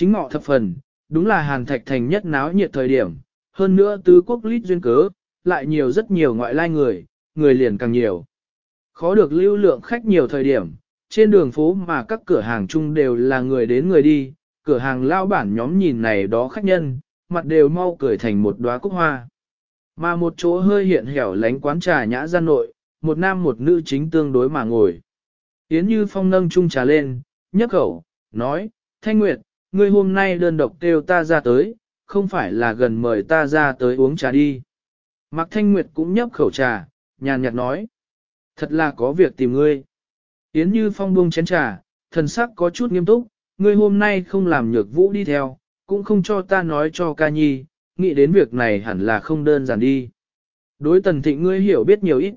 Chính ngọ thập phần, đúng là hàn thạch thành nhất náo nhiệt thời điểm, hơn nữa tứ quốc lít duyên cớ, lại nhiều rất nhiều ngoại lai người, người liền càng nhiều. Khó được lưu lượng khách nhiều thời điểm, trên đường phố mà các cửa hàng chung đều là người đến người đi, cửa hàng lao bản nhóm nhìn này đó khách nhân, mặt đều mau cười thành một đóa cúc hoa. Mà một chỗ hơi hiện hẻo lánh quán trà nhã gian nội, một nam một nữ chính tương đối mà ngồi. Yến Như Phong nâng chung trà lên, nhấc khẩu, nói, Thanh Nguyệt, ngươi hôm nay đơn độc kêu ta ra tới, không phải là gần mời ta ra tới uống trà đi. Mạc Thanh Nguyệt cũng nhấp khẩu trà, nhàn nhạt nói, thật là có việc tìm ngươi. Yến Như Phong buông chén trà, thần sắc có chút nghiêm túc, ngươi hôm nay không làm nhược vũ đi theo, cũng không cho ta nói cho ca nhi, nghĩ đến việc này hẳn là không đơn giản đi. Đối tần thịnh ngươi hiểu biết nhiều ít.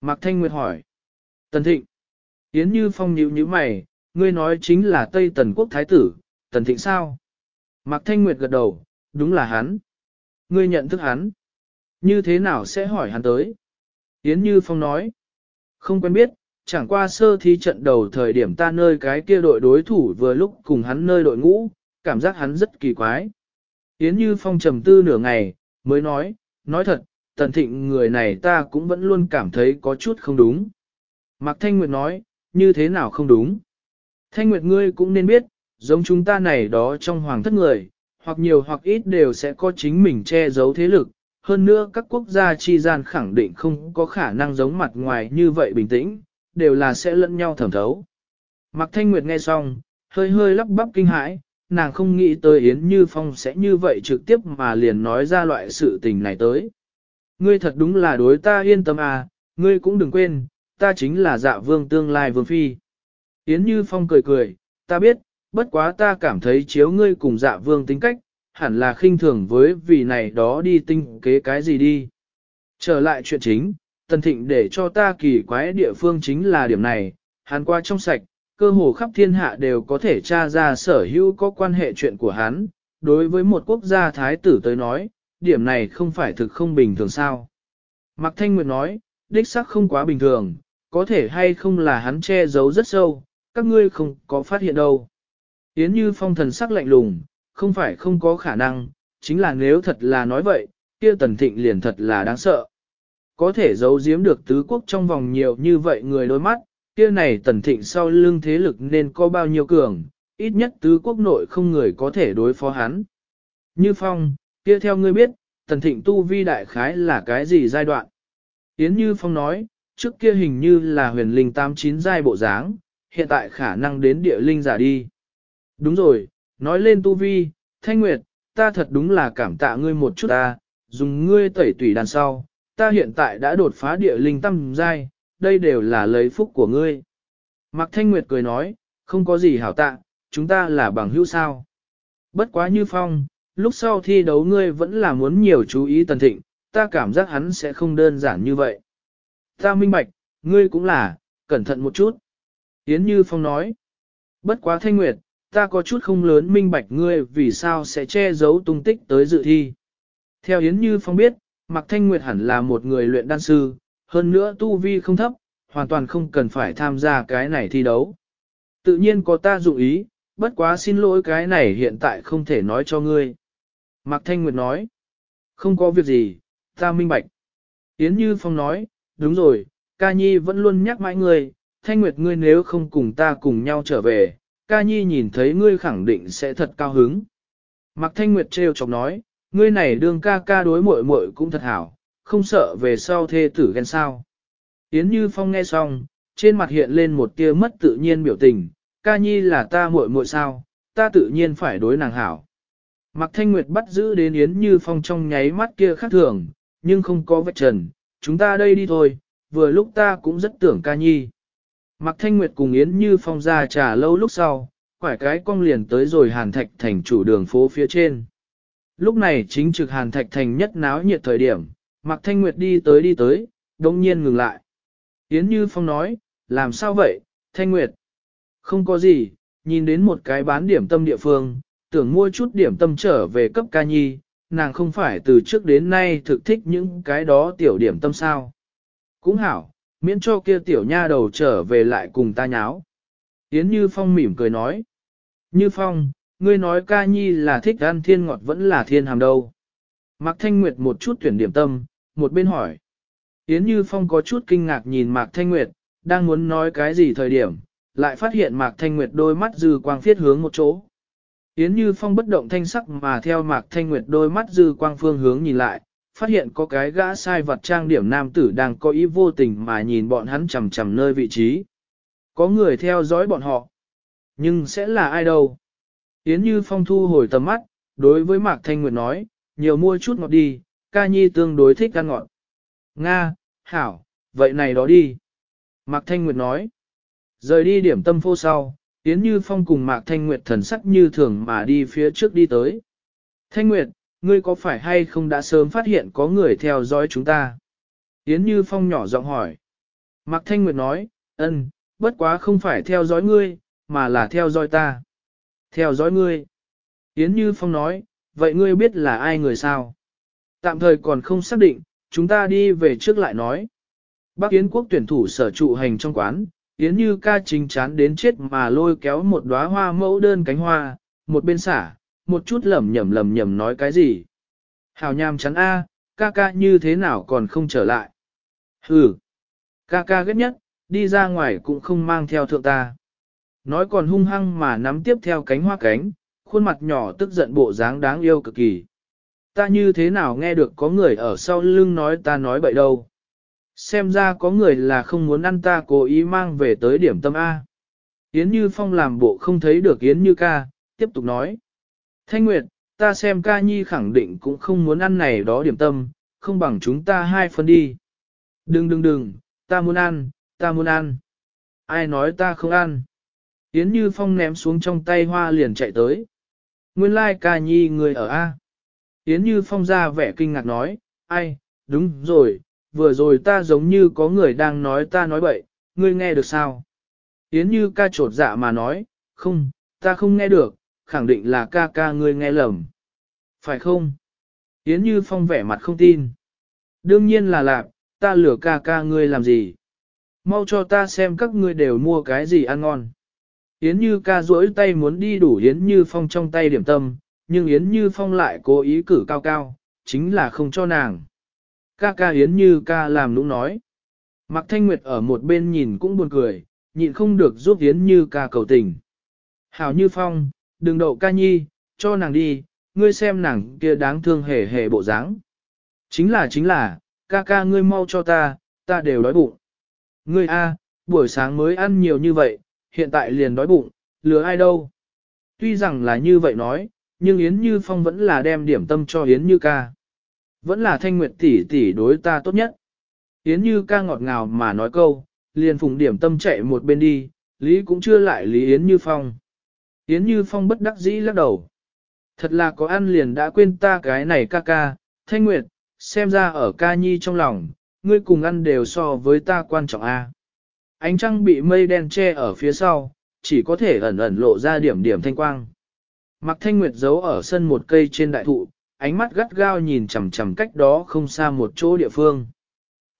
Mạc Thanh Nguyệt hỏi. Tần thịnh. Yến Như Phong nhíu như mày, ngươi nói chính là Tây Tần Quốc Thái tử, Tần Thịnh sao? Mạc Thanh Nguyệt gật đầu, đúng là hắn. Ngươi nhận thức hắn. Như thế nào sẽ hỏi hắn tới? Yến Như Phong nói. Không quen biết, chẳng qua sơ thi trận đầu thời điểm ta nơi cái kia đội đối thủ vừa lúc cùng hắn nơi đội ngũ, cảm giác hắn rất kỳ quái. Yến Như Phong trầm tư nửa ngày, mới nói, nói thật, Tần Thịnh người này ta cũng vẫn luôn cảm thấy có chút không đúng. Mạc Thanh Nguyệt nói, như thế nào không đúng? Thanh Nguyệt ngươi cũng nên biết, giống chúng ta này đó trong hoàng thất người, hoặc nhiều hoặc ít đều sẽ có chính mình che giấu thế lực, hơn nữa các quốc gia chi gian khẳng định không có khả năng giống mặt ngoài như vậy bình tĩnh, đều là sẽ lẫn nhau thẩm thấu. Mạc Thanh Nguyệt nghe xong, hơi hơi lắp bắp kinh hãi, nàng không nghĩ tới Yến Như Phong sẽ như vậy trực tiếp mà liền nói ra loại sự tình này tới. Ngươi thật đúng là đối ta yên tâm à, ngươi cũng đừng quên, ta chính là dạ vương tương lai vương phi. Yến Như Phong cười cười, ta biết, bất quá ta cảm thấy chiếu ngươi cùng dạ vương tính cách, hẳn là khinh thường với vì này đó đi tinh kế cái gì đi. Trở lại chuyện chính, Tần Thịnh để cho ta kỳ quái địa phương chính là điểm này, hắn qua trong sạch, cơ hồ khắp thiên hạ đều có thể tra ra sở hữu có quan hệ chuyện của hắn, đối với một quốc gia thái tử tới nói, điểm này không phải thực không bình thường sao. Mạc Thanh Nguyệt nói, đích xác không quá bình thường, có thể hay không là hắn che giấu rất sâu, các ngươi không có phát hiện đâu. Yến Như Phong thần sắc lạnh lùng, không phải không có khả năng, chính là nếu thật là nói vậy, kia Tần Thịnh liền thật là đáng sợ. Có thể giấu giếm được tứ quốc trong vòng nhiều như vậy người đôi mắt, kia này Tần Thịnh sau lưng thế lực nên có bao nhiêu cường, ít nhất tứ quốc nội không người có thể đối phó hắn. Như Phong, kia theo ngươi biết, Tần Thịnh tu vi đại khái là cái gì giai đoạn? Yến Như Phong nói, trước kia hình như là huyền linh 89 giai bộ dáng, hiện tại khả năng đến địa linh giả đi. Đúng rồi, nói lên tu vi, Thanh Nguyệt, ta thật đúng là cảm tạ ngươi một chút ta, dùng ngươi tẩy tủy đàn sau, ta hiện tại đã đột phá địa linh tâm giai, đây đều là lấy phúc của ngươi. Mạc Thanh Nguyệt cười nói, không có gì hảo tạ, chúng ta là bằng hữu sao. Bất quá như phong, lúc sau thi đấu ngươi vẫn là muốn nhiều chú ý tần thịnh, ta cảm giác hắn sẽ không đơn giản như vậy. Ta minh bạch, ngươi cũng là, cẩn thận một chút. Yến Như Phong nói, bất quá thanh nguyệt, ta có chút không lớn minh bạch ngươi vì sao sẽ che giấu tung tích tới dự thi. Theo Yến Như Phong biết, Mạc Thanh Nguyệt hẳn là một người luyện đan sư, hơn nữa tu vi không thấp, hoàn toàn không cần phải tham gia cái này thi đấu. Tự nhiên có ta dụng ý, bất quá xin lỗi cái này hiện tại không thể nói cho ngươi. Mạc Thanh Nguyệt nói, không có việc gì, ta minh bạch. Yến Như Phong nói, đúng rồi, ca nhi vẫn luôn nhắc mãi ngươi, Thanh Nguyệt ngươi nếu không cùng ta cùng nhau trở về, ca nhi nhìn thấy ngươi khẳng định sẽ thật cao hứng. Mạc Thanh Nguyệt trêu chọc nói, ngươi này đương ca ca đối muội muội cũng thật hảo, không sợ về sau thê tử ghen sao. Yến Như Phong nghe xong, trên mặt hiện lên một tia mất tự nhiên biểu tình, ca nhi là ta muội muội sao, ta tự nhiên phải đối nàng hảo. Mạc Thanh Nguyệt bắt giữ đến Yến Như Phong trong nháy mắt kia khác thường, nhưng không có vết trần, chúng ta đây đi thôi, vừa lúc ta cũng rất tưởng ca nhi. Mạc Thanh Nguyệt cùng Yến Như Phong ra trà lâu lúc sau, quải cái cong liền tới rồi Hàn Thạch Thành chủ đường phố phía trên. Lúc này chính trực Hàn Thạch Thành nhất náo nhiệt thời điểm, Mạc Thanh Nguyệt đi tới đi tới, đồng nhiên ngừng lại. Yến Như Phong nói, làm sao vậy, Thanh Nguyệt? Không có gì, nhìn đến một cái bán điểm tâm địa phương, tưởng mua chút điểm tâm trở về cấp ca nhi, nàng không phải từ trước đến nay thực thích những cái đó tiểu điểm tâm sao. Cũng hảo, miễn cho kia tiểu nha đầu trở về lại cùng ta nháo. Yến Như Phong mỉm cười nói. Như Phong, ngươi nói ca nhi là thích ăn thiên ngọt vẫn là thiên hàm đâu. Mạc Thanh Nguyệt một chút tuyển điểm tâm, một bên hỏi. Yến Như Phong có chút kinh ngạc nhìn Mạc Thanh Nguyệt, đang muốn nói cái gì thời điểm, lại phát hiện Mạc Thanh Nguyệt đôi mắt dư quang phiết hướng một chỗ. Yến Như Phong bất động thanh sắc mà theo Mạc Thanh Nguyệt đôi mắt dư quang phương hướng nhìn lại, phát hiện có cái gã sai vật trang điểm nam tử đang có ý vô tình mà nhìn bọn hắn chầm chầm nơi vị trí. Có người theo dõi bọn họ. Nhưng sẽ là ai đâu? Yến Như Phong thu hồi tầm mắt, đối với Mạc Thanh Nguyệt nói, nhiều mua chút ngọt đi, ca nhi tương đối thích ăn ngọt. Nga, Hảo, vậy này đó đi. Mạc Thanh Nguyệt nói. Rời đi điểm tâm phô sau, Yến Như Phong cùng Mạc Thanh Nguyệt thần sắc như thường mà đi phía trước đi tới. Thanh Nguyệt, ngươi có phải hay không đã sớm phát hiện có người theo dõi chúng ta? Yến Như Phong nhỏ giọng hỏi. Mạc Thanh Nguyệt nói, ân, bất quá không phải theo dõi ngươi, mà là theo dõi ta. Theo dõi ngươi. Yến Như Phong nói, vậy ngươi biết là ai người sao? Tạm thời còn không xác định, chúng ta đi về trước lại nói. Bắc Yến quốc tuyển thủ sở trụ hành trong quán, Yến Như ca chính chán đến chết mà lôi kéo một đóa hoa mẫu đơn cánh hoa, một bên xả, một chút lẩm nhẩm lẩm nhẩm nói cái gì. Hào nham chắn a, ca ca như thế nào còn không trở lại. Hừ, ca ca ghét nhất, đi ra ngoài cũng không mang theo thượng ta. Nói còn hung hăng mà nắm tiếp theo cánh hoa cánh, khuôn mặt nhỏ tức giận bộ dáng đáng yêu cực kỳ. Ta như thế nào nghe được có người ở sau lưng nói ta nói bậy đâu. Xem ra có người là không muốn ăn ta cố ý mang về tới điểm tâm A. Yến Như Phong làm bộ không thấy được Yến Như ca, tiếp tục nói. Thanh Nguyệt, ta xem ca nhi khẳng định cũng không muốn ăn này đó điểm tâm, không bằng chúng ta hai phân đi. Đừng đừng đừng, ta muốn ăn, ta muốn ăn. Ai nói ta không ăn? Yến Như Phong ném xuống trong tay hoa liền chạy tới. Nguyên lai ca nhi người ở A. Yến Như Phong ra vẻ kinh ngạc nói, ai, đúng rồi, vừa rồi ta giống như có người đang nói ta nói bậy, ngươi nghe được sao? Yến Như ca trột dạ mà nói, không, ta không nghe được, khẳng định là ca ca ngươi nghe lầm. Phải không? Yến Như Phong vẻ mặt không tin. Đương nhiên là lạc, ta lừa ca ca ngươi làm gì? Mau cho ta xem các ngươi đều mua cái gì ăn ngon. Yến Như ca duỗi tay muốn đi đủ Yến Như Phong trong tay điểm tâm, nhưng Yến Như Phong lại cố ý cử cao cao, chính là không cho nàng. Ca ca Yến Như ca làm nũng nói. Mạc Thanh Nguyệt ở một bên nhìn cũng buồn cười, nhịn không được giúp Yến Như ca cầu tình. Hảo Như Phong, đừng đậu ca nhi, cho nàng đi, ngươi xem nàng kia đáng thương hề hề bộ dáng. Chính là chính là, ca ca ngươi mau cho ta, ta đều đói bụng. Ngươi a, buổi sáng mới ăn nhiều như vậy, hiện tại liền đói bụng, lừa ai đâu. Tuy rằng là như vậy nói, nhưng Yến Như Phong vẫn là đem điểm tâm cho Yến Như ca. Vẫn là thanh nguyệt tỷ tỷ đối ta tốt nhất. Yến Như ca ngọt ngào mà nói câu, liền phùng điểm tâm chạy một bên đi, Lý cũng chưa lại Lý Yến Như Phong. Yến Như Phong bất đắc dĩ lắc đầu. Thật là có ăn liền đã quên ta cái này ca ca, thanh nguyệt, xem ra ở ca nhi trong lòng, ngươi cùng ăn đều so với ta quan trọng a. Ánh trăng bị mây đen che ở phía sau, chỉ có thể ẩn ẩn lộ ra điểm điểm thanh quang. Mặc thanh nguyệt giấu ở sân một cây trên đại thụ, ánh mắt gắt gao nhìn chằm chằm cách đó không xa một chỗ địa phương.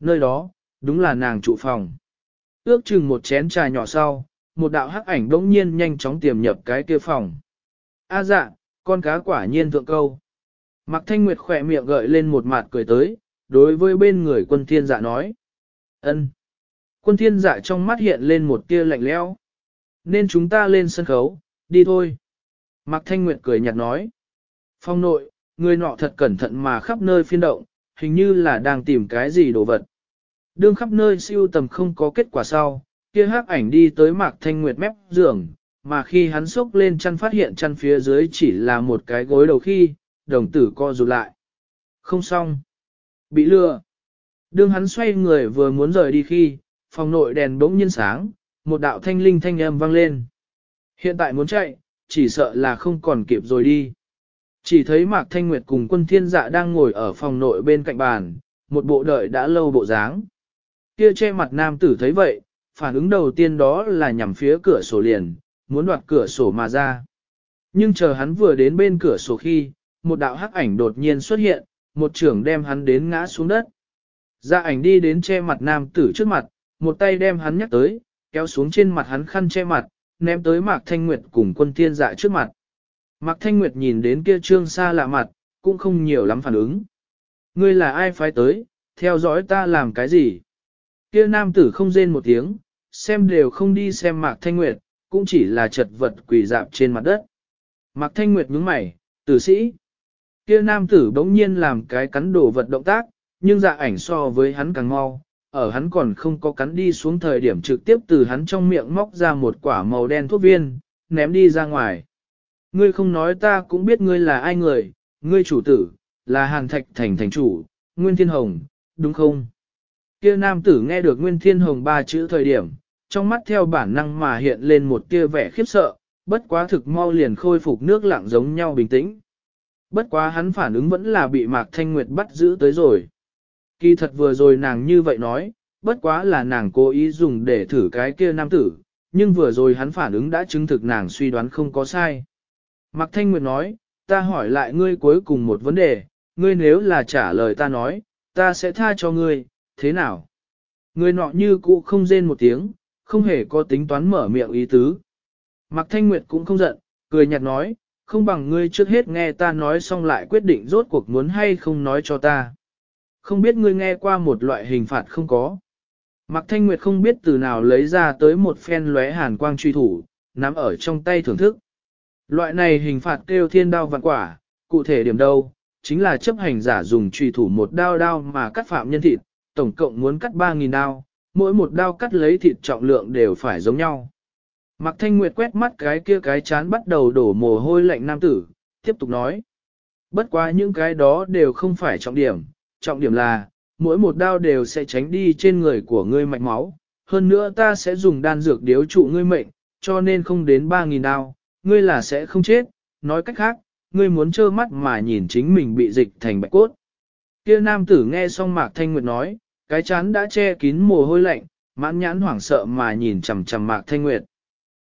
Nơi đó, đúng là nàng trụ phòng. Ước chừng một chén trà nhỏ sau, một đạo hắc ảnh đống nhiên nhanh chóng tiềm nhập cái kia phòng. A dạ, con cá quả nhiên thượng câu. Mặc thanh nguyệt khỏe miệng gợi lên một mặt cười tới, đối với bên người quân thiên dạ nói. ân. Quân thiên dạ trong mắt hiện lên một tia lạnh lẽo. Nên chúng ta lên sân khấu, đi thôi. Mạc Thanh Nguyệt cười nhạt nói. Phong nội, người nọ thật cẩn thận mà khắp nơi phiên động, hình như là đang tìm cái gì đồ vật. Đương khắp nơi siêu tầm không có kết quả sau, kia hắc ảnh đi tới Mạc Thanh Nguyệt mép giường, mà khi hắn sốc lên chăn phát hiện chăn phía dưới chỉ là một cái gối đầu khi, đồng tử co rụt lại. Không xong. Bị lừa. Đương hắn xoay người vừa muốn rời đi khi, phòng nội đèn bỗng nhiên sáng, một đạo thanh linh thanh âm vang lên. Hiện tại muốn chạy, chỉ sợ là không còn kịp rồi đi. Chỉ thấy Mạc Thanh Nguyệt cùng quân thiên dạ đang ngồi ở phòng nội bên cạnh bàn, một bộ đợi đã lâu bộ dáng. Kia che mặt nam tử thấy vậy, phản ứng đầu tiên đó là nhằm phía cửa sổ liền, muốn đoạt cửa sổ mà ra. Nhưng chờ hắn vừa đến bên cửa sổ khi, một đạo hắc ảnh đột nhiên xuất hiện, một trưởng đem hắn đến ngã xuống đất. Dạ ảnh đi đến che mặt nam tử trước mặt, một tay đem hắn nhắc tới, kéo xuống trên mặt hắn khăn che mặt, ném tới Mạc Thanh Nguyệt cùng quân thiên dạ trước mặt. Mạc Thanh Nguyệt nhìn đến kia trương xa lạ mặt, cũng không nhiều lắm phản ứng. Ngươi là ai phái tới, theo dõi ta làm cái gì? Kia nam tử không rên một tiếng, xem đều không đi xem Mạc Thanh Nguyệt, cũng chỉ là chật vật quỳ dạp trên mặt đất. Mạc Thanh Nguyệt nhướng mày, tử sĩ. Kia nam tử bỗng nhiên làm cái cắn đổ vật động tác, nhưng dạ ảnh so với hắn càng mau, ở hắn còn không có cắn đi xuống thời điểm trực tiếp từ hắn trong miệng móc ra một quả màu đen thuốc viên, ném đi ra ngoài. Ngươi không nói ta cũng biết ngươi là ai người, ngươi chủ tử, là Hàn Thạch Thành thành chủ, Nguyên Thiên Hồng, đúng không? Kia nam tử nghe được Nguyên Thiên Hồng ba chữ thời điểm, trong mắt theo bản năng mà hiện lên một tia vẻ khiếp sợ, bất quá thực mau liền khôi phục nước lặng giống nhau bình tĩnh. Bất quá hắn phản ứng vẫn là bị Mạc Thanh Nguyệt bắt giữ tới rồi. Kỳ thật vừa rồi nàng như vậy nói, bất quá là nàng cố ý dùng để thử cái kia nam tử, nhưng vừa rồi hắn phản ứng đã chứng thực nàng suy đoán không có sai. Mạc Thanh Nguyệt nói, ta hỏi lại ngươi cuối cùng một vấn đề, ngươi nếu là trả lời ta nói, ta sẽ tha cho ngươi, thế nào? Ngươi nọ như cũ không rên một tiếng, không hề có tính toán mở miệng ý tứ. Mạc Thanh Nguyệt cũng không giận, cười nhạt nói, không bằng ngươi trước hết nghe ta nói xong lại quyết định rốt cuộc muốn hay không nói cho ta. Không biết ngươi nghe qua một loại hình phạt không có. Mạc Thanh Nguyệt không biết từ nào lấy ra tới một phen lóe hàn quang truy thủ, nắm ở trong tay thưởng thức. Loại này hình phạt kêu thiên đao vạn quả, cụ thể điểm đâu, chính là chấp hành giả dùng truy thủ một đao đao mà cắt phạm nhân thịt, tổng cộng muốn cắt 3.000 đao, mỗi một đao cắt lấy thịt trọng lượng đều phải giống nhau. Mạc Thanh Nguyệt quét mắt cái kia cái chán bắt đầu đổ mồ hôi lạnh nam tử, tiếp tục nói. Bất quá những cái đó đều không phải trọng điểm, trọng điểm là, mỗi một đao đều sẽ tránh đi trên người của ngươi mạch máu, hơn nữa ta sẽ dùng đan dược điếu trụ ngươi mệnh, cho nên không đến 3.000 đao, ngươi là sẽ không chết, nói cách khác, ngươi muốn trơ mắt mà nhìn chính mình bị dịch thành bạch cốt. Kia nam tử nghe xong Mạc Thanh Nguyệt nói, cái chán đã che kín mồ hôi lạnh, mãn nhãn hoảng sợ mà nhìn chằm chằm Mạc Thanh Nguyệt.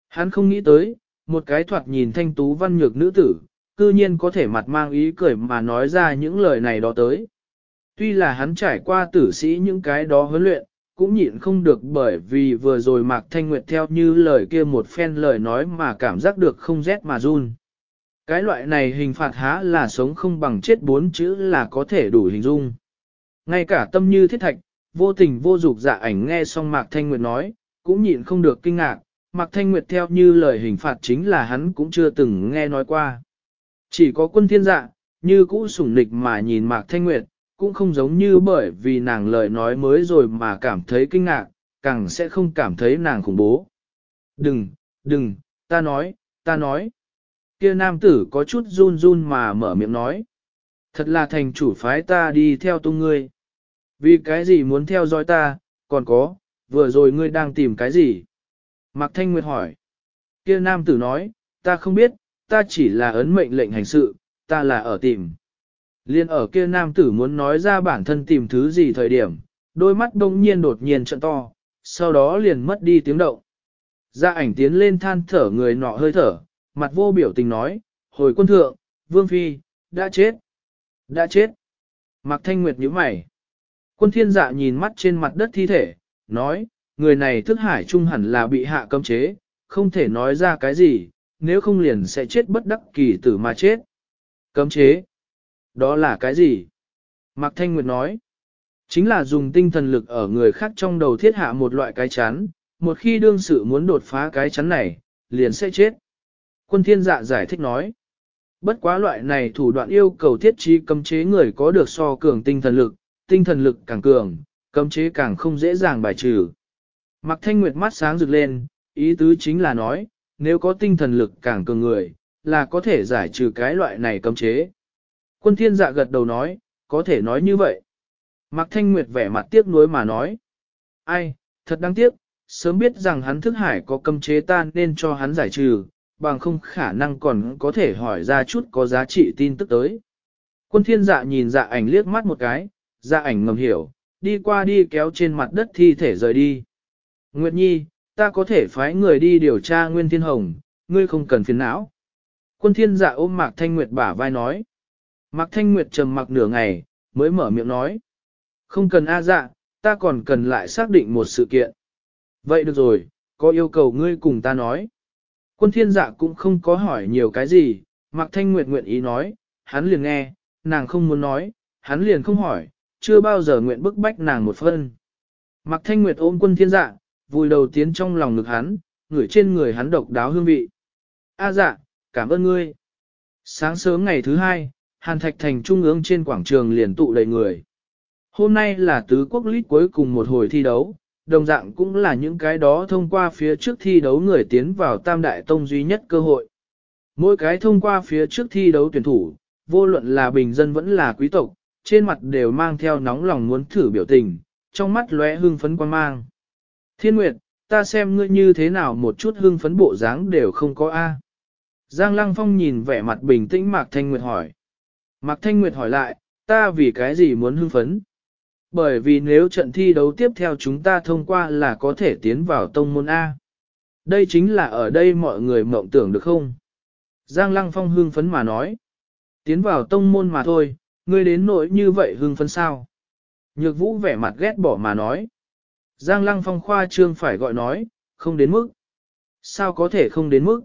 Hắn không nghĩ tới, một cái thoạt nhìn thanh tú văn nhược nữ tử, cư nhiên có thể mặt mang ý cười mà nói ra những lời này đó tới. Tuy là hắn trải qua tử sĩ những cái đó huấn luyện, cũng nhịn không được bởi vì vừa rồi Mạc Thanh Nguyệt theo như lời kia một phen lời nói mà cảm giác được không rét mà run. Cái loại này hình phạt há là sống không bằng chết bốn chữ là có thể đủ hình dung. Ngay cả tâm như thiết thạch, vô tình vô dục dạ ảnh nghe xong Mạc Thanh Nguyệt nói, cũng nhịn không được kinh ngạc, Mạc Thanh Nguyệt theo như lời hình phạt chính là hắn cũng chưa từng nghe nói qua. Chỉ có quân thiên dạ, như cũ sủng nịch mà nhìn Mạc Thanh Nguyệt, cũng không giống như bởi vì nàng lời nói mới rồi mà cảm thấy kinh ngạc, càng sẽ không cảm thấy nàng khủng bố. Đừng, đừng, ta nói, ta nói. Kia nam tử có chút run run mà mở miệng nói. Thật là thành chủ phái ta đi theo tung ngươi. Vì cái gì muốn theo dõi ta, còn có, vừa rồi ngươi đang tìm cái gì? Mạc Thanh Nguyệt hỏi. Kia nam tử nói, ta không biết, ta chỉ là ấn mệnh lệnh hành sự, ta là ở tìm. Liên ở kia nam tử muốn nói ra bản thân tìm thứ gì thời điểm, đôi mắt đông nhiên đột nhiên trận to, sau đó liền mất đi tiếng động. Gia ảnh tiến lên than thở người nọ hơi thở, mặt vô biểu tình nói, hồi quân thượng, vương phi, đã chết, đã chết. Mạc Thanh Nguyệt nhíu mày. Quân thiên dạ nhìn mắt trên mặt đất thi thể, nói, người này thức hải trung hẳn là bị hạ cấm chế, không thể nói ra cái gì, nếu không liền sẽ chết bất đắc kỳ tử mà chết. Cấm chế. Đó là cái gì? Mạc Thanh Nguyệt nói. Chính là dùng tinh thần lực ở người khác trong đầu thiết hạ một loại cái chắn, một khi đương sự muốn đột phá cái chắn này, liền sẽ chết. Quân thiên dạ giải thích nói. Bất quá loại này thủ đoạn yêu cầu thiết trí cấm chế người có được so cường tinh thần lực, tinh thần lực càng cường, cấm chế càng không dễ dàng bài trừ. Mạc Thanh Nguyệt mắt sáng rực lên, ý tứ chính là nói, nếu có tinh thần lực càng cường người, là có thể giải trừ cái loại này cấm chế. Quân thiên dạ gật đầu nói, có thể nói như vậy. Mạc Thanh Nguyệt vẻ mặt tiếc nuối mà nói. Ai, thật đáng tiếc, sớm biết rằng hắn thức hải có cấm chế tan nên cho hắn giải trừ, bằng không khả năng còn có thể hỏi ra chút có giá trị tin tức tới. Quân thiên dạ nhìn dạ ảnh liếc mắt một cái, ra ảnh ngầm hiểu, đi qua đi kéo trên mặt đất thi thể rời đi. Nguyệt Nhi, ta có thể phái người đi điều tra Nguyên Thiên Hồng, ngươi không cần phiền não. Quân thiên dạ ôm Mạc Thanh Nguyệt bả vai nói. Mạc Thanh Nguyệt trầm mặc nửa ngày, mới mở miệng nói. Không cần a dạ, ta còn cần lại xác định một sự kiện. Vậy được rồi, có yêu cầu ngươi cùng ta nói. Quân thiên dạ cũng không có hỏi nhiều cái gì, Mạc Thanh Nguyệt nguyện ý nói, hắn liền nghe, nàng không muốn nói, hắn liền không hỏi, chưa bao giờ nguyện bức bách nàng một phân. Mạc Thanh Nguyệt ôm quân thiên dạ, vùi đầu tiến trong lòng ngực hắn, ngửi trên người hắn độc đáo hương vị. A dạ, cảm ơn ngươi. Sáng sớm ngày thứ hai, Hàn Thạch Thành trung ương trên quảng trường liền tụ đầy người. Hôm nay là tứ quốc lít cuối cùng một hồi thi đấu, đồng dạng cũng là những cái đó thông qua phía trước thi đấu người tiến vào tam đại tông duy nhất cơ hội. Mỗi cái thông qua phía trước thi đấu tuyển thủ, vô luận là bình dân vẫn là quý tộc, trên mặt đều mang theo nóng lòng muốn thử biểu tình, trong mắt lóe hưng phấn quan mang. Thiên Nguyệt, ta xem ngươi như thế nào một chút hưng phấn bộ dáng đều không có A. Giang Lăng Phong nhìn vẻ mặt bình tĩnh Mạc Thanh Nguyệt hỏi. Mạc Thanh Nguyệt hỏi lại, ta vì cái gì muốn hưng phấn? Bởi vì nếu trận thi đấu tiếp theo chúng ta thông qua là có thể tiến vào tông môn A. Đây chính là ở đây mọi người mộng tưởng được không? Giang Lăng Phong hưng phấn mà nói. Tiến vào tông môn mà thôi, ngươi đến nỗi như vậy hưng phấn sao? Nhược vũ vẻ mặt ghét bỏ mà nói. Giang Lăng Phong khoa trương phải gọi nói, không đến mức. Sao có thể không đến mức?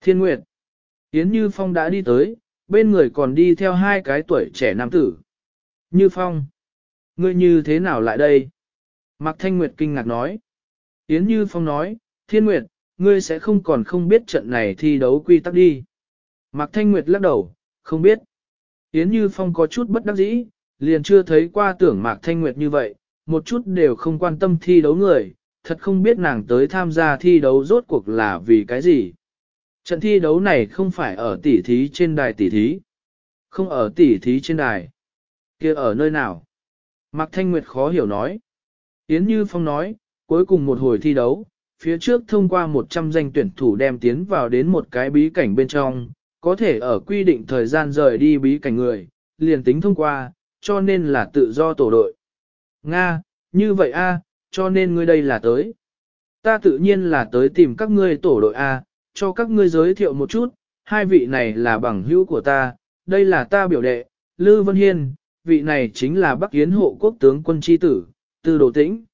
Thiên Nguyệt. Yến Như Phong đã đi tới, bên người còn đi theo hai cái tuổi trẻ nam tử. Như Phong. Ngươi như thế nào lại đây? Mạc Thanh Nguyệt kinh ngạc nói. Yến Như Phong nói, Thiên Nguyệt, ngươi sẽ không còn không biết trận này thi đấu quy tắc đi. Mạc Thanh Nguyệt lắc đầu, không biết. Yến Như Phong có chút bất đắc dĩ, liền chưa thấy qua tưởng Mạc Thanh Nguyệt như vậy, một chút đều không quan tâm thi đấu người, thật không biết nàng tới tham gia thi đấu rốt cuộc là vì cái gì. Trận thi đấu này không phải ở tỉ thí trên đài tỉ thí. Không ở tỉ thí trên đài. kia ở nơi nào? Mạc Thanh Nguyệt khó hiểu nói. Yến Như Phong nói, cuối cùng một hồi thi đấu, phía trước thông qua 100 danh tuyển thủ đem tiến vào đến một cái bí cảnh bên trong, có thể ở quy định thời gian rời đi bí cảnh người, liền tính thông qua, cho nên là tự do tổ đội. Nga, như vậy a, cho nên ngươi đây là tới. Ta tự nhiên là tới tìm các ngươi tổ đội A, cho các ngươi giới thiệu một chút, hai vị này là bằng hữu của ta, đây là ta biểu đệ, Lư Vân Hiên, vị này chính là Bắc Yến hộ quốc tướng quân chi tử, Tư Đồ Tĩnh.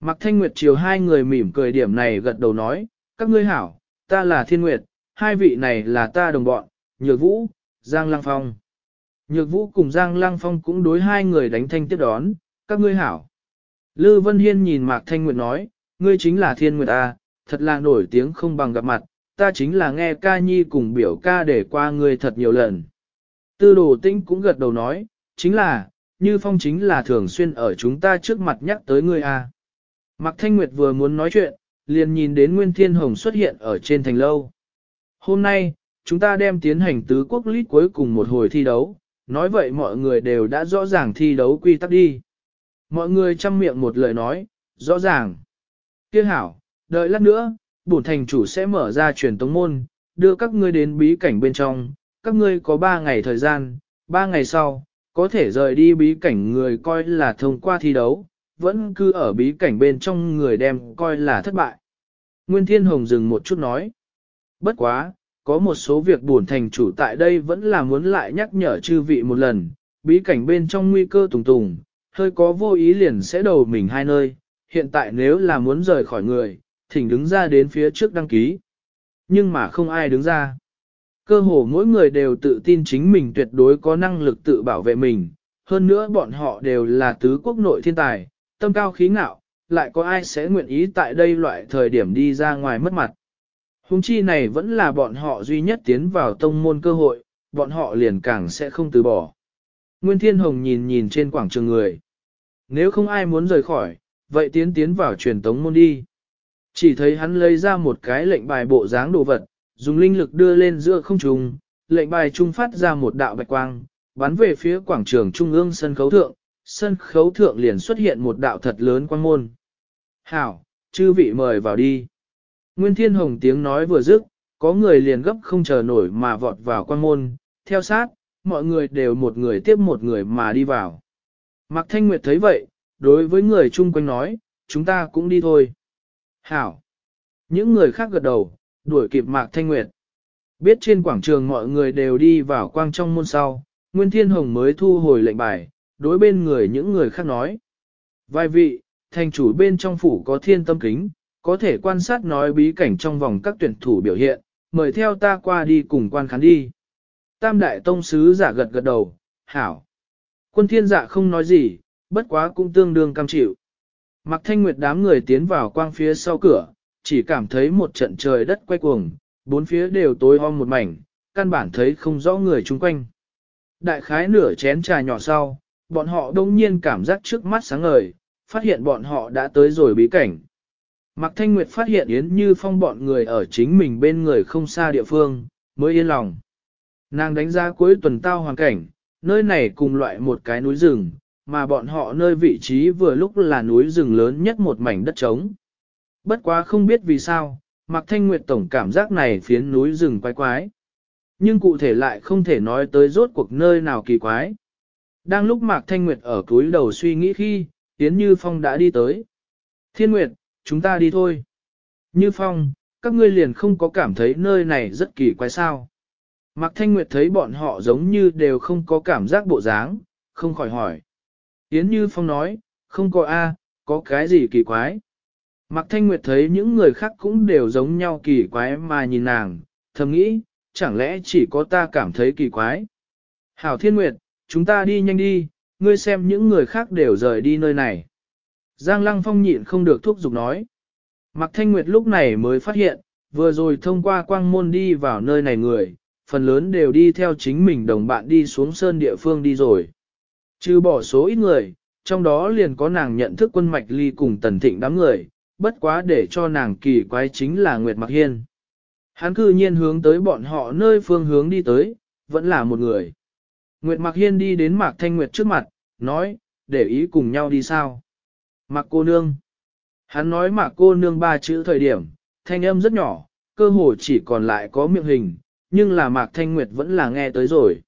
Mạc Thanh Nguyệt chiều hai người mỉm cười điểm này gật đầu nói, các ngươi hảo, ta là Thiên Nguyệt, hai vị này là ta đồng bọn, Nhược Vũ, Giang Lăng Phong. Nhược Vũ cùng Giang Lăng Phong cũng đối hai người đánh thanh tiếp đón, các ngươi hảo. Lư Vân Hiên nhìn Mạc Thanh Nguyệt nói, ngươi chính là Thiên Nguyệt A, thật là nổi tiếng không bằng gặp mặt, ta chính là nghe ca nhi cùng biểu ca để qua ngươi thật nhiều lần. Tư đồ tinh cũng gật đầu nói, chính là, như phong chính là thường xuyên ở chúng ta trước mặt nhắc tới ngươi A. Mạc Thanh Nguyệt vừa muốn nói chuyện, liền nhìn đến Nguyên Thiên Hồng xuất hiện ở trên thành lâu. Hôm nay, chúng ta đem tiến hành tứ quốc lít cuối cùng một hồi thi đấu, nói vậy mọi người đều đã rõ ràng thi đấu quy tắc đi. Mọi người chăm miệng một lời nói, rõ ràng. Kia hảo, đợi lát nữa, bổn thành chủ sẽ mở ra truyền tống môn, đưa các ngươi đến bí cảnh bên trong, các ngươi có 3 ngày thời gian, 3 ngày sau, có thể rời đi bí cảnh người coi là thông qua thi đấu, vẫn cứ ở bí cảnh bên trong người đem coi là thất bại. Nguyên Thiên Hồng dừng một chút nói, bất quá, có một số việc buồn thành chủ tại đây vẫn là muốn lại nhắc nhở chư vị một lần, bí cảnh bên trong nguy cơ tùng tùng, hơi có vô ý liền sẽ đầu mình hai nơi, hiện tại nếu là muốn rời khỏi người, thỉnh đứng ra đến phía trước đăng ký. Nhưng mà không ai đứng ra. Cơ hồ mỗi người đều tự tin chính mình tuyệt đối có năng lực tự bảo vệ mình, hơn nữa bọn họ đều là tứ quốc nội thiên tài, tâm cao khí ngạo, lại có ai sẽ nguyện ý tại đây loại thời điểm đi ra ngoài mất mặt. Hùng chi này vẫn là bọn họ duy nhất tiến vào tông môn cơ hội, bọn họ liền càng sẽ không từ bỏ. Nguyên Thiên Hồng nhìn nhìn trên quảng trường người. Nếu không ai muốn rời khỏi, vậy tiến tiến vào truyền tống môn đi. Chỉ thấy hắn lấy ra một cái lệnh bài bộ dáng đồ vật, dùng linh lực đưa lên giữa không trung, lệnh bài trung phát ra một đạo bạch quang, bắn về phía quảng trường trung ương sân khấu thượng, sân khấu thượng liền xuất hiện một đạo thật lớn quang môn. Hảo, chư vị mời vào đi. Nguyên Thiên Hồng tiếng nói vừa dứt, có người liền gấp không chờ nổi mà vọt vào quan môn, theo sát, mọi người đều một người tiếp một người mà đi vào. Mạc Thanh Nguyệt thấy vậy, đối với người chung quanh nói, chúng ta cũng đi thôi. Hảo. Những người khác gật đầu, đuổi kịp Mạc Thanh Nguyệt. Biết trên quảng trường mọi người đều đi vào quang trong môn sau, Nguyên Thiên Hồng mới thu hồi lệnh bài, đối bên người những người khác nói. Vài vị, thành chủ bên trong phủ có thiên tâm kính, có thể quan sát nói bí cảnh trong vòng các tuyển thủ biểu hiện, mời theo ta qua đi cùng quan khán đi. Tam đại tông sứ giả gật gật đầu, hảo. Quân thiên dạ không nói gì, bất quá cũng tương đương cam chịu. Mặc thanh nguyệt đám người tiến vào quang phía sau cửa, chỉ cảm thấy một trận trời đất quay cuồng, bốn phía đều tối om một mảnh, căn bản thấy không rõ người chung quanh. Đại khái nửa chén trà nhỏ sau, bọn họ đông nhiên cảm giác trước mắt sáng ngời, phát hiện bọn họ đã tới rồi bí cảnh. Mạc Thanh Nguyệt phát hiện Yến Như Phong bọn người ở chính mình bên người không xa địa phương, mới yên lòng. Nàng đánh giá cuối tuần tao hoàn cảnh, nơi này cùng loại một cái núi rừng, mà bọn họ nơi vị trí vừa lúc là núi rừng lớn nhất một mảnh đất trống. Bất quá không biết vì sao, Mạc Thanh Nguyệt tổng cảm giác này phiến núi rừng quái quái. Nhưng cụ thể lại không thể nói tới rốt cuộc nơi nào kỳ quái. Đang lúc Mạc Thanh Nguyệt ở túi đầu suy nghĩ khi, Yến Như Phong đã đi tới. Thiên Nguyệt, chúng ta đi thôi. Như Phong, các ngươi liền không có cảm thấy nơi này rất kỳ quái sao. Mạc Thanh Nguyệt thấy bọn họ giống như đều không có cảm giác bộ dáng, không khỏi hỏi. Yến Như Phong nói, không có A, à, có cái gì kỳ quái. Mạc Thanh Nguyệt thấy những người khác cũng đều giống nhau kỳ quái mà nhìn nàng, thầm nghĩ, chẳng lẽ chỉ có ta cảm thấy kỳ quái. Hảo Thiên Nguyệt, chúng ta đi nhanh đi, ngươi xem những người khác đều rời đi nơi này. Giang Lăng Phong nhịn không được thúc giục nói. Mạc Thanh Nguyệt lúc này mới phát hiện, vừa rồi thông qua quang môn đi vào nơi này người, phần lớn đều đi theo chính mình đồng bạn đi xuống sơn địa phương đi rồi. Trừ bỏ số ít người, trong đó liền có nàng nhận thức quân mạch ly cùng tần thịnh đám người, bất quá để cho nàng kỳ quái chính là Nguyệt Mạc Hiên. Hắn cư nhiên hướng tới bọn họ nơi phương hướng đi tới, vẫn là một người. Nguyệt Mạc Hiên đi đến Mạc Thanh Nguyệt trước mặt, nói, để ý cùng nhau đi sao. Mạc cô nương. Hắn nói Mạc cô nương ba chữ thời điểm, thanh âm rất nhỏ, cơ hồ chỉ còn lại có miệng hình, nhưng là Mạc Thanh Nguyệt vẫn là nghe tới rồi.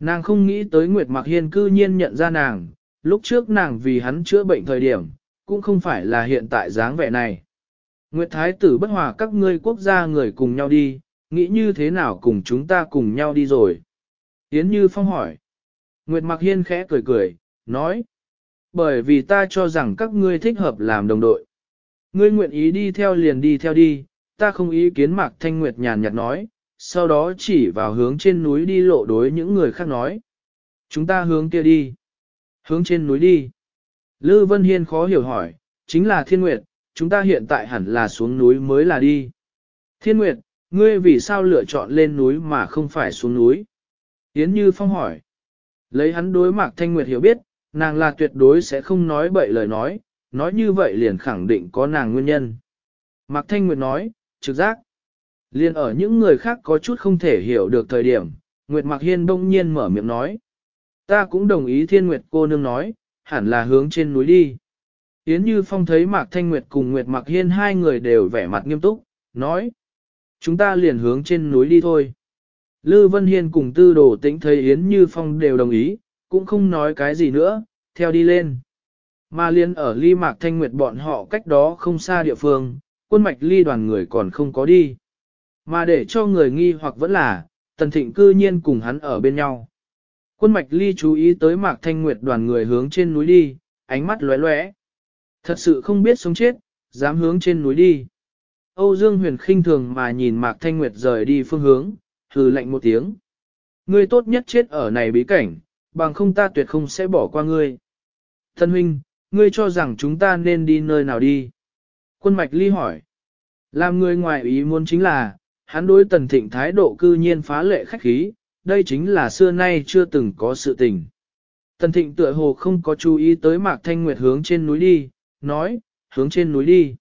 Nàng không nghĩ tới Nguyệt Mạc Hiên cư nhiên nhận ra nàng, lúc trước nàng vì hắn chữa bệnh thời điểm, cũng không phải là hiện tại dáng vẻ này. Nguyệt Thái tử bất hòa các ngươi quốc gia người cùng nhau đi, nghĩ như thế nào cùng chúng ta cùng nhau đi rồi. Yến Như Phong hỏi. Nguyệt Mạc Hiên khẽ cười cười, nói. Bởi vì ta cho rằng các ngươi thích hợp làm đồng đội. Ngươi nguyện ý đi theo liền đi theo đi, ta không ý kiến Mạc Thanh Nguyệt nhàn nhạt nói, sau đó chỉ vào hướng trên núi đi lộ đối những người khác nói. Chúng ta hướng kia đi. Hướng trên núi đi. Lư Vân Hiên khó hiểu hỏi, chính là Thiên Nguyệt, chúng ta hiện tại hẳn là xuống núi mới là đi. Thiên Nguyệt, ngươi vì sao lựa chọn lên núi mà không phải xuống núi? Yến Như Phong hỏi. Lấy hắn đối Mạc Thanh Nguyệt hiểu biết, nàng là tuyệt đối sẽ không nói bậy lời nói, nói như vậy liền khẳng định có nàng nguyên nhân. Mạc Thanh Nguyệt nói, trực giác. Liên ở những người khác có chút không thể hiểu được thời điểm, Nguyệt Mạc Hiên đông nhiên mở miệng nói. Ta cũng đồng ý Thiên Nguyệt cô nương nói, hẳn là hướng trên núi đi. Yến Như Phong thấy Mạc Thanh Nguyệt cùng Nguyệt Mạc Hiên hai người đều vẻ mặt nghiêm túc, nói. Chúng ta liền hướng trên núi đi thôi. Lư Vân Hiên cùng tư đồ tĩnh thấy Yến Như Phong đều đồng ý, cũng không nói cái gì nữa, theo đi lên. Mà liên ở ly mạc thanh nguyệt bọn họ cách đó không xa địa phương, quân mạch ly đoàn người còn không có đi. Mà để cho người nghi hoặc vẫn là, tần thịnh cư nhiên cùng hắn ở bên nhau. Quân mạch ly chú ý tới mạc thanh nguyệt đoàn người hướng trên núi đi, ánh mắt lóe lóe. Thật sự không biết sống chết, dám hướng trên núi đi. Âu Dương huyền khinh thường mà nhìn mạc thanh nguyệt rời đi phương hướng, hừ lạnh một tiếng. Ngươi tốt nhất chết ở này bí cảnh, bằng không ta tuyệt không sẽ bỏ qua ngươi. Thân huynh, ngươi cho rằng chúng ta nên đi nơi nào đi? Quân mạch ly hỏi. Làm người ngoài ý muốn chính là, hắn đối tần thịnh thái độ cư nhiên phá lệ khách khí, đây chính là xưa nay chưa từng có sự tình. Tần thịnh tựa hồ không có chú ý tới mạc thanh nguyệt hướng trên núi đi, nói, hướng trên núi đi.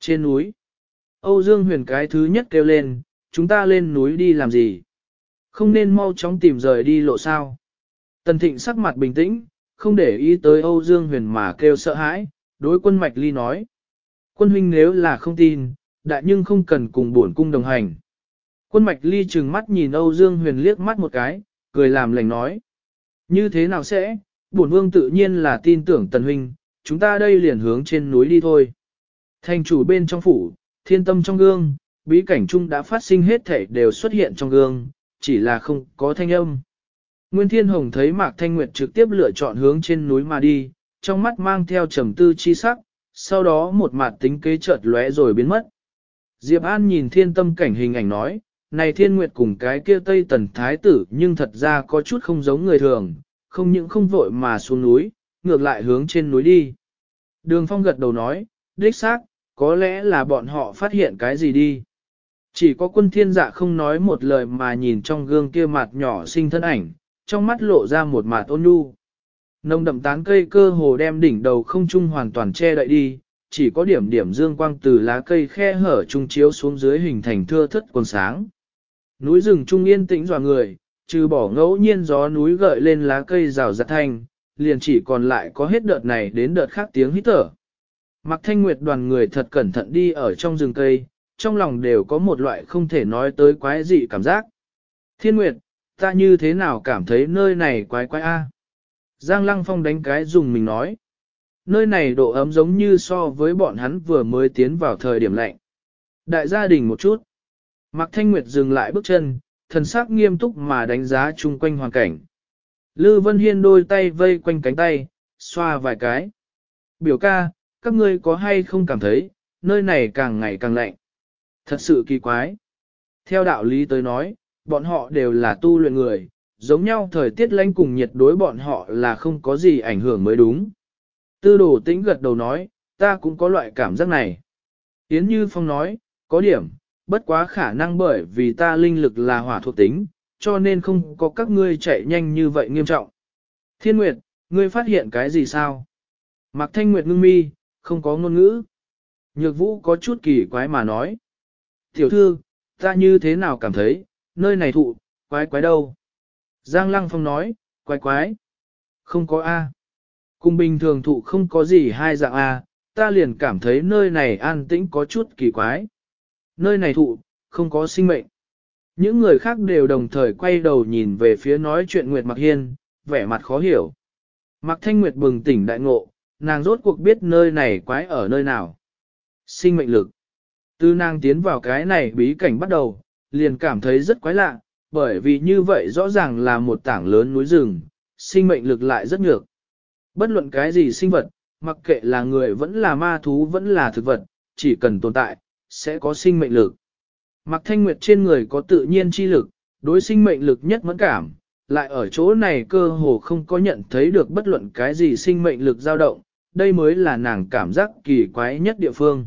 Trên núi. Âu Dương huyền cái thứ nhất kêu lên, chúng ta lên núi đi làm gì? Không nên mau chóng tìm rời đi lộ sao? Tần Thịnh sắc mặt bình tĩnh, không để ý tới Âu Dương Huyền mà kêu sợ hãi, đối quân Mạch Ly nói. Quân huynh nếu là không tin, đại nhưng không cần cùng bổn cung đồng hành. Quân Mạch Ly trừng mắt nhìn Âu Dương Huyền liếc mắt một cái, cười làm lành nói. Như thế nào sẽ, bổn vương tự nhiên là tin tưởng Tần huynh, chúng ta đây liền hướng trên núi đi thôi. Thành chủ bên trong phủ, thiên tâm trong gương, bí cảnh chung đã phát sinh hết thể đều xuất hiện trong gương, chỉ là không có thanh âm. Nguyên Thiên Hồng thấy Mạc Thanh Nguyệt trực tiếp lựa chọn hướng trên núi mà đi, trong mắt mang theo trầm tư chi sắc, sau đó một mặt tính kế chợt lóe rồi biến mất. Diệp An nhìn thiên tâm cảnh hình ảnh nói, này thiên nguyệt cùng cái kia tây tần thái tử nhưng thật ra có chút không giống người thường, không những không vội mà xuống núi, ngược lại hướng trên núi đi. Đường phong gật đầu nói, đích xác, có lẽ là bọn họ phát hiện cái gì đi. Chỉ có quân thiên dạ không nói một lời mà nhìn trong gương kia mặt nhỏ xinh thân ảnh, trong mắt lộ ra một mạt ôn nhu. Nông đậm tán cây cơ hồ đem đỉnh đầu không trung hoàn toàn che đậy đi, chỉ có điểm điểm dương quang từ lá cây khe hở trung chiếu xuống dưới hình thành thưa thất quần sáng. Núi rừng trung yên tĩnh dò người, trừ bỏ ngẫu nhiên gió núi gợi lên lá cây rào rạt thanh, liền chỉ còn lại có hết đợt này đến đợt khác tiếng hít thở. Mặc thanh nguyệt đoàn người thật cẩn thận đi ở trong rừng cây, trong lòng đều có một loại không thể nói tới quái dị cảm giác. Thiên nguyệt, ta như thế nào cảm thấy nơi này quái quái a? Giang Lăng Phong đánh cái dùng mình nói. Nơi này độ ấm giống như so với bọn hắn vừa mới tiến vào thời điểm lạnh. Đại gia đình một chút. Mạc Thanh Nguyệt dừng lại bước chân, thần sắc nghiêm túc mà đánh giá chung quanh hoàn cảnh. Lư Vân Hiên đôi tay vây quanh cánh tay, xoa vài cái. Biểu ca, các ngươi có hay không cảm thấy, nơi này càng ngày càng lạnh. Thật sự kỳ quái. Theo đạo lý tới nói, bọn họ đều là tu luyện người, giống nhau thời tiết lạnh cùng nhiệt đối bọn họ là không có gì ảnh hưởng mới đúng. Tư đồ tĩnh gật đầu nói, ta cũng có loại cảm giác này. Yến Như Phong nói, có điểm, bất quá khả năng bởi vì ta linh lực là hỏa thuộc tính, cho nên không có các ngươi chạy nhanh như vậy nghiêm trọng. Thiên Nguyệt, ngươi phát hiện cái gì sao? Mạc Thanh Nguyệt ngưng mi, không có ngôn ngữ. Nhược vũ có chút kỳ quái mà nói. Tiểu thư, ta như thế nào cảm thấy, nơi này thụ, quái quái đâu? Giang Lăng Phong nói, quái quái. Không có A. Cùng bình thường thụ không có gì hai dạng A, ta liền cảm thấy nơi này an tĩnh có chút kỳ quái. Nơi này thụ, không có sinh mệnh. Những người khác đều đồng thời quay đầu nhìn về phía nói chuyện Nguyệt Mặc Hiên, vẻ mặt khó hiểu. Mặc Thanh Nguyệt bừng tỉnh đại ngộ, nàng rốt cuộc biết nơi này quái ở nơi nào. Sinh mệnh lực. Từ nàng tiến vào cái này bí cảnh bắt đầu, liền cảm thấy rất quái lạ, bởi vì như vậy rõ ràng là một tảng lớn núi rừng, sinh mệnh lực lại rất nhược. Bất luận cái gì sinh vật, mặc kệ là người vẫn là ma thú vẫn là thực vật, chỉ cần tồn tại, sẽ có sinh mệnh lực. Mặc thanh nguyệt trên người có tự nhiên chi lực, đối sinh mệnh lực nhất mẫn cảm, lại ở chỗ này cơ hồ không có nhận thấy được bất luận cái gì sinh mệnh lực dao động, đây mới là nàng cảm giác kỳ quái nhất địa phương.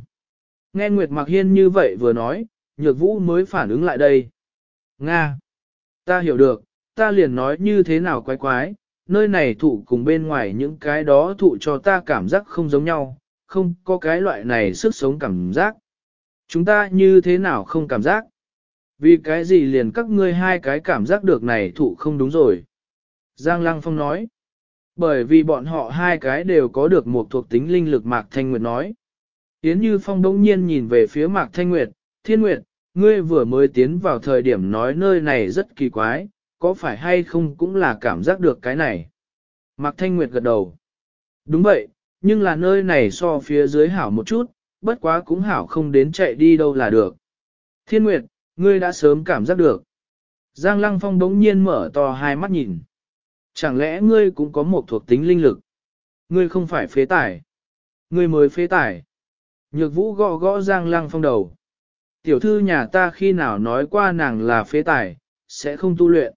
Nghe Nguyệt Mặc Hiên như vậy vừa nói, nhược vũ mới phản ứng lại đây. Nga! Ta hiểu được, ta liền nói như thế nào quái quái, nơi này thụ cùng bên ngoài những cái đó thụ cho ta cảm giác không giống nhau, không có cái loại này sức sống cảm giác. Chúng ta như thế nào không cảm giác? Vì cái gì liền các ngươi hai cái cảm giác được này thụ không đúng rồi. Giang Lăng Phong nói. Bởi vì bọn họ hai cái đều có được một thuộc tính linh lực Mạc Thanh Nguyệt nói. Yến Như Phong đông nhiên nhìn về phía Mạc Thanh Nguyệt, Thiên Nguyệt, ngươi vừa mới tiến vào thời điểm nói nơi này rất kỳ quái, có phải hay không cũng là cảm giác được cái này. Mạc Thanh Nguyệt gật đầu. Đúng vậy, nhưng là nơi này so phía dưới hảo một chút, bất quá cũng hảo không đến chạy đi đâu là được. Thiên Nguyệt, ngươi đã sớm cảm giác được. Giang Lăng Phong đống nhiên mở to hai mắt nhìn. Chẳng lẽ ngươi cũng có một thuộc tính linh lực? Ngươi không phải phế tải. Ngươi mới phế tải. Nhược vũ gõ gõ Giang Lăng Phong đầu. Tiểu thư nhà ta khi nào nói qua nàng là phế tài sẽ không tu luyện.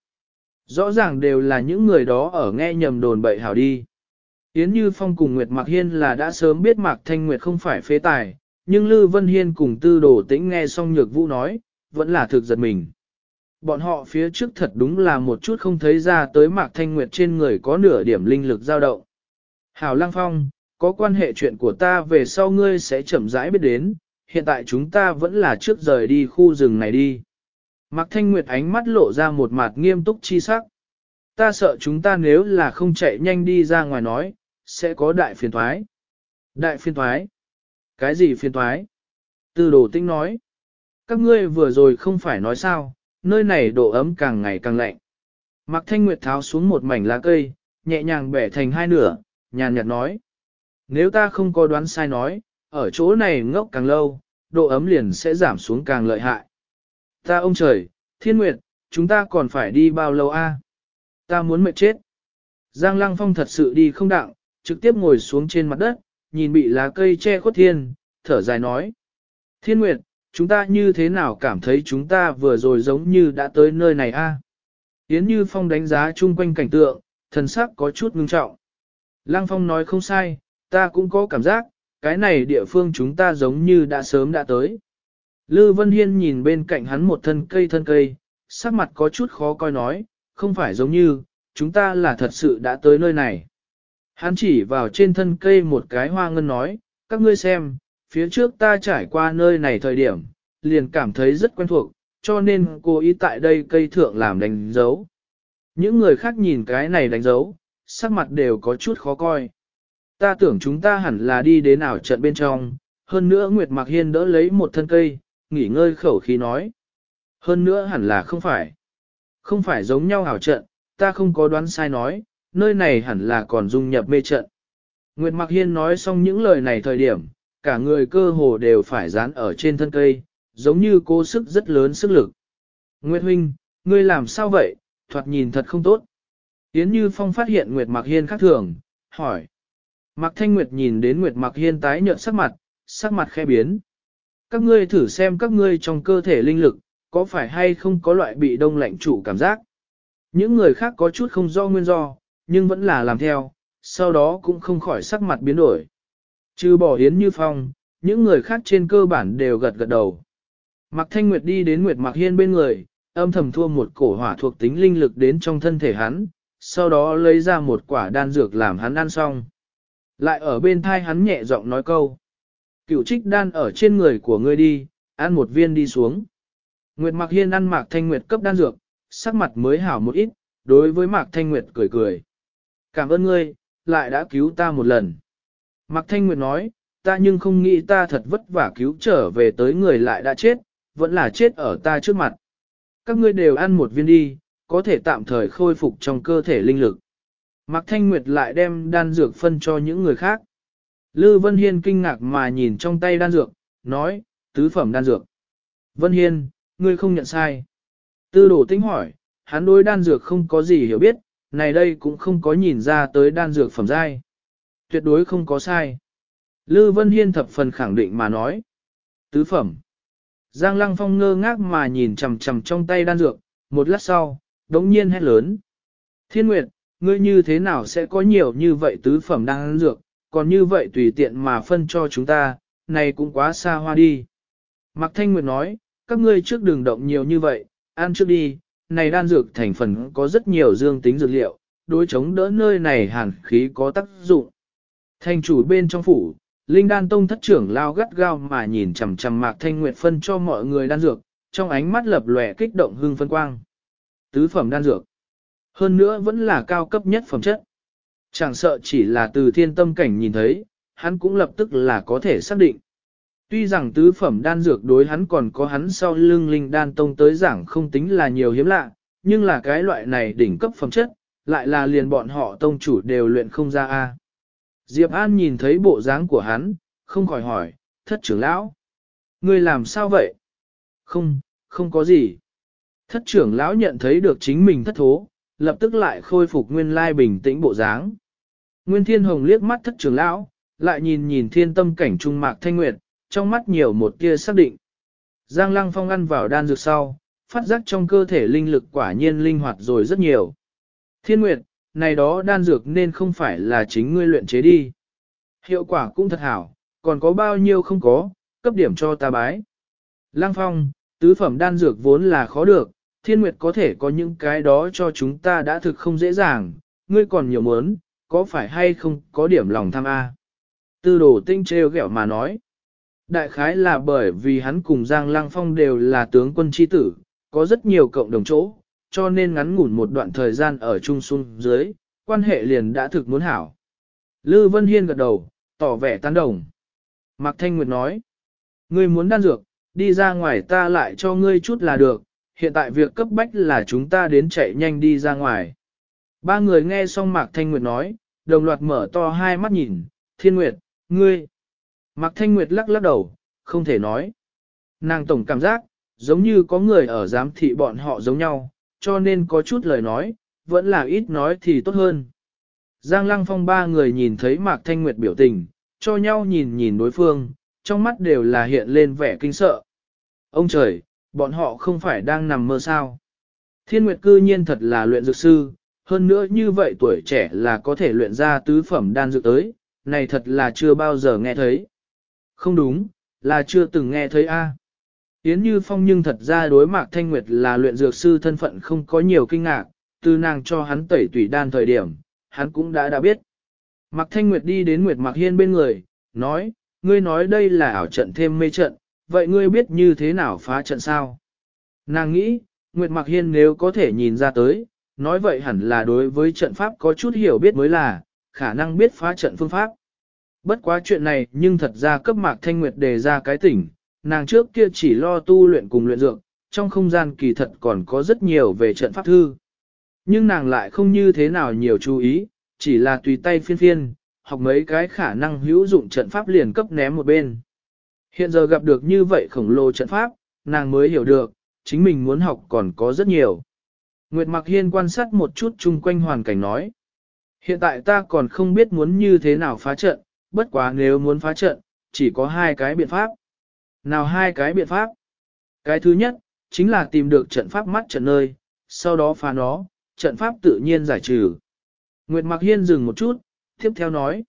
Rõ ràng đều là những người đó ở nghe nhầm đồn bậy hảo đi. Yến Như Phong cùng Nguyệt Mạc Hiên là đã sớm biết Mạc Thanh Nguyệt không phải phế tài, nhưng Lư Vân Hiên cùng Tư Đồ Tĩnh nghe xong Nhược Vũ nói, vẫn là thực giật mình. Bọn họ phía trước thật đúng là một chút không thấy ra tới Mạc Thanh Nguyệt trên người có nửa điểm linh lực dao động. Hảo Lăng Phong, có quan hệ chuyện của ta về sau ngươi sẽ chậm rãi biết đến, hiện tại chúng ta vẫn là trước rời đi khu rừng này đi. Mạc Thanh Nguyệt ánh mắt lộ ra một mặt nghiêm túc chi sắc. Ta sợ chúng ta nếu là không chạy nhanh đi ra ngoài nói, sẽ có đại phiền thoái. Đại phiền thoái? Cái gì phiền thoái? Tư đồ tinh nói. Các ngươi vừa rồi không phải nói sao, nơi này độ ấm càng ngày càng lạnh. Mạc Thanh Nguyệt tháo xuống một mảnh lá cây, nhẹ nhàng bẻ thành hai nửa, nhàn nhạt nói. Nếu ta không có đoán sai nói, ở chỗ này ngốc càng lâu, độ ấm liền sẽ giảm xuống càng lợi hại. Ta ông trời, thiên nguyệt, chúng ta còn phải đi bao lâu a? Ta muốn mệt chết. Giang Lăng Phong thật sự đi không đặng, trực tiếp ngồi xuống trên mặt đất, nhìn bị lá cây che khuất thiên, thở dài nói. Thiên Nguyệt, chúng ta như thế nào cảm thấy chúng ta vừa rồi giống như đã tới nơi này a? Yến Như Phong đánh giá chung quanh cảnh tượng, thần sắc có chút ngưng trọng. Lăng Phong nói không sai, ta cũng có cảm giác, cái này địa phương chúng ta giống như đã sớm đã tới. Lư Vân Hiên nhìn bên cạnh hắn một thân cây thân cây, sắc mặt có chút khó coi nói, không phải giống như, chúng ta là thật sự đã tới nơi này. Hắn chỉ vào trên thân cây một cái hoa ngân nói, các ngươi xem, phía trước ta trải qua nơi này thời điểm, liền cảm thấy rất quen thuộc, cho nên cô ý tại đây cây thượng làm đánh dấu. Những người khác nhìn cái này đánh dấu, sắc mặt đều có chút khó coi. Ta tưởng chúng ta hẳn là đi đến ảo trận bên trong, hơn nữa Nguyệt Mạc Hiên đỡ lấy một thân cây, nghỉ ngơi khẩu khí nói. Hơn nữa hẳn là không phải. Không phải giống nhau ảo trận, ta không có đoán sai nói, nơi này hẳn là còn dung nhập mê trận. Nguyệt Mạc Hiên nói xong những lời này thời điểm, cả người cơ hồ đều phải dán ở trên thân cây, giống như cố sức rất lớn sức lực. Nguyệt Huynh, ngươi làm sao vậy, thoạt nhìn thật không tốt. Yến Như Phong phát hiện Nguyệt Mạc Hiên khác thường, hỏi. Mạc Thanh Nguyệt nhìn đến Nguyệt Mạc Hiên tái nhợt sắc mặt, sắc mặt khẽ biến. Các ngươi thử xem các ngươi trong cơ thể linh lực, có phải hay không có loại bị đông lạnh chủ cảm giác. Những người khác có chút không do nguyên do, nhưng vẫn là làm theo, sau đó cũng không khỏi sắc mặt biến đổi. Trừ bỏ Yến Như Phong, những người khác trên cơ bản đều gật gật đầu. Mạc Thanh Nguyệt đi đến Nguyệt Mạc Hiên bên người, âm thầm thua một cổ hỏa thuộc tính linh lực đến trong thân thể hắn, sau đó lấy ra một quả đan dược làm hắn ăn xong. Lại ở bên thai hắn nhẹ giọng nói câu. Cựu trích đan ở trên người của ngươi đi, ăn một viên đi xuống. Nguyệt Mạc Hiên ăn Mạc Thanh Nguyệt cấp đan dược, sắc mặt mới hảo một ít, đối với Mạc Thanh Nguyệt cười cười. Cảm ơn ngươi, lại đã cứu ta một lần. Mạc Thanh Nguyệt nói, ta nhưng không nghĩ ta thật vất vả cứu trở về tới người lại đã chết, vẫn là chết ở ta trước mặt. Các ngươi đều ăn một viên đi, có thể tạm thời khôi phục trong cơ thể linh lực. Mạc Thanh Nguyệt lại đem đan dược phân cho những người khác. Lư Vân Hiên kinh ngạc mà nhìn trong tay đan dược, nói, tứ phẩm đan dược. Vân Hiên, ngươi không nhận sai. Tư đổ tính hỏi, hắn đối đan dược không có gì hiểu biết, này đây cũng không có nhìn ra tới đan dược phẩm giai. Tuyệt đối không có sai. Lư Vân Hiên thập phần khẳng định mà nói. Tứ phẩm. Giang Lăng Phong ngơ ngác mà nhìn chầm chầm trong tay đan dược, một lát sau, đống nhiên hét lớn. Thiên Nguyệt, ngươi như thế nào sẽ có nhiều như vậy tứ phẩm đan dược, còn như vậy tùy tiện mà phân cho chúng ta, này cũng quá xa hoa đi. Mạc Thanh Nguyệt nói, các ngươi trước đường động nhiều như vậy, ăn trước đi, này đan dược thành phần có rất nhiều dương tính dược liệu, đối chống đỡ nơi này hàn khí có tác dụng. Thành chủ bên trong phủ, Linh Đan Tông thất trưởng lao gắt gao mà nhìn chằm chằm Mạc Thanh Nguyệt phân cho mọi người đan dược, trong ánh mắt lập lòe kích động hương phân quang. Tứ phẩm đan dược. Hơn nữa vẫn là cao cấp nhất phẩm chất. Chẳng sợ chỉ là từ thiên tâm cảnh nhìn thấy, hắn cũng lập tức là có thể xác định. Tuy rằng tứ phẩm đan dược đối hắn còn có hắn sau lưng linh đan tông tới giảng không tính là nhiều hiếm lạ, nhưng là cái loại này đỉnh cấp phẩm chất, lại là liền bọn họ tông chủ đều luyện không ra a. Diệp An nhìn thấy bộ dáng của hắn, không khỏi hỏi, thất trưởng lão. Ngươi làm sao vậy? Không, không có gì. Thất trưởng lão nhận thấy được chính mình thất thố, lập tức lại khôi phục nguyên lai bình tĩnh bộ dáng. Nguyên Thiên Hồng liếc mắt thất trưởng lão, lại nhìn nhìn thiên tâm cảnh trung mạc thanh nguyệt, trong mắt nhiều một tia xác định. Giang Lăng Phong ăn vào đan dược sau, phát giác trong cơ thể linh lực quả nhiên linh hoạt rồi rất nhiều. Thiên Nguyệt, này đó đan dược nên không phải là chính ngươi luyện chế đi. Hiệu quả cũng thật hảo, còn có bao nhiêu không có, cấp điểm cho ta bái. Lăng Phong, tứ phẩm đan dược vốn là khó được, Thiên Nguyệt có thể có những cái đó cho chúng ta đã thực không dễ dàng, ngươi còn nhiều muốn, có phải hay không có điểm lòng tham A. Tư đồ tinh treo ghẹo mà nói. Đại khái là bởi vì hắn cùng Giang Lăng Phong đều là tướng quân chi tử, có rất nhiều cộng đồng chỗ, cho nên ngắn ngủn một đoạn thời gian ở Trung xuân dưới, quan hệ liền đã thực muốn hảo. Lư Vân Hiên gật đầu, tỏ vẻ tán đồng. Mạc Thanh Nguyệt nói, ngươi muốn đan dược, đi ra ngoài ta lại cho ngươi chút là được, hiện tại việc cấp bách là chúng ta đến chạy nhanh đi ra ngoài. Ba người nghe xong Mạc Thanh Nguyệt nói, đồng loạt mở to hai mắt nhìn, Thiên Nguyệt, ngươi. Mạc Thanh Nguyệt lắc lắc đầu, không thể nói. Nàng tổng cảm giác, giống như có người ở giám thị bọn họ giống nhau, cho nên có chút lời nói, vẫn là ít nói thì tốt hơn. Giang Lăng Phong ba người nhìn thấy Mạc Thanh Nguyệt biểu tình, cho nhau nhìn nhìn đối phương, trong mắt đều là hiện lên vẻ kinh sợ. Ông trời, bọn họ không phải đang nằm mơ sao. Thiên Nguyệt cư nhiên thật là luyện dược sư, hơn nữa như vậy tuổi trẻ là có thể luyện ra tứ phẩm đan dược tới, này thật là chưa bao giờ nghe thấy. Không đúng, là chưa từng nghe thấy a. Yến Như Phong nhưng thật ra đối Mạc Thanh Nguyệt là luyện dược sư thân phận không có nhiều kinh ngạc, từ nàng cho hắn tẩy tủy đan thời điểm, hắn cũng đã đã biết. Mạc Thanh Nguyệt đi đến Nguyệt Mạc Hiên bên người, nói, ngươi nói đây là ảo trận thêm mê trận, vậy ngươi biết như thế nào phá trận sao? Nàng nghĩ, Nguyệt Mạc Hiên nếu có thể nhìn ra tới, nói vậy hẳn là đối với trận pháp có chút hiểu biết mới là, khả năng biết phá trận phương pháp. Bất quá chuyện này nhưng thật ra cấp Mạc Thanh Nguyệt đề ra cái tỉnh, nàng trước kia chỉ lo tu luyện cùng luyện dược, trong không gian kỳ thật còn có rất nhiều về trận pháp thư. Nhưng nàng lại không như thế nào nhiều chú ý, chỉ là tùy tay phiên phiên, học mấy cái khả năng hữu dụng trận pháp liền cấp ném một bên. Hiện giờ gặp được như vậy khổng lồ trận pháp, nàng mới hiểu được, chính mình muốn học còn có rất nhiều. Nguyệt mặc Hiên quan sát một chút chung quanh hoàn cảnh nói. Hiện tại ta còn không biết muốn như thế nào phá trận, bất quá nếu muốn phá trận, chỉ có hai cái biện pháp. Nào hai cái biện pháp? Cái thứ nhất, chính là tìm được trận pháp mắt trận nơi, sau đó phá nó, trận pháp tự nhiên giải trừ. Nguyệt mặc Hiên dừng một chút, tiếp theo nói.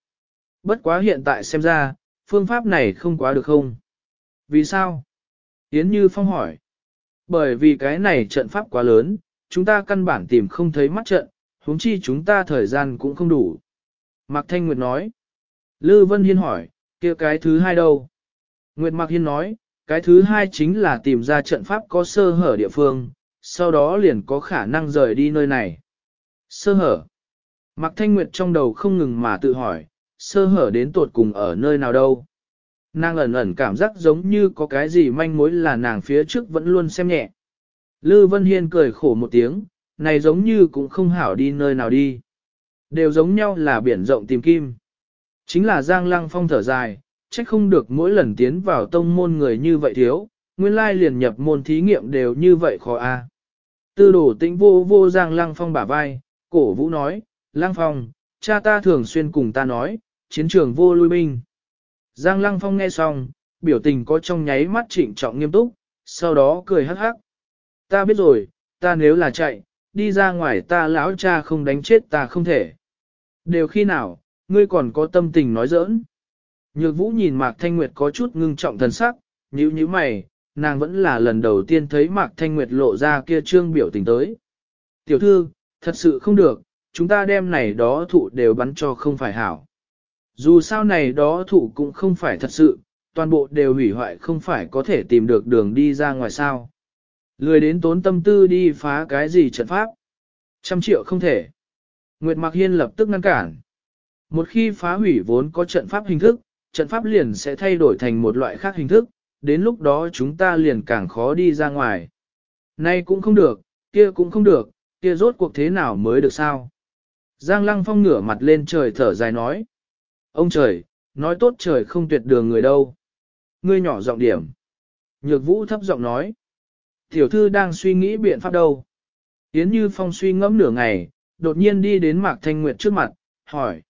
Bất quá hiện tại xem ra, phương pháp này không quá được không? Vì sao? Yến Như Phong hỏi. Bởi vì cái này trận pháp quá lớn, chúng ta căn bản tìm không thấy mắt trận, huống chi chúng ta thời gian cũng không đủ. Mạc Thanh Nguyệt nói. Lư Vân Hiên hỏi, kia cái thứ hai đâu? Nguyệt Mạc Hiên nói, cái thứ hai chính là tìm ra trận pháp có sơ hở địa phương, sau đó liền có khả năng rời đi nơi này. Sơ hở. Mạc Thanh Nguyệt trong đầu không ngừng mà tự hỏi, sơ hở đến tột cùng ở nơi nào đâu. Nàng ẩn ẩn cảm giác giống như có cái gì manh mối là nàng phía trước vẫn luôn xem nhẹ. Lư Vân Hiên cười khổ một tiếng, này giống như cũng không hảo đi nơi nào đi. Đều giống nhau là biển rộng tìm kim. Chính là Giang Lăng Phong thở dài, trách không được mỗi lần tiến vào tông môn người như vậy thiếu, nguyên lai liền nhập môn thí nghiệm đều như vậy khó a. Tư đổ tĩnh vô vô Giang Lăng Phong bả vai, cổ vũ nói, Lăng Phong, cha ta thường xuyên cùng ta nói, chiến trường vô lui binh. Giang Lăng Phong nghe xong, biểu tình có trong nháy mắt trịnh trọng nghiêm túc, sau đó cười hắc hắc. Ta biết rồi, ta nếu là chạy, đi ra ngoài ta lão cha không đánh chết ta không thể. Đều khi nào, ngươi còn có tâm tình nói giỡn. Nhược vũ nhìn Mạc Thanh Nguyệt có chút ngưng trọng thần sắc, nhíu nhíu mày, nàng vẫn là lần đầu tiên thấy Mạc Thanh Nguyệt lộ ra kia trương biểu tình tới. Tiểu thư, thật sự không được, chúng ta đem này đó thụ đều bắn cho không phải hảo. Dù sao này đó thủ cũng không phải thật sự, toàn bộ đều hủy hoại không phải có thể tìm được đường đi ra ngoài sao. Lười đến tốn tâm tư đi phá cái gì trận pháp. Trăm triệu không thể. Nguyệt Mạc Hiên lập tức ngăn cản. Một khi phá hủy vốn có trận pháp hình thức, trận pháp liền sẽ thay đổi thành một loại khác hình thức, đến lúc đó chúng ta liền càng khó đi ra ngoài. Nay cũng không được, kia cũng không được, kia rốt cuộc thế nào mới được sao? Giang Lăng Phong ngửa mặt lên trời thở dài nói. Ông trời, nói tốt trời không tuyệt đường người đâu. Ngươi nhỏ giọng điểm. Nhược vũ thấp giọng nói. Tiểu thư đang suy nghĩ biện pháp đâu. Yến Như Phong suy ngẫm nửa ngày, đột nhiên đi đến Mạc Thanh Nguyệt trước mặt, hỏi.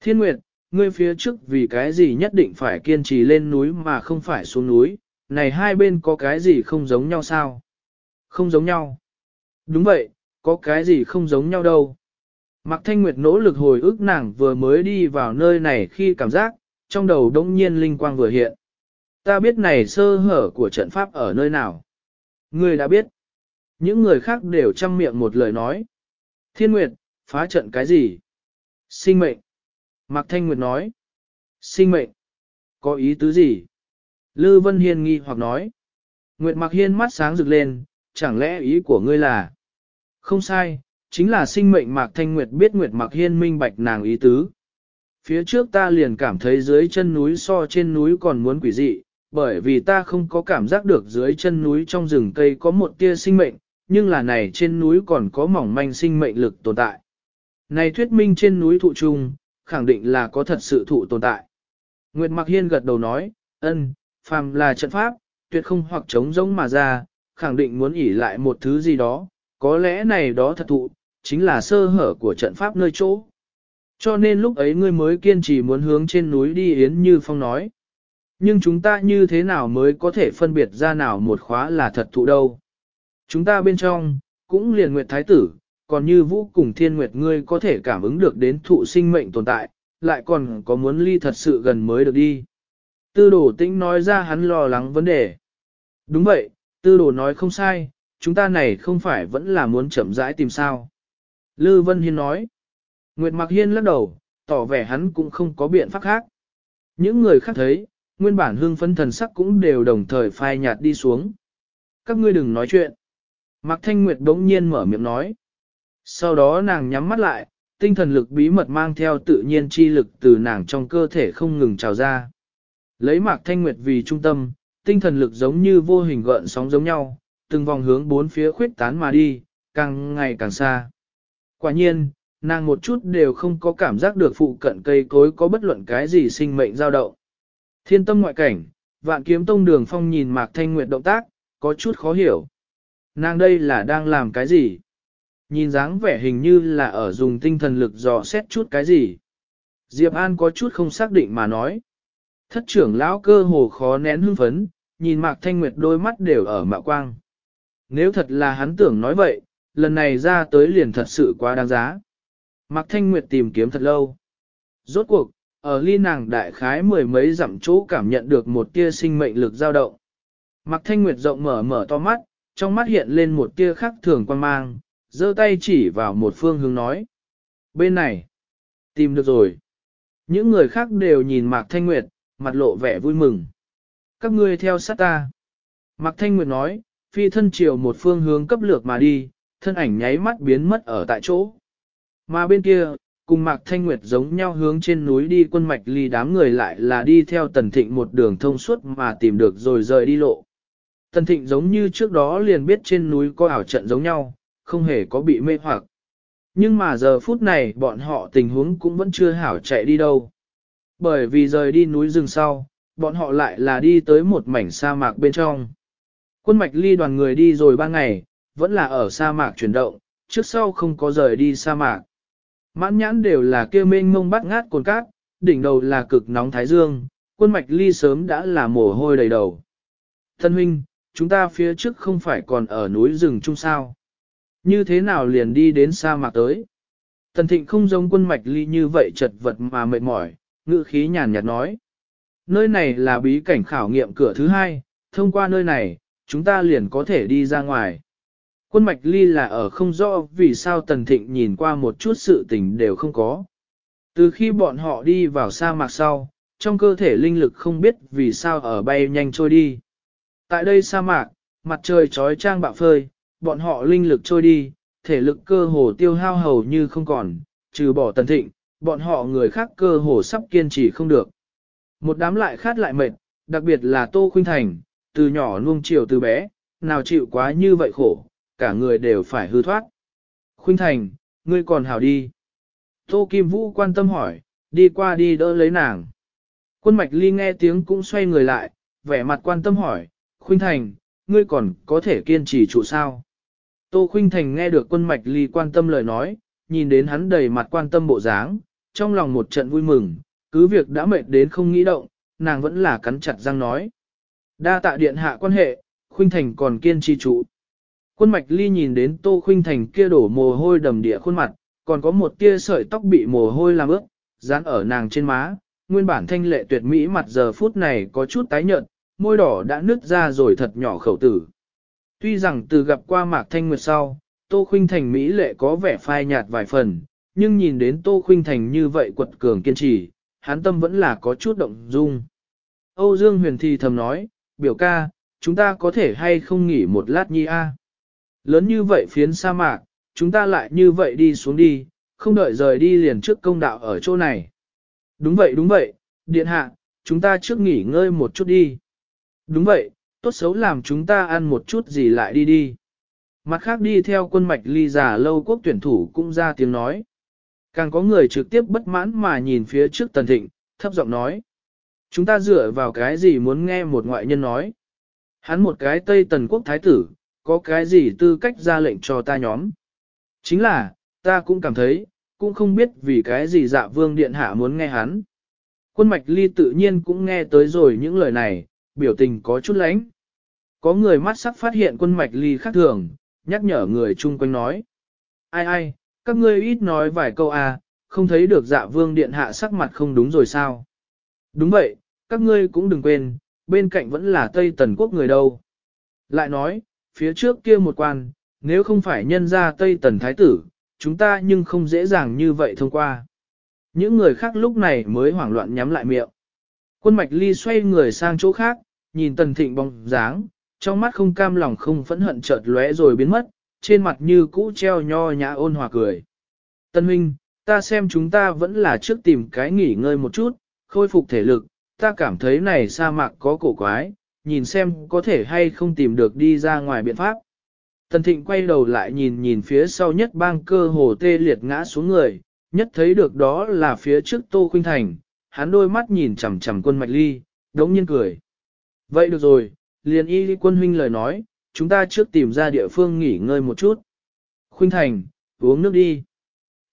Thiên Nguyệt, ngươi phía trước vì cái gì nhất định phải kiên trì lên núi mà không phải xuống núi, này hai bên có cái gì không giống nhau sao? Không giống nhau. Đúng vậy, có cái gì không giống nhau đâu. Mạc Thanh Nguyệt nỗ lực hồi ức nàng vừa mới đi vào nơi này khi cảm giác, trong đầu đông nhiên linh quang vừa hiện. Ta biết này sơ hở của trận pháp ở nơi nào. Ngươi đã biết. Những người khác đều chăm miệng một lời nói. Thiên Nguyệt, phá trận cái gì? Sinh mệnh. Mạc Thanh Nguyệt nói. Sinh mệnh. Có ý tứ gì? Lư Vân Hiên nghi hoặc nói. Nguyệt Mạc Hiên mắt sáng rực lên, chẳng lẽ ý của ngươi là? Không sai, chính là sinh mệnh Mạc Thanh Nguyệt biết Nguyệt Mạc Hiên minh bạch nàng ý tứ. Phía trước ta liền cảm thấy dưới chân núi so trên núi còn muốn quỷ dị, bởi vì ta không có cảm giác được dưới chân núi trong rừng cây có một tia sinh mệnh, nhưng là này trên núi còn có mỏng manh sinh mệnh lực tồn tại. Này thuyết minh trên núi thụ trung, khẳng định là có thật sự thụ tồn tại. Nguyệt Mạc Hiên gật đầu nói, ân, phàm là trận pháp, tuyệt không hoặc chống giống mà ra, khẳng định muốn ỉ lại một thứ gì đó, có lẽ này đó thật thụ, chính là sơ hở của trận pháp nơi chỗ. Cho nên lúc ấy ngươi mới kiên trì muốn hướng trên núi đi Yến Như Phong nói. Nhưng chúng ta như thế nào mới có thể phân biệt ra nào một khóa là thật thụ đâu. Chúng ta bên trong, cũng liền nguyệt thái tử, còn như vũ cùng thiên nguyệt ngươi có thể cảm ứng được đến thụ sinh mệnh tồn tại, lại còn có muốn ly thật sự gần mới được đi. Tư đồ tĩnh nói ra hắn lo lắng vấn đề. Đúng vậy, tư đồ nói không sai, chúng ta này không phải vẫn là muốn chậm rãi tìm sao. Lư Vân Hiên nói. Nguyệt Mạc Hiên lắc đầu, tỏ vẻ hắn cũng không có biện pháp khác. Những người khác thấy, nguyên bản hương phấn thần sắc cũng đều đồng thời phai nhạt đi xuống. Các ngươi đừng nói chuyện. Mạc Thanh Nguyệt bỗng nhiên mở miệng nói. Sau đó nàng nhắm mắt lại, tinh thần lực bí mật mang theo tự nhiên chi lực từ nàng trong cơ thể không ngừng trào ra. Lấy Mạc Thanh Nguyệt vì trung tâm, tinh thần lực giống như vô hình gợn sóng giống nhau, từng vòng hướng bốn phía khuyết tán mà đi, càng ngày càng xa. Quả nhiên, nàng một chút đều không có cảm giác được phụ cận cây cối có bất luận cái gì sinh mệnh dao động. Thiên tâm ngoại cảnh, vạn kiếm tông đường phong nhìn Mạc Thanh Nguyệt động tác, có chút khó hiểu. Nàng đây là đang làm cái gì? Nhìn dáng vẻ hình như là ở dùng tinh thần lực dò xét chút cái gì. Diệp An có chút không xác định mà nói. Thất trưởng lão cơ hồ khó nén hưng phấn, nhìn Mạc Thanh Nguyệt đôi mắt đều ở mạo quang. Nếu thật là hắn tưởng nói vậy, lần này ra tới liền thật sự quá đáng giá. Mạc Thanh Nguyệt tìm kiếm thật lâu. Rốt cuộc, ở ly nàng đại khái mười mấy dặm chỗ cảm nhận được một tia sinh mệnh lực dao động. Mạc Thanh Nguyệt rộng mở mở to mắt, trong mắt hiện lên một tia khắc thường quan mang, giơ tay chỉ vào một phương hướng nói. Bên này, tìm được rồi. Những người khác đều nhìn Mạc Thanh Nguyệt, mặt lộ vẻ vui mừng. Các ngươi theo sát ta. Mạc Thanh Nguyệt nói, phi thân chiều một phương hướng cấp lược mà đi, thân ảnh nháy mắt biến mất ở tại chỗ. Mà bên kia, cùng Mạc Thanh Nguyệt giống nhau hướng trên núi đi quân mạch ly đám người lại là đi theo Tần Thịnh một đường thông suốt mà tìm được rồi rời đi lộ. Tần Thịnh giống như trước đó liền biết trên núi có ảo trận giống nhau, không hề có bị mê hoặc. Nhưng mà giờ phút này bọn họ tình huống cũng vẫn chưa hảo chạy đi đâu. Bởi vì rời đi núi rừng sau, bọn họ lại là đi tới một mảnh sa mạc bên trong. Quân mạch ly đoàn người đi rồi ba ngày, vẫn là ở sa mạc chuyển động, trước sau không có rời đi sa mạc. Mãn nhãn đều là kêu mênh mông bắt ngát cồn cát, đỉnh đầu là cực nóng thái dương, quân mạch ly sớm đã là mồ hôi đầy đầu. Thân huynh, chúng ta phía trước không phải còn ở núi rừng chung sao. Như thế nào liền đi đến sa mạc tới? Tần thịnh không giống quân mạch ly như vậy chật vật mà mệt mỏi, ngữ khí nhàn nhạt nói. Nơi này là bí cảnh khảo nghiệm cửa thứ hai, thông qua nơi này, chúng ta liền có thể đi ra ngoài. Quân mạch ly là ở không rõ vì sao tần thịnh nhìn qua một chút sự tình đều không có. Từ khi bọn họ đi vào sa mạc sau, trong cơ thể linh lực không biết vì sao ở bay nhanh trôi đi. Tại đây sa mạc, mặt trời trói trang bạo phơi, bọn họ linh lực trôi đi, thể lực cơ hồ tiêu hao hầu như không còn, trừ bỏ tần thịnh, bọn họ người khác cơ hồ sắp kiên trì không được. Một đám lại khát lại mệt, đặc biệt là Tô Khuynh Thành, từ nhỏ nuông chiều từ bé, nào chịu quá như vậy khổ, cả người đều phải hư thoát. Khuynh Thành, ngươi còn hảo đi. Tô Kim Vũ quan tâm hỏi, đi qua đi đỡ lấy nàng. Quân Mạch Ly nghe tiếng cũng xoay người lại, vẻ mặt quan tâm hỏi, Khuynh Thành, ngươi còn có thể kiên trì trụ sao? Tô Khuynh Thành nghe được quân Mạch Ly quan tâm lời nói, nhìn đến hắn đầy mặt quan tâm bộ dáng, trong lòng một trận vui mừng, cứ việc đã mệt đến không nghĩ động, nàng vẫn là cắn chặt răng nói. Đa tạ điện hạ quan hệ, Khuynh Thành còn kiên trì trụ. Quân mạch ly nhìn đến Tô Khuynh Thành kia đổ mồ hôi đầm địa khuôn mặt, còn có một tia sợi tóc bị mồ hôi làm ướt, dán ở nàng trên má, nguyên bản thanh lệ tuyệt mỹ mặt giờ phút này có chút tái nhợt, môi đỏ đã nứt ra rồi thật nhỏ khẩu tử. Tuy rằng từ gặp qua Mạc Thanh Nguyệt sau, Tô Khuynh Thành mỹ lệ có vẻ phai nhạt vài phần, nhưng nhìn đến Tô Khuynh Thành như vậy quật cường kiên trì, hắn tâm vẫn là có chút động dung. Âu Dương Huyền thi thầm nói, biểu ca, chúng ta có thể hay không nghỉ một lát nhi a? Lớn như vậy phiến sa mạc, chúng ta lại như vậy đi xuống đi, không đợi rời đi liền trước công đạo ở chỗ này. Đúng vậy đúng vậy, điện hạ, chúng ta trước nghỉ ngơi một chút đi. Đúng vậy, tốt xấu làm chúng ta ăn một chút gì lại đi đi. Mặt khác đi theo quân mạch ly giả lâu quốc tuyển thủ cũng ra tiếng nói. Càng có người trực tiếp bất mãn mà nhìn phía trước tần thịnh, thấp giọng nói. Chúng ta dựa vào cái gì muốn nghe một ngoại nhân nói. Hắn một cái Tây Tần Quốc Thái tử, có cái gì tư cách ra lệnh cho ta nhóm. Chính là, ta cũng cảm thấy, cũng không biết vì cái gì dạ vương điện hạ muốn nghe hắn. Quân mạch ly tự nhiên cũng nghe tới rồi những lời này, biểu tình có chút lánh. Có người mắt sắc phát hiện quân mạch ly khác thường, nhắc nhở người chung quanh nói. Ai ai, các ngươi ít nói vài câu à, không thấy được dạ vương điện hạ sắc mặt không đúng rồi sao. Đúng vậy, các ngươi cũng đừng quên, bên cạnh vẫn là Tây Tần Quốc người đâu. Lại nói, phía trước kia một quan, nếu không phải nhân ra Tây Tần Thái Tử, chúng ta nhưng không dễ dàng như vậy thông qua. Những người khác lúc này mới hoảng loạn nhắm lại miệng. Quân mạch ly xoay người sang chỗ khác, nhìn tần thịnh bóng dáng, trong mắt không cam lòng không phẫn hận chợt lóe rồi biến mất, trên mặt như cũ treo nho nhã ôn hòa cười. Tân huynh, ta xem chúng ta vẫn là trước tìm cái nghỉ ngơi một chút, khôi phục thể lực, ta cảm thấy này sa mạc có cổ quái, nhìn xem có thể hay không tìm được đi ra ngoài biện pháp. Tần thịnh quay đầu lại nhìn nhìn phía sau nhất bang cơ hồ tê liệt ngã xuống người, nhất thấy được đó là phía trước Tô Khuynh Thành, hắn đôi mắt nhìn chằm chằm quân mạch ly, đống nhiên cười. Vậy được rồi, liền y quân huynh lời nói, chúng ta trước tìm ra địa phương nghỉ ngơi một chút. Khuynh Thành, uống nước đi.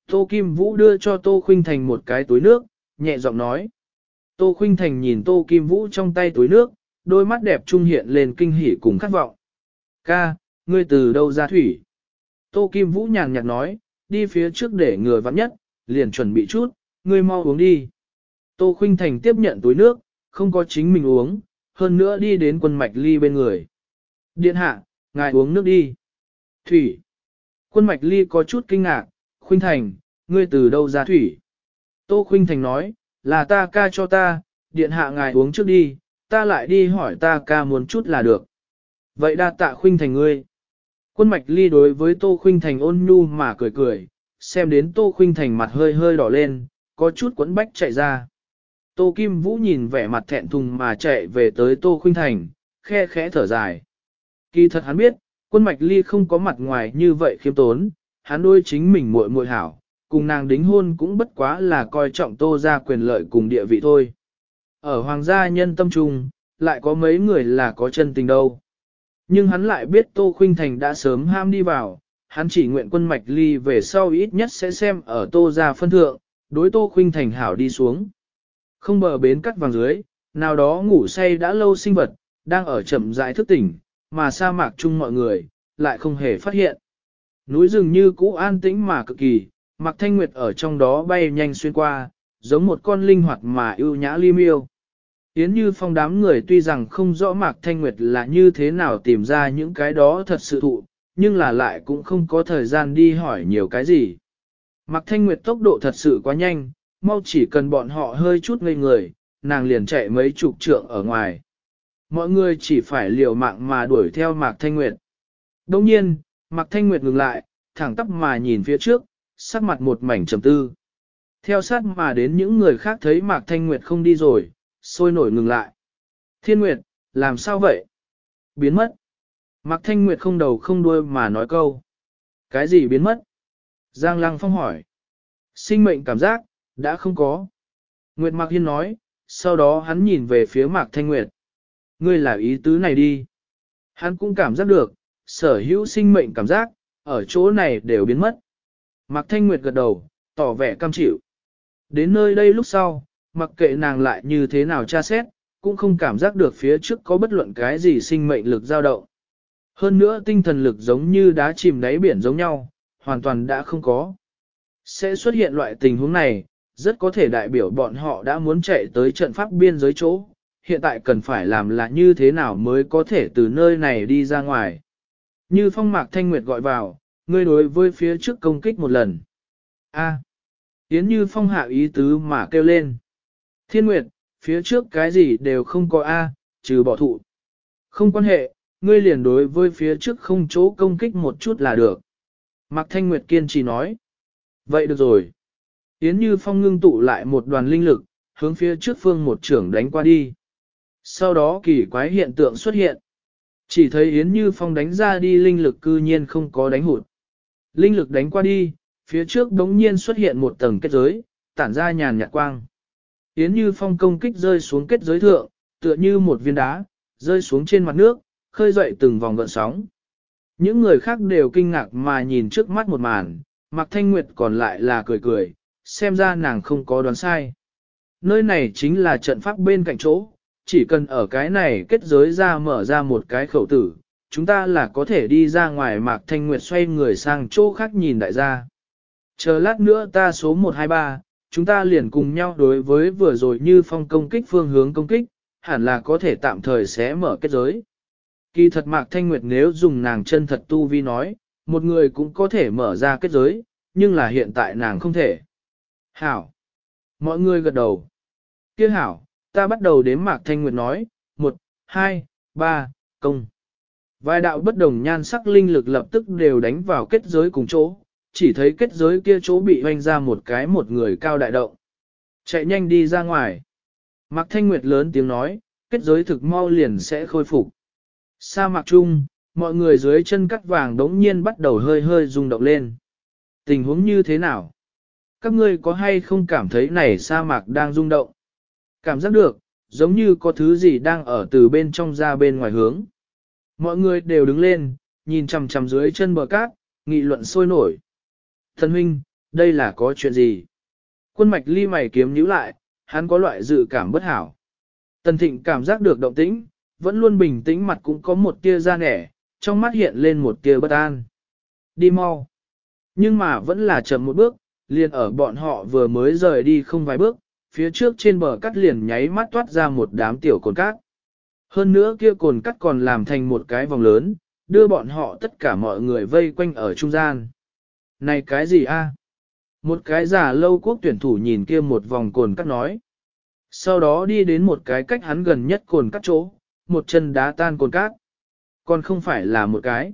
Tô Kim Vũ đưa cho Tô Khuynh Thành một cái túi nước, nhẹ giọng nói. Tô Khuynh Thành nhìn Tô Kim Vũ trong tay túi nước, đôi mắt đẹp trung hiện lên kinh hỉ cùng khát vọng. Ca, ngươi từ đâu ra thủy? Tô Kim Vũ nhàn nhạt nói, đi phía trước để người vắng nhất, liền chuẩn bị chút, ngươi mau uống đi. Tô Khuynh Thành tiếp nhận túi nước, không có chính mình uống, hơn nữa đi đến quân mạch ly bên người. Điện hạ, ngài uống nước đi. Thủy. Quân mạch ly có chút kinh ngạc, Khuynh Thành, ngươi từ đâu ra thủy? Tô Khuynh Thành nói, là ta ca cho ta, điện hạ ngài uống trước đi, ta lại đi hỏi ta ca muốn chút là được. Vậy đa tạ Khuynh Thành ngươi. Quân mạch ly đối với Tô Khuynh Thành ôn nhu mà cười cười, xem đến Tô Khuynh Thành mặt hơi hơi đỏ lên, có chút quấn bách chạy ra. Tô Kim Vũ nhìn vẻ mặt thẹn thùng mà chạy về tới Tô Khuynh Thành, khe khẽ thở dài. Kỳ thật hắn biết, quân mạch ly không có mặt ngoài như vậy khiêm tốn, hắn đôi chính mình muội muội hảo, cùng nàng đính hôn cũng bất quá là coi trọng Tô ra quyền lợi cùng địa vị thôi. Ở hoàng gia nhân tâm trung, lại có mấy người là có chân tình đâu. Nhưng hắn lại biết Tô Khuynh Thành đã sớm ham đi vào, hắn chỉ nguyện quân mạch ly về sau ít nhất sẽ xem ở Tô ra phân thượng, đối Tô Khuynh Thành hảo đi xuống. Không bờ bến cắt vàng dưới, nào đó ngủ say đã lâu sinh vật, đang ở chậm rãi thức tỉnh, mà sa mạc chung mọi người, lại không hề phát hiện. Núi rừng như cũ an tĩnh mà cực kỳ, Mạc Thanh Nguyệt ở trong đó bay nhanh xuyên qua, giống một con linh hoạt mà ưu nhã li miêu. Yến như phong đám người tuy rằng không rõ Mạc Thanh Nguyệt là như thế nào tìm ra những cái đó thật sự thụ, nhưng là lại cũng không có thời gian đi hỏi nhiều cái gì. Mạc Thanh Nguyệt tốc độ thật sự quá nhanh, mau chỉ cần bọn họ hơi chút ngây người, nàng liền chạy mấy chục trượng ở ngoài. Mọi người chỉ phải liều mạng mà đuổi theo Mạc Thanh Nguyệt. Đồng nhiên, Mạc Thanh Nguyệt ngừng lại, thẳng tắp mà nhìn phía trước, sắc mặt một mảnh trầm tư. Theo sát mà đến những người khác thấy Mạc Thanh Nguyệt không đi rồi, sôi nổi ngừng lại. Thiên Nguyệt, làm sao vậy? Biến mất. Mạc Thanh Nguyệt không đầu không đuôi mà nói câu. Cái gì biến mất? Giang Lăng Phong hỏi. Sinh mệnh cảm giác, đã không có. Nguyệt Mạc Hiên nói, sau đó hắn nhìn về phía Mạc Thanh Nguyệt. Ngươi là ý tứ này đi. Hắn cũng cảm giác được, sở hữu sinh mệnh cảm giác, ở chỗ này đều biến mất. Mạc Thanh Nguyệt gật đầu, tỏ vẻ cam chịu. Đến nơi đây lúc sau, mặc kệ nàng lại như thế nào tra xét, cũng không cảm giác được phía trước có bất luận cái gì sinh mệnh lực dao động. Hơn nữa tinh thần lực giống như đá chìm đáy biển giống nhau, hoàn toàn đã không có. Sẽ xuất hiện loại tình huống này, rất có thể đại biểu bọn họ đã muốn chạy tới trận pháp biên giới chỗ, hiện tại cần phải làm là như thế nào mới có thể từ nơi này đi ra ngoài. Như phong mạc thanh nguyệt gọi vào, ngươi đối với phía trước công kích một lần. A. Yến như phong hạ ý tứ mà kêu lên. Thiên nguyệt, phía trước cái gì đều không có A, trừ bỏ thụ. Không quan hệ, ngươi liền đối với phía trước không chỗ công kích một chút là được. Mạc Thanh Nguyệt kiên trì nói. Vậy được rồi. Yến Như Phong ngưng tụ lại một đoàn linh lực, hướng phía trước phương một trưởng đánh qua đi. Sau đó kỳ quái hiện tượng xuất hiện. Chỉ thấy Yến Như Phong đánh ra đi linh lực cư nhiên không có đánh hụt. Linh lực đánh qua đi, phía trước đống nhiên xuất hiện một tầng kết giới, tản ra nhàn nhạt quang. Yến Như Phong công kích rơi xuống kết giới thượng, tựa như một viên đá, rơi xuống trên mặt nước, khơi dậy từng vòng gợn sóng. Những người khác đều kinh ngạc mà nhìn trước mắt một màn, Mạc Thanh Nguyệt còn lại là cười cười, xem ra nàng không có đoán sai. Nơi này chính là trận pháp bên cạnh chỗ, chỉ cần ở cái này kết giới ra mở ra một cái khẩu tử, chúng ta là có thể đi ra ngoài Mạc Thanh Nguyệt xoay người sang chỗ khác nhìn đại gia. Chờ lát nữa ta số 123, chúng ta liền cùng nhau đối với vừa rồi như phong công kích phương hướng công kích, hẳn là có thể tạm thời sẽ mở kết giới. Kỳ thật Mạc Thanh Nguyệt nếu dùng nàng chân thật tu vi nói, một người cũng có thể mở ra kết giới, nhưng là hiện tại nàng không thể. Hảo! Mọi người gật đầu. Kia hảo, ta bắt đầu đếm Mạc Thanh Nguyệt nói, một, hai, ba, công. Vài đạo bất đồng nhan sắc linh lực lập tức đều đánh vào kết giới cùng chỗ, chỉ thấy kết giới kia chỗ bị hoanh ra một cái một người cao đại động. Chạy nhanh đi ra ngoài. Mạc Thanh Nguyệt lớn tiếng nói, kết giới thực mau liền sẽ khôi phục. Sa mạc chung, mọi người dưới chân cắt vàng đống nhiên bắt đầu hơi hơi rung động lên. Tình huống như thế nào? Các ngươi có hay không cảm thấy này sa mạc đang rung động? Cảm giác được, giống như có thứ gì đang ở từ bên trong ra bên ngoài hướng. Mọi người đều đứng lên, nhìn chằm chằm dưới chân bờ cát, nghị luận sôi nổi. Thần huynh, đây là có chuyện gì? Quân mạch ly mày kiếm nhíu lại, hắn có loại dự cảm bất hảo. Tần thịnh cảm giác được động tĩnh, vẫn luôn bình tĩnh mặt cũng có một tia da nẻ, trong mắt hiện lên một tia bất an. Đi mau. Nhưng mà vẫn là chậm một bước, liền ở bọn họ vừa mới rời đi không vài bước, phía trước trên bờ cắt liền nháy mắt toát ra một đám tiểu cồn cát. Hơn nữa kia cồn cắt còn làm thành một cái vòng lớn, đưa bọn họ tất cả mọi người vây quanh ở trung gian. Này cái gì a? Một cái giả lâu quốc tuyển thủ nhìn kia một vòng cồn cắt nói. Sau đó đi đến một cái cách hắn gần nhất cồn cắt chỗ, một chân đá tan cồn cát. Còn không phải là một cái.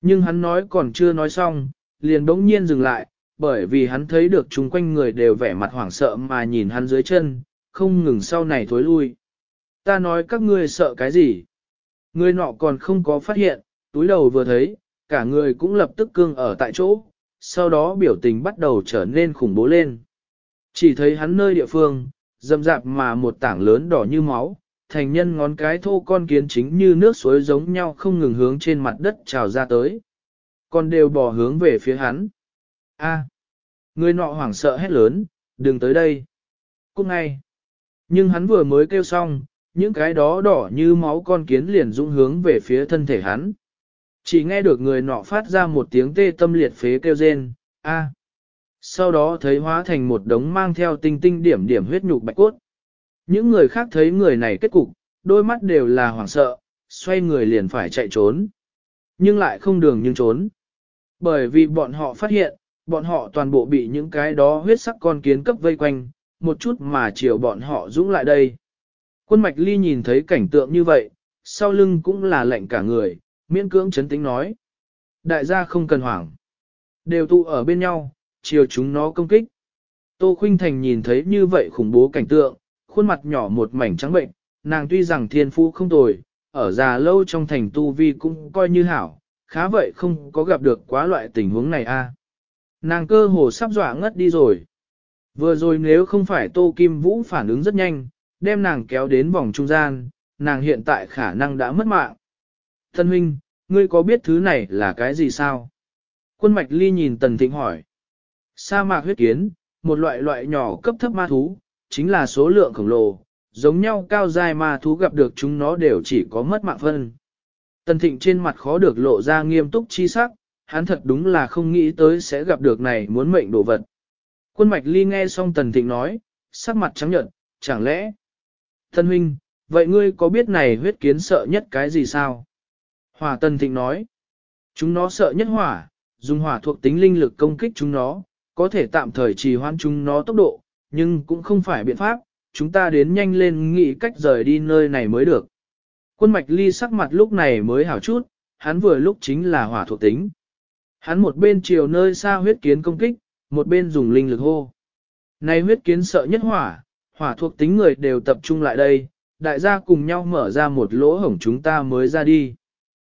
Nhưng hắn nói còn chưa nói xong, liền bỗng nhiên dừng lại, bởi vì hắn thấy được chung quanh người đều vẻ mặt hoảng sợ mà nhìn hắn dưới chân, không ngừng sau này thối lui. Ta nói các ngươi sợ cái gì? Người nọ còn không có phát hiện, túi đầu vừa thấy, cả người cũng lập tức cương ở tại chỗ, sau đó biểu tình bắt đầu trở nên khủng bố lên. Chỉ thấy hắn nơi địa phương, dầm dạp mà một tảng lớn đỏ như máu, thành nhân ngón cái thô con kiến chính như nước suối giống nhau không ngừng hướng trên mặt đất trào ra tới. Còn đều bỏ hướng về phía hắn. A. người nọ hoảng sợ hét lớn, đừng tới đây. Cũng ngay. Nhưng hắn vừa mới kêu xong, những cái đó đỏ như máu con kiến liền dũng hướng về phía thân thể hắn. Chỉ nghe được người nọ phát ra một tiếng tê tâm liệt phế kêu rên, a. Sau đó thấy hóa thành một đống mang theo tinh tinh điểm điểm huyết nhục bạch cốt. Những người khác thấy người này kết cục, đôi mắt đều là hoảng sợ, xoay người liền phải chạy trốn. Nhưng lại không đường nhưng trốn. Bởi vì bọn họ phát hiện, bọn họ toàn bộ bị những cái đó huyết sắc con kiến cấp vây quanh, một chút mà chiều bọn họ dũng lại đây. Quân mạch ly nhìn thấy cảnh tượng như vậy, sau lưng cũng là lạnh cả người, miễn cưỡng chấn tĩnh nói. Đại gia không cần hoảng. Đều tụ ở bên nhau, chiều chúng nó công kích. Tô Khuynh Thành nhìn thấy như vậy khủng bố cảnh tượng, khuôn mặt nhỏ một mảnh trắng bệnh, nàng tuy rằng thiên phú không tồi, ở già lâu trong thành tu vi cũng coi như hảo, khá vậy không có gặp được quá loại tình huống này a. Nàng cơ hồ sắp dọa ngất đi rồi. Vừa rồi nếu không phải Tô Kim Vũ phản ứng rất nhanh, đem nàng kéo đến vòng trung gian, nàng hiện tại khả năng đã mất mạng. Thân huynh, ngươi có biết thứ này là cái gì sao? Quân mạch ly nhìn tần thịnh hỏi. Sa mạc huyết kiến, một loại loại nhỏ cấp thấp ma thú, chính là số lượng khổng lồ, giống nhau cao dài ma thú gặp được chúng nó đều chỉ có mất mạng phân. Tần thịnh trên mặt khó được lộ ra nghiêm túc chi sắc, hắn thật đúng là không nghĩ tới sẽ gặp được này muốn mệnh đồ vật. Quân mạch ly nghe xong tần thịnh nói, sắc mặt trắng nhợt, chẳng lẽ? Thân huynh, vậy ngươi có biết này huyết kiến sợ nhất cái gì sao? Hỏa tần thịnh nói, chúng nó sợ nhất hỏa, dùng hỏa thuộc tính linh lực công kích chúng nó, có thể tạm thời trì hoãn chúng nó tốc độ, nhưng cũng không phải biện pháp, chúng ta đến nhanh lên nghĩ cách rời đi nơi này mới được. Quân mạch ly sắc mặt lúc này mới hảo chút, hắn vừa lúc chính là hỏa thuộc tính. Hắn một bên chiều nơi xa huyết kiến công kích, một bên dùng linh lực hô. Này huyết kiến sợ nhất hỏa, hỏa thuộc tính người đều tập trung lại đây, đại gia cùng nhau mở ra một lỗ hổng chúng ta mới ra đi.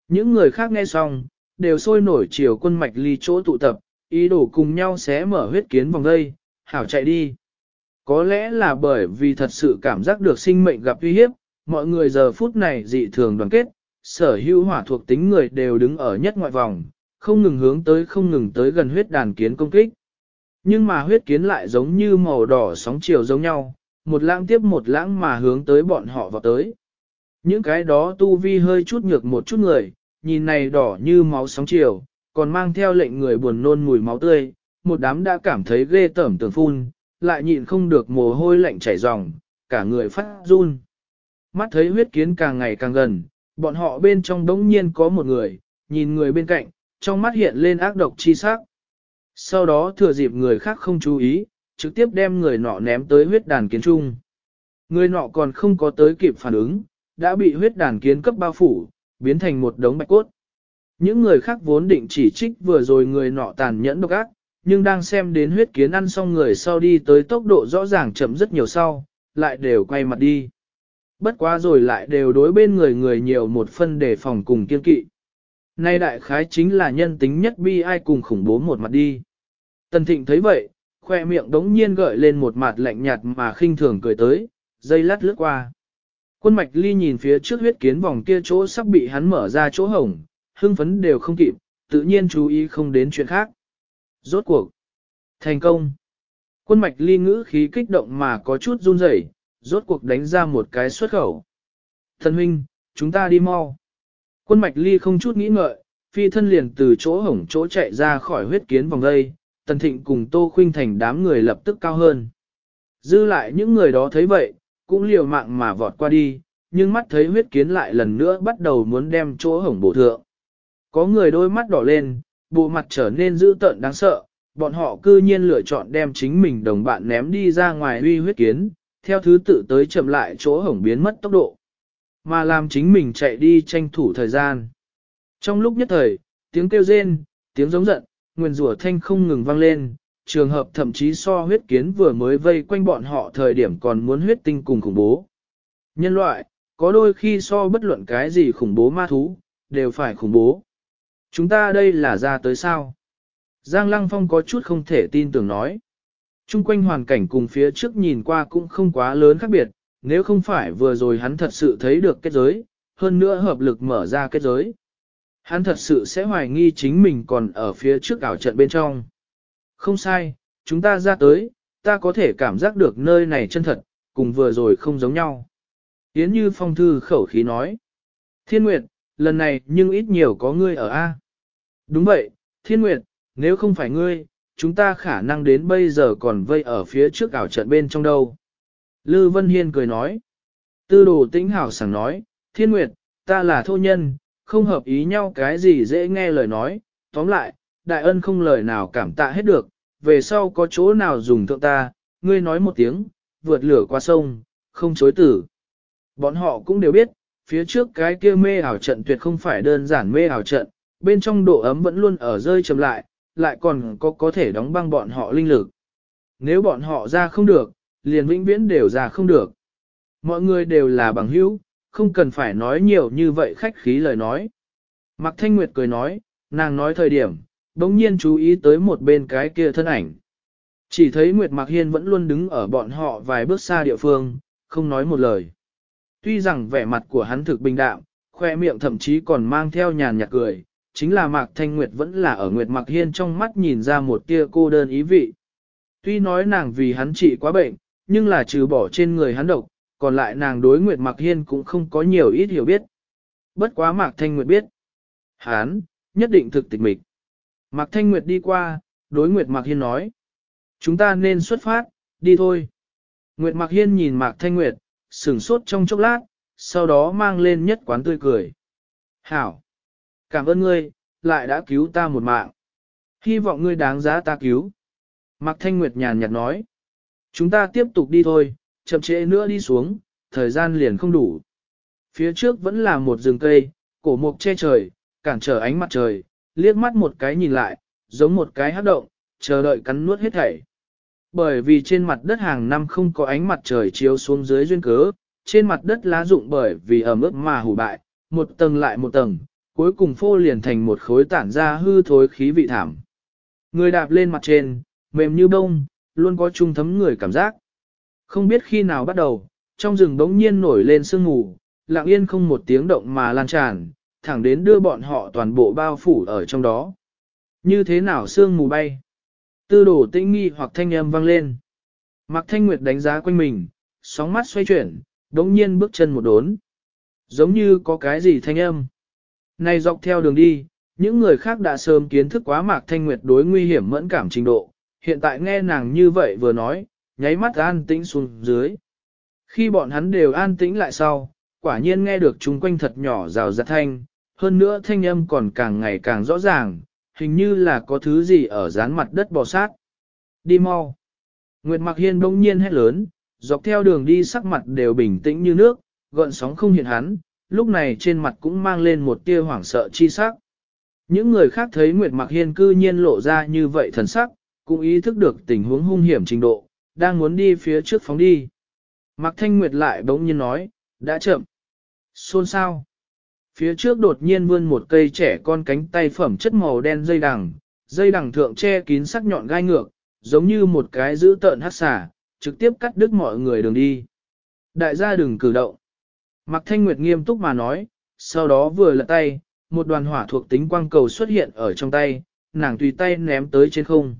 Những người khác nghe xong, đều sôi nổi chiều quân mạch ly chỗ tụ tập, ý đồ cùng nhau xé mở huyết kiến vòng đây, hảo chạy đi. Có lẽ là bởi vì thật sự cảm giác được sinh mệnh gặp uy hiếp, mọi người giờ phút này dị thường đoàn kết, sở hữu hỏa thuộc tính người đều đứng ở nhất ngoại vòng, không ngừng hướng tới không ngừng tới gần huyết đàn kiến công kích. Nhưng mà huyết kiến lại giống như màu đỏ sóng chiều giống nhau, một lãng tiếp một lãng mà hướng tới bọn họ vào tới. Những cái đó tu vi hơi chút nhược một chút người, nhìn này đỏ như máu sóng chiều, còn mang theo lệnh người buồn nôn mùi máu tươi, một đám đã cảm thấy ghê tởm tường phun, lại nhịn không được mồ hôi lạnh chảy ròng, cả người phát run. Mắt thấy huyết kiến càng ngày càng gần, bọn họ bên trong đống nhiên có một người, nhìn người bên cạnh, trong mắt hiện lên ác độc chi sắc. Sau đó thừa dịp người khác không chú ý, trực tiếp đem người nọ ném tới huyết đàn kiến trung. Người nọ còn không có tới kịp phản ứng, đã bị huyết đàn kiến cấp bao phủ, biến thành một đống bạch cốt. Những người khác vốn định chỉ trích vừa rồi người nọ tàn nhẫn độc ác, nhưng đang xem đến huyết kiến ăn xong người sau đi tới tốc độ rõ ràng chậm rất nhiều sau, lại đều quay mặt đi. Bất quá rồi lại đều đối bên người người nhiều một phân để phòng cùng kiên kỵ. Nay đại khái chính là nhân tính nhất bi ai cùng khủng bố một mặt đi. Tần thịnh thấy vậy, khoe miệng đống nhiên gợi lên một mặt lạnh nhạt mà khinh thường cười tới, dây lát lướt qua. Quân mạch ly nhìn phía trước huyết kiến vòng kia chỗ sắp bị hắn mở ra chỗ hổng, hưng phấn đều không kịp, tự nhiên chú ý không đến chuyện khác. Rốt cuộc. Thành công. Quân mạch ly ngữ khí kích động mà có chút run rẩy, rốt cuộc đánh ra một cái xuất khẩu. Thần huynh, chúng ta đi mau. Quân mạch ly không chút nghĩ ngợi, phi thân liền từ chỗ hổng chỗ chạy ra khỏi huyết kiến vòng đây, tần thịnh cùng tô khuynh thành đám người lập tức cao hơn. Dư lại những người đó thấy vậy, cũng liều mạng mà vọt qua đi, nhưng mắt thấy huyết kiến lại lần nữa bắt đầu muốn đem chỗ hổng bổ thượng. Có người đôi mắt đỏ lên, bộ mặt trở nên dữ tợn đáng sợ, bọn họ cư nhiên lựa chọn đem chính mình đồng bạn ném đi ra ngoài huy huyết kiến, theo thứ tự tới chậm lại chỗ hổng biến mất tốc độ, mà làm chính mình chạy đi tranh thủ thời gian. Trong lúc nhất thời, tiếng kêu rên, tiếng giống giận, Nguyên rủa thanh không ngừng vang lên, trường hợp thậm chí so huyết kiến vừa mới vây quanh bọn họ thời điểm còn muốn huyết tinh cùng khủng bố. Nhân loại, có đôi khi so bất luận cái gì khủng bố ma thú, đều phải khủng bố. Chúng ta đây là ra tới sao? Giang Lăng Phong có chút không thể tin tưởng nói. Trung quanh hoàn cảnh cùng phía trước nhìn qua cũng không quá lớn khác biệt, nếu không phải vừa rồi hắn thật sự thấy được kết giới, hơn nữa hợp lực mở ra kết giới. Hắn thật sự sẽ hoài nghi chính mình còn ở phía trước ảo trận bên trong. Không sai, chúng ta ra tới, ta có thể cảm giác được nơi này chân thật, cùng vừa rồi không giống nhau. Yến Như Phong thư khẩu khí nói. Thiên Nguyệt, lần này nhưng ít nhiều có ngươi ở A. Đúng vậy, Thiên Nguyệt, nếu không phải ngươi, chúng ta khả năng đến bây giờ còn vây ở phía trước ảo trận bên trong đâu. Lư Vân Hiên cười nói. Tư đồ tĩnh hảo sảng nói, Thiên Nguyệt, ta là thô nhân, không hợp ý nhau cái gì dễ nghe lời nói, tóm lại, đại ân không lời nào cảm tạ hết được, về sau có chỗ nào dùng thượng ta, ngươi nói một tiếng, vượt lửa qua sông, không chối tử. Bọn họ cũng đều biết, phía trước cái kia mê ảo trận tuyệt không phải đơn giản mê ảo trận, bên trong độ ấm vẫn luôn ở rơi chậm lại, lại còn có có thể đóng băng bọn họ linh lực. Nếu bọn họ ra không được, liền vĩnh viễn đều ra không được. Mọi người đều là bằng hữu, không cần phải nói nhiều như vậy khách khí lời nói. Mạc Thanh Nguyệt cười nói, nàng nói thời điểm, bỗng nhiên chú ý tới một bên cái kia thân ảnh. Chỉ thấy Nguyệt Mạc Hiên vẫn luôn đứng ở bọn họ vài bước xa địa phương, không nói một lời. Tuy rằng vẻ mặt của hắn thực bình đạm, khoe miệng thậm chí còn mang theo nhàn nhạt cười, chính là Mạc Thanh Nguyệt vẫn là ở Nguyệt Mạc Hiên trong mắt nhìn ra một tia cô đơn ý vị. Tuy nói nàng vì hắn trị quá bệnh, nhưng là trừ bỏ trên người hắn độc, còn lại nàng đối Nguyệt Mạc Hiên cũng không có nhiều ít hiểu biết. Bất quá Mạc Thanh Nguyệt biết. Hắn, nhất định thực tịch mịch. Mạc Thanh Nguyệt đi qua, đối Nguyệt Mạc Hiên nói. Chúng ta nên xuất phát, đi thôi. Nguyệt Mạc Hiên nhìn Mạc Thanh Nguyệt, sửng sốt trong chốc lát, sau đó mang lên nhất quán tươi cười. Hảo! Cảm ơn ngươi, lại đã cứu ta một mạng. Hy vọng ngươi đáng giá ta cứu. Mạc Thanh Nguyệt nhàn nhạt nói. Chúng ta tiếp tục đi thôi, chậm trễ nữa đi xuống, thời gian liền không đủ. Phía trước vẫn là một rừng cây, cổ mục che trời, cản trở ánh mặt trời, liếc mắt một cái nhìn lại, giống một cái hát động, chờ đợi cắn nuốt hết thảy. Bởi vì trên mặt đất hàng năm không có ánh mặt trời chiếu xuống dưới duyên cớ, trên mặt đất lá rụng bởi vì ẩm ướt mà hủ bại, một tầng lại một tầng, cuối cùng phô liền thành một khối tản ra hư thối khí vị thảm. Người đạp lên mặt trên, mềm như bông, luôn có trung thấm người cảm giác. Không biết khi nào bắt đầu, trong rừng bỗng nhiên nổi lên sương mù, lặng yên không một tiếng động mà lan tràn, thẳng đến đưa bọn họ toàn bộ bao phủ ở trong đó. Như thế nào sương mù bay? Tư đổ tĩnh nghi hoặc thanh âm vang lên. Mạc Thanh Nguyệt đánh giá quanh mình, sóng mắt xoay chuyển, đống nhiên bước chân một đốn. Giống như có cái gì thanh âm. Này dọc theo đường đi, những người khác đã sớm kiến thức quá Mạc Thanh Nguyệt đối nguy hiểm mẫn cảm trình độ, hiện tại nghe nàng như vậy vừa nói, nháy mắt an tĩnh xuống dưới. Khi bọn hắn đều an tĩnh lại sau, quả nhiên nghe được chúng quanh thật nhỏ rào rạt thanh, hơn nữa thanh âm còn càng ngày càng rõ ràng, hình như là có thứ gì ở dán mặt đất bò sát. Đi mau. Nguyệt Mặc Hiên đông nhiên hét lớn, dọc theo đường đi sắc mặt đều bình tĩnh như nước, gợn sóng không hiện hắn, lúc này trên mặt cũng mang lên một tia hoảng sợ chi sắc. Những người khác thấy Nguyệt Mặc Hiên cư nhiên lộ ra như vậy thần sắc, cũng ý thức được tình huống hung hiểm trình độ, đang muốn đi phía trước phóng đi. Mạc Thanh Nguyệt lại bỗng nhiên nói, đã chậm. Xôn sao? Phía trước đột nhiên vươn một cây trẻ con cánh tay phẩm chất màu đen dây đằng, dây đằng thượng che kín sắc nhọn gai ngược, giống như một cái giữ tợn hát xả, trực tiếp cắt đứt mọi người đường đi. Đại gia đừng cử động. Mạc Thanh Nguyệt nghiêm túc mà nói, sau đó vừa lật tay, một đoàn hỏa thuộc tính quang cầu xuất hiện ở trong tay, nàng tùy tay ném tới trên không.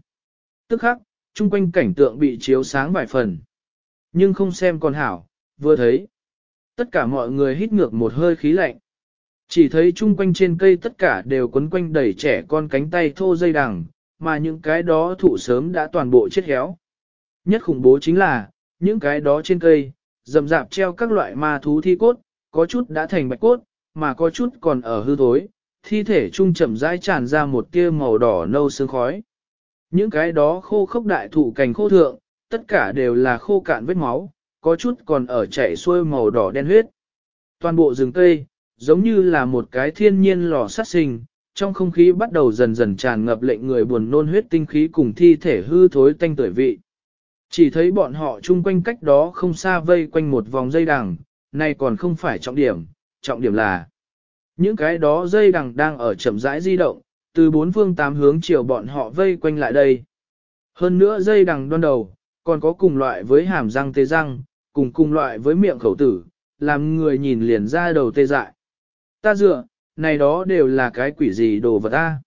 Tức khắc, chung quanh cảnh tượng bị chiếu sáng vài phần. Nhưng không xem còn hảo, vừa thấy. Tất cả mọi người hít ngược một hơi khí lạnh. Chỉ thấy chung quanh trên cây tất cả đều quấn quanh đầy trẻ con cánh tay thô dây đằng, mà những cái đó thụ sớm đã toàn bộ chết héo. Nhất khủng bố chính là, những cái đó trên cây, rậm rạp treo các loại ma thú thi cốt, có chút đã thành bạch cốt, mà có chút còn ở hư thối, thi thể trung chậm rãi tràn ra một tia màu đỏ nâu sương khói. Những cái đó khô khốc đại thụ cành khô thượng, tất cả đều là khô cạn vết máu, có chút còn ở chảy xuôi màu đỏ đen huyết. Toàn bộ rừng cây, giống như là một cái thiên nhiên lò sát sinh, trong không khí bắt đầu dần dần tràn ngập lệnh người buồn nôn huyết tinh khí cùng thi thể hư thối tanh tuổi vị. Chỉ thấy bọn họ chung quanh cách đó không xa vây quanh một vòng dây đằng, này còn không phải trọng điểm, trọng điểm là những cái đó dây đằng đang ở chậm rãi di động, từ bốn phương tám hướng chiều bọn họ vây quanh lại đây. Hơn nữa dây đằng đoan đầu, còn có cùng loại với hàm răng tê răng, cùng cùng loại với miệng khẩu tử, làm người nhìn liền ra đầu tê dại. Ta dựa, này đó đều là cái quỷ gì đồ vật ta.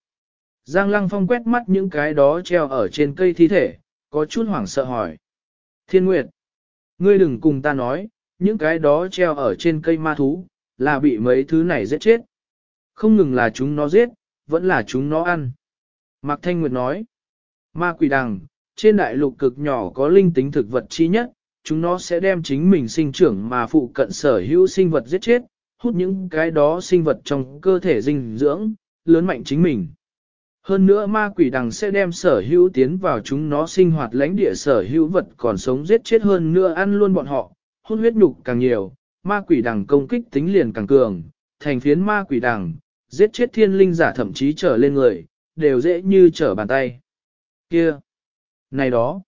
Giang Lăng Phong quét mắt những cái đó treo ở trên cây thi thể, có chút hoảng sợ hỏi. Thiên Nguyệt, ngươi đừng cùng ta nói, những cái đó treo ở trên cây ma thú, là bị mấy thứ này giết chết. Không ngừng là chúng nó giết, vẫn là chúng nó ăn. Mạc Thanh Nguyệt nói, ma quỷ đằng, trên đại lục cực nhỏ có linh tính thực vật chi nhất, chúng nó sẽ đem chính mình sinh trưởng mà phụ cận sở hữu sinh vật giết chết, hút những cái đó sinh vật trong cơ thể dinh dưỡng, lớn mạnh chính mình. Hơn nữa ma quỷ đằng sẽ đem sở hữu tiến vào chúng nó sinh hoạt lãnh địa sở hữu vật còn sống giết chết hơn nữa ăn luôn bọn họ, hút huyết nhục càng nhiều, ma quỷ đằng công kích tính liền càng cường, thành phiến ma quỷ đằng, giết chết thiên linh giả thậm chí trở lên người, đều dễ như trở bàn tay. Kia! Này đó!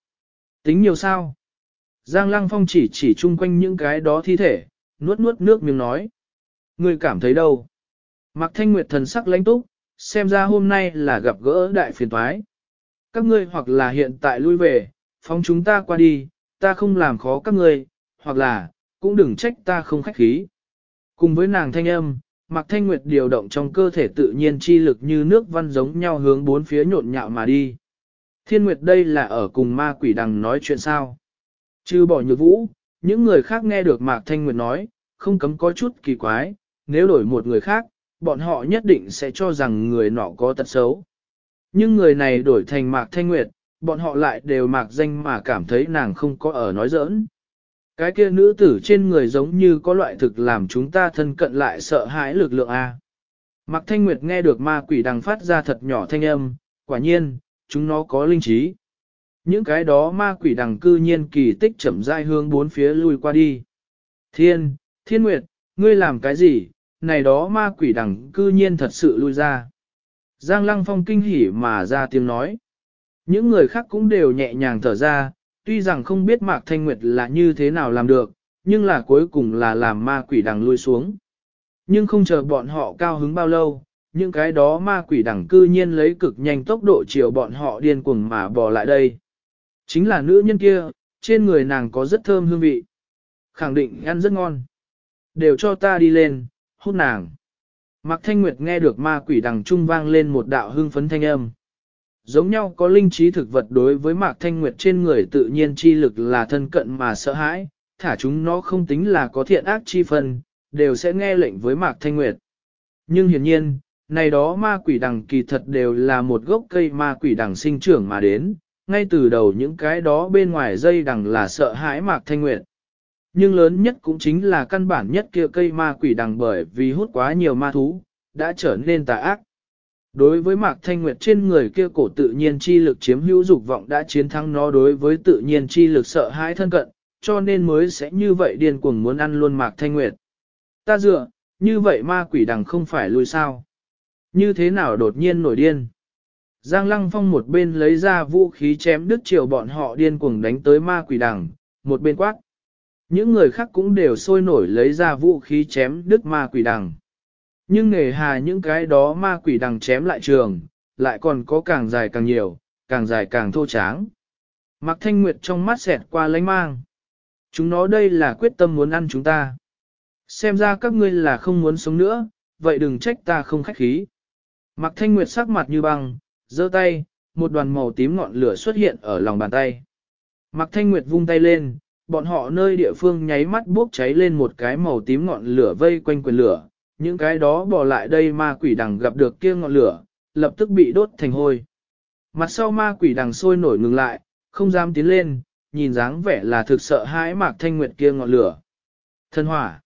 Tính nhiều sao? Giang Lăng Phong chỉ chỉ chung quanh những cái đó thi thể, nuốt nuốt nước miếng nói. người cảm thấy đâu? Mạc Thanh Nguyệt thần sắc lãnh túc, xem ra hôm nay là gặp gỡ đại phiền toái. Các ngươi hoặc là hiện tại lui về, phóng chúng ta qua đi, ta không làm khó các ngươi, hoặc là, cũng đừng trách ta không khách khí. Cùng với nàng thanh âm, Mạc Thanh Nguyệt điều động trong cơ thể tự nhiên chi lực như nước văn giống nhau hướng bốn phía nhộn nhạo mà đi. Thiên Nguyệt đây là ở cùng ma quỷ đằng nói chuyện sao? Chứ bỏ nhược vũ, những người khác nghe được Mạc Thanh Nguyệt nói, không cấm có chút kỳ quái, nếu đổi một người khác, bọn họ nhất định sẽ cho rằng người nọ có tật xấu. Nhưng người này đổi thành Mạc Thanh Nguyệt, bọn họ lại đều mạc danh mà cảm thấy nàng không có ở nói giỡn. Cái kia nữ tử trên người giống như có loại thực làm chúng ta thân cận lại sợ hãi lực lượng A. Mạc Thanh Nguyệt nghe được ma quỷ đằng phát ra thật nhỏ thanh âm, quả nhiên, chúng nó có linh trí. Những cái đó ma quỷ đằng cư nhiên kỳ tích chậm rãi hướng bốn phía lui qua đi. Thiên, Thiên Nguyệt, ngươi làm cái gì, này đó ma quỷ đằng cư nhiên thật sự lui ra. Giang Lăng Phong kinh hỉ mà ra tiếng nói. Những người khác cũng đều nhẹ nhàng thở ra, tuy rằng không biết Mạc Thanh Nguyệt là như thế nào làm được, nhưng là cuối cùng là làm ma quỷ đằng lui xuống. Nhưng không chờ bọn họ cao hứng bao lâu, những cái đó ma quỷ đằng cư nhiên lấy cực nhanh tốc độ chiều bọn họ điên cuồng mà bò lại đây. Chính là nữ nhân kia, trên người nàng có rất thơm hương vị. Khẳng định ăn rất ngon. Đều cho ta đi lên, hút nàng. Mạc Thanh Nguyệt nghe được ma quỷ đằng trung vang lên một đạo hương phấn thanh âm. Giống nhau có linh trí thực vật đối với Mạc Thanh Nguyệt trên người tự nhiên chi lực là thân cận mà sợ hãi, thả chúng nó không tính là có thiện ác chi phần đều sẽ nghe lệnh với Mạc Thanh Nguyệt. Nhưng hiển nhiên, này đó ma quỷ đằng kỳ thật đều là một gốc cây ma quỷ đằng sinh trưởng mà đến, ngay từ đầu những cái đó bên ngoài dây đằng là sợ hãi Mạc Thanh Nguyệt. Nhưng lớn nhất cũng chính là căn bản nhất kia cây ma quỷ đằng bởi vì hút quá nhiều ma thú, đã trở nên tà ác. Đối với Mạc Thanh Nguyệt trên người kia cổ tự nhiên chi lực chiếm hữu dục vọng đã chiến thắng nó đối với tự nhiên chi lực sợ hãi thân cận, cho nên mới sẽ như vậy điên cuồng muốn ăn luôn Mạc Thanh Nguyệt. Ta dựa, như vậy ma quỷ đằng không phải lui sao? Như thế nào đột nhiên nổi điên? Giang Lăng Phong một bên lấy ra vũ khí chém đứt chiều bọn họ điên cuồng đánh tới ma quỷ đằng, một bên quát. Những người khác cũng đều sôi nổi lấy ra vũ khí chém đứt ma quỷ đằng. Nhưng nghề hà những cái đó ma quỷ đằng chém lại trường, lại còn có càng dài càng nhiều, càng dài càng thô tráng. Mạc Thanh Nguyệt trong mắt xẹt qua lánh mang. Chúng nó đây là quyết tâm muốn ăn chúng ta. Xem ra các ngươi là không muốn sống nữa, vậy đừng trách ta không khách khí. Mạc Thanh Nguyệt sắc mặt như băng, giơ tay, một đoàn màu tím ngọn lửa xuất hiện ở lòng bàn tay. Mạc Thanh Nguyệt vung tay lên, bọn họ nơi địa phương nháy mắt bốc cháy lên một cái màu tím ngọn lửa vây quanh quyền lửa, những cái đó bỏ lại đây ma quỷ đằng gặp được kia ngọn lửa, lập tức bị đốt thành hôi. Mặt sau ma quỷ đằng sôi nổi ngừng lại, không dám tiến lên, nhìn dáng vẻ là thực sợ hãi mạc thanh nguyệt kia ngọn lửa. Thân hỏa,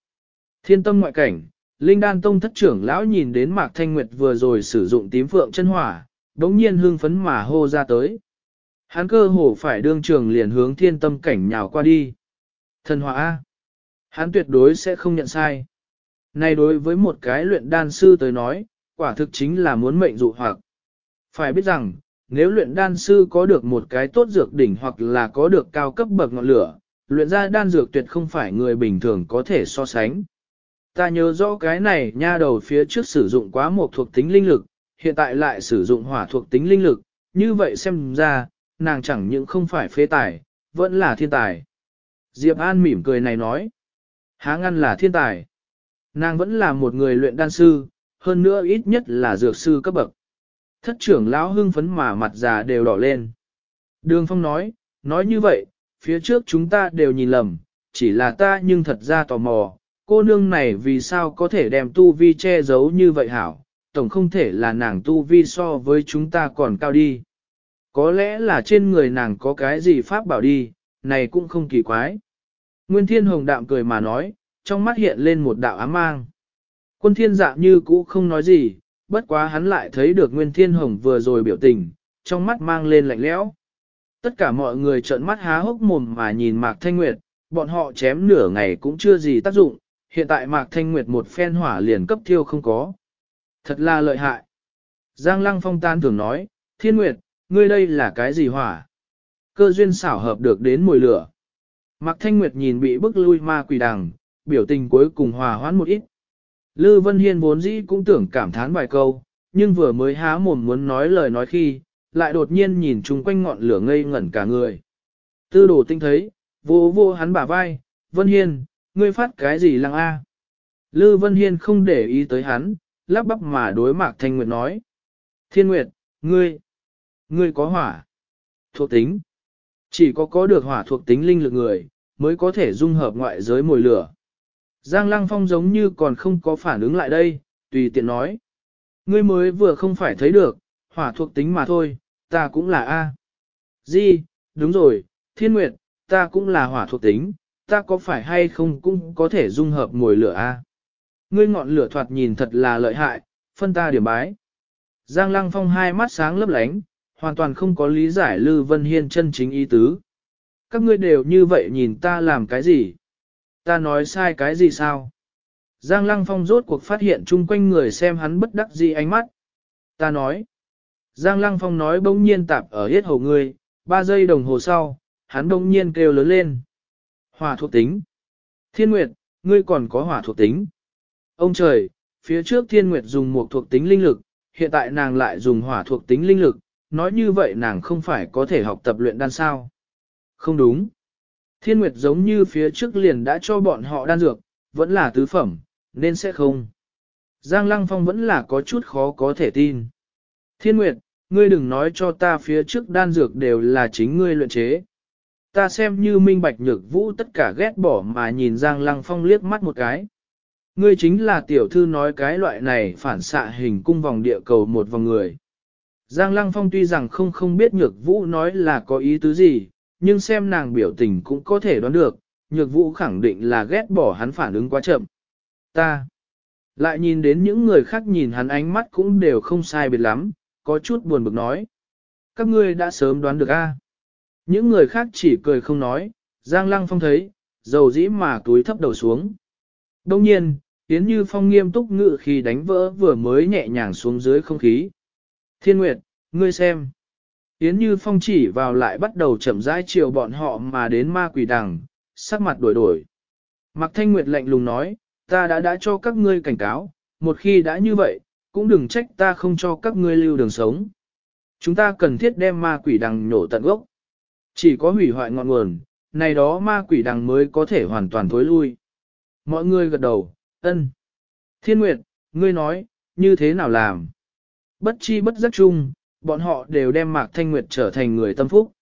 thiên tâm ngoại cảnh, Linh Đan Tông thất trưởng lão nhìn đến mạc thanh nguyệt vừa rồi sử dụng tím phượng chân hỏa, đống nhiên hương phấn mà hô ra tới. Hắn cơ hồ phải đương trường liền hướng thiên tâm cảnh nhào qua đi. Thần hỏa, hắn tuyệt đối sẽ không nhận sai. Này đối với một cái luyện đan sư tới nói, quả thực chính là muốn mệnh dụ hoặc. Phải biết rằng, nếu luyện đan sư có được một cái tốt dược đỉnh hoặc là có được cao cấp bậc ngọn lửa, luyện ra đan dược tuyệt không phải người bình thường có thể so sánh. Ta nhớ rõ cái này nha đầu phía trước sử dụng quá một thuộc tính linh lực, hiện tại lại sử dụng hỏa thuộc tính linh lực, như vậy xem ra, nàng chẳng những không phải phế tài, vẫn là thiên tài. Diệp An mỉm cười này nói, há ngăn là thiên tài. Nàng vẫn là một người luyện đan sư, hơn nữa ít nhất là dược sư cấp bậc. Thất trưởng lão hưng phấn mà mặt già đều đỏ lên. Đường Phong nói, nói như vậy, phía trước chúng ta đều nhìn lầm, chỉ là ta nhưng thật ra tò mò, cô nương này vì sao có thể đem tu vi che giấu như vậy hảo, tổng không thể là nàng tu vi so với chúng ta còn cao đi. Có lẽ là trên người nàng có cái gì pháp bảo đi, này cũng không kỳ quái. Nguyên Thiên Hồng đạm cười mà nói, trong mắt hiện lên một đạo ám mang. Quân thiên dạ như cũ không nói gì, bất quá hắn lại thấy được Nguyên Thiên Hồng vừa rồi biểu tình, trong mắt mang lên lạnh lẽo. Tất cả mọi người trợn mắt há hốc mồm mà nhìn Mạc Thanh Nguyệt, bọn họ chém nửa ngày cũng chưa gì tác dụng, hiện tại Mạc Thanh Nguyệt một phen hỏa liền cấp thiêu không có. Thật là lợi hại. Giang Lăng Phong tan thường nói, Thiên Nguyệt, ngươi đây là cái gì hỏa? Cơ duyên xảo hợp được đến mùi lửa. Mạc Thanh Nguyệt nhìn bị bức lui ma quỷ đằng, biểu tình cuối cùng hòa hoãn một ít. Lư Vân Hiên vốn dĩ cũng tưởng cảm thán vài câu, nhưng vừa mới há mồm muốn nói lời nói khi, lại đột nhiên nhìn chung quanh ngọn lửa ngây ngẩn cả người. Tư đồ tinh thấy, vô vô hắn bả vai, Vân Hiên, ngươi phát cái gì lăng a? Lư Vân Hiên không để ý tới hắn, lắp bắp mà đối mạc Thanh Nguyệt nói. Thiên Nguyệt, ngươi, ngươi có hỏa, thuộc tính. Chỉ có có được hỏa thuộc tính linh lực người, mới có thể dung hợp ngoại giới mùi lửa. Giang Lăng Phong giống như còn không có phản ứng lại đây, tùy tiện nói. Ngươi mới vừa không phải thấy được, hỏa thuộc tính mà thôi, ta cũng là A. Di, đúng rồi, Thiên Nguyệt, ta cũng là hỏa thuộc tính, ta có phải hay không cũng có thể dung hợp ngồi lửa A. Ngươi ngọn lửa thoạt nhìn thật là lợi hại, phân ta điểm bái. Giang Lăng Phong hai mắt sáng lấp lánh, hoàn toàn không có lý giải Lư Vân Hiên chân chính ý tứ. Các ngươi đều như vậy nhìn ta làm cái gì? Ta nói sai cái gì sao? Giang Lăng Phong rốt cuộc phát hiện chung quanh người xem hắn bất đắc dĩ ánh mắt. Ta nói. Giang Lăng Phong nói bỗng nhiên tạp ở hết hầu người, ba giây đồng hồ sau, hắn bỗng nhiên kêu lớn lên. Hỏa thuộc tính. Thiên Nguyệt, ngươi còn có hỏa thuộc tính. Ông trời, phía trước Thiên Nguyệt dùng một thuộc tính linh lực, hiện tại nàng lại dùng hỏa thuộc tính linh lực, nói như vậy nàng không phải có thể học tập luyện đan sao. Không đúng. Thiên Nguyệt giống như phía trước liền đã cho bọn họ đan dược, vẫn là tứ phẩm, nên sẽ không. Giang Lăng Phong vẫn là có chút khó có thể tin. Thiên Nguyệt, ngươi đừng nói cho ta phía trước đan dược đều là chính ngươi luyện chế. ta xem như minh bạch nhược vũ tất cả ghét bỏ mà nhìn Giang Lăng Phong liếc mắt một cái. Ngươi chính là tiểu thư nói cái loại này phản xạ hình cung vòng địa cầu một vòng người. Giang Lăng Phong tuy rằng không không biết nhược vũ nói là có ý tứ gì, nhưng xem nàng biểu tình cũng có thể đoán được, nhược vũ khẳng định là ghét bỏ hắn phản ứng quá chậm. Ta lại nhìn đến những người khác nhìn hắn ánh mắt cũng đều không sai biệt lắm, có chút buồn bực nói. Các ngươi đã sớm đoán được a. Những người khác chỉ cười không nói, Giang Lăng Phong thấy, dầu dĩ mà túi thấp đầu xuống. Đông nhiên, Yến Như Phong nghiêm túc ngự khi đánh vỡ vừa mới nhẹ nhàng xuống dưới không khí. Thiên Nguyệt, ngươi xem. Yến Như Phong chỉ vào lại bắt đầu chậm rãi chiều bọn họ mà đến ma quỷ đằng, sắc mặt đổi đổi. Mạc Thanh Nguyệt lạnh lùng nói, ta đã đã cho các ngươi cảnh cáo, một khi đã như vậy, cũng đừng trách ta không cho các ngươi lưu đường sống. Chúng ta cần thiết đem ma quỷ đằng nổ tận gốc. Chỉ có hủy hoại ngọn nguồn, này đó ma quỷ đằng mới có thể hoàn toàn thối lui. Mọi người gật đầu, ân. Thiên Nguyệt, ngươi nói, như thế nào làm? Bất chi bất giác chung, bọn họ đều đem Mạc Thanh Nguyệt trở thành người tâm phúc.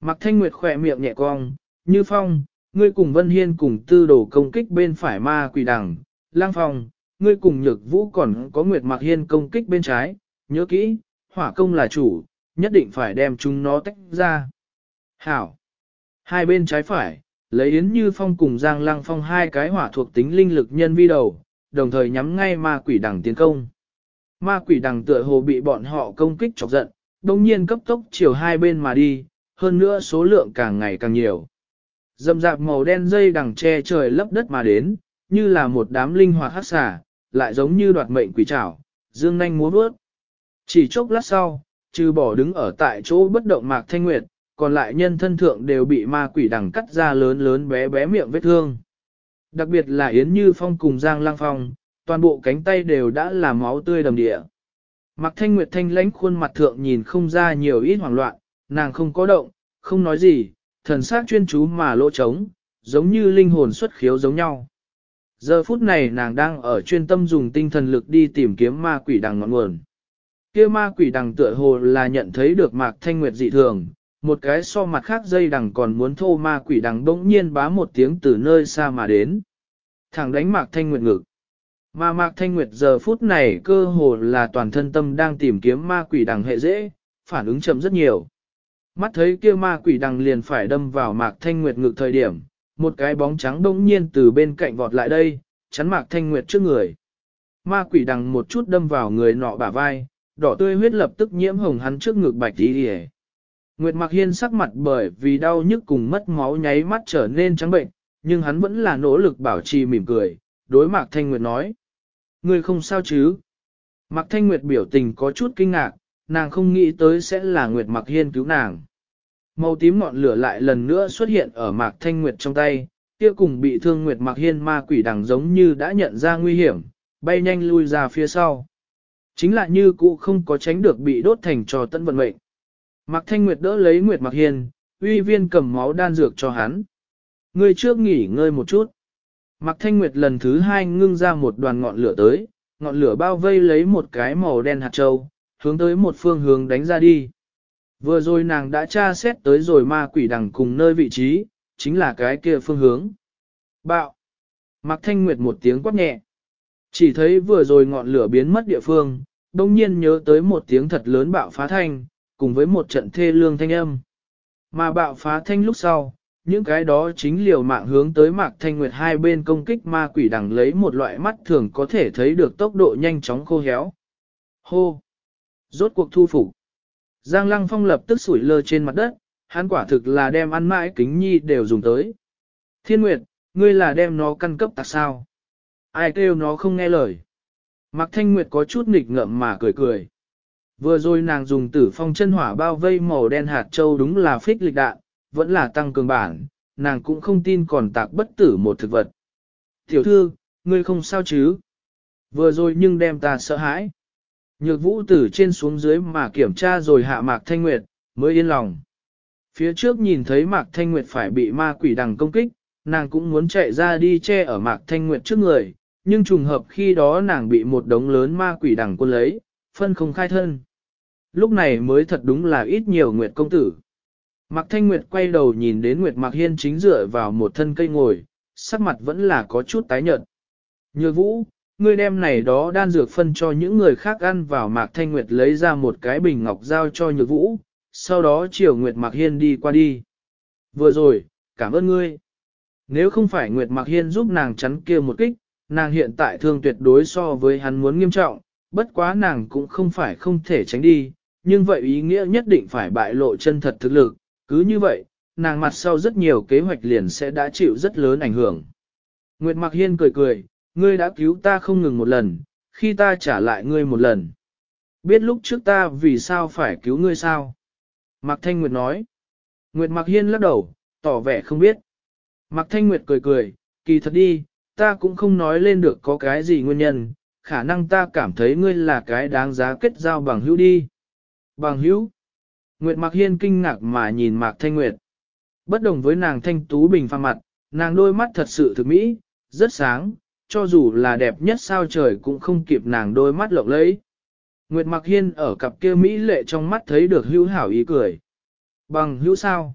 Mạc Thanh Nguyệt khỏe miệng nhẹ cong, như phong, ngươi cùng Vân Hiên cùng tư đồ công kích bên phải ma quỷ đằng, lang phong, ngươi cùng nhược vũ còn có Nguyệt Mạc Hiên công kích bên trái, nhớ kỹ, hỏa công là chủ, nhất định phải đem chúng nó tách ra. Hảo! Hai bên trái phải, lấy Yến Như Phong cùng Giang Lăng Phong hai cái hỏa thuộc tính linh lực nhân vi đầu, đồng thời nhắm ngay ma quỷ đằng tiến công. Ma quỷ đằng tựa hồ bị bọn họ công kích chọc giận, đồng nhiên cấp tốc chiều hai bên mà đi, hơn nữa số lượng càng ngày càng nhiều. Dầm dạp màu đen dây đằng che trời lấp đất mà đến, như là một đám linh hoạt hát xả, lại giống như đoạt mệnh quỷ trảo, dương nanh múa bước. Chỉ chốc lát sau, trừ bỏ đứng ở tại chỗ bất động mạc thanh nguyệt, còn lại nhân thân thượng đều bị ma quỷ đằng cắt ra lớn lớn bé bé miệng vết thương. Đặc biệt là Yến Như Phong cùng Giang Lang Phong, toàn bộ cánh tay đều đã là máu tươi đầm địa. Mặc Thanh Nguyệt thanh lãnh khuôn mặt thượng nhìn không ra nhiều ít hoảng loạn, nàng không có động, không nói gì, thần sắc chuyên chú mà lỗ trống, giống như linh hồn xuất khiếu giống nhau. Giờ phút này nàng đang ở chuyên tâm dùng tinh thần lực đi tìm kiếm ma quỷ đằng ngọn nguồn. Kia ma quỷ đằng tựa hồ là nhận thấy được Mạc Thanh Nguyệt dị thường, một cái so mặt khác dây đằng còn muốn thô ma quỷ đằng bỗng nhiên bá một tiếng từ nơi xa mà đến. Thẳng đánh Mạc Thanh Nguyệt ngực. Mà Mạc Thanh Nguyệt giờ phút này cơ hồ là toàn thân tâm đang tìm kiếm ma quỷ đằng hệ dễ, phản ứng chậm rất nhiều. Mắt thấy kia ma quỷ đằng liền phải đâm vào Mạc Thanh Nguyệt ngực thời điểm, một cái bóng trắng đông nhiên từ bên cạnh vọt lại đây, chắn Mạc Thanh Nguyệt trước người. Ma quỷ đằng một chút đâm vào người nọ bả vai, đỏ tươi huyết lập tức nhiễm hồng hắn trước ngực bạch tí đi Nguyệt Mạc Hiên sắc mặt bởi vì đau nhức cùng mất máu nháy mắt trở nên trắng bệnh, nhưng hắn vẫn là nỗ lực bảo trì mỉm cười, đối Mạc Thanh Nguyệt nói. Ngươi không sao chứ? Mạc Thanh Nguyệt biểu tình có chút kinh ngạc, nàng không nghĩ tới sẽ là Nguyệt Mạc Hiên cứu nàng. Màu tím ngọn lửa lại lần nữa xuất hiện ở Mạc Thanh Nguyệt trong tay, kia cùng bị thương Nguyệt Mạc Hiên ma quỷ đằng giống như đã nhận ra nguy hiểm, bay nhanh lui ra phía sau. Chính là như cũ không có tránh được bị đốt thành trò tận vận mệnh. Mạc Thanh Nguyệt đỡ lấy Nguyệt Mạc Hiên, uy viên cầm máu đan dược cho hắn. Ngươi trước nghỉ ngơi một chút. Mạc Thanh Nguyệt lần thứ hai ngưng ra một đoàn ngọn lửa tới, ngọn lửa bao vây lấy một cái màu đen hạt châu, hướng tới một phương hướng đánh ra đi. Vừa rồi nàng đã tra xét tới rồi ma quỷ đằng cùng nơi vị trí, chính là cái kia phương hướng. Bạo! Mạc Thanh Nguyệt một tiếng quát nhẹ. Chỉ thấy vừa rồi ngọn lửa biến mất địa phương, đông nhiên nhớ tới một tiếng thật lớn bạo phá thanh, cùng với một trận thê lương thanh âm. Mà bạo phá thanh lúc sau, những cái đó chính liều mạng hướng tới mạc thanh nguyệt hai bên công kích ma quỷ đằng lấy một loại mắt thường có thể thấy được tốc độ nhanh chóng khô héo. Hô! Rốt cuộc thu phục. Giang Lăng Phong lập tức sủi lơ trên mặt đất, hắn quả thực là đem ăn mãi kính nhi đều dùng tới. Thiên Nguyệt, ngươi là đem nó căn cấp tạc sao? Ai kêu nó không nghe lời? Mạc Thanh Nguyệt có chút nghịch ngợm mà cười cười. Vừa rồi nàng dùng tử phong chân hỏa bao vây màu đen hạt châu đúng là phích lịch đạn, vẫn là tăng cường bản, nàng cũng không tin còn tạc bất tử một thực vật. Tiểu thư, ngươi không sao chứ? Vừa rồi nhưng đem ta sợ hãi. Nhược vũ tử trên xuống dưới mà kiểm tra rồi hạ mạc thanh nguyệt, mới yên lòng. Phía trước nhìn thấy mạc thanh nguyệt phải bị ma quỷ đằng công kích, nàng cũng muốn chạy ra đi che ở mạc thanh nguyệt trước người, nhưng trùng hợp khi đó nàng bị một đống lớn ma quỷ đằng quân lấy, phân không khai thân. Lúc này mới thật đúng là ít nhiều nguyệt công tử. Mạc Thanh Nguyệt quay đầu nhìn đến Nguyệt Mạc Hiên chính dựa vào một thân cây ngồi, sắc mặt vẫn là có chút tái nhợt. Nhược vũ, ngươi đem này đó đan dược phân cho những người khác ăn vào Mạc Thanh Nguyệt lấy ra một cái bình ngọc giao cho nhược vũ, sau đó chiều Nguyệt Mạc Hiên đi qua đi. Vừa rồi, cảm ơn ngươi. Nếu không phải Nguyệt Mạc Hiên giúp nàng chắn kia một kích, nàng hiện tại thương tuyệt đối so với hắn muốn nghiêm trọng, bất quá nàng cũng không phải không thể tránh đi, nhưng vậy ý nghĩa nhất định phải bại lộ chân thật thực lực, cứ như vậy, nàng mặt sau rất nhiều kế hoạch liền sẽ đã chịu rất lớn ảnh hưởng. Nguyệt Mạc Hiên cười cười, ngươi đã cứu ta không ngừng một lần, khi ta trả lại ngươi một lần. Biết lúc trước ta vì sao phải cứu ngươi sao? Mạc Thanh Nguyệt nói. Nguyệt Mạc Hiên lắc đầu, tỏ vẻ không biết. Mạc Thanh Nguyệt cười cười, kỳ thật đi, ta cũng không nói lên được có cái gì nguyên nhân, khả năng ta cảm thấy ngươi là cái đáng giá kết giao bằng hữu đi. Bằng hữu? Nguyệt Mạc Hiên kinh ngạc mà nhìn Mạc Thanh Nguyệt. Bất đồng với nàng thanh tú bình pha mặt, nàng đôi mắt thật sự thực mỹ, rất sáng, cho dù là đẹp nhất sao trời cũng không kịp nàng đôi mắt lộng lẫy. Nguyệt Mạc Hiên ở cặp kia mỹ lệ trong mắt thấy được hữu hảo ý cười. Bằng hữu sao?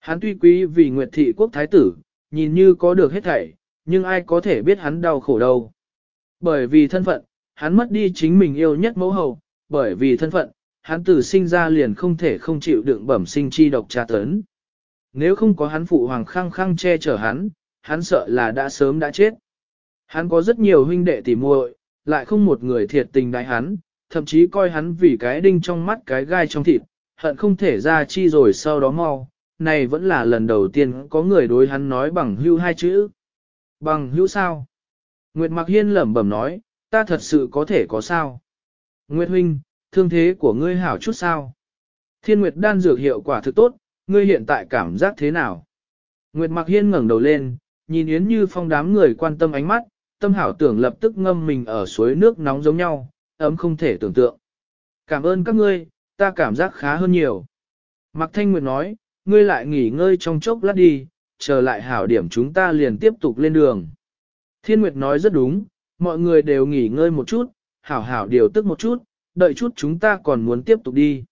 Hắn tuy quý vì Nguyệt thị quốc thái tử, nhìn như có được hết thảy, nhưng ai có thể biết hắn đau khổ đâu. Bởi vì thân phận, hắn mất đi chính mình yêu nhất mẫu hầu. bởi vì thân phận, hắn từ sinh ra liền không thể không chịu đựng bẩm sinh chi độc tra tấn. Nếu không có hắn phụ hoàng khăng khăng che chở hắn, hắn sợ là đã sớm đã chết. Hắn có rất nhiều huynh đệ tỉ muội, lại không một người thiệt tình đại hắn, thậm chí coi hắn vì cái đinh trong mắt cái gai trong thịt, hận không thể ra chi rồi sau đó mau. Này vẫn là lần đầu tiên có người đối hắn nói bằng hưu hai chữ. Bằng hữu sao? Nguyệt Mạc Hiên lẩm bẩm nói, ta thật sự có thể có sao? Nguyệt Huynh, thương thế của ngươi hảo chút sao? Thiên Nguyệt đan dược hiệu quả thực tốt, ngươi hiện tại cảm giác thế nào? Nguyệt Mặc Hiên ngẩng đầu lên, nhìn Yến Như Phong đám người quan tâm ánh mắt, tâm hảo tưởng lập tức ngâm mình ở suối nước nóng giống nhau, ấm không thể tưởng tượng. Cảm ơn các ngươi, ta cảm giác khá hơn nhiều. Mạc Thanh Nguyệt nói, ngươi lại nghỉ ngơi trong chốc lát đi, chờ lại hảo điểm chúng ta liền tiếp tục lên đường. Thiên Nguyệt nói rất đúng, mọi người đều nghỉ ngơi một chút, hảo hảo điều tức một chút, đợi chút chúng ta còn muốn tiếp tục đi.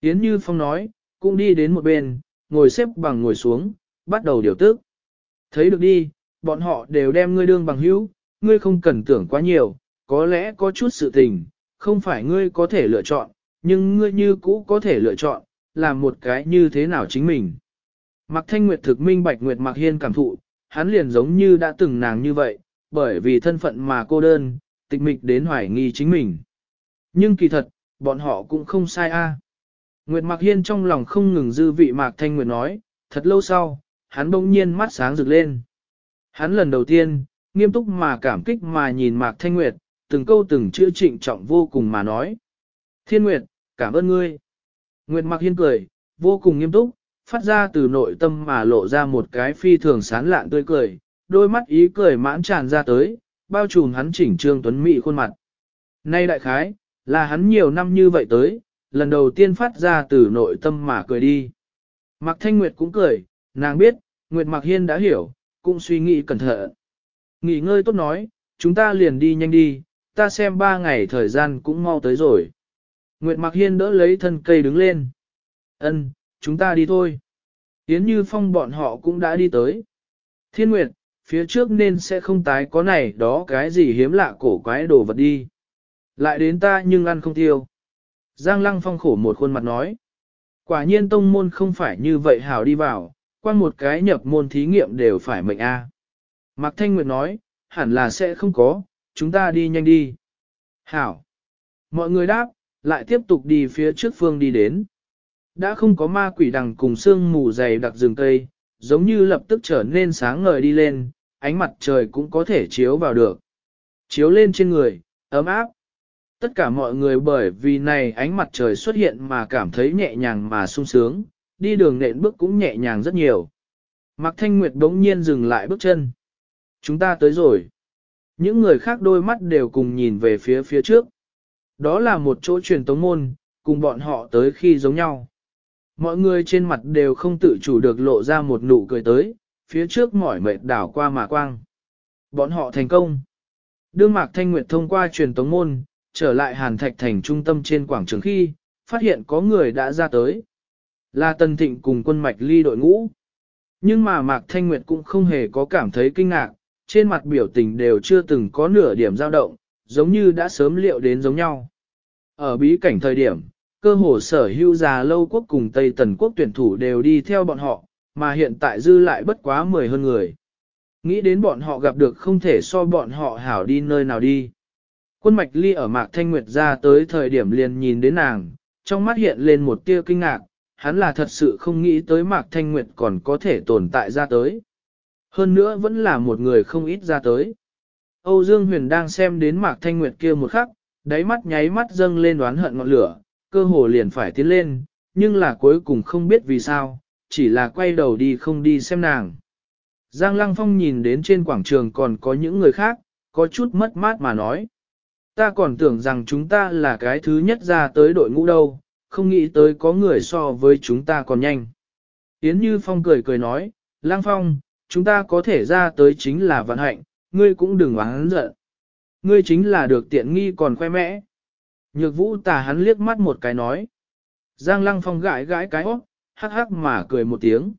Yến Như Phong nói, cũng đi đến một bên, ngồi xếp bằng ngồi xuống, bắt đầu điều tức. Thấy được đi, bọn họ đều đem ngươi đương bằng hữu, ngươi không cần tưởng quá nhiều, có lẽ có chút sự tình, không phải ngươi có thể lựa chọn, nhưng ngươi như cũ có thể lựa chọn, làm một cái như thế nào chính mình. Mạc Thanh Nguyệt thực minh bạch Nguyệt Mạc Hiên cảm thụ, hắn liền giống như đã từng nàng như vậy, bởi vì thân phận mà cô đơn, tịch mịch đến hoài nghi chính mình. Nhưng kỳ thật, bọn họ cũng không sai a. Nguyệt Mạc Hiên trong lòng không ngừng dư vị Mạc Thanh Nguyệt nói, thật lâu sau, hắn bỗng nhiên mắt sáng rực lên. Hắn lần đầu tiên, nghiêm túc mà cảm kích mà nhìn Mạc Thanh Nguyệt, từng câu từng chữ trịnh trọng vô cùng mà nói. Thiên Nguyệt, cảm ơn ngươi. Nguyệt Mạc Hiên cười, vô cùng nghiêm túc, phát ra từ nội tâm mà lộ ra một cái phi thường sán lạn tươi cười, đôi mắt ý cười mãn tràn ra tới, bao trùm hắn chỉnh trương tuấn mỹ khuôn mặt. Nay đại khái, là hắn nhiều năm như vậy tới, lần đầu tiên phát ra từ nội tâm mà cười đi. Mạc Thanh Nguyệt cũng cười, nàng biết, Nguyệt Mạc Hiên đã hiểu, cũng suy nghĩ cẩn thận. Nghỉ ngơi tốt nói, chúng ta liền đi nhanh đi, ta xem ba ngày thời gian cũng mau tới rồi. Nguyệt Mạc Hiên đỡ lấy thân cây đứng lên. Ân, chúng ta đi thôi. Yến Như Phong bọn họ cũng đã đi tới. Thiên Nguyệt, phía trước nên sẽ không tái có này đó cái gì hiếm lạ cổ quái đồ vật đi. Lại đến ta nhưng ăn không tiêu. Giang Lăng Phong khổ một khuôn mặt nói. Quả nhiên tông môn không phải như vậy hảo đi vào, quan một cái nhập môn thí nghiệm đều phải mệnh A. Mạc Thanh Nguyệt nói, hẳn là sẽ không có, chúng ta đi nhanh đi. Hảo. Mọi người đáp, lại tiếp tục đi phía trước phương đi đến. Đã không có ma quỷ đằng cùng sương mù dày đặc rừng cây, giống như lập tức trở nên sáng ngời đi lên, ánh mặt trời cũng có thể chiếu vào được. Chiếu lên trên người, ấm áp. Tất cả mọi người bởi vì này ánh mặt trời xuất hiện mà cảm thấy nhẹ nhàng mà sung sướng, đi đường nện bước cũng nhẹ nhàng rất nhiều. Mạc Thanh Nguyệt đống nhiên dừng lại bước chân. Chúng ta tới rồi. Những người khác đôi mắt đều cùng nhìn về phía phía trước. Đó là một chỗ truyền tống môn, cùng bọn họ tới khi giống nhau. Mọi người trên mặt đều không tự chủ được lộ ra một nụ cười tới, phía trước mỏi mệt đảo qua mà quang. Bọn họ thành công. Đương Mạc Thanh Nguyệt thông qua truyền tống môn, trở lại Hàn Thạch thành trung tâm trên quảng trường khi, phát hiện có người đã ra tới. Là Tần Thịnh cùng quân mạch ly đội ngũ. Nhưng mà Mạc Thanh Nguyệt cũng không hề có cảm thấy kinh ngạc, trên mặt biểu tình đều chưa từng có nửa điểm dao động, giống như đã sớm liệu đến giống nhau. Ở bí cảnh thời điểm, cơ hồ sở hưu già lâu quốc cùng Tây Tần quốc tuyển thủ đều đi theo bọn họ, mà hiện tại dư lại bất quá 10 hơn người. Nghĩ đến bọn họ gặp được không thể so bọn họ hảo đi nơi nào đi. Quân mạch ly ở Mạc Thanh Nguyệt ra tới thời điểm liền nhìn đến nàng, trong mắt hiện lên một tia kinh ngạc, hắn là thật sự không nghĩ tới Mạc Thanh Nguyệt còn có thể tồn tại ra tới. Hơn nữa vẫn là một người không ít ra tới. Âu Dương Huyền đang xem đến Mạc Thanh Nguyệt kia một khắc, đáy mắt nháy mắt dâng lên đoán hận ngọn lửa, cơ hồ liền phải tiến lên, nhưng là cuối cùng không biết vì sao, chỉ là quay đầu đi không đi xem nàng. Giang Lăng Phong nhìn đến trên quảng trường còn có những người khác, có chút mất mát mà nói. Ta còn tưởng rằng chúng ta là cái thứ nhất ra tới đội ngũ đâu, không nghĩ tới có người so với chúng ta còn nhanh. Yến Như Phong cười cười nói, Lang Phong, chúng ta có thể ra tới chính là vận hạnh, ngươi cũng đừng oán giận. Ngươi chính là được tiện nghi còn khoe mẽ. Nhược vũ tà hắn liếc mắt một cái nói. Giang Lăng Phong gãi gãi cái óc, hắc hắc mà cười một tiếng.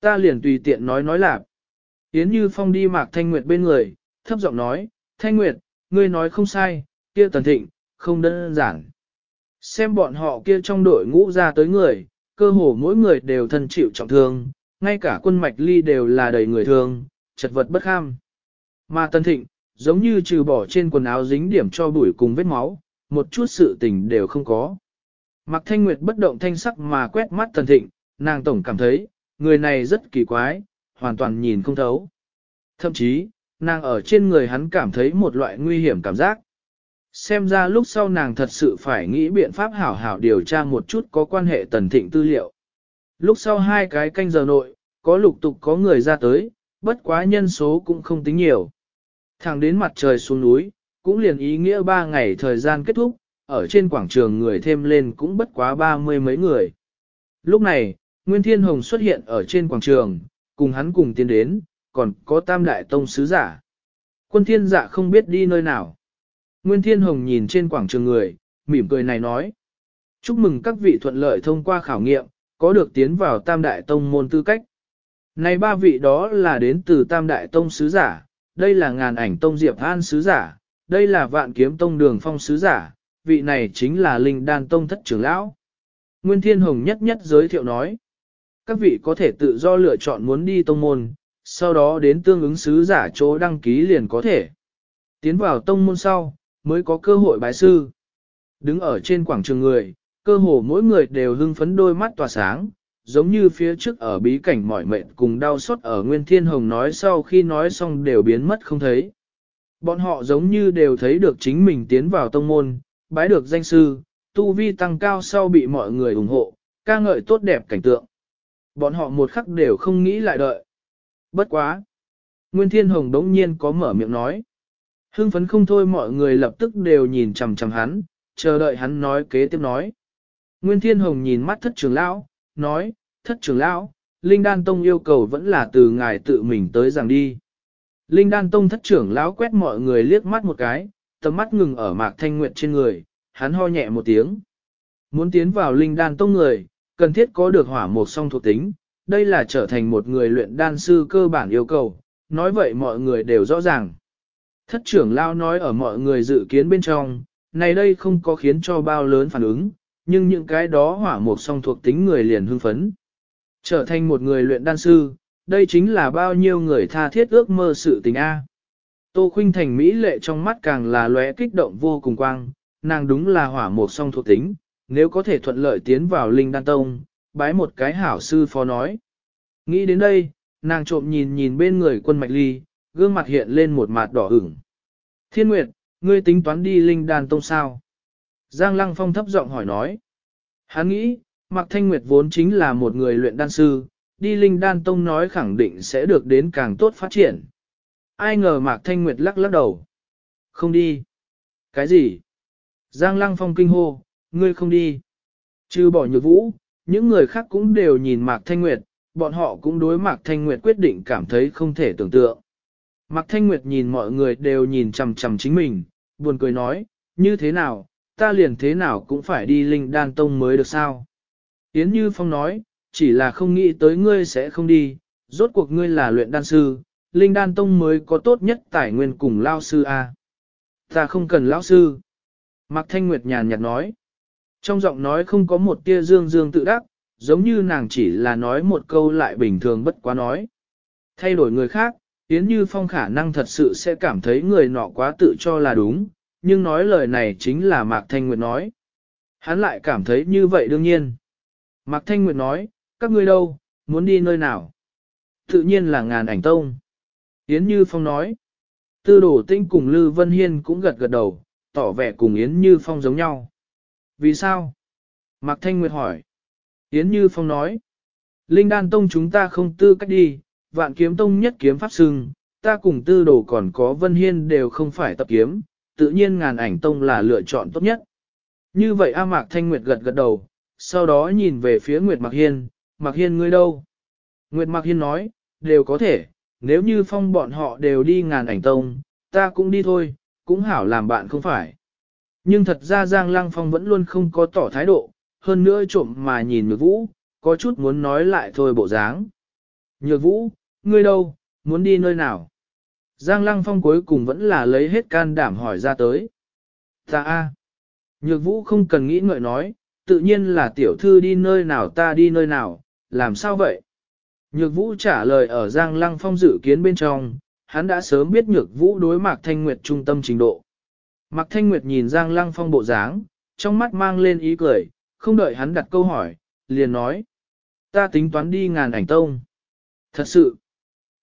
Ta liền tùy tiện nói nói lạp. Yến Như Phong đi mạc Thanh Nguyệt bên người, thấp giọng nói, Thanh Nguyệt, ngươi nói không sai, kia tần thịnh, không đơn giản. Xem bọn họ kia trong đội ngũ ra tới người, cơ hồ mỗi người đều thân chịu trọng thương, ngay cả quân mạch ly đều là đầy người thương, chật vật bất kham. Mà tần thịnh, giống như trừ bỏ trên quần áo dính điểm cho bụi cùng vết máu, một chút sự tình đều không có. Mạc Thanh Nguyệt bất động thanh sắc mà quét mắt tần thịnh, nàng tổng cảm thấy, người này rất kỳ quái, hoàn toàn nhìn không thấu. Thậm chí, nàng ở trên người hắn cảm thấy một loại nguy hiểm cảm giác. Xem ra lúc sau nàng thật sự phải nghĩ biện pháp hảo hảo điều tra một chút có quan hệ tần thịnh tư liệu. Lúc sau hai cái canh giờ nội, có lục tục có người ra tới, bất quá nhân số cũng không tính nhiều. Thẳng đến mặt trời xuống núi, cũng liền ý nghĩa ba ngày thời gian kết thúc, ở trên quảng trường người thêm lên cũng bất quá ba mươi mấy người. Lúc này, Nguyên Thiên Hồng xuất hiện ở trên quảng trường, cùng hắn cùng tiến đến, còn có tam đại tông sứ giả. Quân thiên dạ không biết đi nơi nào. Nguyên Thiên Hồng nhìn trên quảng trường người, mỉm cười này nói. Chúc mừng các vị thuận lợi thông qua khảo nghiệm, có được tiến vào tam đại tông môn tư cách. Này ba vị đó là đến từ tam đại tông sứ giả, đây là ngàn ảnh tông Diệp An sứ giả, đây là vạn kiếm tông đường phong sứ giả, vị này chính là linh đan tông thất trưởng lão. Nguyên Thiên Hồng nhất nhất giới thiệu nói, các vị có thể tự do lựa chọn muốn đi tông môn, sau đó đến tương ứng sứ giả chỗ đăng ký liền có thể. Tiến vào tông môn sau, mới có cơ hội bái sư. Đứng ở trên quảng trường người, cơ hồ mỗi người đều hưng phấn đôi mắt tỏa sáng, giống như phía trước ở bí cảnh mỏi mệt cùng đau xót ở Nguyên Thiên Hồng nói sau khi nói xong đều biến mất không thấy. Bọn họ giống như đều thấy được chính mình tiến vào tông môn, bái được danh sư, tu vi tăng cao sau bị mọi người ủng hộ, ca ngợi tốt đẹp cảnh tượng. Bọn họ một khắc đều không nghĩ lại đợi. Bất quá. Nguyên Thiên Hồng đống nhiên có mở miệng nói. Hưng phấn không thôi mọi người lập tức đều nhìn chằm chằm hắn, chờ đợi hắn nói kế tiếp nói. Nguyên Thiên Hồng nhìn mắt thất trưởng lão, nói, thất trưởng lão, Linh Đan Tông yêu cầu vẫn là từ ngài tự mình tới rằng đi. Linh Đan Tông thất trưởng lão quét mọi người liếc mắt một cái, tầm mắt ngừng ở Mạc Thanh Nguyệt trên người, hắn ho nhẹ một tiếng. Muốn tiến vào Linh Đan Tông người, cần thiết có được hỏa một song thuộc tính, đây là trở thành một người luyện đan sư cơ bản yêu cầu, nói vậy mọi người đều rõ ràng. Thất trưởng lao nói ở mọi người dự kiến bên trong, này đây không có khiến cho bao lớn phản ứng, nhưng những cái đó hỏa một song thuộc tính người liền hưng phấn. Trở thành một người luyện đan sư, đây chính là bao nhiêu người tha thiết ước mơ sự tình A. Tô Khuynh Thành Mỹ lệ trong mắt càng là lóe kích động vô cùng quang, nàng đúng là hỏa một song thuộc tính, nếu có thể thuận lợi tiến vào Linh Đan Tông, bái một cái hảo sư phó nói. Nghĩ đến đây, nàng trộm nhìn nhìn bên người quân mạch ly, gương mặt hiện lên một mặt đỏ ửng. Thiên Nguyệt, ngươi tính toán đi Linh Đan Tông sao? Giang Lăng Phong thấp giọng hỏi nói. Hắn nghĩ, Mạc Thanh Nguyệt vốn chính là một người luyện đan sư, đi Linh Đan Tông nói khẳng định sẽ được đến càng tốt phát triển. Ai ngờ Mạc Thanh Nguyệt lắc lắc đầu. Không đi. Cái gì? Giang Lăng Phong kinh hô, ngươi không đi. Trừ bỏ nhược vũ, những người khác cũng đều nhìn Mạc Thanh Nguyệt, bọn họ cũng đối Mạc Thanh Nguyệt quyết định cảm thấy không thể tưởng tượng. Mạc Thanh Nguyệt nhìn mọi người đều nhìn chằm chằm chính mình, buồn cười nói, như thế nào, ta liền thế nào cũng phải đi linh đan tông mới được sao. Yến Như Phong nói, chỉ là không nghĩ tới ngươi sẽ không đi, rốt cuộc ngươi là luyện đan sư, linh đan tông mới có tốt nhất tài nguyên cùng lao sư A. Ta không cần lão sư. Mạc Thanh Nguyệt nhàn nhạt nói. Trong giọng nói không có một tia dương dương tự đắc, giống như nàng chỉ là nói một câu lại bình thường bất quá nói. Thay đổi người khác, Yến Như Phong khả năng thật sự sẽ cảm thấy người nọ quá tự cho là đúng, nhưng nói lời này chính là Mạc Thanh Nguyệt nói. Hắn lại cảm thấy như vậy đương nhiên. Mạc Thanh Nguyệt nói, các ngươi đâu, muốn đi nơi nào? Tự nhiên là ngàn ảnh tông. Yến Như Phong nói. Tư đổ tinh cùng Lư Vân Hiên cũng gật gật đầu, tỏ vẻ cùng Yến Như Phong giống nhau. Vì sao? Mạc Thanh Nguyệt hỏi. Yến Như Phong nói. Linh đan tông chúng ta không tư cách đi, vạn kiếm tông nhất kiếm pháp sưng, ta cùng tư đồ còn có Vân Hiên đều không phải tập kiếm, tự nhiên ngàn ảnh tông là lựa chọn tốt nhất. Như vậy A Mạc Thanh Nguyệt gật gật đầu, sau đó nhìn về phía Nguyệt Mạc Hiên, Mạc Hiên ngươi đâu? Nguyệt Mạc Hiên nói, đều có thể, nếu như phong bọn họ đều đi ngàn ảnh tông, ta cũng đi thôi, cũng hảo làm bạn không phải. Nhưng thật ra Giang Lăng Phong vẫn luôn không có tỏ thái độ, hơn nữa trộm mà nhìn Nhược Vũ, có chút muốn nói lại thôi bộ dáng. Nhược Vũ, ngươi đâu, muốn đi nơi nào? Giang Lăng Phong cuối cùng vẫn là lấy hết can đảm hỏi ra tới. Ta a. Nhược Vũ không cần nghĩ ngợi nói, tự nhiên là tiểu thư đi nơi nào ta đi nơi nào, làm sao vậy? Nhược Vũ trả lời ở Giang Lăng Phong dự kiến bên trong, hắn đã sớm biết Nhược Vũ đối Mạc Thanh Nguyệt trung tâm trình độ. Mạc Thanh Nguyệt nhìn Giang Lăng Phong bộ dáng, trong mắt mang lên ý cười, không đợi hắn đặt câu hỏi, liền nói. Ta tính toán đi ngàn ảnh tông. Thật sự,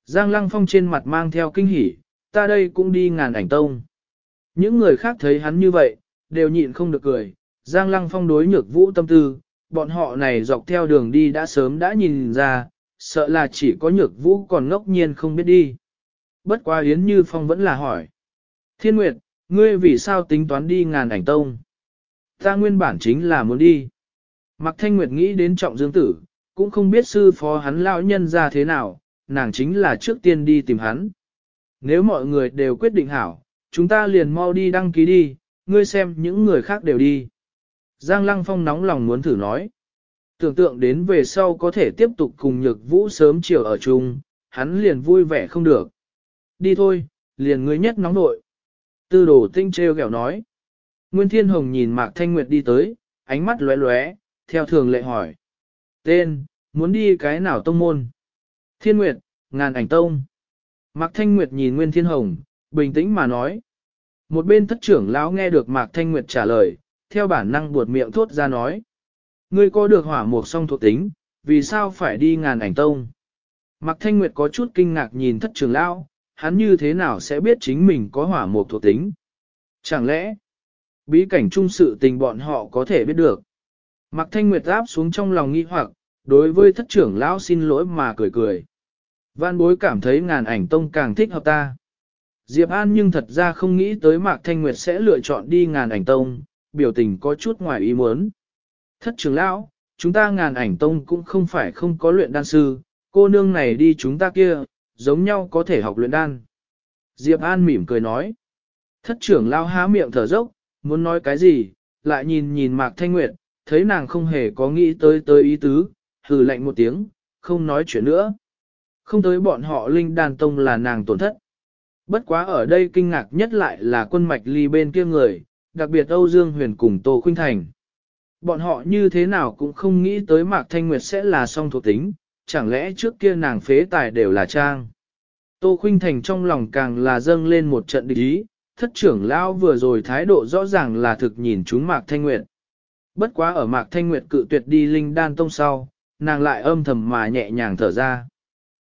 Giang Lăng Phong trên mặt mang theo kinh hỉ, ta đây cũng đi ngàn ảnh tông. Những người khác thấy hắn như vậy, đều nhịn không được cười. Giang Lăng Phong đối nhược vũ tâm tư, bọn họ này dọc theo đường đi đã sớm đã nhìn ra, sợ là chỉ có nhược vũ còn ngốc nhiên không biết đi. Bất quá Yến Như Phong vẫn là hỏi. Thiên Nguyệt, ngươi vì sao tính toán đi ngàn ảnh tông? Ta nguyên bản chính là muốn đi. Mạc Thanh Nguyệt nghĩ đến trọng dương tử, cũng không biết sư phó hắn lão nhân ra thế nào, nàng chính là trước tiên đi tìm hắn. Nếu mọi người đều quyết định hảo, chúng ta liền mau đi đăng ký đi, ngươi xem những người khác đều đi. Giang Lăng Phong nóng lòng muốn thử nói. Tưởng tượng đến về sau có thể tiếp tục cùng nhược vũ sớm chiều ở chung, hắn liền vui vẻ không được. Đi thôi, liền ngươi nhất nóng nội. Tư đồ tinh treo gẹo nói. Nguyên Thiên Hồng nhìn Mạc Thanh Nguyệt đi tới, ánh mắt lóe lóe, theo thường lệ hỏi. Tên, muốn đi cái nào tông môn? Thiên Nguyệt, ngàn ảnh tông. Mạc Thanh Nguyệt nhìn Nguyên Thiên Hồng, bình tĩnh mà nói. Một bên thất trưởng lão nghe được Mạc Thanh Nguyệt trả lời, theo bản năng buột miệng thốt ra nói. Ngươi có được hỏa mục song thuộc tính, vì sao phải đi ngàn ảnh tông? Mạc Thanh Nguyệt có chút kinh ngạc nhìn thất trưởng lão, hắn như thế nào sẽ biết chính mình có hỏa mục thuộc tính? Chẳng lẽ, bí cảnh trung sự tình bọn họ có thể biết được? Mạc Thanh Nguyệt áp xuống trong lòng nghi hoặc, đối với thất trưởng lão xin lỗi mà cười cười. Văn bối cảm thấy ngàn ảnh tông càng thích hợp ta. Diệp An nhưng thật ra không nghĩ tới Mạc Thanh Nguyệt sẽ lựa chọn đi ngàn ảnh tông, biểu tình có chút ngoài ý muốn. Thất trưởng lão, chúng ta ngàn ảnh tông cũng không phải không có luyện đan sư, cô nương này đi chúng ta kia, giống nhau có thể học luyện đan. Diệp An mỉm cười nói. Thất trưởng lao há miệng thở dốc, muốn nói cái gì, lại nhìn nhìn Mạc Thanh Nguyệt, thấy nàng không hề có nghĩ tới tới ý tứ, hừ lạnh một tiếng, không nói chuyện nữa. Không tới bọn họ linh đàn tông là nàng tổn thất. Bất quá ở đây kinh ngạc nhất lại là quân mạch ly bên kia người, đặc biệt Âu Dương Huyền cùng Tô Khuynh Thành. Bọn họ như thế nào cũng không nghĩ tới Mạc Thanh Nguyệt sẽ là song thuộc tính, chẳng lẽ trước kia nàng phế tài đều là trang. Tô Khuynh Thành trong lòng càng là dâng lên một trận địch ý, thất trưởng lão vừa rồi thái độ rõ ràng là thực nhìn chúng Mạc Thanh Nguyệt. Bất quá ở Mạc Thanh Nguyệt cự tuyệt đi linh đan tông sau, nàng lại âm thầm mà nhẹ nhàng thở ra.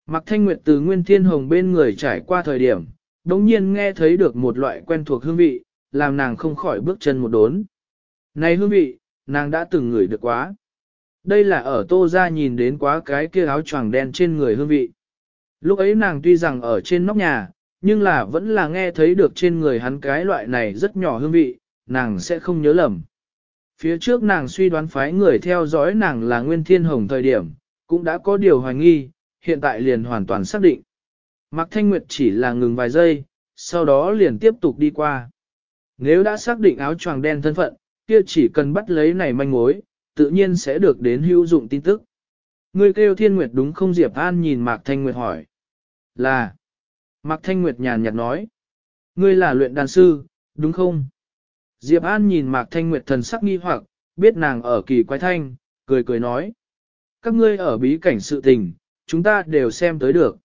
Mạc Thanh Nguyệt từ Nguyên Thiên Hồng bên người trải qua thời điểm, đống nhiên nghe thấy được một loại quen thuộc hương vị, làm nàng không khỏi bước chân một đốn. Này hương vị, nàng đã từng ngửi được quá. Đây là ở tô ra nhìn đến quá cái kia áo choàng đen trên người hương vị. Lúc ấy nàng tuy rằng ở trên nóc nhà, nhưng là vẫn là nghe thấy được trên người hắn cái loại này rất nhỏ hương vị, nàng sẽ không nhớ lầm. Phía trước nàng suy đoán phái người theo dõi nàng là Nguyên Thiên Hồng thời điểm, cũng đã có điều hoài nghi, hiện tại liền hoàn toàn xác định. Mạc Thanh Nguyệt chỉ là ngừng vài giây, sau đó liền tiếp tục đi qua. Nếu đã xác định áo choàng đen thân phận, kia chỉ cần bắt lấy này manh mối, tự nhiên sẽ được đến hữu dụng tin tức. Ngươi kêu Thiên Nguyệt đúng không Diệp An nhìn Mạc Thanh Nguyệt hỏi. Là. Mạc Thanh Nguyệt nhàn nhạt nói. Ngươi là luyện đàn sư, đúng không? Diệp An nhìn Mạc Thanh Nguyệt thần sắc nghi hoặc, biết nàng ở kỳ quái thanh, cười cười nói. Các ngươi ở bí cảnh sự tình, chúng ta đều xem tới được.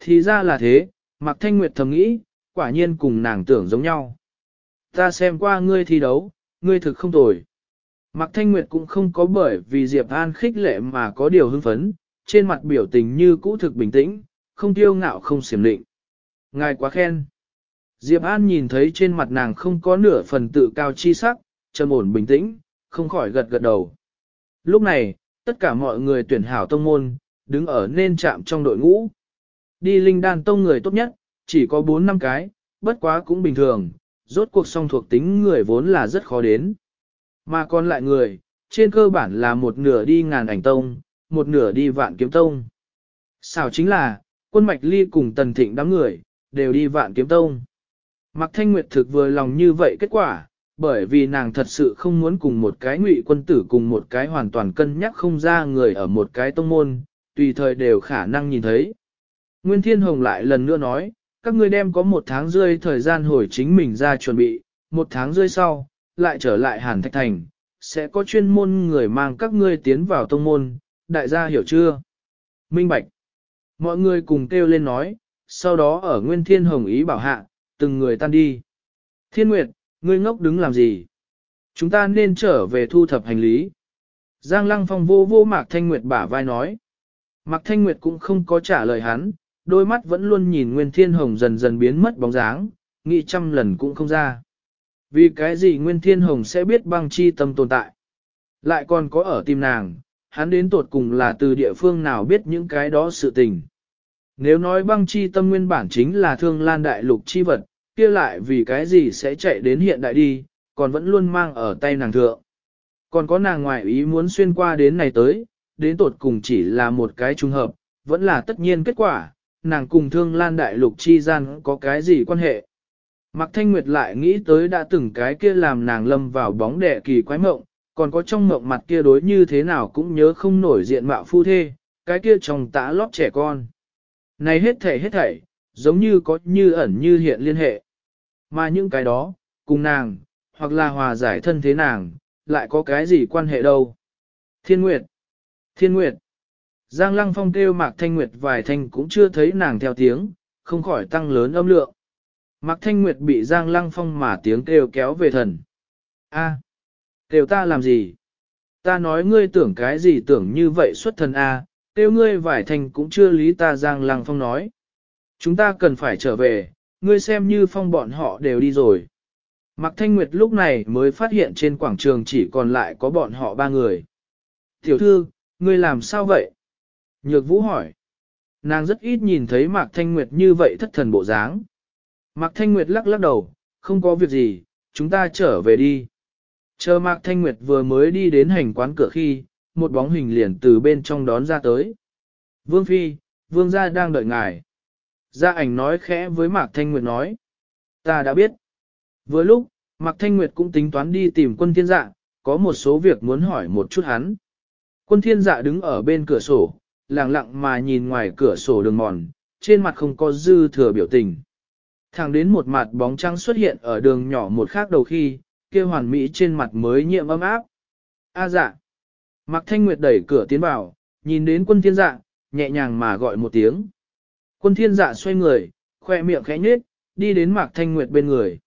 Thì ra là thế, Mạc Thanh Nguyệt thầm nghĩ, quả nhiên cùng nàng tưởng giống nhau. Ta xem qua ngươi thi đấu, ngươi thực không tồi. Mạc Thanh Nguyệt cũng không có bởi vì Diệp An khích lệ mà có điều hưng phấn, trên mặt biểu tình như cũ thực bình tĩnh, không tiêu ngạo không xiểm định. Ngài quá khen. Diệp An nhìn thấy trên mặt nàng không có nửa phần tự cao chi sắc, trầm ổn bình tĩnh, không khỏi gật gật đầu. Lúc này, tất cả mọi người tuyển hảo tông môn, đứng ở nên chạm trong đội ngũ. Đi linh đan tông người tốt nhất, chỉ có 4 năm cái, bất quá cũng bình thường, rốt cuộc song thuộc tính người vốn là rất khó đến. Mà còn lại người, trên cơ bản là một nửa đi ngàn ảnh tông, một nửa đi vạn kiếm tông. Sao chính là, quân mạch ly cùng tần thịnh đám người, đều đi vạn kiếm tông. Mạc Thanh Nguyệt thực vừa lòng như vậy kết quả, bởi vì nàng thật sự không muốn cùng một cái ngụy quân tử cùng một cái hoàn toàn cân nhắc không ra người ở một cái tông môn, tùy thời đều khả năng nhìn thấy. Nguyên Thiên Hồng lại lần nữa nói, các ngươi đem có một tháng rơi thời gian hồi chính mình ra chuẩn bị, một tháng rơi sau, lại trở lại Hàn Thạch Thành, sẽ có chuyên môn người mang các ngươi tiến vào tông môn, đại gia hiểu chưa? Minh Bạch. Mọi người cùng kêu lên nói, sau đó ở Nguyên Thiên Hồng ý bảo hạ, từng người tan đi. Thiên Nguyệt, ngươi ngốc đứng làm gì? Chúng ta nên trở về thu thập hành lý. Giang Lăng Phong vô vô Mạc Thanh Nguyệt bả vai nói. Mạc Thanh Nguyệt cũng không có trả lời hắn, đôi mắt vẫn luôn nhìn Nguyên Thiên Hồng dần dần biến mất bóng dáng, nghĩ trăm lần cũng không ra. Vì cái gì Nguyên Thiên Hồng sẽ biết băng chi tâm tồn tại? Lại còn có ở tim nàng, hắn đến tột cùng là từ địa phương nào biết những cái đó sự tình. Nếu nói băng chi tâm nguyên bản chính là thương lan đại lục chi vật, kia lại vì cái gì sẽ chạy đến hiện đại đi, còn vẫn luôn mang ở tay nàng thượng. Còn có nàng ngoại ý muốn xuyên qua đến này tới, đến tột cùng chỉ là một cái trùng hợp, vẫn là tất nhiên kết quả, nàng cùng thương lan đại lục chi gian có cái gì quan hệ. Mạc Thanh Nguyệt lại nghĩ tới đã từng cái kia làm nàng lâm vào bóng đẻ kỳ quái mộng, còn có trong mộng mặt kia đối như thế nào cũng nhớ không nổi diện mạo phu thê, cái kia trong tã lót trẻ con. Này hết thảy hết thảy, giống như có như ẩn như hiện liên hệ. Mà những cái đó, cùng nàng, hoặc là hòa giải thân thế nàng, lại có cái gì quan hệ đâu. Thiên Nguyệt! Thiên Nguyệt! Giang Lăng Phong kêu Mạc Thanh Nguyệt vài thanh cũng chưa thấy nàng theo tiếng, không khỏi tăng lớn âm lượng. Mạc Thanh Nguyệt bị Giang Lăng Phong mà tiếng kêu kéo về thần. A, kêu ta làm gì? Ta nói ngươi tưởng cái gì tưởng như vậy xuất thần A, kêu ngươi vải thành cũng chưa lý ta Giang Lăng Phong nói. Chúng ta cần phải trở về, ngươi xem như phong bọn họ đều đi rồi. Mạc Thanh Nguyệt lúc này mới phát hiện trên quảng trường chỉ còn lại có bọn họ ba người. Tiểu thư, ngươi làm sao vậy? Nhược Vũ hỏi. Nàng rất ít nhìn thấy Mạc Thanh Nguyệt như vậy thất thần bộ dáng. Mạc Thanh Nguyệt lắc lắc đầu, không có việc gì, chúng ta trở về đi. Chờ Mạc Thanh Nguyệt vừa mới đi đến hành quán cửa khi, một bóng hình liền từ bên trong đón ra tới. Vương Phi, Vương gia đang đợi ngài. Gia ảnh nói khẽ với Mạc Thanh Nguyệt nói. Ta đã biết. Vừa lúc, Mạc Thanh Nguyệt cũng tính toán đi tìm quân thiên dạ, có một số việc muốn hỏi một chút hắn. Quân thiên dạ đứng ở bên cửa sổ, lặng lặng mà nhìn ngoài cửa sổ đường mòn, trên mặt không có dư thừa biểu tình. Thẳng đến một mặt bóng trắng xuất hiện ở đường nhỏ một khác đầu khi, kia hoàn mỹ trên mặt mới nhiệm ấm áp. A dạ. Mạc Thanh Nguyệt đẩy cửa tiến vào, nhìn đến quân thiên dạ, nhẹ nhàng mà gọi một tiếng. Quân thiên dạ xoay người, khoe miệng khẽ nhếch, đi đến Mạc Thanh Nguyệt bên người.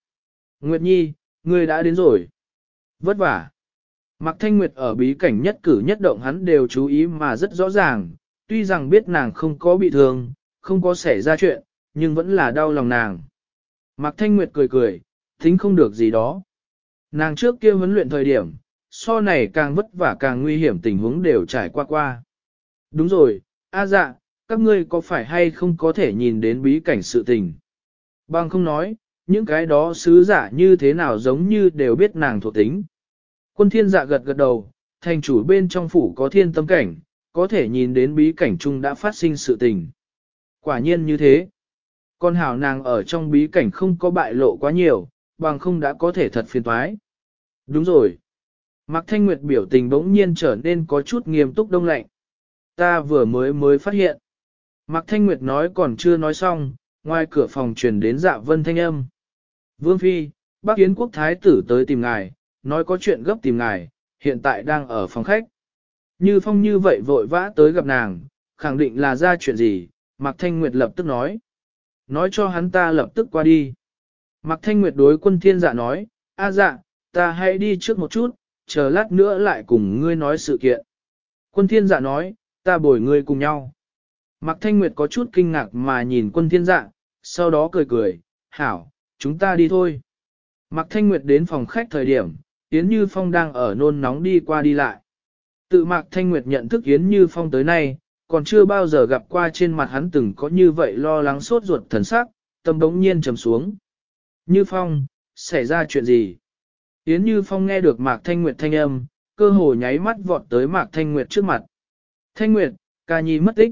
Nguyệt Nhi, ngươi đã đến rồi. Vất vả. Mạc Thanh Nguyệt ở bí cảnh nhất cử nhất động hắn đều chú ý mà rất rõ ràng, tuy rằng biết nàng không có bị thương, không có xảy ra chuyện, nhưng vẫn là đau lòng nàng. Mạc Thanh Nguyệt cười cười, tính không được gì đó. Nàng trước kia huấn luyện thời điểm, so này càng vất vả càng nguy hiểm tình huống đều trải qua qua. Đúng rồi, a dạ, các ngươi có phải hay không có thể nhìn đến bí cảnh sự tình. Bằng không nói, những cái đó sứ giả như thế nào giống như đều biết nàng thuộc tính. Quân thiên dạ gật gật đầu, thành chủ bên trong phủ có thiên tâm cảnh, có thể nhìn đến bí cảnh chung đã phát sinh sự tình. Quả nhiên như thế. Con hảo nàng ở trong bí cảnh không có bại lộ quá nhiều, bằng không đã có thể thật phiền toái. Đúng rồi. Mạc Thanh Nguyệt biểu tình bỗng nhiên trở nên có chút nghiêm túc đông lạnh. Ta vừa mới mới phát hiện. Mạc Thanh Nguyệt nói còn chưa nói xong, ngoài cửa phòng truyền đến dạ vân thanh âm. Vương Phi, bác kiến quốc thái tử tới tìm ngài, nói có chuyện gấp tìm ngài, hiện tại đang ở phòng khách. Như phong như vậy vội vã tới gặp nàng, khẳng định là ra chuyện gì, Mạc Thanh Nguyệt lập tức nói. Nói cho hắn ta lập tức qua đi. Mạc Thanh Nguyệt đối quân thiên dạ nói, a dạ, ta hãy đi trước một chút, chờ lát nữa lại cùng ngươi nói sự kiện. Quân thiên dạ nói, ta bồi ngươi cùng nhau. Mạc Thanh Nguyệt có chút kinh ngạc mà nhìn quân thiên dạ, sau đó cười cười, hảo, chúng ta đi thôi. Mạc Thanh Nguyệt đến phòng khách thời điểm, Yến Như Phong đang ở nôn nóng đi qua đi lại. Tự Mạc Thanh Nguyệt nhận thức Yến Như Phong tới nay, còn chưa bao giờ gặp qua trên mặt hắn từng có như vậy lo lắng sốt ruột thần sắc, tâm đống nhiên trầm xuống. Như Phong, xảy ra chuyện gì? Yến Như Phong nghe được Mạc Thanh Nguyệt thanh âm, cơ hồ nháy mắt vọt tới Mạc Thanh Nguyệt trước mặt. Thanh Nguyệt, ca nhi mất tích.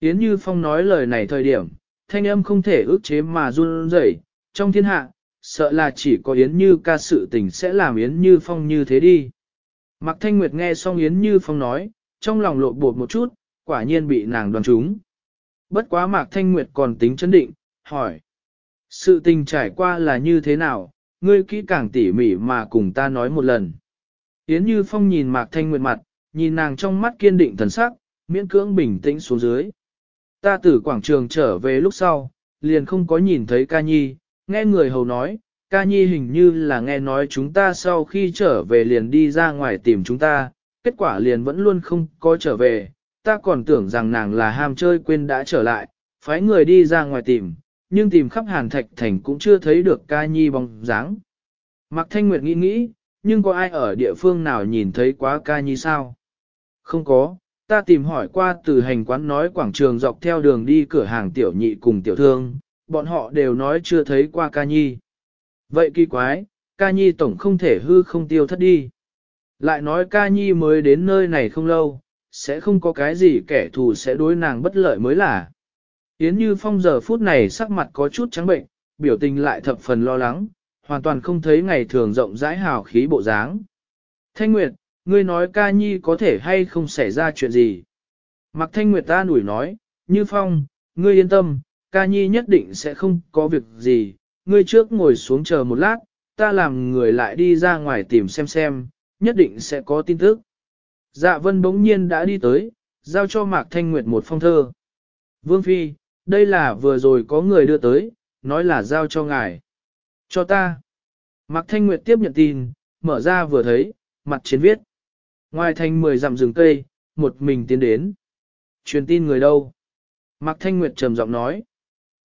Yến Như Phong nói lời này thời điểm, thanh âm không thể ước chế mà run rẩy, trong thiên hạ, sợ là chỉ có Yến Như ca sự tình sẽ làm Yến Như Phong như thế đi. Mạc Thanh Nguyệt nghe xong Yến Như Phong nói, trong lòng lộ bột một chút, quả nhiên bị nàng đoán trúng. Bất quá Mạc Thanh Nguyệt còn tính chấn định, hỏi. Sự tình trải qua là như thế nào, ngươi kỹ càng tỉ mỉ mà cùng ta nói một lần. Yến Như Phong nhìn Mạc Thanh Nguyệt mặt, nhìn nàng trong mắt kiên định thần sắc, miễn cưỡng bình tĩnh xuống dưới. Ta từ quảng trường trở về lúc sau, liền không có nhìn thấy ca nhi, nghe người hầu nói, ca nhi hình như là nghe nói chúng ta sau khi trở về liền đi ra ngoài tìm chúng ta, kết quả liền vẫn luôn không có trở về, ta còn tưởng rằng nàng là ham chơi quên đã trở lại, phái người đi ra ngoài tìm, nhưng tìm khắp hàn thạch thành cũng chưa thấy được ca nhi bóng dáng. Mạc Thanh Nguyệt nghĩ nghĩ, nhưng có ai ở địa phương nào nhìn thấy quá ca nhi sao? Không có, ta tìm hỏi qua từ hành quán nói quảng trường dọc theo đường đi cửa hàng tiểu nhị cùng tiểu thương, bọn họ đều nói chưa thấy qua ca nhi. Vậy kỳ quái, ca nhi tổng không thể hư không tiêu thất đi. Lại nói ca nhi mới đến nơi này không lâu, sẽ không có cái gì kẻ thù sẽ đối nàng bất lợi mới là. Yến Như Phong giờ phút này sắc mặt có chút trắng bệnh, biểu tình lại thập phần lo lắng, hoàn toàn không thấy ngày thường rộng rãi hào khí bộ dáng. Thanh Nguyệt, ngươi nói ca nhi có thể hay không xảy ra chuyện gì? Mặc Thanh Nguyệt ta nủi nói, Như Phong, ngươi yên tâm, ca nhi nhất định sẽ không có việc gì, ngươi trước ngồi xuống chờ một lát, ta làm người lại đi ra ngoài tìm xem xem, nhất định sẽ có tin tức. Dạ vân bỗng nhiên đã đi tới, giao cho Mạc Thanh Nguyệt một phong thơ. Vương Phi, đây là vừa rồi có người đưa tới, nói là giao cho ngài. Cho ta. Mạc Thanh Nguyệt tiếp nhận tin, mở ra vừa thấy, mặt chiến viết. Ngoài thành mười dặm rừng cây, một mình tiến đến. Truyền tin người đâu? Mạc Thanh Nguyệt trầm giọng nói.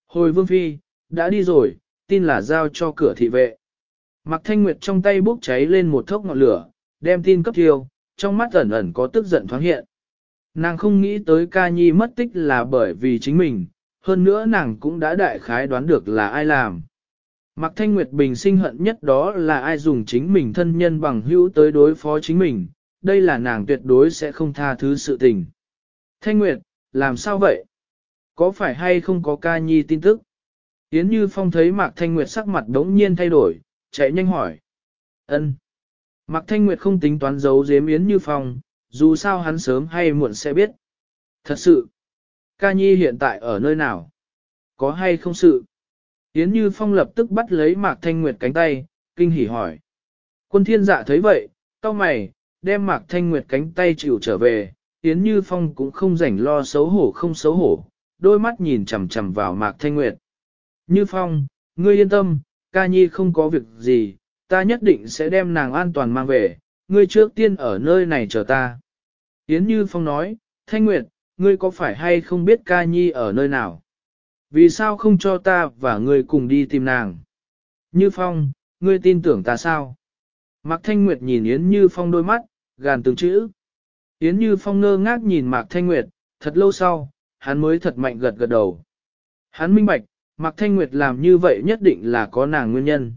Hồi Vương Phi, đã đi rồi, tin là giao cho cửa thị vệ. Mạc Thanh Nguyệt trong tay bốc cháy lên một thốc ngọn lửa, đem tin cấp thiêu, trong mắt ẩn ẩn có tức giận thoáng hiện. Nàng không nghĩ tới ca nhi mất tích là bởi vì chính mình, hơn nữa nàng cũng đã đại khái đoán được là ai làm. Mạc Thanh Nguyệt bình sinh hận nhất đó là ai dùng chính mình thân nhân bằng hữu tới đối phó chính mình, đây là nàng tuyệt đối sẽ không tha thứ sự tình. Thanh Nguyệt, làm sao vậy? Có phải hay không có ca nhi tin tức? Yến Như Phong thấy Mạc Thanh Nguyệt sắc mặt đống nhiên thay đổi, chạy nhanh hỏi. Ân. Mạc Thanh Nguyệt không tính toán giấu giếm Yến Như Phong, dù sao hắn sớm hay muộn sẽ biết. Thật sự, ca nhi hiện tại ở nơi nào? Có hay không sự? Yến Như Phong lập tức bắt lấy Mạc Thanh Nguyệt cánh tay, kinh hỉ hỏi. Quân thiên dạ thấy vậy, cao mày, đem Mạc Thanh Nguyệt cánh tay chịu trở về, Yến Như Phong cũng không rảnh lo xấu hổ không xấu hổ, đôi mắt nhìn chằm chằm vào Mạc Thanh Nguyệt. Như Phong, ngươi yên tâm, ca nhi không có việc gì, ta nhất định sẽ đem nàng an toàn mang về, ngươi trước tiên ở nơi này chờ ta. Yến Như Phong nói, Thanh Nguyệt, ngươi có phải hay không biết ca nhi ở nơi nào? Vì sao không cho ta và ngươi cùng đi tìm nàng? Như Phong, ngươi tin tưởng ta sao? Mạc Thanh Nguyệt nhìn Yến Như Phong đôi mắt, gàn từng chữ. Yến Như Phong ngơ ngác nhìn Mạc Thanh Nguyệt, thật lâu sau, hắn mới thật mạnh gật gật đầu. Hắn minh bạch, Mạc Thanh Nguyệt làm như vậy nhất định là có nàng nguyên nhân.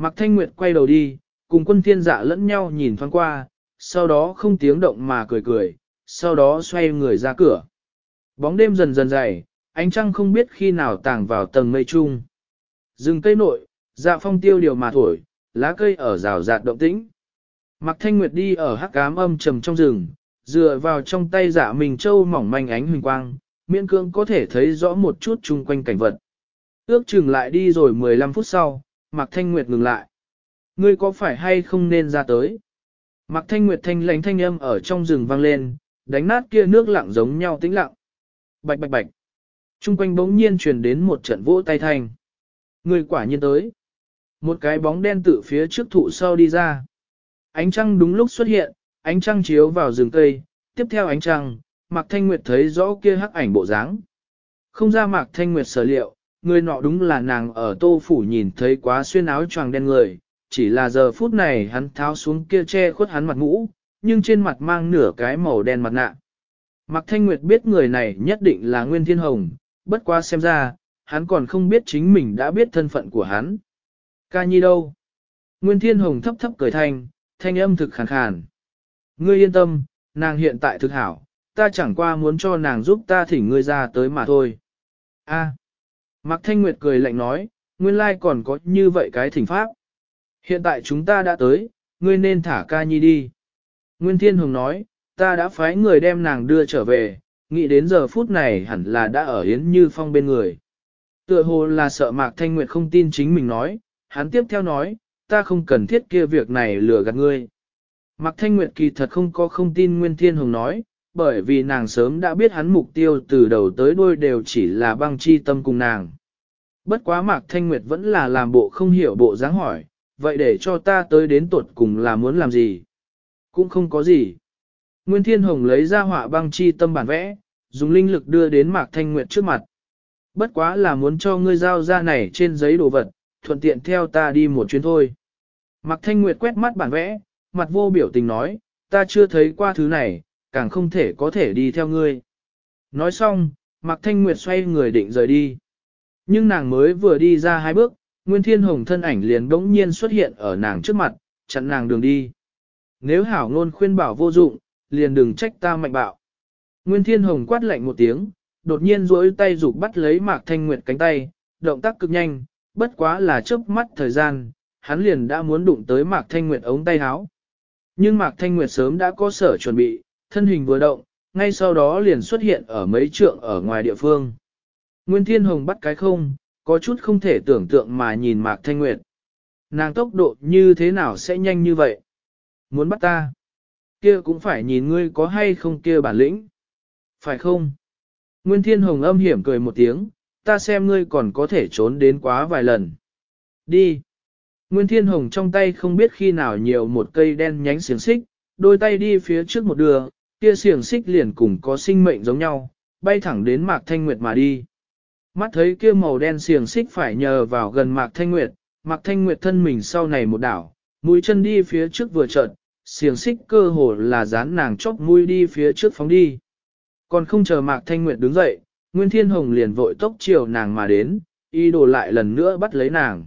Mạc Thanh Nguyệt quay đầu đi, cùng quân thiên dạ lẫn nhau nhìn thoáng qua, sau đó không tiếng động mà cười cười, sau đó xoay người ra cửa. Bóng đêm dần dần dày, ánh trăng không biết khi nào tàng vào tầng mây trung. Rừng cây nội, dạ phong tiêu điều mà thổi, lá cây ở rào rạt động tĩnh. Mạc Thanh Nguyệt đi ở hắc ám âm trầm trong rừng, dựa vào trong tay dạ mình châu mỏng manh ánh huỳnh quang, miễn cương có thể thấy rõ một chút chung quanh cảnh vật. Ước chừng lại đi rồi 15 phút sau, Mạc Thanh Nguyệt ngừng lại. Ngươi có phải hay không nên ra tới? Mạc Thanh Nguyệt thanh lãnh thanh âm ở trong rừng vang lên, đánh nát kia nước lặng giống nhau tĩnh lặng. Bạch bạch bạch. Trung quanh bỗng nhiên truyền đến một trận vỗ tay thanh. Người quả nhiên tới. Một cái bóng đen tự phía trước thụ sau đi ra. Ánh trăng đúng lúc xuất hiện, ánh trăng chiếu vào rừng cây, tiếp theo ánh trăng, Mạc Thanh Nguyệt thấy rõ kia hắc ảnh bộ dáng. Không ra Mạc Thanh Nguyệt sở liệu, người nọ đúng là nàng ở tô phủ nhìn thấy quá xuyên áo choàng đen người, chỉ là giờ phút này hắn tháo xuống kia che khuất hắn mặt mũ, nhưng trên mặt mang nửa cái màu đen mặt nạ. Mạc Thanh Nguyệt biết người này nhất định là Nguyên Thiên Hồng, bất qua xem ra, hắn còn không biết chính mình đã biết thân phận của hắn. Ca nhi đâu? Nguyên Thiên Hồng thấp thấp cười thanh, thanh âm thực khàn khàn. Ngươi yên tâm, nàng hiện tại thực hảo, ta chẳng qua muốn cho nàng giúp ta thỉnh ngươi ra tới mà thôi. A. Mạc Thanh Nguyệt cười lạnh nói, nguyên lai còn có như vậy cái thỉnh pháp. Hiện tại chúng ta đã tới, ngươi nên thả ca nhi đi. Nguyên Thiên Hùng nói, ta đã phái người đem nàng đưa trở về, nghĩ đến giờ phút này hẳn là đã ở Yến Như Phong bên người. Tựa hồ là sợ Mạc Thanh Nguyệt không tin chính mình nói, hắn tiếp theo nói, ta không cần thiết kia việc này lừa gạt ngươi. Mạc Thanh Nguyệt kỳ thật không có không tin Nguyên Thiên Hùng nói, bởi vì nàng sớm đã biết hắn mục tiêu từ đầu tới đuôi đều chỉ là băng chi tâm cùng nàng. Bất quá Mạc Thanh Nguyệt vẫn là làm bộ không hiểu bộ dáng hỏi, vậy để cho ta tới đến tuột cùng là muốn làm gì? Cũng không có gì. Nguyên Thiên Hồng lấy ra họa băng chi tâm bản vẽ, dùng linh lực đưa đến Mạc Thanh Nguyệt trước mặt. Bất quá là muốn cho ngươi giao ra này trên giấy đồ vật, thuận tiện theo ta đi một chuyến thôi. Mạc Thanh Nguyệt quét mắt bản vẽ, mặt vô biểu tình nói, ta chưa thấy qua thứ này, càng không thể có thể đi theo ngươi. Nói xong, Mạc Thanh Nguyệt xoay người định rời đi. Nhưng nàng mới vừa đi ra hai bước, Nguyên Thiên Hồng thân ảnh liền đống nhiên xuất hiện ở nàng trước mặt, chặn nàng đường đi. Nếu hảo ngôn khuyên bảo vô dụng, liền đừng trách ta mạnh bạo. Nguyên Thiên Hồng quát lạnh một tiếng, đột nhiên duỗi tay rụt bắt lấy Mạc Thanh Nguyệt cánh tay, động tác cực nhanh, bất quá là chớp mắt thời gian, hắn liền đã muốn đụng tới Mạc Thanh Nguyệt ống tay áo. Nhưng Mạc Thanh Nguyệt sớm đã có sở chuẩn bị, thân hình vừa động, ngay sau đó liền xuất hiện ở mấy trượng ở ngoài địa phương. Nguyên Thiên Hồng bắt cái không, có chút không thể tưởng tượng mà nhìn Mạc Thanh Nguyệt. Nàng tốc độ như thế nào sẽ nhanh như vậy? Muốn bắt ta? Kia cũng phải nhìn ngươi có hay không kia bản lĩnh. Phải không? Nguyên Thiên Hồng âm hiểm cười một tiếng, ta xem ngươi còn có thể trốn đến quá vài lần. Đi. Nguyên Thiên Hồng trong tay không biết khi nào nhiều một cây đen nhánh xiềng xích, đôi tay đi phía trước một đường, kia xiềng xích liền cùng có sinh mệnh giống nhau, bay thẳng đến Mạc Thanh Nguyệt mà đi. Mắt thấy kia màu đen xiềng xích phải nhờ vào gần Mạc Thanh Nguyệt, Mạc Thanh Nguyệt thân mình sau này một đảo, mũi chân đi phía trước vừa chợt, xiềng xích cơ hồ là dán nàng chóc mũi đi phía trước phóng đi. Còn không chờ Mạc Thanh Nguyệt đứng dậy, Nguyên Thiên Hồng liền vội tốc chiều nàng mà đến, y đổ lại lần nữa bắt lấy nàng.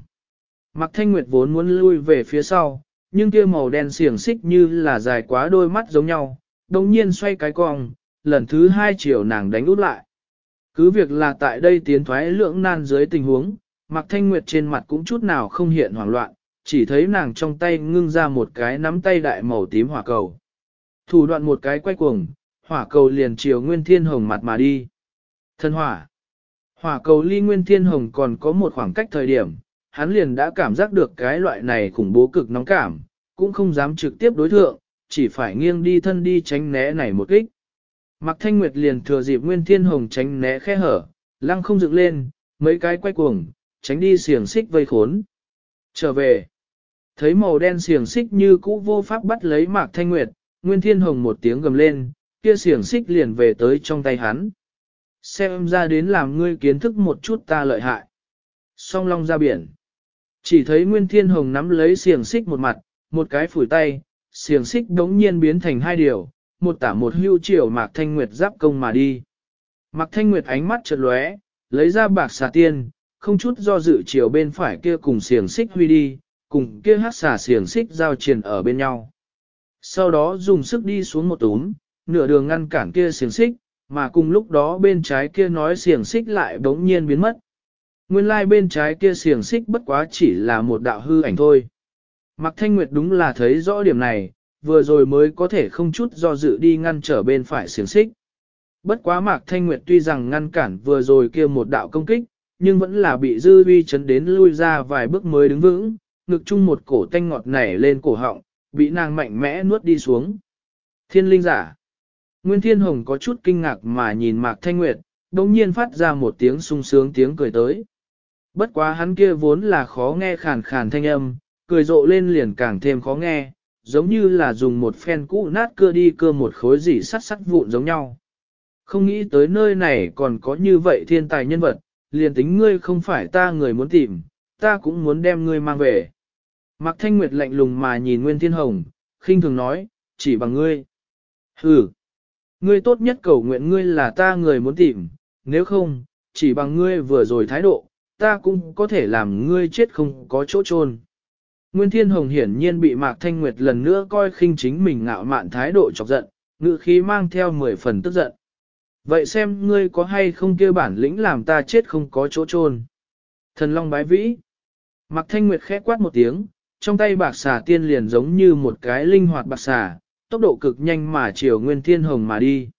Mạc Thanh Nguyệt vốn muốn lui về phía sau, nhưng kia màu đen xiềng xích như là dài quá đôi mắt giống nhau, đồng nhiên xoay cái cong, lần thứ hai chiều nàng đánh út lại. Cứ việc là tại đây tiến thoái lưỡng nan dưới tình huống, Mạc Thanh Nguyệt trên mặt cũng chút nào không hiện hoảng loạn, chỉ thấy nàng trong tay ngưng ra một cái nắm tay đại màu tím hỏa cầu. Thủ đoạn một cái quay cuồng, hỏa cầu liền chiều Nguyên Thiên Hồng mặt mà đi. Thân hỏa. Hỏa cầu ly Nguyên Thiên Hồng còn có một khoảng cách thời điểm, hắn liền đã cảm giác được cái loại này khủng bố cực nóng cảm, cũng không dám trực tiếp đối thượng, chỉ phải nghiêng đi thân đi tránh né này một kích. Mạc Thanh Nguyệt liền thừa dịp Nguyên Thiên Hồng tránh né khe hở, lăng không dựng lên, mấy cái quay cuồng, tránh đi xiềng xích vây khốn. Trở về, thấy màu đen xiềng xích như cũ vô pháp bắt lấy Mạc Thanh Nguyệt, Nguyên Thiên Hồng một tiếng gầm lên, kia xiềng xích liền về tới trong tay hắn. Xem ra đến làm ngươi kiến thức một chút ta lợi hại. Song long ra biển. Chỉ thấy Nguyên Thiên Hồng nắm lấy xiềng xích một mặt, một cái phủi tay, xiềng xích đống nhiên biến thành hai điều, một tả một hưu chiều Mạc Thanh Nguyệt giáp công mà đi. Mạc Thanh Nguyệt ánh mắt chợt lóe, lấy ra bạc xà tiên, không chút do dự chiều bên phải kia cùng xiềng xích huy đi, cùng kia hát xà xiềng xích giao triền ở bên nhau. Sau đó dùng sức đi xuống một túm, nửa đường ngăn cản kia xiềng xích, mà cùng lúc đó bên trái kia nói xiềng xích lại bỗng nhiên biến mất. Nguyên lai like bên trái kia xiềng xích bất quá chỉ là một đạo hư ảnh thôi. Mạc Thanh Nguyệt đúng là thấy rõ điểm này, vừa rồi mới có thể không chút do dự đi ngăn trở bên phải xiềng xích. Bất quá Mạc Thanh Nguyệt tuy rằng ngăn cản vừa rồi kia một đạo công kích, nhưng vẫn là bị dư uy chấn đến lui ra vài bước mới đứng vững, ngực chung một cổ tanh ngọt nảy lên cổ họng, bị nàng mạnh mẽ nuốt đi xuống. Thiên linh giả. Nguyên Thiên Hồng có chút kinh ngạc mà nhìn Mạc Thanh Nguyệt, đồng nhiên phát ra một tiếng sung sướng tiếng cười tới. Bất quá hắn kia vốn là khó nghe khàn khàn thanh âm, cười rộ lên liền càng thêm khó nghe, giống như là dùng một phen cũ nát cưa đi cưa một khối gì sắt sắt vụn giống nhau. Không nghĩ tới nơi này còn có như vậy thiên tài nhân vật, liền tính ngươi không phải ta người muốn tìm, ta cũng muốn đem ngươi mang về. Mạc Thanh Nguyệt lạnh lùng mà nhìn Nguyên Thiên Hồng, khinh thường nói, chỉ bằng ngươi. Hừ, ngươi tốt nhất cầu nguyện ngươi là ta người muốn tìm, nếu không, chỉ bằng ngươi vừa rồi thái độ, ta cũng có thể làm ngươi chết không có chỗ chôn. Nguyên Thiên Hồng hiển nhiên bị Mạc Thanh Nguyệt lần nữa coi khinh chính mình ngạo mạn thái độ chọc giận, ngữ khí mang theo 10 phần tức giận. Vậy xem ngươi có hay không kêu bản lĩnh làm ta chết không có chỗ chôn. Thần Long bái vĩ. Mạc Thanh Nguyệt khẽ quát một tiếng, trong tay bạc xà tiên liền giống như một cái linh hoạt bạc xà, tốc độ cực nhanh mà chiều Nguyên Thiên Hồng mà đi.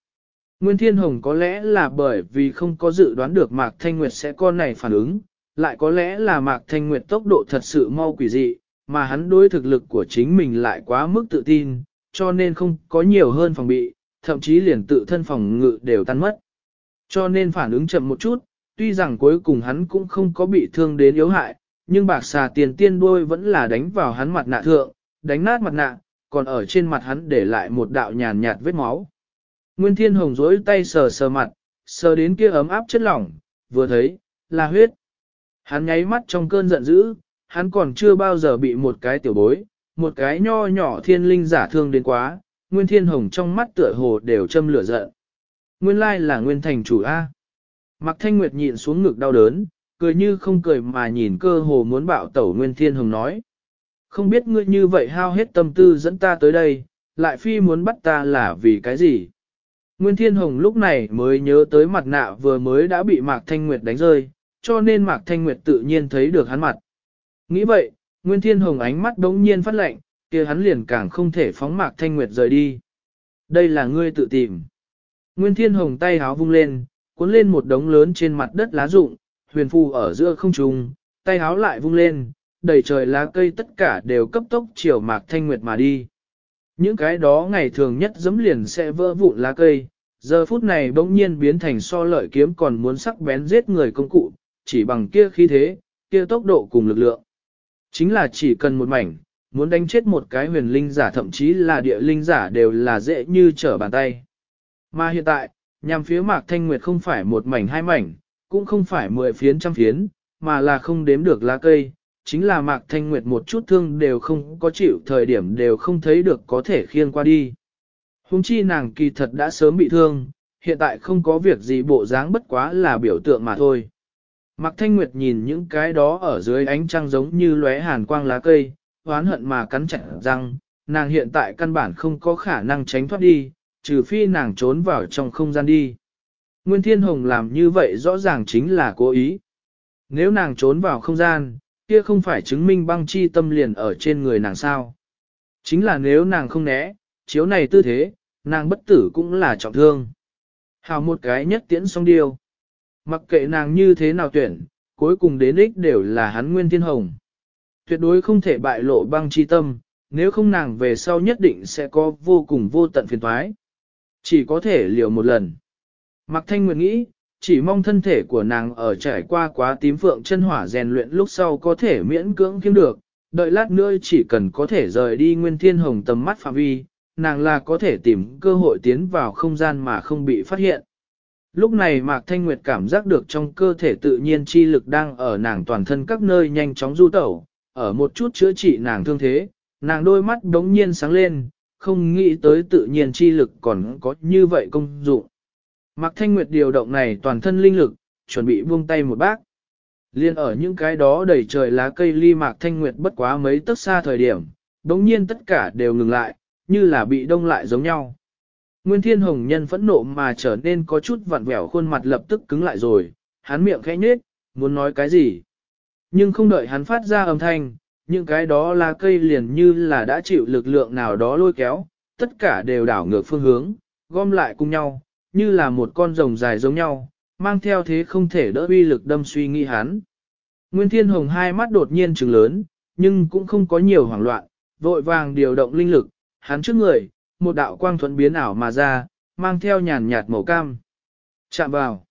Nguyên Thiên Hồng có lẽ là bởi vì không có dự đoán được Mạc Thanh Nguyệt sẽ con này phản ứng, lại có lẽ là Mạc Thanh Nguyệt tốc độ thật sự mau quỷ dị, mà hắn đối thực lực của chính mình lại quá mức tự tin, cho nên không có nhiều hơn phòng bị, thậm chí liền tự thân phòng ngự đều tan mất. Cho nên phản ứng chậm một chút, tuy rằng cuối cùng hắn cũng không có bị thương đến yếu hại, nhưng bạc xà tiền tiên đuôi vẫn là đánh vào hắn mặt nạ thượng, đánh nát mặt nạ, còn ở trên mặt hắn để lại một đạo nhàn nhạt vết máu. Nguyên Thiên Hồng dối tay sờ sờ mặt, sờ đến kia ấm áp chất lỏng, vừa thấy, là huyết. Hắn nháy mắt trong cơn giận dữ, hắn còn chưa bao giờ bị một cái tiểu bối, một cái nho nhỏ thiên linh giả thương đến quá, Nguyên Thiên Hồng trong mắt tựa hồ đều châm lửa giận. Nguyên lai là Nguyên Thành chủ A. Mạc Thanh Nguyệt nhịn xuống ngực đau đớn, cười như không cười mà nhìn cơ hồ muốn bạo tẩu Nguyên Thiên Hồng nói. Không biết ngươi như vậy hao hết tâm tư dẫn ta tới đây, lại phi muốn bắt ta là vì cái gì? Nguyên Thiên Hồng lúc này mới nhớ tới mặt nạ vừa mới đã bị Mạc Thanh Nguyệt đánh rơi, cho nên Mạc Thanh Nguyệt tự nhiên thấy được hắn mặt. Nghĩ vậy, Nguyên Thiên Hồng ánh mắt đống nhiên phát lệnh, kia hắn liền càng không thể phóng Mạc Thanh Nguyệt rời đi. Đây là ngươi tự tìm. Nguyên Thiên Hồng tay háo vung lên, cuốn lên một đống lớn trên mặt đất lá rụng, huyền phù ở giữa không trung, tay háo lại vung lên, đầy trời lá cây tất cả đều cấp tốc chiều Mạc Thanh Nguyệt mà đi. Những cái đó ngày thường nhất dấm liền sẽ vỡ vụn lá cây, giờ phút này bỗng nhiên biến thành so lợi kiếm còn muốn sắc bén giết người công cụ, chỉ bằng kia khí thế, kia tốc độ cùng lực lượng. Chính là chỉ cần một mảnh, muốn đánh chết một cái huyền linh giả thậm chí là địa linh giả đều là dễ như trở bàn tay. Mà hiện tại, nhằm phía mạc thanh nguyệt không phải một mảnh hai mảnh, cũng không phải mười phiến trăm phiến, mà là không đếm được lá cây, chính là mạc thanh nguyệt một chút thương đều không có chịu thời điểm đều không thấy được có thể khiêng qua đi. Hùng chi nàng kỳ thật đã sớm bị thương, hiện tại không có việc gì bộ dáng bất quá là biểu tượng mà thôi. Mạc Thanh Nguyệt nhìn những cái đó ở dưới ánh trăng giống như lóe hàn quang lá cây, hoán hận mà cắn chặt răng, nàng hiện tại căn bản không có khả năng tránh thoát đi, trừ phi nàng trốn vào trong không gian đi. Nguyên Thiên Hồng làm như vậy rõ ràng chính là cố ý. Nếu nàng trốn vào không gian, kia không phải chứng minh băng chi tâm liền ở trên người nàng sao. Chính là nếu nàng không né, chiếu này tư thế, nàng bất tử cũng là trọng thương. Hào một cái nhất tiễn xong điều. Mặc kệ nàng như thế nào tuyển, cuối cùng đến ích đều là hắn Nguyên Thiên Hồng. Tuyệt đối không thể bại lộ băng chi tâm, nếu không nàng về sau nhất định sẽ có vô cùng vô tận phiền thoái. Chỉ có thể liều một lần. mặc Thanh nguyện nghĩ, chỉ mong thân thể của nàng ở trải qua quá tím phượng chân hỏa rèn luyện lúc sau có thể miễn cưỡng kiếm được, đợi lát nữa chỉ cần có thể rời đi Nguyên Thiên Hồng tầm mắt phạm vi, nàng là có thể tìm cơ hội tiến vào không gian mà không bị phát hiện. Lúc này Mạc Thanh Nguyệt cảm giác được trong cơ thể tự nhiên chi lực đang ở nàng toàn thân các nơi nhanh chóng du tẩu, ở một chút chữa trị nàng thương thế, nàng đôi mắt đống nhiên sáng lên, không nghĩ tới tự nhiên chi lực còn có như vậy công dụng. Mạc Thanh Nguyệt điều động này toàn thân linh lực, chuẩn bị buông tay một bác. Liên ở những cái đó đầy trời lá cây ly Mạc Thanh Nguyệt bất quá mấy tấc xa thời điểm, đống nhiên tất cả đều ngừng lại, như là bị đông lại giống nhau. Nguyên Thiên Hồng nhân phẫn nộ mà trở nên có chút vặn vẹo khuôn mặt lập tức cứng lại rồi, hắn miệng khẽ nhếch, muốn nói cái gì. Nhưng không đợi hắn phát ra âm thanh, những cái đó là cây liền như là đã chịu lực lượng nào đó lôi kéo, tất cả đều đảo ngược phương hướng, gom lại cùng nhau, như là một con rồng dài giống nhau, mang theo thế không thể đỡ uy lực đâm suy nghĩ hắn. Nguyên Thiên Hồng hai mắt đột nhiên trừng lớn, nhưng cũng không có nhiều hoảng loạn, vội vàng điều động linh lực, hắn trước người, một đạo quang thuận biến ảo mà ra, mang theo nhàn nhạt màu cam. Chạm vào.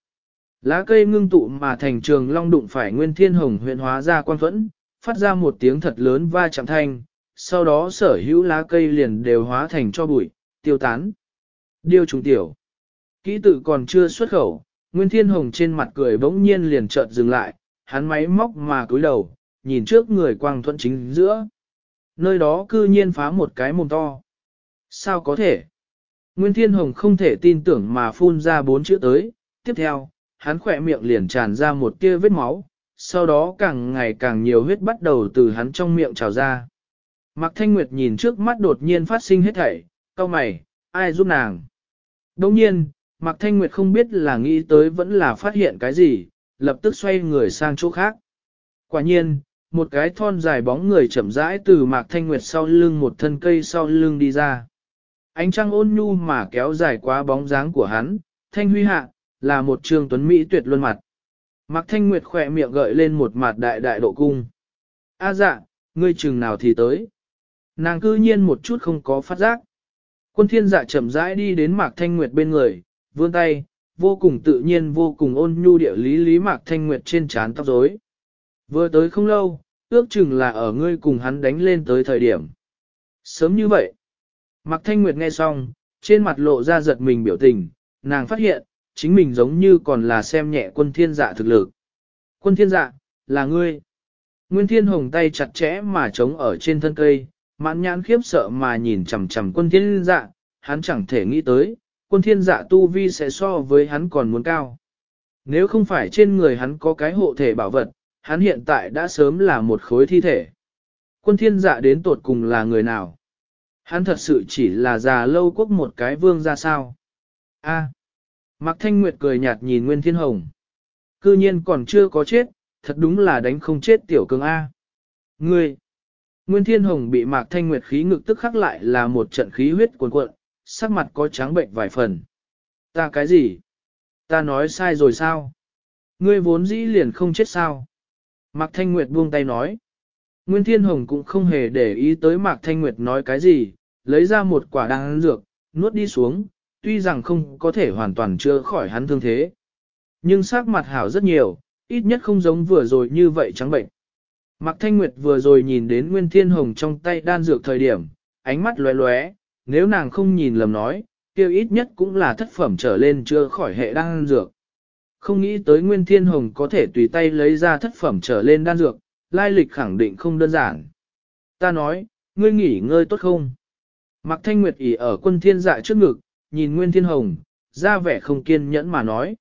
Lá cây ngưng tụ mà thành trường long đụng phải Nguyên Thiên Hồng huyện hóa ra quang thuẫn, phát ra một tiếng thật lớn va chạm thanh, sau đó sở hữu lá cây liền đều hóa thành cho bụi, tiêu tán. Điêu trùng tiểu. Kỹ tự còn chưa xuất khẩu, Nguyên Thiên Hồng trên mặt cười bỗng nhiên liền chợt dừng lại, hắn máy móc mà cúi đầu, nhìn trước người quang thuận chính giữa. Nơi đó cư nhiên phá một cái mồm to. Sao có thể? Nguyên Thiên Hồng không thể tin tưởng mà phun ra bốn chữ tới, tiếp theo, hắn khỏe miệng liền tràn ra một tia vết máu, sau đó càng ngày càng nhiều huyết bắt đầu từ hắn trong miệng trào ra. Mạc Thanh Nguyệt nhìn trước mắt đột nhiên phát sinh hết thảy, cau mày, ai giúp nàng? Đồng nhiên, Mạc Thanh Nguyệt không biết là nghĩ tới vẫn là phát hiện cái gì, lập tức xoay người sang chỗ khác. Quả nhiên, một cái thon dài bóng người chậm rãi từ Mạc Thanh Nguyệt sau lưng một thân cây sau lưng đi ra. Ánh trăng ôn nhu mà kéo dài quá bóng dáng của hắn, Thanh Huy hạ, là một trường tuấn Mỹ tuyệt luân mặt. Mạc Thanh Nguyệt khỏe miệng gợi lên một mặt đại đại độ cung. A dạ, ngươi chừng nào thì tới. Nàng cư nhiên một chút không có phát giác. Quân thiên dạ chậm rãi đi đến Mạc Thanh Nguyệt bên người, vươn tay, vô cùng tự nhiên vô cùng ôn nhu địa lý lý Mạc Thanh Nguyệt trên trán tóc rối. Vừa tới không lâu, ước chừng là ở ngươi cùng hắn đánh lên tới thời điểm. Sớm như vậy, Mạc Thanh Nguyệt nghe xong, trên mặt lộ ra giật mình biểu tình, nàng phát hiện, chính mình giống như còn là xem nhẹ quân thiên dạ thực lực. Quân thiên dạ, là ngươi. Nguyên thiên hồng tay chặt chẽ mà chống ở trên thân cây, mãn nhãn khiếp sợ mà nhìn chằm chằm quân thiên dạ, hắn chẳng thể nghĩ tới, quân thiên dạ tu vi sẽ so với hắn còn muốn cao. Nếu không phải trên người hắn có cái hộ thể bảo vật, hắn hiện tại đã sớm là một khối thi thể. Quân thiên dạ đến tột cùng là người nào? Hắn thật sự chỉ là già lâu quốc một cái vương ra sao? A. Mạc Thanh Nguyệt cười nhạt nhìn Nguyên Thiên Hồng. Cư nhiên còn chưa có chết, thật đúng là đánh không chết tiểu cường A. Ngươi! Nguyên Thiên Hồng bị Mạc Thanh Nguyệt khí ngực tức khắc lại là một trận khí huyết cuồn cuộn, sắc mặt có trắng bệnh vài phần. Ta cái gì? Ta nói sai rồi sao? Ngươi vốn dĩ liền không chết sao? Mạc Thanh Nguyệt buông tay nói. Nguyên Thiên Hồng cũng không hề để ý tới Mạc Thanh Nguyệt nói cái gì, lấy ra một quả đan dược, nuốt đi xuống, tuy rằng không có thể hoàn toàn chữa khỏi hắn thương thế. Nhưng sắc mặt hảo rất nhiều, ít nhất không giống vừa rồi như vậy trắng bệnh. Mạc Thanh Nguyệt vừa rồi nhìn đến Nguyên Thiên Hồng trong tay đan dược thời điểm, ánh mắt lóe lóe, nếu nàng không nhìn lầm nói, kia ít nhất cũng là thất phẩm trở lên chưa khỏi hệ đan dược. Không nghĩ tới Nguyên Thiên Hồng có thể tùy tay lấy ra thất phẩm trở lên đan dược, lai lịch khẳng định không đơn giản. Ta nói, ngươi nghỉ ngơi tốt không? Mạc Thanh Nguyệt ỉ ở quân thiên dạ trước ngực, nhìn Nguyên Thiên Hồng, ra vẻ không kiên nhẫn mà nói.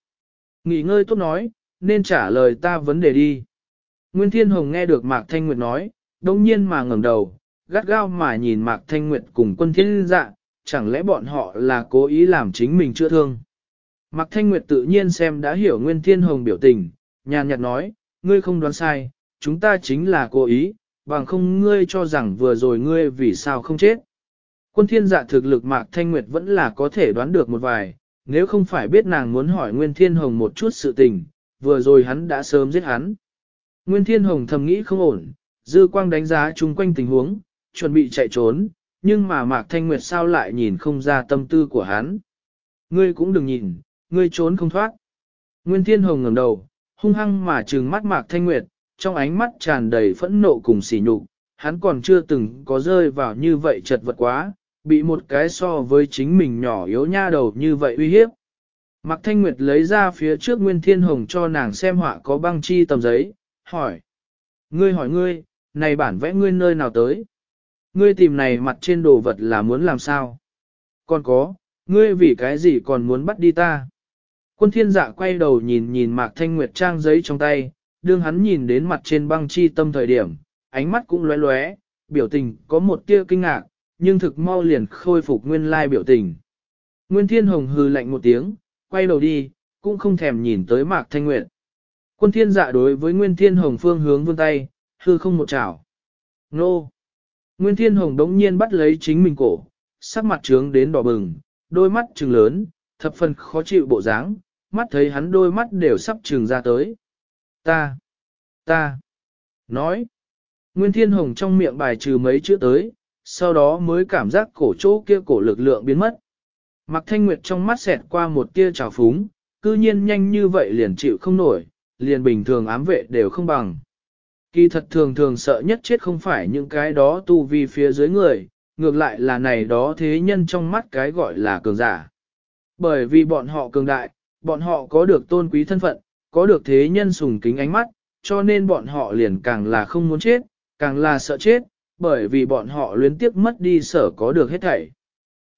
Nghỉ ngơi tốt nói, nên trả lời ta vấn đề đi. Nguyên Thiên Hồng nghe được Mạc Thanh Nguyệt nói, đông nhiên mà ngẩng đầu, gắt gao mà nhìn Mạc Thanh Nguyệt cùng quân thiên dạ, chẳng lẽ bọn họ là cố ý làm chính mình chữa thương. Mạc Thanh Nguyệt tự nhiên xem đã hiểu Nguyên Thiên Hồng biểu tình, nhàn nhạt nói, ngươi không đoán sai, chúng ta chính là cố ý, bằng không ngươi cho rằng vừa rồi ngươi vì sao không chết. Quân thiên dạ thực lực Mạc Thanh Nguyệt vẫn là có thể đoán được một vài, nếu không phải biết nàng muốn hỏi Nguyên Thiên Hồng một chút sự tình, vừa rồi hắn đã sớm giết hắn. Nguyên Thiên Hồng thầm nghĩ không ổn, dư quang đánh giá chung quanh tình huống, chuẩn bị chạy trốn, nhưng mà Mạc Thanh Nguyệt sao lại nhìn không ra tâm tư của hắn. Ngươi cũng đừng nhìn, ngươi trốn không thoát. Nguyên Thiên Hồng ngẩng đầu, hung hăng mà trừng mắt Mạc Thanh Nguyệt, trong ánh mắt tràn đầy phẫn nộ cùng sỉ nhục, hắn còn chưa từng có rơi vào như vậy chật vật quá, bị một cái so với chính mình nhỏ yếu nha đầu như vậy uy hiếp. Mạc Thanh Nguyệt lấy ra phía trước Nguyên Thiên Hồng cho nàng xem họa có băng chi tầm giấy, hỏi. Ngươi hỏi ngươi, này bản vẽ ngươi nơi nào tới? Ngươi tìm này mặt trên đồ vật là muốn làm sao? Còn có, ngươi vì cái gì còn muốn bắt đi ta? Quân thiên dạ quay đầu nhìn nhìn Mạc Thanh Nguyệt trang giấy trong tay, đương hắn nhìn đến mặt trên băng chi tâm thời điểm, ánh mắt cũng lóe lóe, biểu tình có một tia kinh ngạc, nhưng thực mau liền khôi phục nguyên lai biểu tình. Nguyên Thiên Hồng hừ lạnh một tiếng, quay đầu đi, cũng không thèm nhìn tới Mạc Thanh Nguyệt. Quân Thiên dạ đối với Nguyên Thiên Hồng phương hướng vươn tay, hư không một chảo. nô. Nguyên Thiên Hồng đống nhiên bắt lấy chính mình cổ, sắc mặt trướng đến đỏ bừng, đôi mắt trừng lớn, thập phần khó chịu bộ dáng, mắt thấy hắn đôi mắt đều sắp trừng ra tới. Ta, ta, nói. Nguyên Thiên Hồng trong miệng bài trừ mấy chữ tới, sau đó mới cảm giác cổ chỗ kia cổ lực lượng biến mất. Mạc Thanh Nguyệt trong mắt xẹt qua một tia trào phúng, cư nhiên nhanh như vậy liền chịu không nổi, liền bình thường ám vệ đều không bằng. Kỳ thật thường thường sợ nhất chết không phải những cái đó tu vi phía dưới người, ngược lại là này đó thế nhân trong mắt cái gọi là cường giả. Bởi vì bọn họ cường đại, bọn họ có được tôn quý thân phận, có được thế nhân sùng kính ánh mắt, cho nên bọn họ liền càng là không muốn chết, càng là sợ chết, bởi vì bọn họ luyến tiếc mất đi sở có được hết thảy.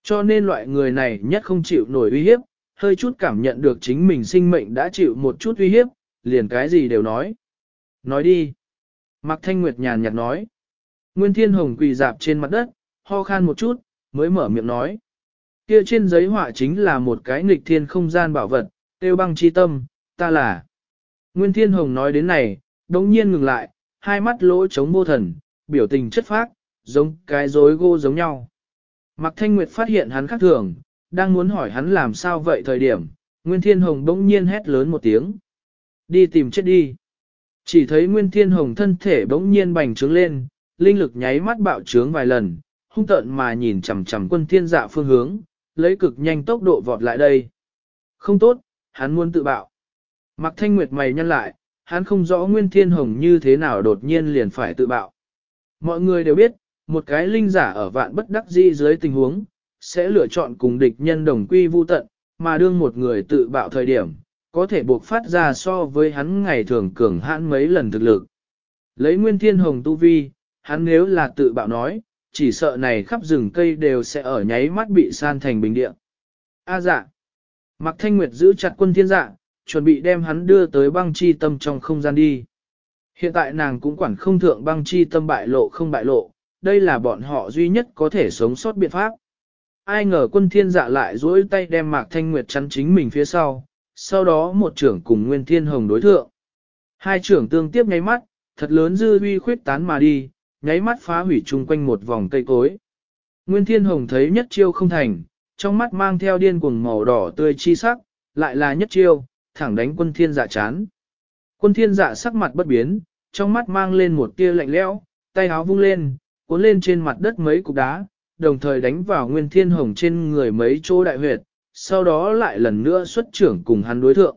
Cho nên loại người này nhất không chịu nổi uy hiếp, hơi chút cảm nhận được chính mình sinh mệnh đã chịu một chút uy hiếp, liền cái gì đều nói. Nói đi. Mạc Thanh Nguyệt nhàn nhạt nói. Nguyên Thiên Hồng quỳ dạp trên mặt đất, ho khan một chút, mới mở miệng nói. Kia trên giấy họa chính là một cái nghịch thiên không gian bảo vật, tiêu băng chi tâm, ta là. Nguyên Thiên Hồng nói đến này, đống nhiên ngừng lại, hai mắt lỗ trống vô thần, biểu tình chất phác, giống cái rối gô giống nhau. Mạc Thanh Nguyệt phát hiện hắn khác thường, đang muốn hỏi hắn làm sao vậy thời điểm, Nguyên Thiên Hồng bỗng nhiên hét lớn một tiếng. Đi tìm chết đi. Chỉ thấy Nguyên Thiên Hồng thân thể bỗng nhiên bành trướng lên, linh lực nháy mắt bạo trướng vài lần, hung tợn mà nhìn chằm chằm quân thiên dạ phương hướng, lấy cực nhanh tốc độ vọt lại đây. Không tốt, hắn muốn tự bạo. Mạc Thanh Nguyệt mày nhăn lại, hắn không rõ Nguyên Thiên Hồng như thế nào đột nhiên liền phải tự bạo. Mọi người đều biết, một cái linh giả ở vạn bất đắc dĩ dưới tình huống, sẽ lựa chọn cùng địch nhân đồng quy vu tận, mà đương một người tự bạo thời điểm, có thể buộc phát ra so với hắn ngày thường cường hãn mấy lần thực lực. Lấy nguyên thiên hồng tu vi, hắn nếu là tự bạo nói, chỉ sợ này khắp rừng cây đều sẽ ở nháy mắt bị san thành bình địa. A dạ. Mạc Thanh Nguyệt giữ chặt quân thiên dạ, chuẩn bị đem hắn đưa tới băng chi tâm trong không gian đi. Hiện tại nàng cũng quản không thượng băng chi tâm bại lộ không bại lộ, đây là bọn họ duy nhất có thể sống sót biện pháp. Ai ngờ quân thiên dạ lại duỗi tay đem Mạc Thanh Nguyệt chắn chính mình phía sau, sau đó một trưởng cùng Nguyên Thiên Hồng đối thượng. Hai trưởng tương tiếp nháy mắt, thật lớn dư uy khuyết tán mà đi, nháy mắt phá hủy chung quanh một vòng cây cối. Nguyên Thiên Hồng thấy nhất chiêu không thành, trong mắt mang theo điên cuồng màu đỏ tươi chi sắc, lại là nhất chiêu, thẳng đánh quân thiên dạ chán. Quân thiên dạ sắc mặt bất biến, trong mắt mang lên một tia lạnh lẽo, tay áo vung lên, cuốn lên trên mặt đất mấy cục đá, đồng thời đánh vào Nguyên Thiên Hồng trên người mấy chỗ đại huyệt, sau đó lại lần nữa xuất trưởng cùng hắn đối thượng.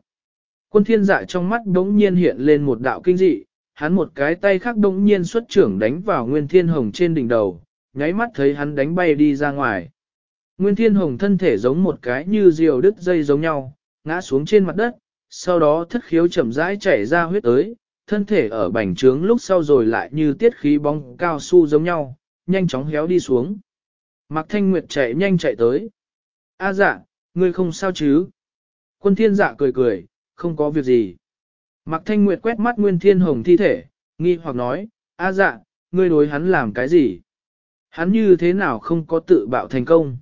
Quân thiên dạ trong mắt đống nhiên hiện lên một đạo kinh dị, hắn một cái tay khác đống nhiên xuất trưởng đánh vào Nguyên Thiên Hồng trên đỉnh đầu, nháy mắt thấy hắn đánh bay đi ra ngoài. Nguyên Thiên Hồng thân thể giống một cái như diều đứt dây giống nhau, ngã xuống trên mặt đất, sau đó thất khiếu chậm rãi chảy ra huyết tới, thân thể ở bành trướng lúc sau rồi lại như tiết khí bóng cao su giống nhau, nhanh chóng héo đi xuống. Mạc Thanh Nguyệt chạy nhanh chạy tới. A dạ, ngươi không sao chứ? Quân thiên dạ cười cười, không có việc gì. Mạc Thanh Nguyệt quét mắt Nguyên Thiên Hồng thi thể, nghi hoặc nói, A dạ, ngươi đối hắn làm cái gì? Hắn như thế nào không có tự bạo thành công?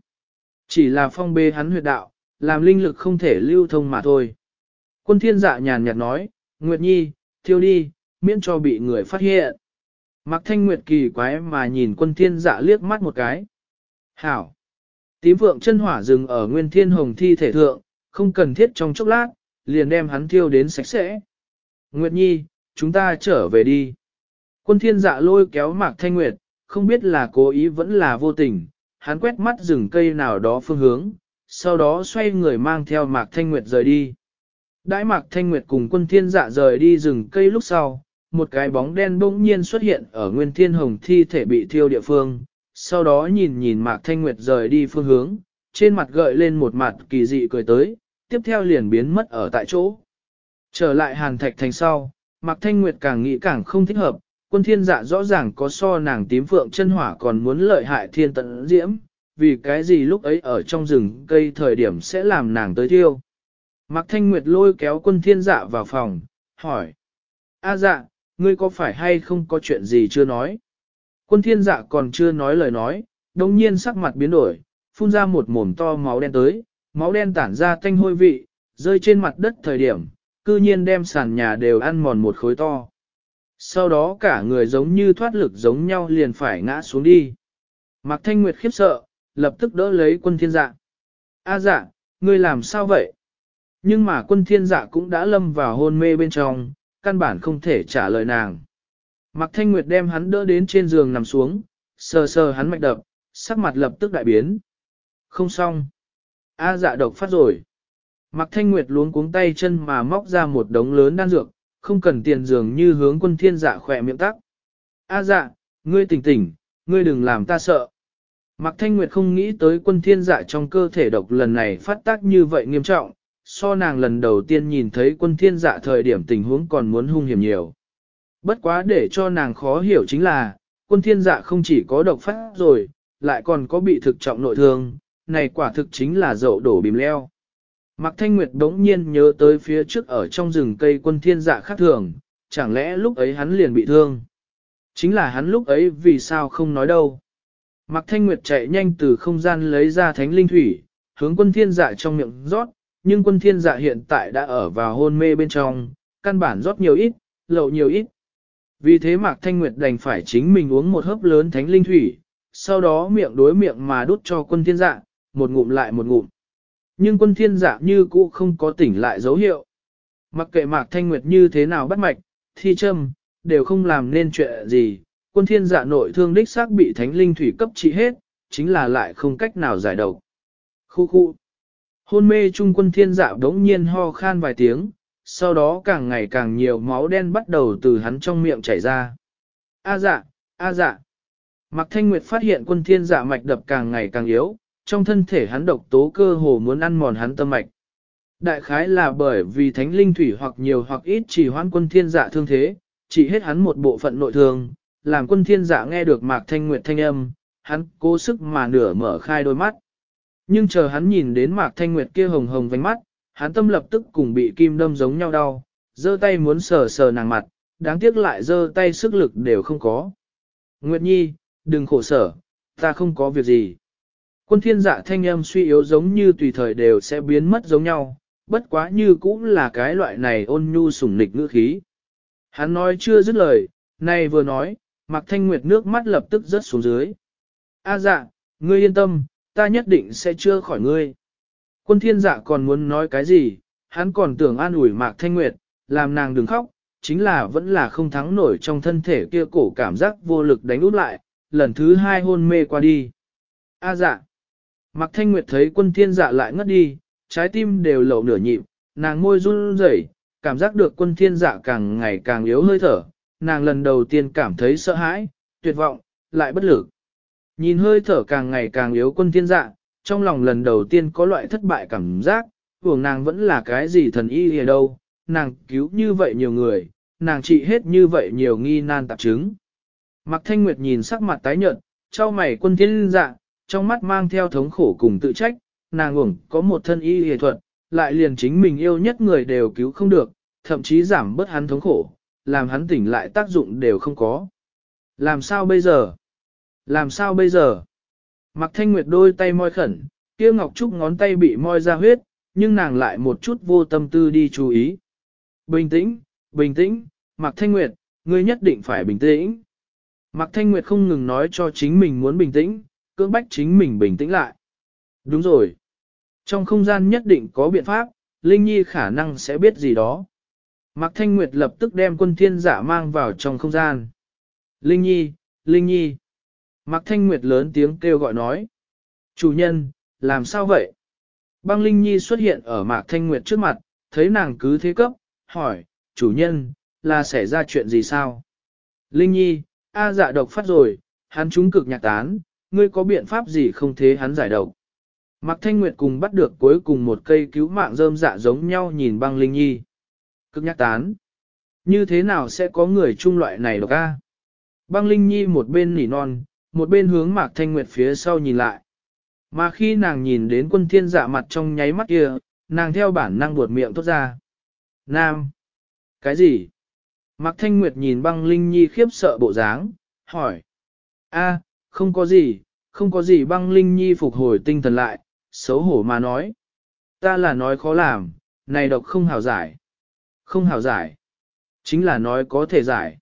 Chỉ là phong bê hắn huyệt đạo, làm linh lực không thể lưu thông mà thôi. Quân thiên dạ nhàn nhạt nói, Nguyệt Nhi, thiêu đi, miễn cho bị người phát hiện. Mạc Thanh Nguyệt kỳ quái mà nhìn quân thiên dạ liếc mắt một cái. Hảo! Tím vượng chân hỏa dừng ở nguyên thiên hồng thi thể thượng, không cần thiết trong chốc lát, liền đem hắn thiêu đến sạch sẽ. Nguyệt Nhi, chúng ta trở về đi. Quân thiên dạ lôi kéo Mạc Thanh Nguyệt, không biết là cố ý vẫn là vô tình, hắn quét mắt rừng cây nào đó phương hướng, sau đó xoay người mang theo Mạc Thanh Nguyệt rời đi. Đãi Mạc Thanh Nguyệt cùng quân thiên dạ rời đi rừng cây lúc sau, một cái bóng đen bỗng nhiên xuất hiện ở Nguyên Thiên Hồng thi thể bị thiêu địa phương, sau đó nhìn nhìn Mạc Thanh Nguyệt rời đi phương hướng, trên mặt gợi lên một mặt kỳ dị cười tới, tiếp theo liền biến mất ở tại chỗ. Trở lại Hàn Thạch Thành sau, Mạc Thanh Nguyệt càng nghĩ càng không thích hợp, quân thiên dạ rõ ràng có so nàng tím phượng chân hỏa còn muốn lợi hại thiên tận diễm, vì cái gì lúc ấy ở trong rừng cây thời điểm sẽ làm nàng tới thiêu. Mạc Thanh Nguyệt lôi kéo quân thiên dạ vào phòng, hỏi. A dạ, ngươi có phải hay không có chuyện gì chưa nói? Quân thiên dạ còn chưa nói lời nói, đồng nhiên sắc mặt biến đổi, phun ra một mồm to máu đen tới, máu đen tản ra thanh hôi vị, rơi trên mặt đất thời điểm, cư nhiên đem sàn nhà đều ăn mòn một khối to. Sau đó cả người giống như thoát lực giống nhau liền phải ngã xuống đi. Mạc Thanh Nguyệt khiếp sợ, lập tức đỡ lấy quân thiên dạ. A dạ, ngươi làm sao vậy? Nhưng mà quân thiên dạ cũng đã lâm vào hôn mê bên trong, căn bản không thể trả lời nàng. Mạc Thanh Nguyệt đem hắn đỡ đến trên giường nằm xuống, sờ sờ hắn mạch đập, sắc mặt lập tức đại biến. Không xong. A dạ độc phát rồi. Mạc Thanh Nguyệt luống cuống tay chân mà móc ra một đống lớn đan dược, không cần tiền dường như hướng quân thiên dạ khỏe miệng tắc. A dạ, ngươi tỉnh tỉnh, ngươi đừng làm ta sợ. Mạc Thanh Nguyệt không nghĩ tới quân thiên dạ trong cơ thể độc lần này phát tác như vậy nghiêm trọng, so nàng lần đầu tiên nhìn thấy quân thiên dạ thời điểm tình huống còn muốn hung hiểm nhiều. Bất quá để cho nàng khó hiểu chính là, quân thiên dạ không chỉ có độc phát rồi, lại còn có bị thực trọng nội thương, này quả thực chính là dậu đổ bìm leo. Mạc Thanh Nguyệt đống nhiên nhớ tới phía trước ở trong rừng cây quân thiên dạ khác thường, chẳng lẽ lúc ấy hắn liền bị thương? Chính là hắn lúc ấy vì sao không nói đâu? Mạc Thanh Nguyệt chạy nhanh từ không gian lấy ra thánh linh thủy, hướng quân thiên dạ trong miệng rót, nhưng quân thiên dạ hiện tại đã ở vào hôn mê bên trong, căn bản rót nhiều ít, lậu nhiều ít. Vì thế Mạc Thanh Nguyệt đành phải chính mình uống một hớp lớn thánh linh thủy, sau đó miệng đối miệng mà đút cho quân thiên dạ, một ngụm lại một ngụm. Nhưng quân thiên dạ như cũ không có tỉnh lại dấu hiệu. Mặc kệ Mạc Thanh Nguyệt như thế nào bắt mạch, thi châm, đều không làm nên chuyện gì, quân thiên dạ nội thương đích xác bị thánh linh thủy cấp trị hết, chính là lại không cách nào giải độc. Khu khu. Hôn mê trung quân thiên dạ đống nhiên ho khan vài tiếng, sau đó càng ngày càng nhiều máu đen bắt đầu từ hắn trong miệng chảy ra. A dạ, a dạ. Mạc Thanh Nguyệt phát hiện quân thiên dạ mạch đập càng ngày càng yếu, trong thân thể hắn độc tố cơ hồ muốn ăn mòn hắn tâm mạch. Đại khái là bởi vì thánh linh thủy hoặc nhiều hoặc ít chỉ hoãn quân thiên dạ thương thế, chỉ hết hắn một bộ phận nội thương, làm quân thiên dạ nghe được Mạc Thanh Nguyệt thanh âm, hắn cố sức mà nửa mở khai đôi mắt. Nhưng chờ hắn nhìn đến Mạc Thanh Nguyệt kia hồng hồng vánh mắt, hắn tâm lập tức cùng bị kim đâm giống nhau đau, giơ tay muốn sờ sờ nàng mặt, đáng tiếc lại giơ tay sức lực đều không có. Nguyệt Nhi, đừng khổ sở, ta không có việc gì. Quân thiên dạ thanh âm suy yếu giống như tùy thời đều sẽ biến mất giống nhau, bất quá như cũng là cái loại này ôn nhu sủng nịch ngữ khí. Hắn nói chưa dứt lời, nay vừa nói, Mạc Thanh Nguyệt nước mắt lập tức rớt xuống dưới. A dạ, ngươi yên tâm, ta nhất định sẽ chưa khỏi ngươi. Quân thiên dạ còn muốn nói cái gì, hắn còn tưởng an ủi Mạc Thanh Nguyệt, làm nàng đừng khóc, chính là vẫn là không thắng nổi trong thân thể kia cổ cảm giác vô lực đánh út lại, lần thứ hai hôn mê qua đi. A dạ. Mạc Thanh Nguyệt thấy quân thiên dạ lại ngất đi, trái tim đều lẩu nửa nhịp, nàng môi run rẩy, cảm giác được quân thiên dạ càng ngày càng yếu hơi thở, nàng lần đầu tiên cảm thấy sợ hãi, tuyệt vọng, lại bất lực. Nhìn hơi thở càng ngày càng yếu quân thiên dạ, trong lòng lần đầu tiên có loại thất bại cảm giác, của nàng vẫn là cái gì thần y ở đâu, nàng cứu như vậy nhiều người, nàng trị hết như vậy nhiều nghi nan tạp chứng. Mạc Thanh Nguyệt nhìn sắc mặt tái nhợt, trao mày quân thiên dạ, trong mắt mang theo thống khổ cùng tự trách, nàng uổng có một thân y y thuật, lại liền chính mình yêu nhất người đều cứu không được, thậm chí giảm bớt hắn thống khổ, làm hắn tỉnh lại tác dụng đều không có. Làm sao bây giờ? Làm sao bây giờ? Mặc thanh nguyệt đôi tay moi khẩn, kia ngọc trúc ngón tay bị moi ra huyết, nhưng nàng lại một chút vô tâm tư đi chú ý. Bình tĩnh, bình tĩnh, Mặc thanh nguyệt, ngươi nhất định phải bình tĩnh. Mặc thanh nguyệt không ngừng nói cho chính mình muốn bình tĩnh, cưỡng bách chính mình bình tĩnh lại. Đúng rồi. Trong không gian nhất định có biện pháp, Linh Nhi khả năng sẽ biết gì đó. Mạc Thanh Nguyệt lập tức đem quân thiên giả mang vào trong không gian. Linh Nhi, Linh Nhi. Mạc Thanh Nguyệt lớn tiếng kêu gọi nói. Chủ nhân, làm sao vậy? Băng Linh Nhi xuất hiện ở Mạc Thanh Nguyệt trước mặt, thấy nàng cứ thế cấp, hỏi, chủ nhân, là xảy ra chuyện gì sao? Linh Nhi, A dạ độc phát rồi, hắn trúng cực nhạc tán, ngươi có biện pháp gì không thế hắn giải độc? Mạc Thanh Nguyệt cùng bắt được cuối cùng một cây cứu mạng rơm dạ giống nhau nhìn băng Linh Nhi. Cực nhắc tán. Như thế nào sẽ có người chung loại này độc a? Băng Linh Nhi một bên nỉ non, một bên hướng Mạc Thanh Nguyệt phía sau nhìn lại. Mà khi nàng nhìn đến quân thiên dạ mặt trong nháy mắt kia, nàng theo bản năng buột miệng tốt ra. Nam! Cái gì? Mạc Thanh Nguyệt nhìn băng Linh Nhi khiếp sợ bộ dáng, hỏi. A, không có gì, không có gì băng Linh Nhi phục hồi tinh thần lại, xấu hổ mà nói. Ta là nói khó làm, này độc không hảo giải. Không hảo giải. Chính là nói có thể giải.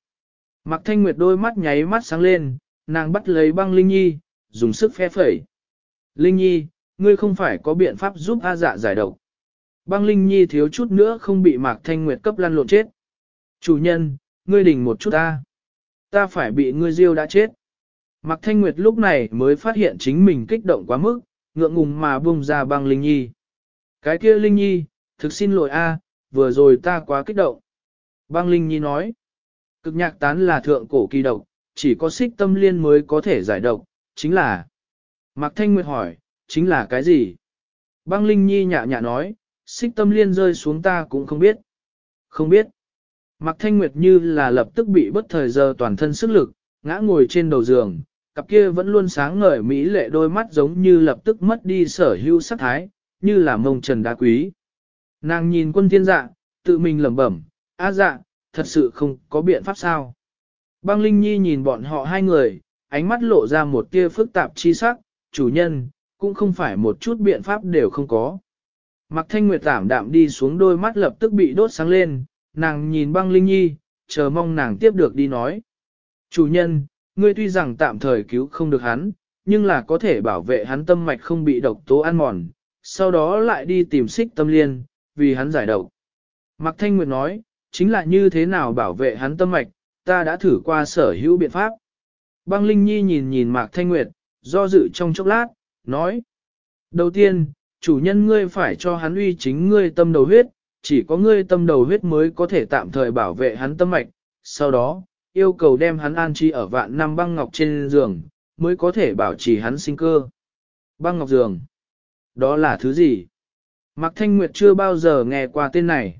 Mạc Thanh Nguyệt đôi mắt nháy mắt sáng lên, nàng bắt lấy băng Linh Nhi, dùng sức phe phẩy. Linh Nhi, ngươi không phải có biện pháp giúp A dạ giải độc. Băng Linh Nhi thiếu chút nữa không bị Mạc Thanh Nguyệt cấp lăn lộn chết. Chủ nhân, ngươi đỉnh một chút ta. Ta phải bị ngươi diêu đã chết. Mạc Thanh Nguyệt lúc này mới phát hiện chính mình kích động quá mức, ngượng ngùng mà buông ra băng Linh Nhi. Cái kia Linh Nhi, thực xin lỗi a, vừa rồi ta quá kích động. Băng Linh Nhi nói, cực nhạc tán là thượng cổ kỳ độc, chỉ có xích tâm liên mới có thể giải độc, chính là. Mạc Thanh Nguyệt hỏi, chính là cái gì? Băng Linh Nhi nhạ nhạ nói, xích tâm liên rơi xuống ta cũng không biết. Không biết. Mạc Thanh Nguyệt như là lập tức bị bất thời giờ toàn thân sức lực, ngã ngồi trên đầu giường, cặp kia vẫn luôn sáng ngời mỹ lệ đôi mắt giống như lập tức mất đi sở hữu sắc thái, như là mông trần đá quý. Nàng nhìn quân thiên dạ, tự mình lẩm bẩm, a dạ, thật sự không có biện pháp sao. Băng Linh Nhi nhìn bọn họ hai người, ánh mắt lộ ra một tia phức tạp chi sắc, chủ nhân, cũng không phải một chút biện pháp đều không có. Mặc thanh nguyệt tảm đạm đi xuống đôi mắt lập tức bị đốt sáng lên, nàng nhìn băng Linh Nhi, chờ mong nàng tiếp được đi nói. Chủ nhân, ngươi tuy rằng tạm thời cứu không được hắn, nhưng là có thể bảo vệ hắn tâm mạch không bị độc tố ăn mòn, sau đó lại đi tìm xích tâm liên, vì hắn giải độc. Mạc Thanh Nguyệt nói, chính là như thế nào bảo vệ hắn tâm mạch, ta đã thử qua sở hữu biện pháp. Băng Linh Nhi nhìn nhìn Mạc Thanh Nguyệt, do dự trong chốc lát, nói. Đầu tiên, chủ nhân ngươi phải cho hắn uy chính ngươi tâm đầu huyết, chỉ có ngươi tâm đầu huyết mới có thể tạm thời bảo vệ hắn tâm mạch. Sau đó, yêu cầu đem hắn an trí ở vạn năm băng ngọc trên giường, mới có thể bảo trì hắn sinh cơ. Băng ngọc giường. Đó là thứ gì? Mạc Thanh Nguyệt chưa bao giờ nghe qua tên này.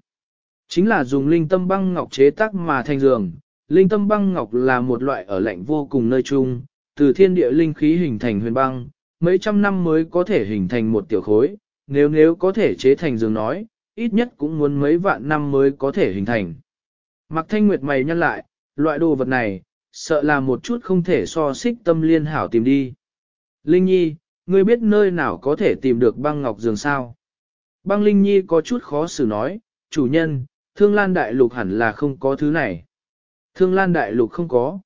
Chính là dùng linh tâm băng ngọc chế tác mà thành giường. Linh tâm băng ngọc là một loại ở lạnh vô cùng nơi chung, từ thiên địa linh khí hình thành huyền băng, mấy trăm năm mới có thể hình thành một tiểu khối, nếu nếu có thể chế thành giường nói, ít nhất cũng muốn mấy vạn năm mới có thể hình thành. Mạc Thanh Nguyệt mày nhăn lại, loại đồ vật này, sợ là một chút không thể so xích tâm liên hảo tìm đi. Linh Nhi, ngươi biết nơi nào có thể tìm được băng ngọc giường sao? Băng Linh Nhi có chút khó xử nói, chủ nhân, Thương Lan Đại Lục hẳn là không có thứ này. Thương Lan Đại Lục không có.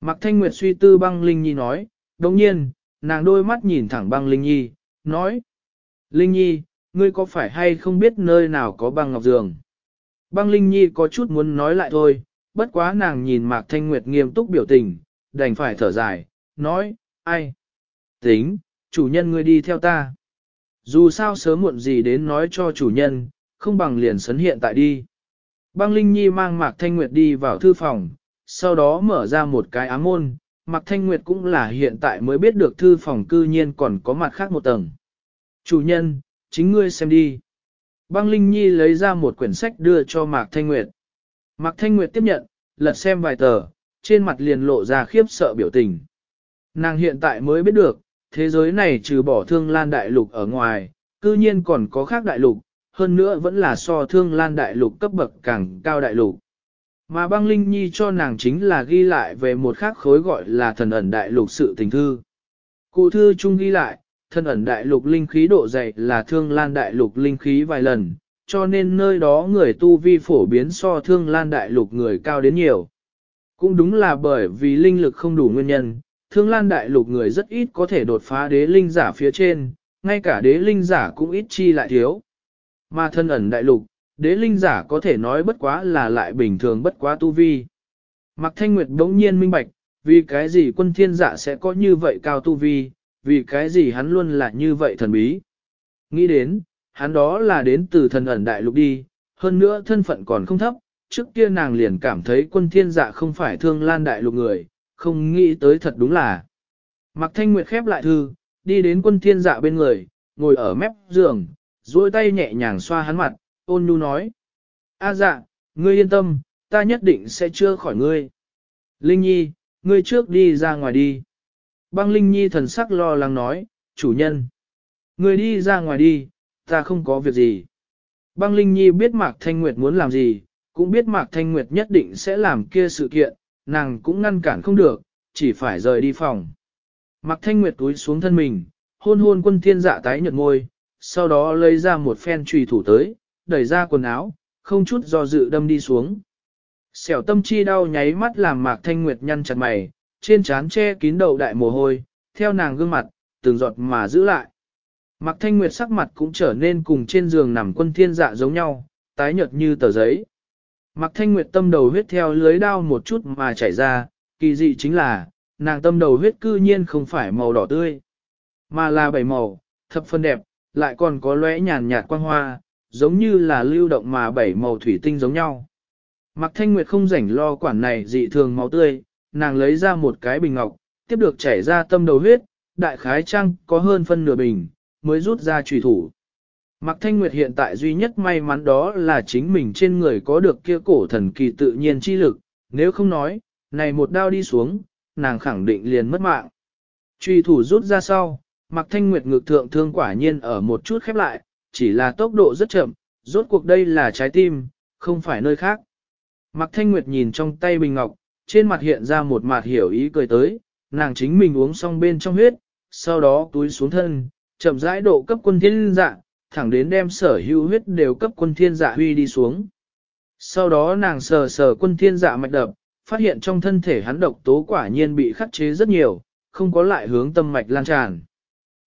Mạc Thanh Nguyệt suy tư băng Linh Nhi nói, đồng nhiên, nàng đôi mắt nhìn thẳng băng Linh Nhi, nói. Linh Nhi, ngươi có phải hay không biết nơi nào có băng ngọc giường? Băng Linh Nhi có chút muốn nói lại thôi, bất quá nàng nhìn Mạc Thanh Nguyệt nghiêm túc biểu tình, đành phải thở dài, nói, ai? Tính, chủ nhân ngươi đi theo ta. Dù sao sớm muộn gì đến nói cho chủ nhân, không bằng liền sấn hiện tại đi. Băng Linh Nhi mang Mạc Thanh Nguyệt đi vào thư phòng, sau đó mở ra một cái ám môn, Mạc Thanh Nguyệt cũng là hiện tại mới biết được thư phòng cư nhiên còn có mặt khác một tầng. Chủ nhân, chính ngươi xem đi. Băng Linh Nhi lấy ra một quyển sách đưa cho Mạc Thanh Nguyệt. Mạc Thanh Nguyệt tiếp nhận, lật xem vài tờ, trên mặt liền lộ ra khiếp sợ biểu tình. Nàng hiện tại mới biết được, thế giới này trừ bỏ thương lan đại lục ở ngoài, cư nhiên còn có khác đại lục, hơn nữa vẫn là so thương lan đại lục cấp bậc càng cao đại lục. Mà băng linh nhi cho nàng chính là ghi lại về một khác khối gọi là thần ẩn đại lục sự tình thư. Cụ thư chung ghi lại, thần ẩn đại lục linh khí độ dày là thương lan đại lục linh khí vài lần, cho nên nơi đó người tu vi phổ biến so thương lan đại lục người cao đến nhiều. Cũng đúng là bởi vì linh lực không đủ nguyên nhân, thương lan đại lục người rất ít có thể đột phá đế linh giả phía trên, ngay cả đế linh giả cũng ít chi lại thiếu. Mà thân ẩn đại lục, đế linh giả có thể nói bất quá là lại bình thường bất quá tu vi. Mạc Thanh Nguyệt đống nhiên minh bạch, vì cái gì quân thiên giả sẽ có như vậy cao tu vi, vì cái gì hắn luôn là như vậy thần bí. Nghĩ đến, hắn đó là đến từ thần ẩn đại lục đi, hơn nữa thân phận còn không thấp, trước kia nàng liền cảm thấy quân thiên dạ không phải thương lan đại lục người, không nghĩ tới thật đúng là. Mạc Thanh Nguyệt khép lại thư, đi đến quân thiên dạ bên người, ngồi ở mép giường, duỗi tay nhẹ nhàng xoa hắn mặt, ôn nhu nói. A dạ, ngươi yên tâm, ta nhất định sẽ chưa khỏi ngươi. Linh Nhi, ngươi trước đi ra ngoài đi. Băng Linh Nhi thần sắc lo lắng nói, chủ nhân. Ngươi đi ra ngoài đi, ta không có việc gì. Băng Linh Nhi biết Mạc Thanh Nguyệt muốn làm gì, cũng biết Mạc Thanh Nguyệt nhất định sẽ làm kia sự kiện, nàng cũng ngăn cản không được, chỉ phải rời đi phòng. Mạc Thanh Nguyệt túi xuống thân mình, hôn hôn quân thiên dạ tái nhợt môi, sau đó lấy ra một phen trùy thủ tới, đẩy ra quần áo, không chút do dự đâm đi xuống. Xẻo tâm chi đau nháy mắt làm Mạc Thanh Nguyệt nhăn chặt mày, trên trán che kín đầu đại mồ hôi, theo nàng gương mặt, từng giọt mà giữ lại. Mạc Thanh Nguyệt sắc mặt cũng trở nên cùng trên giường nằm quân thiên dạ giống nhau, tái nhợt như tờ giấy. Mạc Thanh Nguyệt tâm đầu huyết theo lưới đao một chút mà chảy ra, kỳ dị chính là, nàng tâm đầu huyết cư nhiên không phải màu đỏ tươi, mà là bảy màu, thập phân đẹp, lại còn có lóe nhàn nhạt quang hoa, giống như là lưu động mà bảy màu thủy tinh giống nhau. Mạc Thanh Nguyệt không rảnh lo quản này dị thường máu tươi, nàng lấy ra một cái bình ngọc, tiếp được chảy ra tâm đầu huyết, đại khái trang có hơn phân nửa bình, mới rút ra trùy thủ. Mạc Thanh Nguyệt hiện tại duy nhất may mắn đó là chính mình trên người có được kia cổ thần kỳ tự nhiên chi lực, nếu không nói, này một đao đi xuống, nàng khẳng định liền mất mạng. Trùy thủ rút ra sau, Mạc Thanh Nguyệt ngược thượng thương quả nhiên ở một chút khép lại, chỉ là tốc độ rất chậm, rốt cuộc đây là trái tim, không phải nơi khác. Mạc Thanh Nguyệt nhìn trong tay bình ngọc, trên mặt hiện ra một mặt hiểu ý cười tới, nàng chính mình uống xong bên trong huyết, sau đó túi xuống thân, chậm rãi độ cấp quân thiên dạ, thẳng đến đem sở hữu huyết đều cấp quân thiên dạ huy đi xuống. Sau đó nàng sờ sờ quân thiên dạ mạch đập, phát hiện trong thân thể hắn độc tố quả nhiên bị khắc chế rất nhiều, không có lại hướng tâm mạch lan tràn.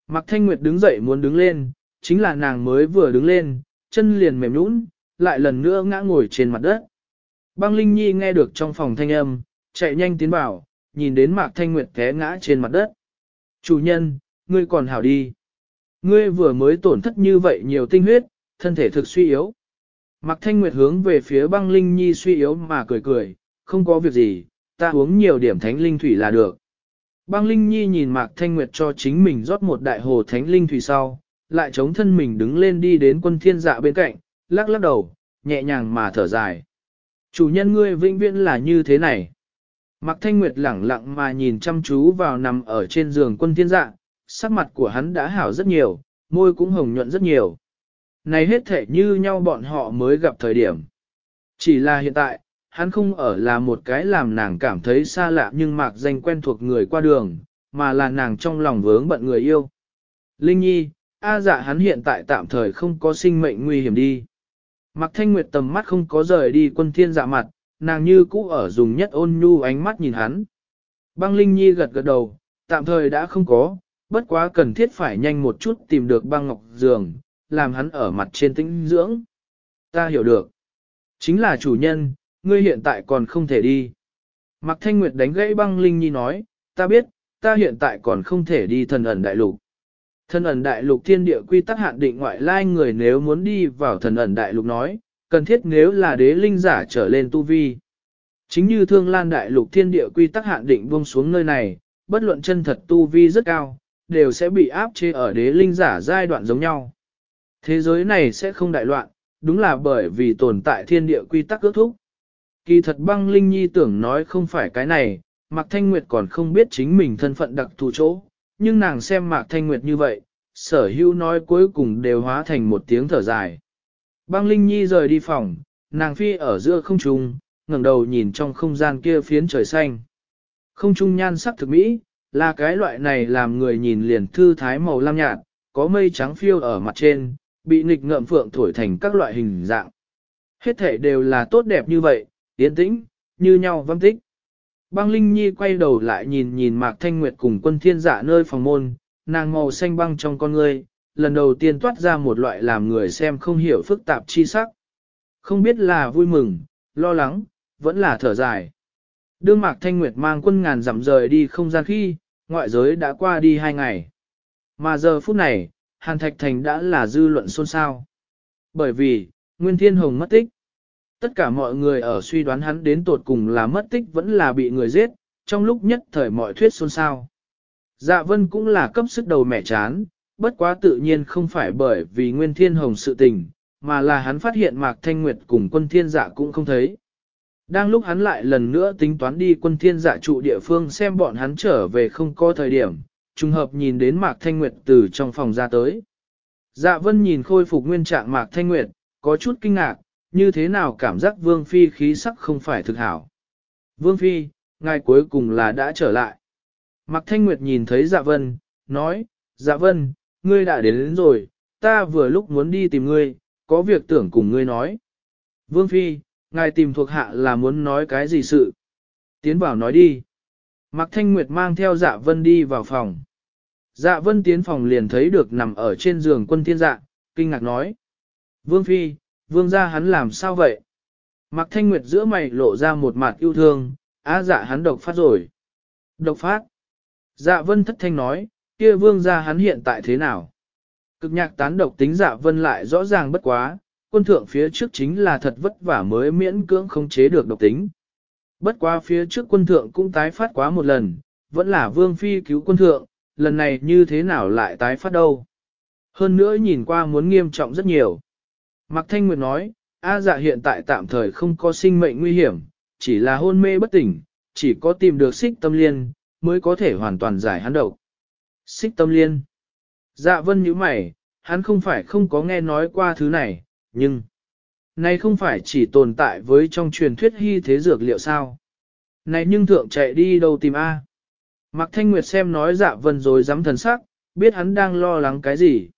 Mạc Thanh Nguyệt đứng dậy muốn đứng lên, chính là nàng mới vừa đứng lên, chân liền mềm nhũn, lại lần nữa ngã ngồi trên mặt đất. Băng Linh Nhi nghe được trong phòng thanh âm, chạy nhanh tiến vào, nhìn đến Mạc Thanh Nguyệt té ngã trên mặt đất. Chủ nhân, ngươi còn hảo đi. Ngươi vừa mới tổn thất như vậy nhiều tinh huyết, thân thể thực suy yếu. Mạc Thanh Nguyệt hướng về phía băng Linh Nhi suy yếu mà cười cười, không có việc gì, ta uống nhiều điểm thánh linh thủy là được. Băng Linh Nhi nhìn Mạc Thanh Nguyệt cho chính mình rót một đại hồ thánh linh thủy sau, lại chống thân mình đứng lên đi đến quân thiên dạ bên cạnh, lắc lắc đầu, nhẹ nhàng mà thở dài. Chủ nhân ngươi vĩnh viễn là như thế này. Mạc Thanh Nguyệt lẳng lặng mà nhìn chăm chú vào nằm ở trên giường quân thiên dạ, sắc mặt của hắn đã hảo rất nhiều, môi cũng hồng nhuận rất nhiều. Này hết thể như nhau bọn họ mới gặp thời điểm. Chỉ là hiện tại, hắn không ở là một cái làm nàng cảm thấy xa lạ nhưng mạc danh quen thuộc người qua đường, mà là nàng trong lòng vướng bận người yêu. Linh Nhi, A dạ hắn hiện tại tạm thời không có sinh mệnh nguy hiểm đi. Mạc Thanh Nguyệt tầm mắt không có rời đi quân thiên dạ mặt, nàng như cũ ở dùng nhất ôn nhu ánh mắt nhìn hắn. Băng Linh Nhi gật gật đầu, tạm thời đã không có, bất quá cần thiết phải nhanh một chút tìm được băng ngọc giường, làm hắn ở mặt trên tĩnh dưỡng. Ta hiểu được. Chính là chủ nhân, ngươi hiện tại còn không thể đi. Mạc Thanh Nguyệt đánh gãy băng Linh Nhi nói, ta biết, ta hiện tại còn không thể đi thần ẩn đại lục. Thần ẩn đại lục thiên địa quy tắc hạn định ngoại lai người nếu muốn đi vào thần ẩn đại lục nói, cần thiết nếu là đế linh giả trở lên tu vi. Chính như thương lan đại lục thiên địa quy tắc hạn định buông xuống nơi này, bất luận chân thật tu vi rất cao, đều sẽ bị áp chế ở đế linh giả giai đoạn giống nhau. Thế giới này sẽ không đại loạn, đúng là bởi vì tồn tại thiên địa quy tắc ước thúc. Kỳ thật băng linh nhi tưởng nói không phải cái này, Mạc Thanh Nguyệt còn không biết chính mình thân phận đặc thù chỗ, nhưng nàng xem Mạc Thanh Nguyệt như vậy, sở hữu nói cuối cùng đều hóa thành một tiếng thở dài. Băng Linh Nhi rời đi phòng, nàng phi ở giữa không trung, ngẩng đầu nhìn trong không gian kia phiến trời xanh. Không trung nhan sắc thực mỹ, là cái loại này làm người nhìn liền thư thái màu lam nhạt, có mây trắng phiêu ở mặt trên, bị nghịch ngợm phượng thổi thành các loại hình dạng. Hết thể đều là tốt đẹp như vậy, tiến tĩnh, như nhau vâm tích. Băng Linh Nhi quay đầu lại nhìn nhìn Mạc Thanh Nguyệt cùng quân thiên dạ nơi phòng môn, nàng màu xanh băng trong con ngươi, lần đầu tiên toát ra một loại làm người xem không hiểu phức tạp chi sắc. Không biết là vui mừng, lo lắng, vẫn là thở dài. Đương Mạc Thanh Nguyệt mang quân ngàn dặm rời đi không gian khi, ngoại giới đã qua đi hai ngày. Mà giờ phút này, Hàn Thạch Thành đã là dư luận xôn xao. Bởi vì, Nguyên Thiên Hồng mất tích. Tất cả mọi người ở suy đoán hắn đến tột cùng là mất tích vẫn là bị người giết, trong lúc nhất thời mọi thuyết xôn xao. Dạ vân cũng là cấp sức đầu mẹ chán, bất quá tự nhiên không phải bởi vì Nguyên Thiên Hồng sự tình, mà là hắn phát hiện Mạc Thanh Nguyệt cùng quân thiên dạ cũng không thấy. Đang lúc hắn lại lần nữa tính toán đi quân thiên dạ trụ địa phương xem bọn hắn trở về không có thời điểm, trùng hợp nhìn đến Mạc Thanh Nguyệt từ trong phòng ra tới. Dạ vân nhìn khôi phục nguyên trạng Mạc Thanh Nguyệt, có chút kinh ngạc, như thế nào cảm giác Vương Phi khí sắc không phải thực hảo. Vương Phi, ngài cuối cùng là đã trở lại. Mạc Thanh Nguyệt nhìn thấy Dạ Vân, nói, Dạ Vân, ngươi đã đến, đến rồi, ta vừa lúc muốn đi tìm ngươi, có việc tưởng cùng ngươi nói. Vương Phi, ngài tìm thuộc hạ là muốn nói cái gì sự. Tiến vào nói đi. Mạc Thanh Nguyệt mang theo dạ vân đi vào phòng. Dạ vân tiến phòng liền thấy được nằm ở trên giường quân thiên dạ, kinh ngạc nói. Vương Phi, vương gia hắn làm sao vậy? Mạc Thanh Nguyệt giữa mày lộ ra một mặt yêu thương, á dạ hắn độc phát rồi. Độc phát. Dạ vân thất thanh nói, kia vương gia hắn hiện tại thế nào? Cực nhạc tán độc tính dạ vân lại rõ ràng bất quá, quân thượng phía trước chính là thật vất vả mới miễn cưỡng không chế được độc tính. Bất quá phía trước quân thượng cũng tái phát quá một lần, vẫn là vương phi cứu quân thượng, lần này như thế nào lại tái phát đâu. Hơn nữa nhìn qua muốn nghiêm trọng rất nhiều. Mạc Thanh Nguyệt nói, A dạ hiện tại tạm thời không có sinh mệnh nguy hiểm, chỉ là hôn mê bất tỉnh, chỉ có tìm được xích tâm liên, mới có thể hoàn toàn giải hắn độc. Xích tâm liên. Dạ vân như mày, hắn không phải không có nghe nói qua thứ này, nhưng... Này không phải chỉ tồn tại với trong truyền thuyết hy thế dược liệu sao? Này nhưng thượng chạy đi đâu tìm A? Mạc Thanh Nguyệt xem nói dạ vân rồi dám thần sắc, biết hắn đang lo lắng cái gì.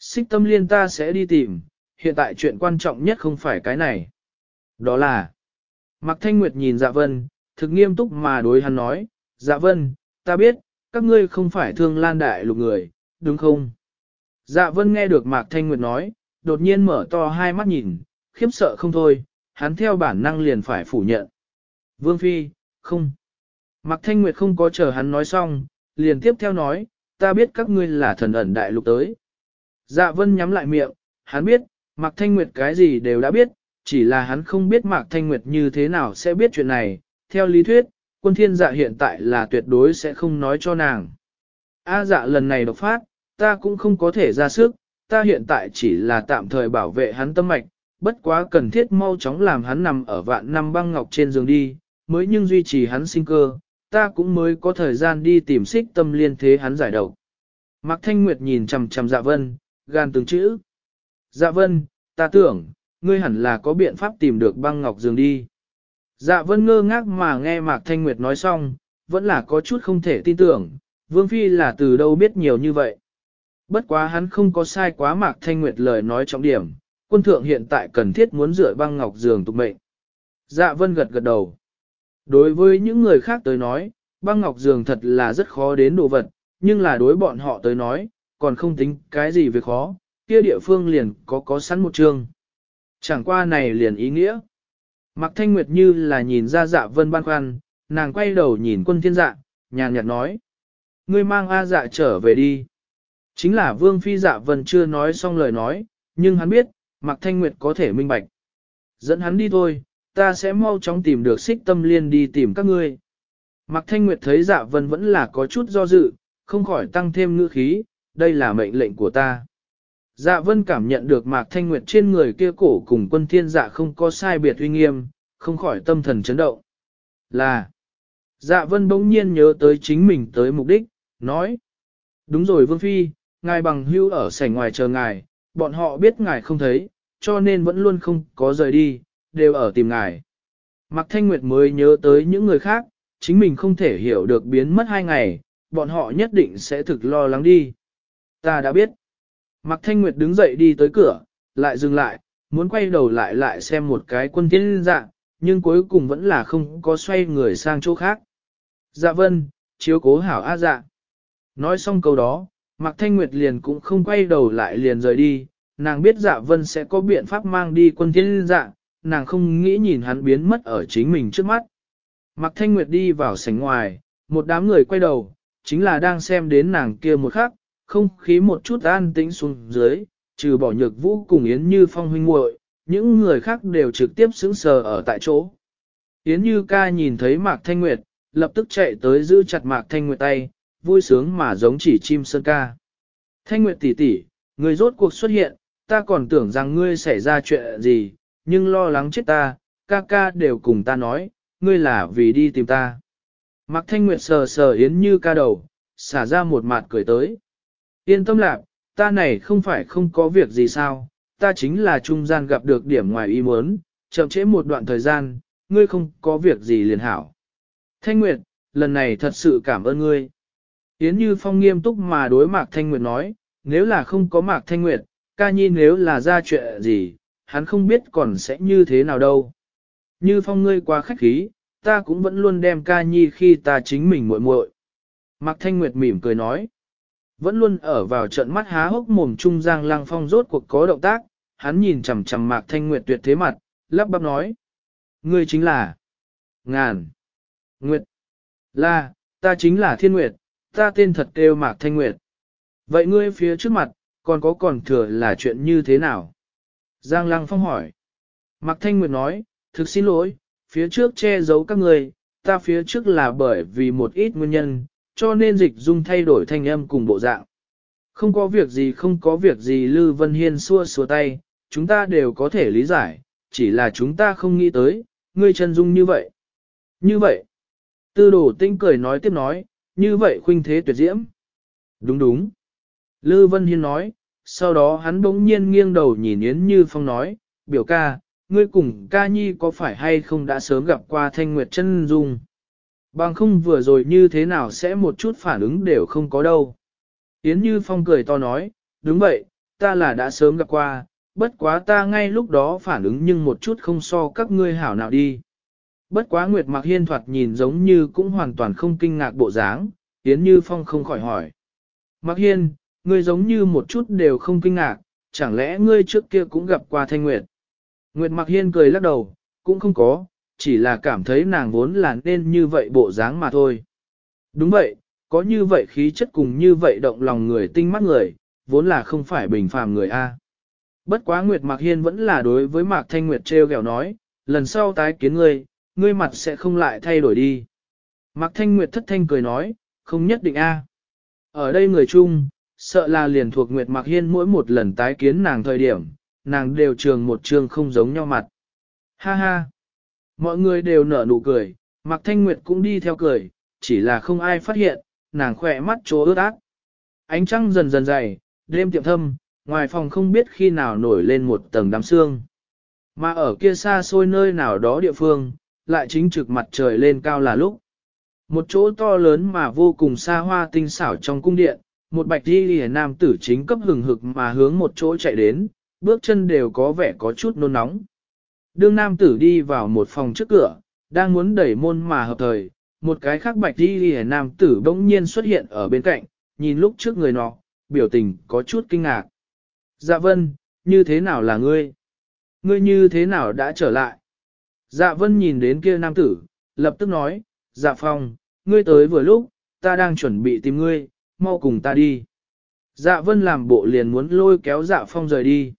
Xích tâm liên ta sẽ đi tìm, hiện tại chuyện quan trọng nhất không phải cái này. Đó là, Mạc Thanh Nguyệt nhìn dạ vân, thực nghiêm túc mà đối hắn nói, dạ vân, ta biết, các ngươi không phải thương lan đại lục người, đúng không? Dạ vân nghe được Mạc Thanh Nguyệt nói, đột nhiên mở to hai mắt nhìn, khiếp sợ không thôi, hắn theo bản năng liền phải phủ nhận. Vương Phi, không. Mạc Thanh Nguyệt không có chờ hắn nói xong, liền tiếp theo nói, ta biết các ngươi là thần ẩn đại lục tới. Dạ vân nhắm lại miệng, hắn biết, Mạc Thanh Nguyệt cái gì đều đã biết, chỉ là hắn không biết Mạc Thanh Nguyệt như thế nào sẽ biết chuyện này. Theo lý thuyết, quân thiên dạ hiện tại là tuyệt đối sẽ không nói cho nàng. A dạ lần này độc phát, ta cũng không có thể ra sức, ta hiện tại chỉ là tạm thời bảo vệ hắn tâm mạch, bất quá cần thiết mau chóng làm hắn nằm ở vạn năm băng ngọc trên giường đi, mới nhưng duy trì hắn sinh cơ, ta cũng mới có thời gian đi tìm xích tâm liên thế hắn giải độc. Mạc Thanh Nguyệt nhìn chằm chằm dạ vân, gan từng chữ. Dạ vân, ta tưởng, ngươi hẳn là có biện pháp tìm được băng ngọc giường đi. Dạ vân ngơ ngác mà nghe Mạc Thanh Nguyệt nói xong, vẫn là có chút không thể tin tưởng, Vương Phi là từ đâu biết nhiều như vậy. Bất quá hắn không có sai quá Mạc Thanh Nguyệt lời nói trọng điểm, quân thượng hiện tại cần thiết muốn rửa băng ngọc giường tục mệnh. Dạ vân gật gật đầu. Đối với những người khác tới nói, băng ngọc giường thật là rất khó đến đồ vật, nhưng là đối bọn họ tới nói, còn không tính cái gì về khó, kia địa phương liền có có sẵn một chương. Chẳng qua này liền ý nghĩa. Mạc Thanh Nguyệt như là nhìn ra dạ vân ban khoăn, nàng quay đầu nhìn quân thiên dạ, nhàn nhạt nói. Ngươi mang A dạ trở về đi. Chính là vương phi dạ vân chưa nói xong lời nói, nhưng hắn biết, Mạc Thanh Nguyệt có thể minh bạch. Dẫn hắn đi thôi, ta sẽ mau chóng tìm được xích tâm liên đi tìm các ngươi. Mạc Thanh Nguyệt thấy dạ vân vẫn là có chút do dự, không khỏi tăng thêm ngữ khí, đây là mệnh lệnh của ta. Dạ vân cảm nhận được Mạc Thanh Nguyệt trên người kia cổ cùng quân thiên dạ không có sai biệt uy nghiêm, không khỏi tâm thần chấn động. Là, dạ vân bỗng nhiên nhớ tới chính mình tới mục đích, nói. Đúng rồi Vương Phi, ngài bằng hưu ở sảnh ngoài chờ ngài, bọn họ biết ngài không thấy, cho nên vẫn luôn không có rời đi, đều ở tìm ngài. Mạc Thanh Nguyệt mới nhớ tới những người khác, chính mình không thể hiểu được biến mất hai ngày, bọn họ nhất định sẽ thực lo lắng đi. Ta đã biết. Mạc Thanh Nguyệt đứng dậy đi tới cửa, lại dừng lại, muốn quay đầu lại lại xem một cái quân thiên dạ, nhưng cuối cùng vẫn là không có xoay người sang chỗ khác. Dạ vân, chiếu cố hảo A dạ. Nói xong câu đó, Mạc Thanh Nguyệt liền cũng không quay đầu lại liền rời đi, nàng biết dạ vân sẽ có biện pháp mang đi quân thiên dạ, nàng không nghĩ nhìn hắn biến mất ở chính mình trước mắt. Mạc Thanh Nguyệt đi vào sảnh ngoài, một đám người quay đầu, chính là đang xem đến nàng kia một khắc, không khí một chút an tĩnh xuống dưới, trừ bỏ nhược vũ cùng Yến Như Phong huynh muội, những người khác đều trực tiếp sững sờ ở tại chỗ. Yến Như ca nhìn thấy Mạc Thanh Nguyệt, lập tức chạy tới giữ chặt Mạc Thanh Nguyệt tay, vui sướng mà giống chỉ chim sơn ca. Thanh Nguyệt tỷ tỷ, người rốt cuộc xuất hiện, ta còn tưởng rằng ngươi xảy ra chuyện gì, nhưng lo lắng chết ta, ca ca đều cùng ta nói, ngươi là vì đi tìm ta. Mạc Thanh Nguyệt sờ sờ Yến Như ca đầu, xả ra một mặt cười tới. Yên tâm lạc, ta này không phải không có việc gì sao, ta chính là trung gian gặp được điểm ngoài ý muốn, chậm trễ một đoạn thời gian, ngươi không có việc gì liền hảo. Thanh Nguyệt, lần này thật sự cảm ơn ngươi. Yến Như Phong nghiêm túc mà đối Mạc Thanh Nguyệt nói, nếu là không có Mạc Thanh Nguyệt, ca nhi nếu là ra chuyện gì, hắn không biết còn sẽ như thế nào đâu. như phong ngươi quá khách khí, ta cũng vẫn luôn đem ca nhi khi ta chính mình muội muội. Mạc Thanh Nguyệt mỉm cười nói, vẫn luôn ở vào trận mắt há hốc mồm trung giang lăng phong rốt cuộc có động tác, hắn nhìn chằm chằm Mạc Thanh Nguyệt tuyệt thế mặt, lắp bắp nói, ngươi chính là ngàn nguyệt là, ta chính là thiên nguyệt, ta tên thật kêu Mạc Thanh Nguyệt. Vậy ngươi phía trước mặt, còn có còn thừa là chuyện như thế nào? Giang Lăng Phong hỏi. Mạc Thanh Nguyệt nói, thực xin lỗi, phía trước che giấu các ngươi, ta phía trước là bởi vì một ít nguyên nhân, cho nên dịch dung thay đổi thanh âm cùng bộ dạng. Không có việc gì không có việc gì Lư Vân Hiên xua xua tay, chúng ta đều có thể lý giải, chỉ là chúng ta không nghĩ tới, ngươi chân dung như vậy. Như vậy, tư đồ tinh cười nói tiếp nói, như vậy khuynh thế tuyệt diễm. Đúng đúng. Lư Vân Hiên nói, sau đó hắn bỗng nhiên nghiêng đầu nhìn Yến Như Phong nói, biểu ca, ngươi cùng ca nhi có phải hay không đã sớm gặp qua thanh nguyệt chân dung? Bằng không vừa rồi như thế nào sẽ một chút phản ứng đều không có đâu. Yến Như Phong cười to nói, đúng vậy, ta là đã sớm gặp qua, bất quá ta ngay lúc đó phản ứng nhưng một chút không so các ngươi hảo nào đi. Bất quá Nguyệt Mạc Hiên thoạt nhìn giống như cũng hoàn toàn không kinh ngạc bộ dáng, Yến Như Phong không khỏi hỏi. Mạc Hiên, ngươi giống như một chút đều không kinh ngạc, chẳng lẽ ngươi trước kia cũng gặp qua Thanh Nguyệt? Nguyệt Mạc Hiên cười lắc đầu, cũng không có, chỉ là cảm thấy nàng vốn là nên như vậy bộ dáng mà thôi. Đúng vậy, có như vậy khí chất cùng như vậy động lòng người tinh mắt người, vốn là không phải bình phàm người A. Bất quá Nguyệt Mạc Hiên vẫn là đối với Mạc Thanh Nguyệt treo gẹo nói, lần sau tái kiến ngươi, ngươi mặt sẽ không lại thay đổi đi. Mạc Thanh Nguyệt thất thanh cười nói, không nhất định A. Ở đây người chung, sợ là liền thuộc Nguyệt Mạc Hiên mỗi một lần tái kiến nàng thời điểm, nàng đều trường một trường không giống nhau mặt. Ha ha! Mọi người đều nở nụ cười, Mạc Thanh Nguyệt cũng đi theo cười, chỉ là không ai phát hiện, nàng khỏe mắt chỗ ướt át. Ánh trăng dần dần dày, đêm tiệm thâm, ngoài phòng không biết khi nào nổi lên một tầng đám sương. Mà ở kia xa xôi nơi nào đó địa phương, lại chính trực mặt trời lên cao là lúc. Một chỗ to lớn mà vô cùng xa hoa tinh xảo trong cung điện, một bạch đi lìa nam tử chính cấp hừng hực mà hướng một chỗ chạy đến, bước chân đều có vẻ có chút nôn nóng. Đương nam tử đi vào một phòng trước cửa, đang muốn đẩy môn mà hợp thời, một cái khác bạch đi lìa nam tử bỗng nhiên xuất hiện ở bên cạnh, nhìn lúc trước người nọ, biểu tình có chút kinh ngạc. Dạ vân, như thế nào là ngươi? Ngươi như thế nào đã trở lại? Dạ vân nhìn đến kia nam tử, lập tức nói, dạ phong, ngươi tới vừa lúc, ta đang chuẩn bị tìm ngươi, mau cùng ta đi. Dạ vân làm bộ liền muốn lôi kéo dạ phong rời đi.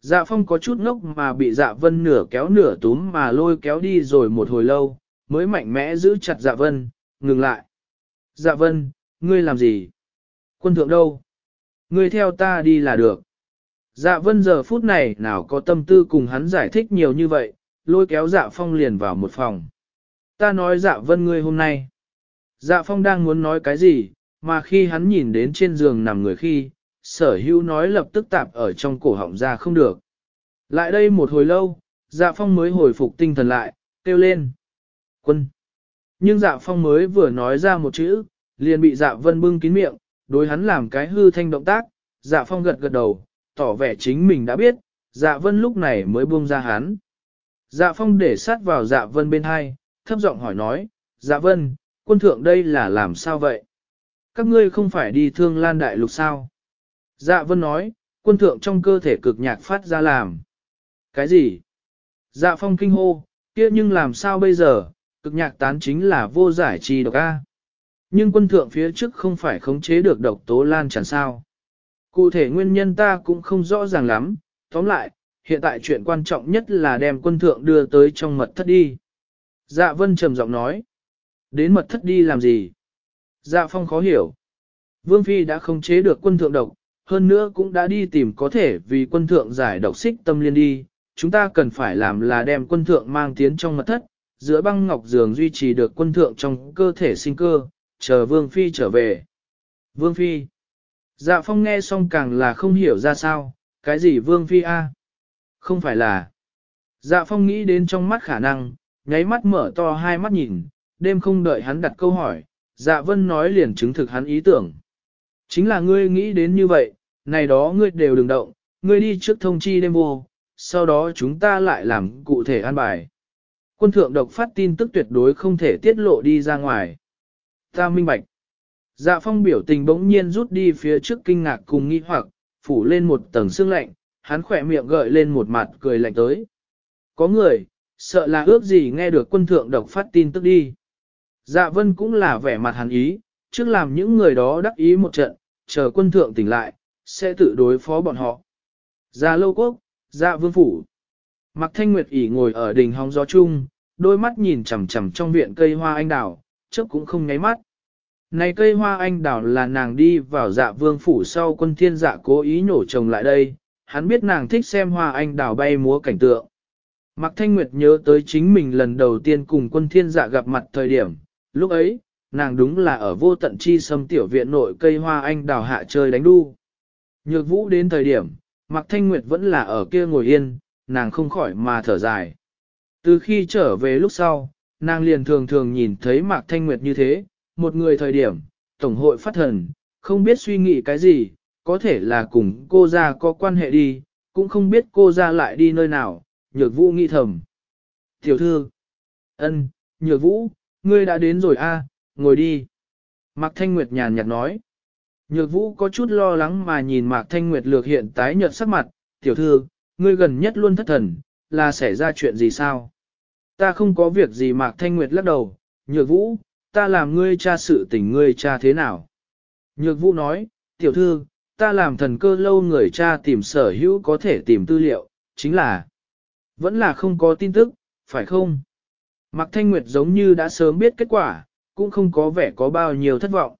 Dạ phong có chút ngốc mà bị dạ vân nửa kéo nửa túm mà lôi kéo đi rồi một hồi lâu, mới mạnh mẽ giữ chặt dạ vân, ngừng lại. Dạ vân, ngươi làm gì? Quân thượng đâu? Ngươi theo ta đi là được. Dạ vân giờ phút này nào có tâm tư cùng hắn giải thích nhiều như vậy, lôi kéo dạ phong liền vào một phòng. Ta nói dạ vân ngươi hôm nay. Dạ phong đang muốn nói cái gì, mà khi hắn nhìn đến trên giường nằm người khi, sở hữu nói lập tức tạp ở trong cổ họng ra không được. Lại đây một hồi lâu, dạ phong mới hồi phục tinh thần lại, kêu lên. Quân. Nhưng dạ phong mới vừa nói ra một chữ, liền bị dạ vân bưng kín miệng, đối hắn làm cái hư thanh động tác, dạ phong gật gật đầu, tỏ vẻ chính mình đã biết, dạ vân lúc này mới buông ra hắn. Dạ phong để sát vào dạ vân bên hai, thấp giọng hỏi nói, dạ vân, quân thượng đây là làm sao vậy? Các ngươi không phải đi thương lan đại lục sao? Dạ vân nói, quân thượng trong cơ thể cực nhạc phát ra làm. Cái gì? Dạ phong kinh hô, kia nhưng làm sao bây giờ, cực nhạc tán chính là vô giải trì độc A. Nhưng quân thượng phía trước không phải khống chế được độc tố lan tràn sao. Cụ thể nguyên nhân ta cũng không rõ ràng lắm, tóm lại, hiện tại chuyện quan trọng nhất là đem quân thượng đưa tới trong mật thất đi. Dạ vân trầm giọng nói. Đến mật thất đi làm gì? Dạ phong khó hiểu. Vương Phi đã khống chế được quân thượng độc, hơn nữa cũng đã đi tìm có thể vì quân thượng giải độc xích tâm liên đi. Chúng ta cần phải làm là đem quân thượng mang tiến trong mật thất, giữa băng ngọc giường duy trì được quân thượng trong cơ thể sinh cơ, chờ Vương Phi trở về. Vương Phi. Dạ phong nghe xong càng là không hiểu ra sao, cái gì Vương Phi a? Không phải là. Dạ phong nghĩ đến trong mắt khả năng, nháy mắt mở to hai mắt nhìn, đêm không đợi hắn đặt câu hỏi, dạ vân nói liền chứng thực hắn ý tưởng. Chính là ngươi nghĩ đến như vậy, này đó ngươi đều đừng động, ngươi đi trước thông chi đêm vô, sau đó chúng ta lại làm cụ thể an bài. Quân thượng độc phát tin tức tuyệt đối không thể tiết lộ đi ra ngoài. Ta minh bạch. Dạ phong biểu tình bỗng nhiên rút đi phía trước kinh ngạc cùng nghi hoặc, phủ lên một tầng xương lạnh, hắn khỏe miệng gợi lên một mặt cười lạnh tới. Có người, sợ là ước gì nghe được quân thượng độc phát tin tức đi. Dạ vân cũng là vẻ mặt hắn ý, trước làm những người đó đắc ý một trận, chờ quân thượng tỉnh lại, sẽ tự đối phó bọn họ. Dạ lâu quốc, dạ vương phủ. Mặc thanh nguyệt ỉ ngồi ở đỉnh hóng gió chung, đôi mắt nhìn chằm chằm trong viện cây hoa anh đào, chớp cũng không nháy mắt. Này cây hoa anh đào là nàng đi vào dạ vương phủ sau quân thiên dạ cố ý nhổ trồng lại đây, hắn biết nàng thích xem hoa anh đào bay múa cảnh tượng. Mạc Thanh Nguyệt nhớ tới chính mình lần đầu tiên cùng quân thiên dạ gặp mặt thời điểm, lúc ấy, nàng đúng là ở vô tận chi sâm tiểu viện nội cây hoa anh đào hạ chơi đánh đu. Nhược vũ đến thời điểm, Mạc Thanh Nguyệt vẫn là ở kia ngồi yên, nàng không khỏi mà thở dài. Từ khi trở về lúc sau, nàng liền thường thường nhìn thấy Mạc Thanh Nguyệt như thế, một người thời điểm, Tổng hội phát thần, không biết suy nghĩ cái gì, có thể là cùng cô ra có quan hệ đi, cũng không biết cô ra lại đi nơi nào, nhược vũ nghĩ thầm. Tiểu thư, ân, nhược vũ, ngươi đã đến rồi a, ngồi đi. Mạc Thanh Nguyệt nhàn nhạt nói. Nhược vũ có chút lo lắng mà nhìn Mạc Thanh Nguyệt lược hiện tái nhợt sắc mặt, tiểu thư, ngươi gần nhất luôn thất thần, là xảy ra chuyện gì sao? Ta không có việc gì Mạc Thanh Nguyệt lắc đầu, nhược vũ, ta làm ngươi cha sự tình ngươi cha thế nào? Nhược vũ nói, tiểu thư, ta làm thần cơ lâu người cha tìm sở hữu có thể tìm tư liệu, chính là vẫn là không có tin tức, phải không? Mạc Thanh Nguyệt giống như đã sớm biết kết quả, cũng không có vẻ có bao nhiêu thất vọng.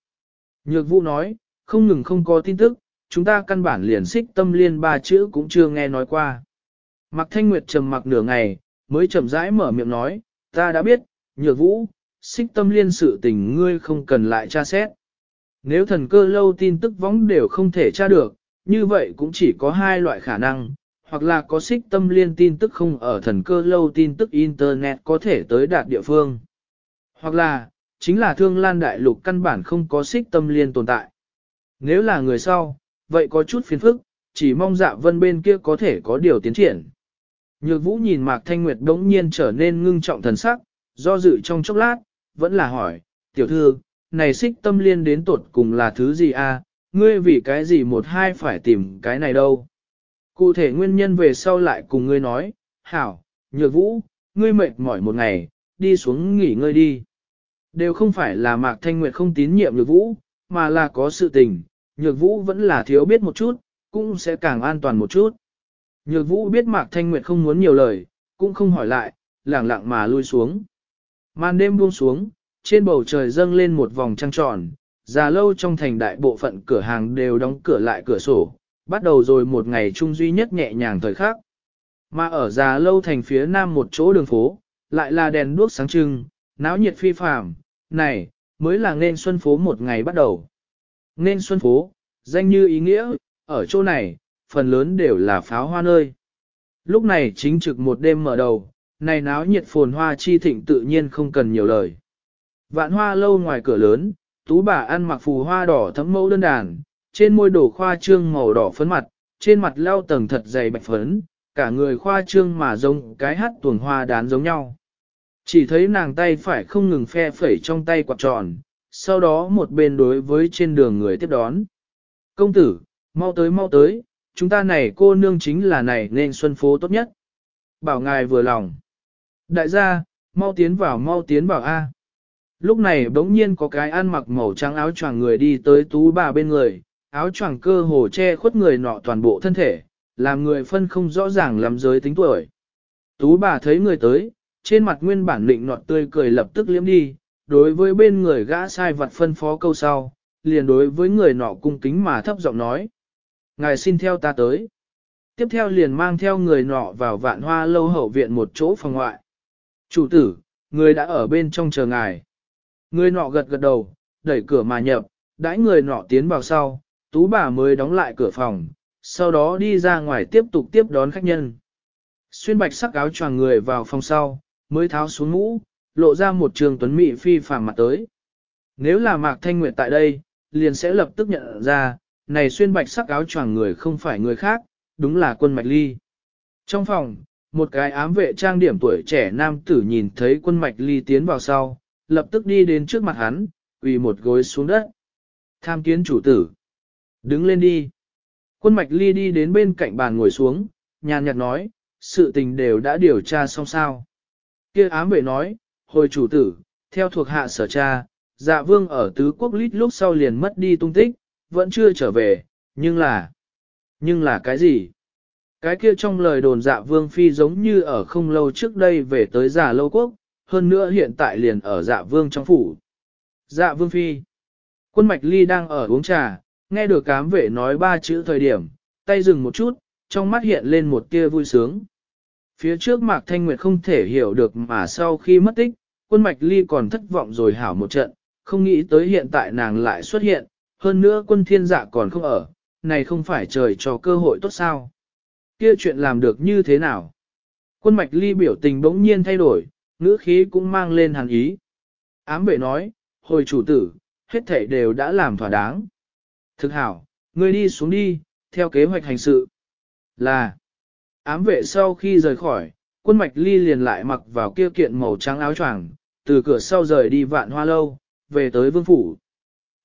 Nhược vũ nói, không ngừng không có tin tức, chúng ta căn bản liền xích tâm liên ba chữ cũng chưa nghe nói qua. Mạc Thanh Nguyệt trầm mặc nửa ngày, mới chậm rãi mở miệng nói, ta đã biết, nhược vũ, xích tâm liên sự tình ngươi không cần lại tra xét. Nếu thần cơ lâu tin tức võng đều không thể tra được, như vậy cũng chỉ có hai loại khả năng, hoặc là có xích tâm liên tin tức không ở thần cơ lâu tin tức Internet có thể tới đạt địa phương. Hoặc là, chính là thương lan đại lục căn bản không có xích tâm liên tồn tại. Nếu là người sau, vậy có chút phiền phức, chỉ mong dạ vân bên kia có thể có điều tiến triển. Nhược vũ nhìn Mạc Thanh Nguyệt đống nhiên trở nên ngưng trọng thần sắc, do dự trong chốc lát, vẫn là hỏi, tiểu thư, này xích tâm liên đến tột cùng là thứ gì a? ngươi vì cái gì một hai phải tìm cái này đâu. Cụ thể nguyên nhân về sau lại cùng ngươi nói, hảo, nhược vũ, ngươi mệt mỏi một ngày, đi xuống nghỉ ngơi đi. Đều không phải là Mạc Thanh Nguyệt không tín nhiệm nhược vũ, mà là có sự tình, nhược vũ vẫn là thiếu biết một chút, cũng sẽ càng an toàn một chút. Nhược vũ biết Mạc Thanh Nguyệt không muốn nhiều lời, cũng không hỏi lại, lẳng lặng mà lui xuống. Màn đêm buông xuống, trên bầu trời dâng lên một vòng trăng tròn, già lâu trong thành đại bộ phận cửa hàng đều đóng cửa lại cửa sổ, bắt đầu rồi một ngày chung duy nhất nhẹ nhàng thời khắc. Mà ở già lâu thành phía nam một chỗ đường phố, lại là đèn đuốc sáng trưng, náo nhiệt phi phàm, này, mới là nên xuân phố một ngày bắt đầu. Nên xuân phố, danh như ý nghĩa, ở chỗ này, phần lớn đều là pháo hoa nơi. Lúc này chính trực một đêm mở đầu, này náo nhiệt phồn hoa chi thịnh tự nhiên không cần nhiều lời. Vạn hoa lâu ngoài cửa lớn, tú bà ăn mặc phù hoa đỏ thấm mẫu đơn đàn, trên môi đổ khoa trương màu đỏ phấn mặt, trên mặt leo tầng thật dày bạch phấn, cả người khoa trương mà giống cái hát tuồng hoa đán giống nhau. Chỉ thấy nàng tay phải không ngừng phe phẩy trong tay quạt tròn, sau đó một bên đối với trên đường người tiếp đón. Công tử, mau tới mau tới, chúng ta này cô nương chính là này nên xuân phố tốt nhất. Bảo ngài vừa lòng. Đại gia, mau tiến vào mau tiến vào A. Lúc này bỗng nhiên có cái ăn mặc màu trắng áo choàng người đi tới tú bà bên người, áo choàng cơ hồ che khuất người nọ toàn bộ thân thể, làm người phân không rõ ràng lắm giới tính tuổi. Tú bà thấy người tới, trên mặt nguyên bản định nọt tươi cười lập tức liếm đi, đối với bên người gã sai vật phân phó câu sau, liền đối với người nọ cung kính mà thấp giọng nói. Ngài xin theo ta tới. Tiếp theo liền mang theo người nọ vào vạn hoa lâu hậu viện một chỗ phòng ngoại. Chủ tử, người đã ở bên trong chờ ngài. Người nọ gật gật đầu, đẩy cửa mà nhập, đãi người nọ tiến vào sau, tú bà mới đóng lại cửa phòng, sau đó đi ra ngoài tiếp tục tiếp đón khách nhân. Xuyên bạch sắc áo choàng người vào phòng sau, mới tháo xuống mũ, lộ ra một trường tuấn mỹ phi phàm mặt tới. Nếu là Mạc Thanh Nguyệt tại đây, liền sẽ lập tức nhận ra, này xuyên bạch sắc áo choàng người không phải người khác, đúng là quân Mạch Ly. Trong phòng, một cái ám vệ trang điểm tuổi trẻ nam tử nhìn thấy quân mạch ly tiến vào sau, lập tức đi đến trước mặt hắn, quỳ một gối xuống đất. Tham kiến chủ tử. Đứng lên đi. Quân mạch ly đi đến bên cạnh bàn ngồi xuống, nhàn nhạt nói, sự tình đều đã điều tra xong sao. Kia ám vệ nói, hồi chủ tử, theo thuộc hạ sở cha, dạ vương ở tứ quốc lít lúc sau liền mất đi tung tích, vẫn chưa trở về, nhưng là... Nhưng là cái gì? Cái kia trong lời đồn dạ vương phi giống như ở không lâu trước đây về tới giả lâu quốc, hơn nữa hiện tại liền ở dạ vương trong phủ. Dạ vương phi. Quân mạch ly đang ở uống trà, nghe được cám vệ nói ba chữ thời điểm, tay dừng một chút, trong mắt hiện lên một tia vui sướng. Phía trước Mạc Thanh Nguyệt không thể hiểu được mà sau khi mất tích, quân mạch ly còn thất vọng rồi hảo một trận, không nghĩ tới hiện tại nàng lại xuất hiện, hơn nữa quân thiên dạ còn không ở, này không phải trời cho cơ hội tốt sao. Kia chuyện làm được như thế nào? Quân mạch ly biểu tình bỗng nhiên thay đổi, ngữ khí cũng mang lên hàn ý. Ám vệ nói, hồi chủ tử, hết thảy đều đã làm thỏa đáng. Thực hảo, ngươi đi xuống đi, theo kế hoạch hành sự. Là, ám vệ sau khi rời khỏi, quân mạch ly liền lại mặc vào kia kiện màu trắng áo choàng, từ cửa sau rời đi vạn hoa lâu, về tới vương phủ.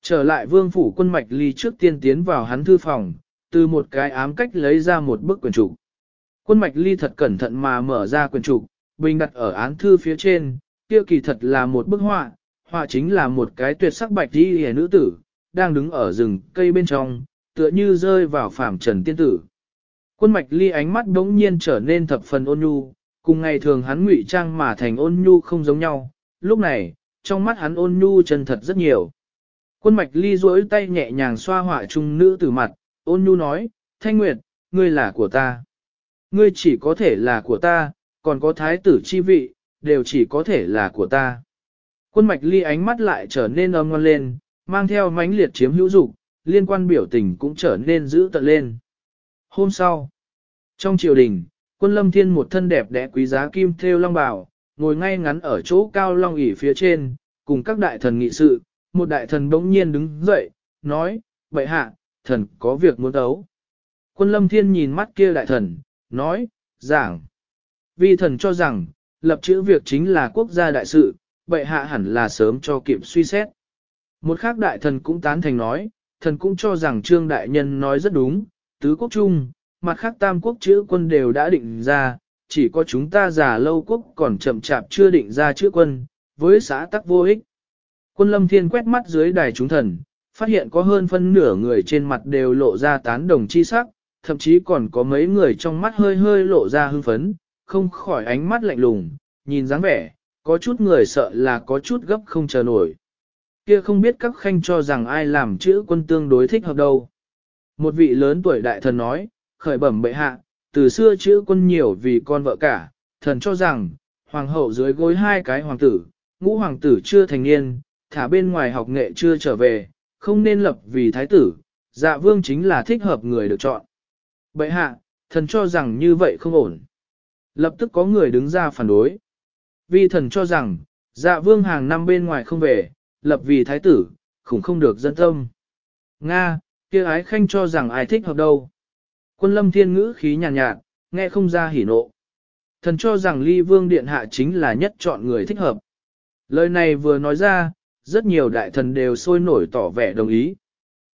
Trở lại vương phủ quân mạch ly trước tiên tiến vào hắn thư phòng, từ một cái ám cách lấy ra một bức quyển trục. Quân mạch ly thật cẩn thận mà mở ra quyển trục, bình đặt ở án thư phía trên, kia kỳ thật là một bức họa, họa chính là một cái tuyệt sắc bạch đi hề nữ tử, đang đứng ở rừng cây bên trong, tựa như rơi vào phàm trần tiên tử. Quân mạch ly ánh mắt đống nhiên trở nên thập phần ôn nhu, cùng ngày thường hắn ngụy trang mà thành ôn nhu không giống nhau, lúc này, trong mắt hắn ôn nhu chân thật rất nhiều. Quân mạch ly duỗi tay nhẹ nhàng xoa họa trung nữ tử mặt, ôn nhu nói, Thanh Nguyệt, ngươi là của ta. Ngươi chỉ có thể là của ta, còn có thái tử chi vị, đều chỉ có thể là của ta. Quân mạch ly ánh mắt lại trở nên âm ngon lên, mang theo mãnh liệt chiếm hữu dục, liên quan biểu tình cũng trở nên dữ tận lên. Hôm sau, trong triều đình, quân lâm thiên một thân đẹp đẽ quý giá kim theo long bào, ngồi ngay ngắn ở chỗ cao long ỷ phía trên, cùng các đại thần nghị sự, một đại thần bỗng nhiên đứng dậy, nói, bệ hạ, thần có việc muốn đấu. Quân lâm thiên nhìn mắt kia đại thần, nói, giảng. Vì thần cho rằng, lập chữ việc chính là quốc gia đại sự, bệ hạ hẳn là sớm cho kịp suy xét. Một khác đại thần cũng tán thành nói, thần cũng cho rằng trương đại nhân nói rất đúng, tứ quốc chung, mặt khác tam quốc chữ quân đều đã định ra, chỉ có chúng ta già lâu quốc còn chậm chạp chưa định ra chữ quân, với xã tắc vô ích. Quân lâm thiên quét mắt dưới đài chúng thần, phát hiện có hơn phân nửa người trên mặt đều lộ ra tán đồng chi sắc, thậm chí còn có mấy người trong mắt hơi hơi lộ ra hưng phấn, không khỏi ánh mắt lạnh lùng, nhìn dáng vẻ, có chút người sợ là có chút gấp không chờ nổi. Kia không biết các khanh cho rằng ai làm chữ quân tương đối thích hợp đâu. Một vị lớn tuổi đại thần nói, khởi bẩm bệ hạ, từ xưa chữ quân nhiều vì con vợ cả, thần cho rằng, hoàng hậu dưới gối hai cái hoàng tử, ngũ hoàng tử chưa thành niên, thả bên ngoài học nghệ chưa trở về, không nên lập vì thái tử, dạ vương chính là thích hợp người được chọn. Bệ hạ, thần cho rằng như vậy không ổn. Lập tức có người đứng ra phản đối. Vì thần cho rằng, dạ vương hàng năm bên ngoài không về, lập vì thái tử, khủng không được dân tâm. Nga, kia ái khanh cho rằng ai thích hợp đâu. Quân lâm thiên ngữ khí nhàn nhạt, nhạt, nghe không ra hỉ nộ. Thần cho rằng ly vương điện hạ chính là nhất chọn người thích hợp. Lời này vừa nói ra, rất nhiều đại thần đều sôi nổi tỏ vẻ đồng ý.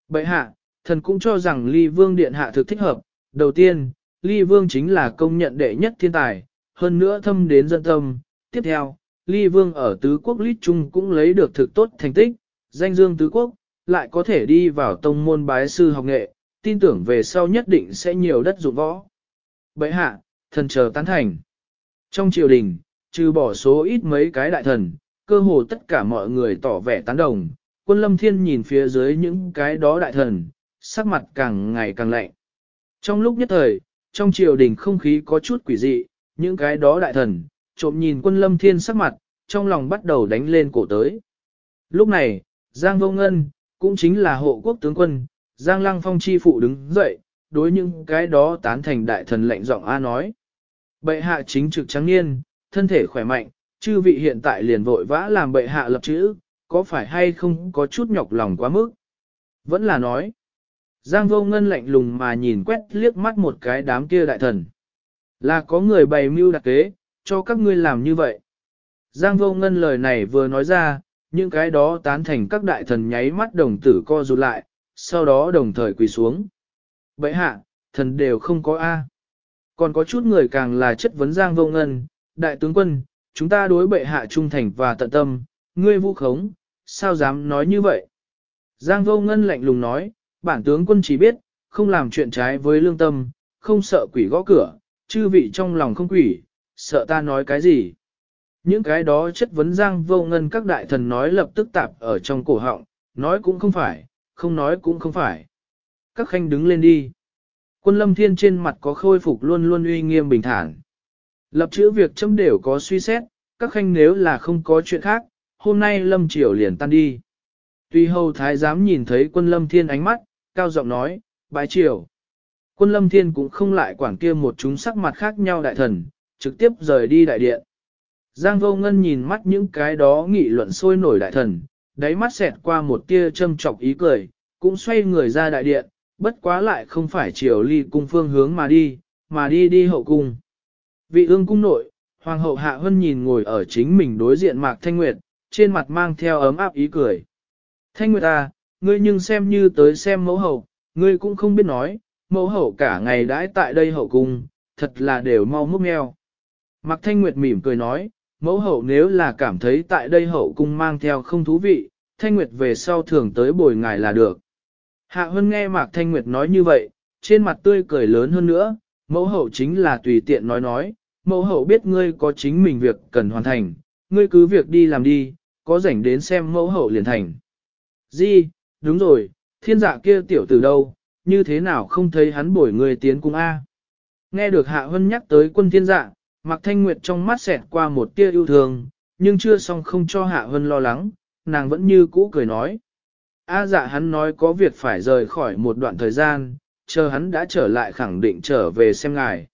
Bệ hạ, thần cũng cho rằng ly vương điện hạ thực thích hợp. Đầu tiên, ly vương chính là công nhận đệ nhất thiên tài, hơn nữa thâm đến dân tâm. Tiếp theo, ly vương ở tứ quốc lít trung cũng lấy được thực tốt thành tích, danh dương tứ quốc, lại có thể đi vào tông môn bái sư học nghệ, tin tưởng về sau nhất định sẽ nhiều đất dụng võ. Bệ hạ, thần chờ tán thành. Trong triều đình, trừ bỏ số ít mấy cái đại thần, cơ hồ tất cả mọi người tỏ vẻ tán đồng, quân lâm thiên nhìn phía dưới những cái đó đại thần, sắc mặt càng ngày càng lạnh. Trong lúc nhất thời, trong triều đình không khí có chút quỷ dị, những cái đó đại thần, trộm nhìn quân lâm thiên sắc mặt, trong lòng bắt đầu đánh lên cổ tới. Lúc này, Giang Vô Ngân, cũng chính là hộ quốc tướng quân, Giang Lăng Phong chi phụ đứng dậy, đối những cái đó tán thành đại thần lệnh giọng A nói. Bệ hạ chính trực trắng niên, thân thể khỏe mạnh, chư vị hiện tại liền vội vã làm bệ hạ lập chữ, có phải hay không có chút nhọc lòng quá mức? Vẫn là nói. Giang vô ngân lạnh lùng mà nhìn quét liếc mắt một cái đám kia đại thần. Là có người bày mưu đặc kế, cho các ngươi làm như vậy. Giang vô ngân lời này vừa nói ra, những cái đó tán thành các đại thần nháy mắt đồng tử co rụt lại, sau đó đồng thời quỳ xuống. Bậy hạ, thần đều không có A. Còn có chút người càng là chất vấn Giang vô ngân, đại tướng quân, chúng ta đối bệ hạ trung thành và tận tâm, ngươi vu khống, sao dám nói như vậy? Giang vô ngân lạnh lùng nói, bản tướng quân chỉ biết, không làm chuyện trái với lương tâm, không sợ quỷ gõ cửa, chư vị trong lòng không quỷ, sợ ta nói cái gì. Những cái đó chất vấn Giang vô ngân các đại thần nói lập tức tạp ở trong cổ họng, nói cũng không phải, không nói cũng không phải. Các khanh đứng lên đi. Quân lâm thiên trên mặt có khôi phục luôn luôn uy nghiêm bình thản. Lập chữ việc chấm đều có suy xét, các khanh nếu là không có chuyện khác, hôm nay lâm triều liền tan đi. Tuy hầu thái giám nhìn thấy quân lâm thiên ánh mắt, cao giọng nói, bái triều. Quân lâm thiên cũng không lại quản kia một chúng sắc mặt khác nhau đại thần, trực tiếp rời đi đại điện. Giang vô ngân nhìn mắt những cái đó nghị luận sôi nổi đại thần, đáy mắt xẹt qua một tia châm trọc ý cười, cũng xoay người ra đại điện, bất quá lại không phải chiều ly cung phương hướng mà đi, mà đi đi hậu cung. Vị ương cung nội, hoàng hậu hạ hân nhìn ngồi ở chính mình đối diện mạc thanh nguyệt, trên mặt mang theo ấm áp ý cười. Thanh nguyệt à, ngươi nhưng xem như tới xem mẫu hậu, ngươi cũng không biết nói, mẫu hậu cả ngày đãi tại đây hậu cung, thật là đều mau múc meo. Mạc thanh nguyệt mỉm cười nói, mẫu hậu nếu là cảm thấy tại đây hậu cung mang theo không thú vị, thanh nguyệt về sau thường tới bồi ngài là được. Hạ Hân nghe Mạc Thanh Nguyệt nói như vậy, trên mặt tươi cười lớn hơn nữa, mẫu hậu chính là tùy tiện nói nói, mẫu hậu biết ngươi có chính mình việc cần hoàn thành, ngươi cứ việc đi làm đi, có rảnh đến xem mẫu hậu liền thành. Di, đúng rồi, thiên dạ kia tiểu từ đâu, như thế nào không thấy hắn bổi người tiến cung A. Nghe được Hạ Hân nhắc tới quân thiên dạ, Mạc Thanh Nguyệt trong mắt xẹt qua một tia yêu thương, nhưng chưa xong không cho Hạ Hân lo lắng, nàng vẫn như cũ cười nói. A dạ hắn nói có việc phải rời khỏi một đoạn thời gian, chờ hắn đã trở lại khẳng định trở về xem ngài.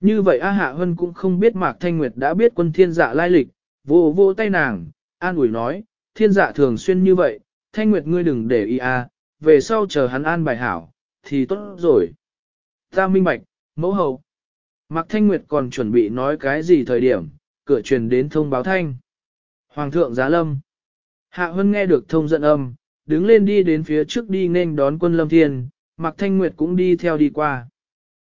Như vậy A Hạ Hân cũng không biết Mạc Thanh Nguyệt đã biết quân thiên dạ lai lịch, vô vô tay nàng, an ủi nói, thiên dạ thường xuyên như vậy, Thanh Nguyệt ngươi đừng để ý A, về sau chờ hắn an bài hảo, thì tốt rồi. Ta minh bạch, mẫu hậu. Mạc Thanh Nguyệt còn chuẩn bị nói cái gì thời điểm, cửa truyền đến thông báo thanh. Hoàng thượng giá lâm. Hạ Hân nghe được thông dẫn âm, đứng lên đi đến phía trước đi nên đón quân lâm thiên, Mạc Thanh Nguyệt cũng đi theo đi qua.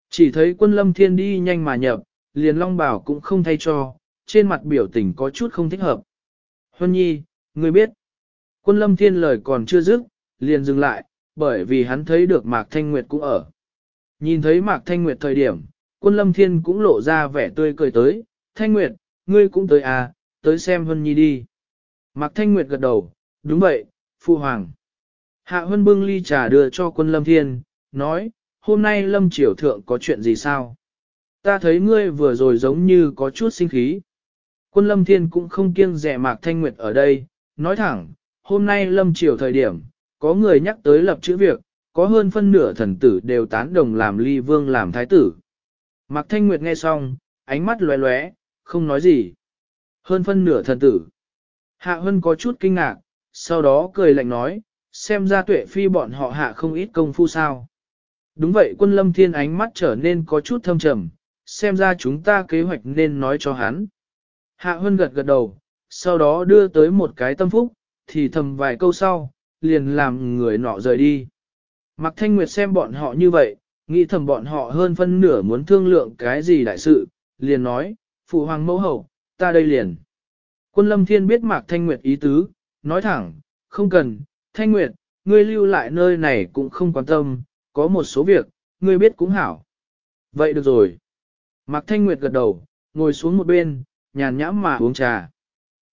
Chỉ thấy quân lâm thiên đi nhanh mà nhập, liền long bảo cũng không thay cho, trên mặt biểu tình có chút không thích hợp. Huân nhi, người biết, quân lâm thiên lời còn chưa dứt, liền dừng lại, bởi vì hắn thấy được Mạc Thanh Nguyệt cũng ở. Nhìn thấy Mạc Thanh Nguyệt thời điểm, quân lâm thiên cũng lộ ra vẻ tươi cười tới, Thanh Nguyệt, ngươi cũng tới à, tới xem Vân nhi đi. Mạc Thanh Nguyệt gật đầu, đúng vậy, phu hoàng. Hạ Hân bưng ly trà đưa cho quân Lâm Thiên, nói, hôm nay Lâm Triều Thượng có chuyện gì sao? Ta thấy ngươi vừa rồi giống như có chút sinh khí. Quân Lâm Thiên cũng không kiêng rẻ Mạc Thanh Nguyệt ở đây, nói thẳng, hôm nay Lâm Triều thời điểm, có người nhắc tới lập chữ việc, có hơn phân nửa thần tử đều tán đồng làm ly vương làm thái tử. Mạc Thanh Nguyệt nghe xong, ánh mắt lóe lóe, không nói gì. Hơn phân nửa thần tử. Hạ Hân có chút kinh ngạc, sau đó cười lạnh nói, xem ra tuệ phi bọn họ hạ không ít công phu sao. Đúng vậy quân lâm thiên ánh mắt trở nên có chút thâm trầm, xem ra chúng ta kế hoạch nên nói cho hắn. Hạ Hân gật gật đầu, sau đó đưa tới một cái tâm phúc, thì thầm vài câu sau, liền làm người nọ rời đi. Mạc Thanh Nguyệt xem bọn họ như vậy, nghĩ thầm bọn họ hơn phân nửa muốn thương lượng cái gì đại sự, liền nói, phụ hoàng mẫu hậu, ta đây liền. Quân lâm thiên biết Mạc Thanh Nguyệt ý tứ, nói thẳng, không cần, Thanh Nguyệt, ngươi lưu lại nơi này cũng không quan tâm, có một số việc, ngươi biết cũng hảo. Vậy được rồi. Mạc Thanh Nguyệt gật đầu, ngồi xuống một bên, nhàn nhãm mà uống trà.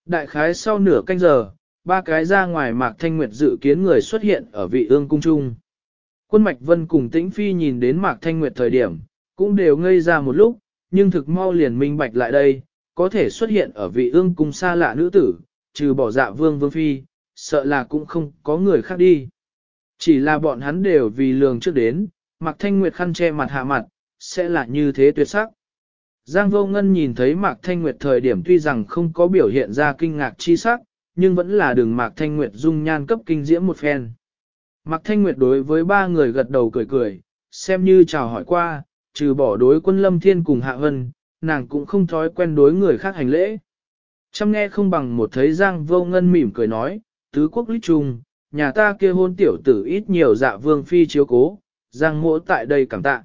Đại khái sau nửa canh giờ, ba cái ra ngoài Mạc Thanh Nguyệt dự kiến người xuất hiện ở vị ương cung trung. Quân Mạch Vân cùng Tĩnh Phi nhìn đến Mạc Thanh Nguyệt thời điểm, cũng đều ngây ra một lúc, nhưng thực mau liền minh bạch lại đây, có thể xuất hiện ở vị ương cung xa lạ nữ tử, trừ bỏ dạ vương vương phi, sợ là cũng không có người khác đi. Chỉ là bọn hắn đều vì lường trước đến, mặc thanh nguyệt khăn che mặt hạ mặt, sẽ là như thế tuyệt sắc. Giang vô ngân nhìn thấy Mạc Thanh Nguyệt thời điểm tuy rằng không có biểu hiện ra kinh ngạc chi sắc, nhưng vẫn là đường Mạc Thanh Nguyệt dung nhan cấp kinh diễm một phen. Mạc Thanh Nguyệt đối với ba người gật đầu cười cười, xem như chào hỏi qua, trừ bỏ đối quân lâm thiên cùng hạ hân, nàng cũng không thói quen đối người khác hành lễ. Chăm nghe không bằng một thấy Giang vô ngân mỉm cười nói, tứ quốc lít trùng, nhà ta kia hôn tiểu tử ít nhiều dạ vương phi chiếu cố, Giang mỗ tại đây cảm tạ.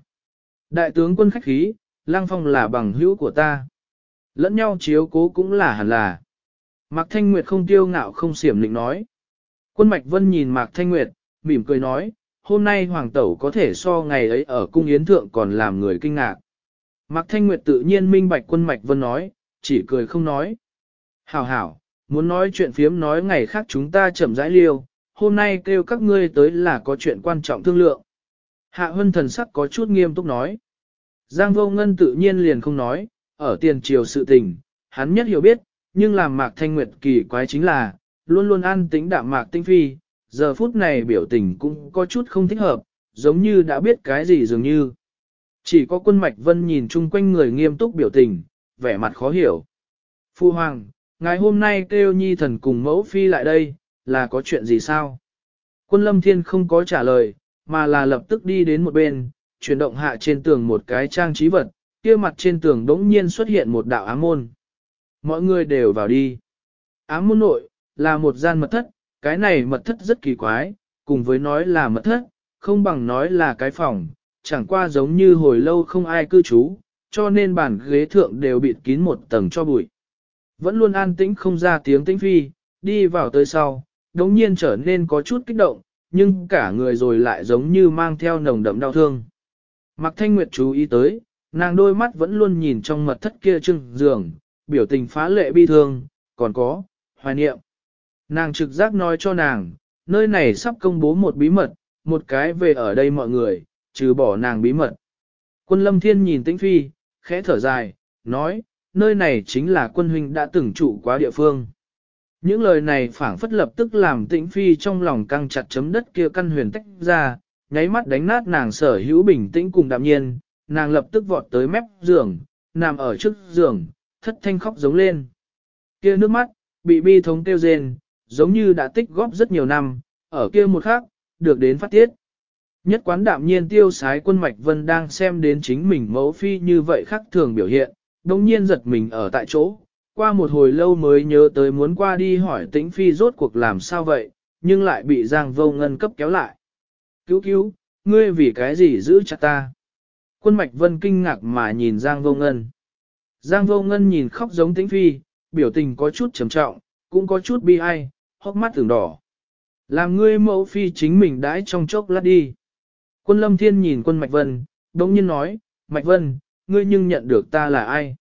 Đại tướng quân khách khí, Lăng Phong là bằng hữu của ta. Lẫn nhau chiếu cố cũng là hẳn là. Mạc Thanh Nguyệt không tiêu ngạo không xiểm định nói. Quân Mạch Vân nhìn Mạc Thanh Nguyệt, mỉm cười nói, hôm nay Hoàng Tẩu có thể so ngày ấy ở cung yến thượng còn làm người kinh ngạc. Mạc Thanh Nguyệt tự nhiên minh bạch quân Mạch Vân nói, chỉ cười không nói. Hảo hảo, muốn nói chuyện phiếm nói ngày khác chúng ta chậm rãi liêu, hôm nay kêu các ngươi tới là có chuyện quan trọng thương lượng. Hạ Hân thần sắc có chút nghiêm túc nói. Giang vô ngân tự nhiên liền không nói, ở tiền triều sự tình, hắn nhất hiểu biết, nhưng làm mạc thanh nguyệt kỳ quái chính là, luôn luôn an tĩnh đạm mạc tinh phi, giờ phút này biểu tình cũng có chút không thích hợp, giống như đã biết cái gì dường như. Chỉ có quân mạch vân nhìn chung quanh người nghiêm túc biểu tình, vẻ mặt khó hiểu. Phu Hoàng, ngày hôm nay kêu nhi thần cùng mẫu phi lại đây, là có chuyện gì sao? Quân lâm thiên không có trả lời, mà là lập tức đi đến một bên, chuyển động hạ trên tường một cái trang trí vật, kia mặt trên tường đống nhiên xuất hiện một đạo ám môn. Mọi người đều vào đi. Ám môn nội, là một gian mật thất, cái này mật thất rất kỳ quái, cùng với nói là mật thất, không bằng nói là cái phòng, chẳng qua giống như hồi lâu không ai cư trú, cho nên bàn ghế thượng đều bịt kín một tầng cho bụi. Vẫn luôn an tĩnh không ra tiếng tĩnh phi, đi vào tới sau, đống nhiên trở nên có chút kích động, nhưng cả người rồi lại giống như mang theo nồng đậm đau thương. Mạc Thanh Nguyệt chú ý tới, nàng đôi mắt vẫn luôn nhìn trong mật thất kia trưng giường, biểu tình phá lệ bi thương, còn có, hoài niệm. Nàng trực giác nói cho nàng, nơi này sắp công bố một bí mật, một cái về ở đây mọi người, trừ bỏ nàng bí mật. Quân lâm thiên nhìn tĩnh phi, khẽ thở dài, nói, nơi này chính là quân huynh đã từng trụ quá địa phương. Những lời này phảng phất lập tức làm tĩnh phi trong lòng căng chặt chấm đất kia căn huyền tách ra, nháy mắt đánh nát nàng sở hữu bình tĩnh cùng đạm nhiên, nàng lập tức vọt tới mép giường, nằm ở trước giường, thất thanh khóc giống lên. Kia nước mắt, bị bi thống tiêu rên, giống như đã tích góp rất nhiều năm, ở kia một khắc, được đến phát tiết. Nhất quán đạm nhiên tiêu sái quân mạch vân đang xem đến chính mình mẫu phi như vậy khác thường biểu hiện, đồng nhiên giật mình ở tại chỗ, qua một hồi lâu mới nhớ tới muốn qua đi hỏi tĩnh phi rốt cuộc làm sao vậy, nhưng lại bị Giang Vô Ngân cấp kéo lại. Cứu cứu, ngươi vì cái gì giữ chặt ta? Quân Mạch Vân kinh ngạc mà nhìn Giang Vô Ngân. Giang Vô Ngân nhìn khóc giống tĩnh phi, biểu tình có chút trầm trọng, cũng có chút bi ai, hốc mắt tưởng đỏ. Làm ngươi mẫu phi chính mình đãi trong chốc lát đi. Quân Lâm Thiên nhìn quân Mạch Vân, đống nhiên nói, Mạch Vân, ngươi nhưng nhận được ta là ai?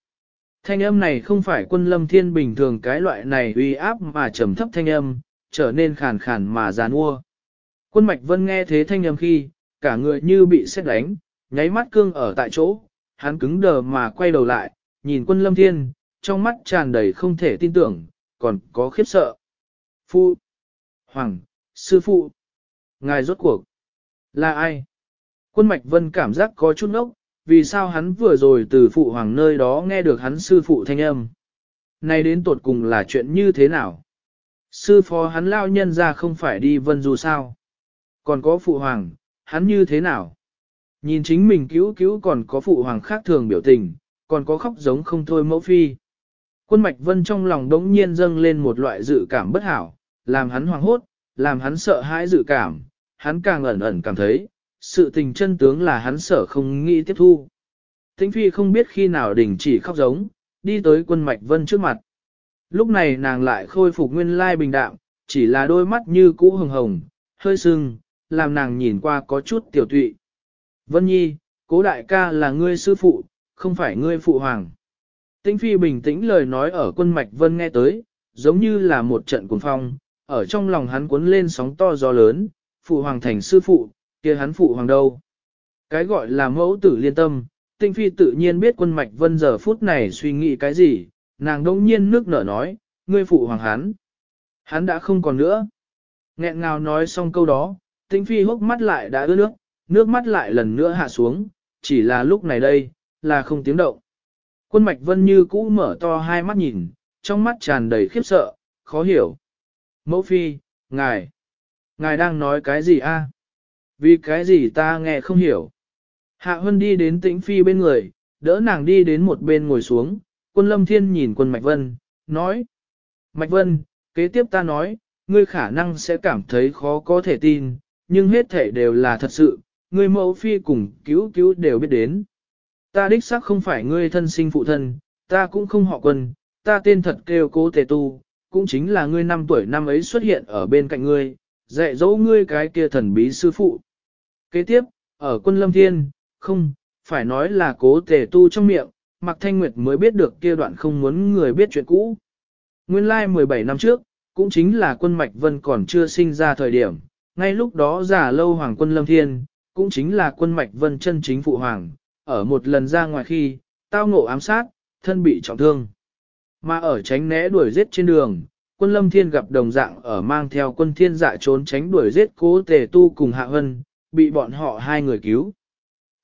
Thanh âm này không phải quân lâm thiên bình thường cái loại này uy áp mà trầm thấp thanh âm, trở nên khàn khàn mà giàn ua. Quân Mạch Vân nghe thế thanh âm khi, cả người như bị xét đánh, nháy mắt cương ở tại chỗ, hắn cứng đờ mà quay đầu lại, nhìn quân lâm thiên, trong mắt tràn đầy không thể tin tưởng, còn có khiếp sợ. Phu, Hoàng, Sư Phụ, Ngài rốt cuộc, là ai? Quân Mạch Vân cảm giác có chút nốc, vì sao hắn vừa rồi từ phụ hoàng nơi đó nghe được hắn sư phụ thanh âm. nay đến tột cùng là chuyện như thế nào? Sư phó hắn lao nhân ra không phải đi vân du sao? Còn có phụ hoàng, hắn như thế nào? Nhìn chính mình cứu cứu còn có phụ hoàng khác thường biểu tình, còn có khóc giống không thôi mẫu phi. Quân mạch vân trong lòng đống nhiên dâng lên một loại dự cảm bất hảo, làm hắn hoảng hốt, làm hắn sợ hãi dự cảm, hắn càng ẩn ẩn cảm thấy, sự tình chân tướng là hắn sợ không nghĩ tiếp thu. Tĩnh Phi không biết khi nào đình chỉ khóc giống, đi tới quân mạch vân trước mặt. Lúc này nàng lại khôi phục nguyên lai bình đạm, chỉ là đôi mắt như cũ hồng hồng, hơi sưng, làm nàng nhìn qua có chút tiểu tụy. Vân Nhi, cố đại ca là ngươi sư phụ, không phải ngươi phụ hoàng. Tĩnh Phi bình tĩnh lời nói ở quân mạch vân nghe tới, giống như là một trận cuồng phong, ở trong lòng hắn cuốn lên sóng to gió lớn, phụ hoàng thành sư phụ, kia hắn phụ hoàng đâu. Cái gọi là mẫu tử liên tâm, tinh phi tự nhiên biết quân mạch vân giờ phút này suy nghĩ cái gì, nàng đông nhiên nước nở nói, ngươi phụ hoàng hắn. Hắn đã không còn nữa. Nghẹn ngào nói xong câu đó, tinh phi hốc mắt lại đã ướt nước, nước mắt lại lần nữa hạ xuống, chỉ là lúc này đây, là không tiếng động. Quân mạch vân như cũ mở to hai mắt nhìn, trong mắt tràn đầy khiếp sợ, khó hiểu. Mẫu phi, ngài, ngài đang nói cái gì a? Vì cái gì ta nghe không hiểu. Hạ Hân đi đến tĩnh phi bên người, đỡ nàng đi đến một bên ngồi xuống, quân lâm thiên nhìn quân Mạch Vân, nói. Mạch Vân, kế tiếp ta nói, ngươi khả năng sẽ cảm thấy khó có thể tin, nhưng hết thể đều là thật sự, ngươi mẫu phi cùng cứu cứu đều biết đến. Ta đích xác không phải ngươi thân sinh phụ thân, ta cũng không họ quân, ta tên thật kêu cố tề tu, cũng chính là ngươi năm tuổi năm ấy xuất hiện ở bên cạnh ngươi, dạy dỗ ngươi cái kia thần bí sư phụ. Kế tiếp, ở quân lâm thiên, không, phải nói là cố tề tu trong miệng, Mạc Thanh Nguyệt mới biết được kia đoạn không muốn người biết chuyện cũ. Nguyên lai like 17 năm trước, cũng chính là quân Mạch Vân còn chưa sinh ra thời điểm, ngay lúc đó giả lâu hoàng quân lâm thiên, cũng chính là quân Mạch Vân chân chính phụ hoàng, ở một lần ra ngoài khi, tao ngộ ám sát, thân bị trọng thương. Mà ở tránh né đuổi giết trên đường, quân lâm thiên gặp đồng dạng ở mang theo quân thiên dạ trốn tránh đuổi giết cố tề tu cùng hạ hân, bị bọn họ hai người cứu.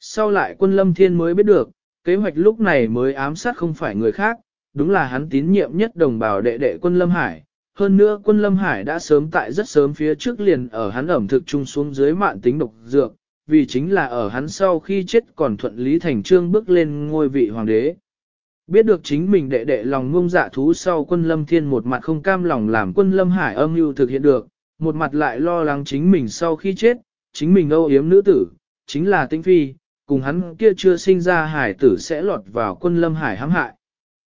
Sau lại quân lâm thiên mới biết được, kế hoạch lúc này mới ám sát không phải người khác, đúng là hắn tín nhiệm nhất đồng bào đệ đệ quân lâm hải. Hơn nữa quân lâm hải đã sớm tại rất sớm phía trước liền ở hắn ẩm thực trung xuống dưới mạng tính độc dược, vì chính là ở hắn sau khi chết còn thuận lý thành trương bước lên ngôi vị hoàng đế. Biết được chính mình đệ đệ lòng ngông dạ thú sau quân lâm thiên một mặt không cam lòng làm quân lâm hải âm mưu thực hiện được, một mặt lại lo lắng chính mình sau khi chết, chính mình âu yếm nữ tử, chính là tinh phi, cùng hắn kia chưa sinh ra hải tử sẽ lọt vào quân lâm hải hãm hại.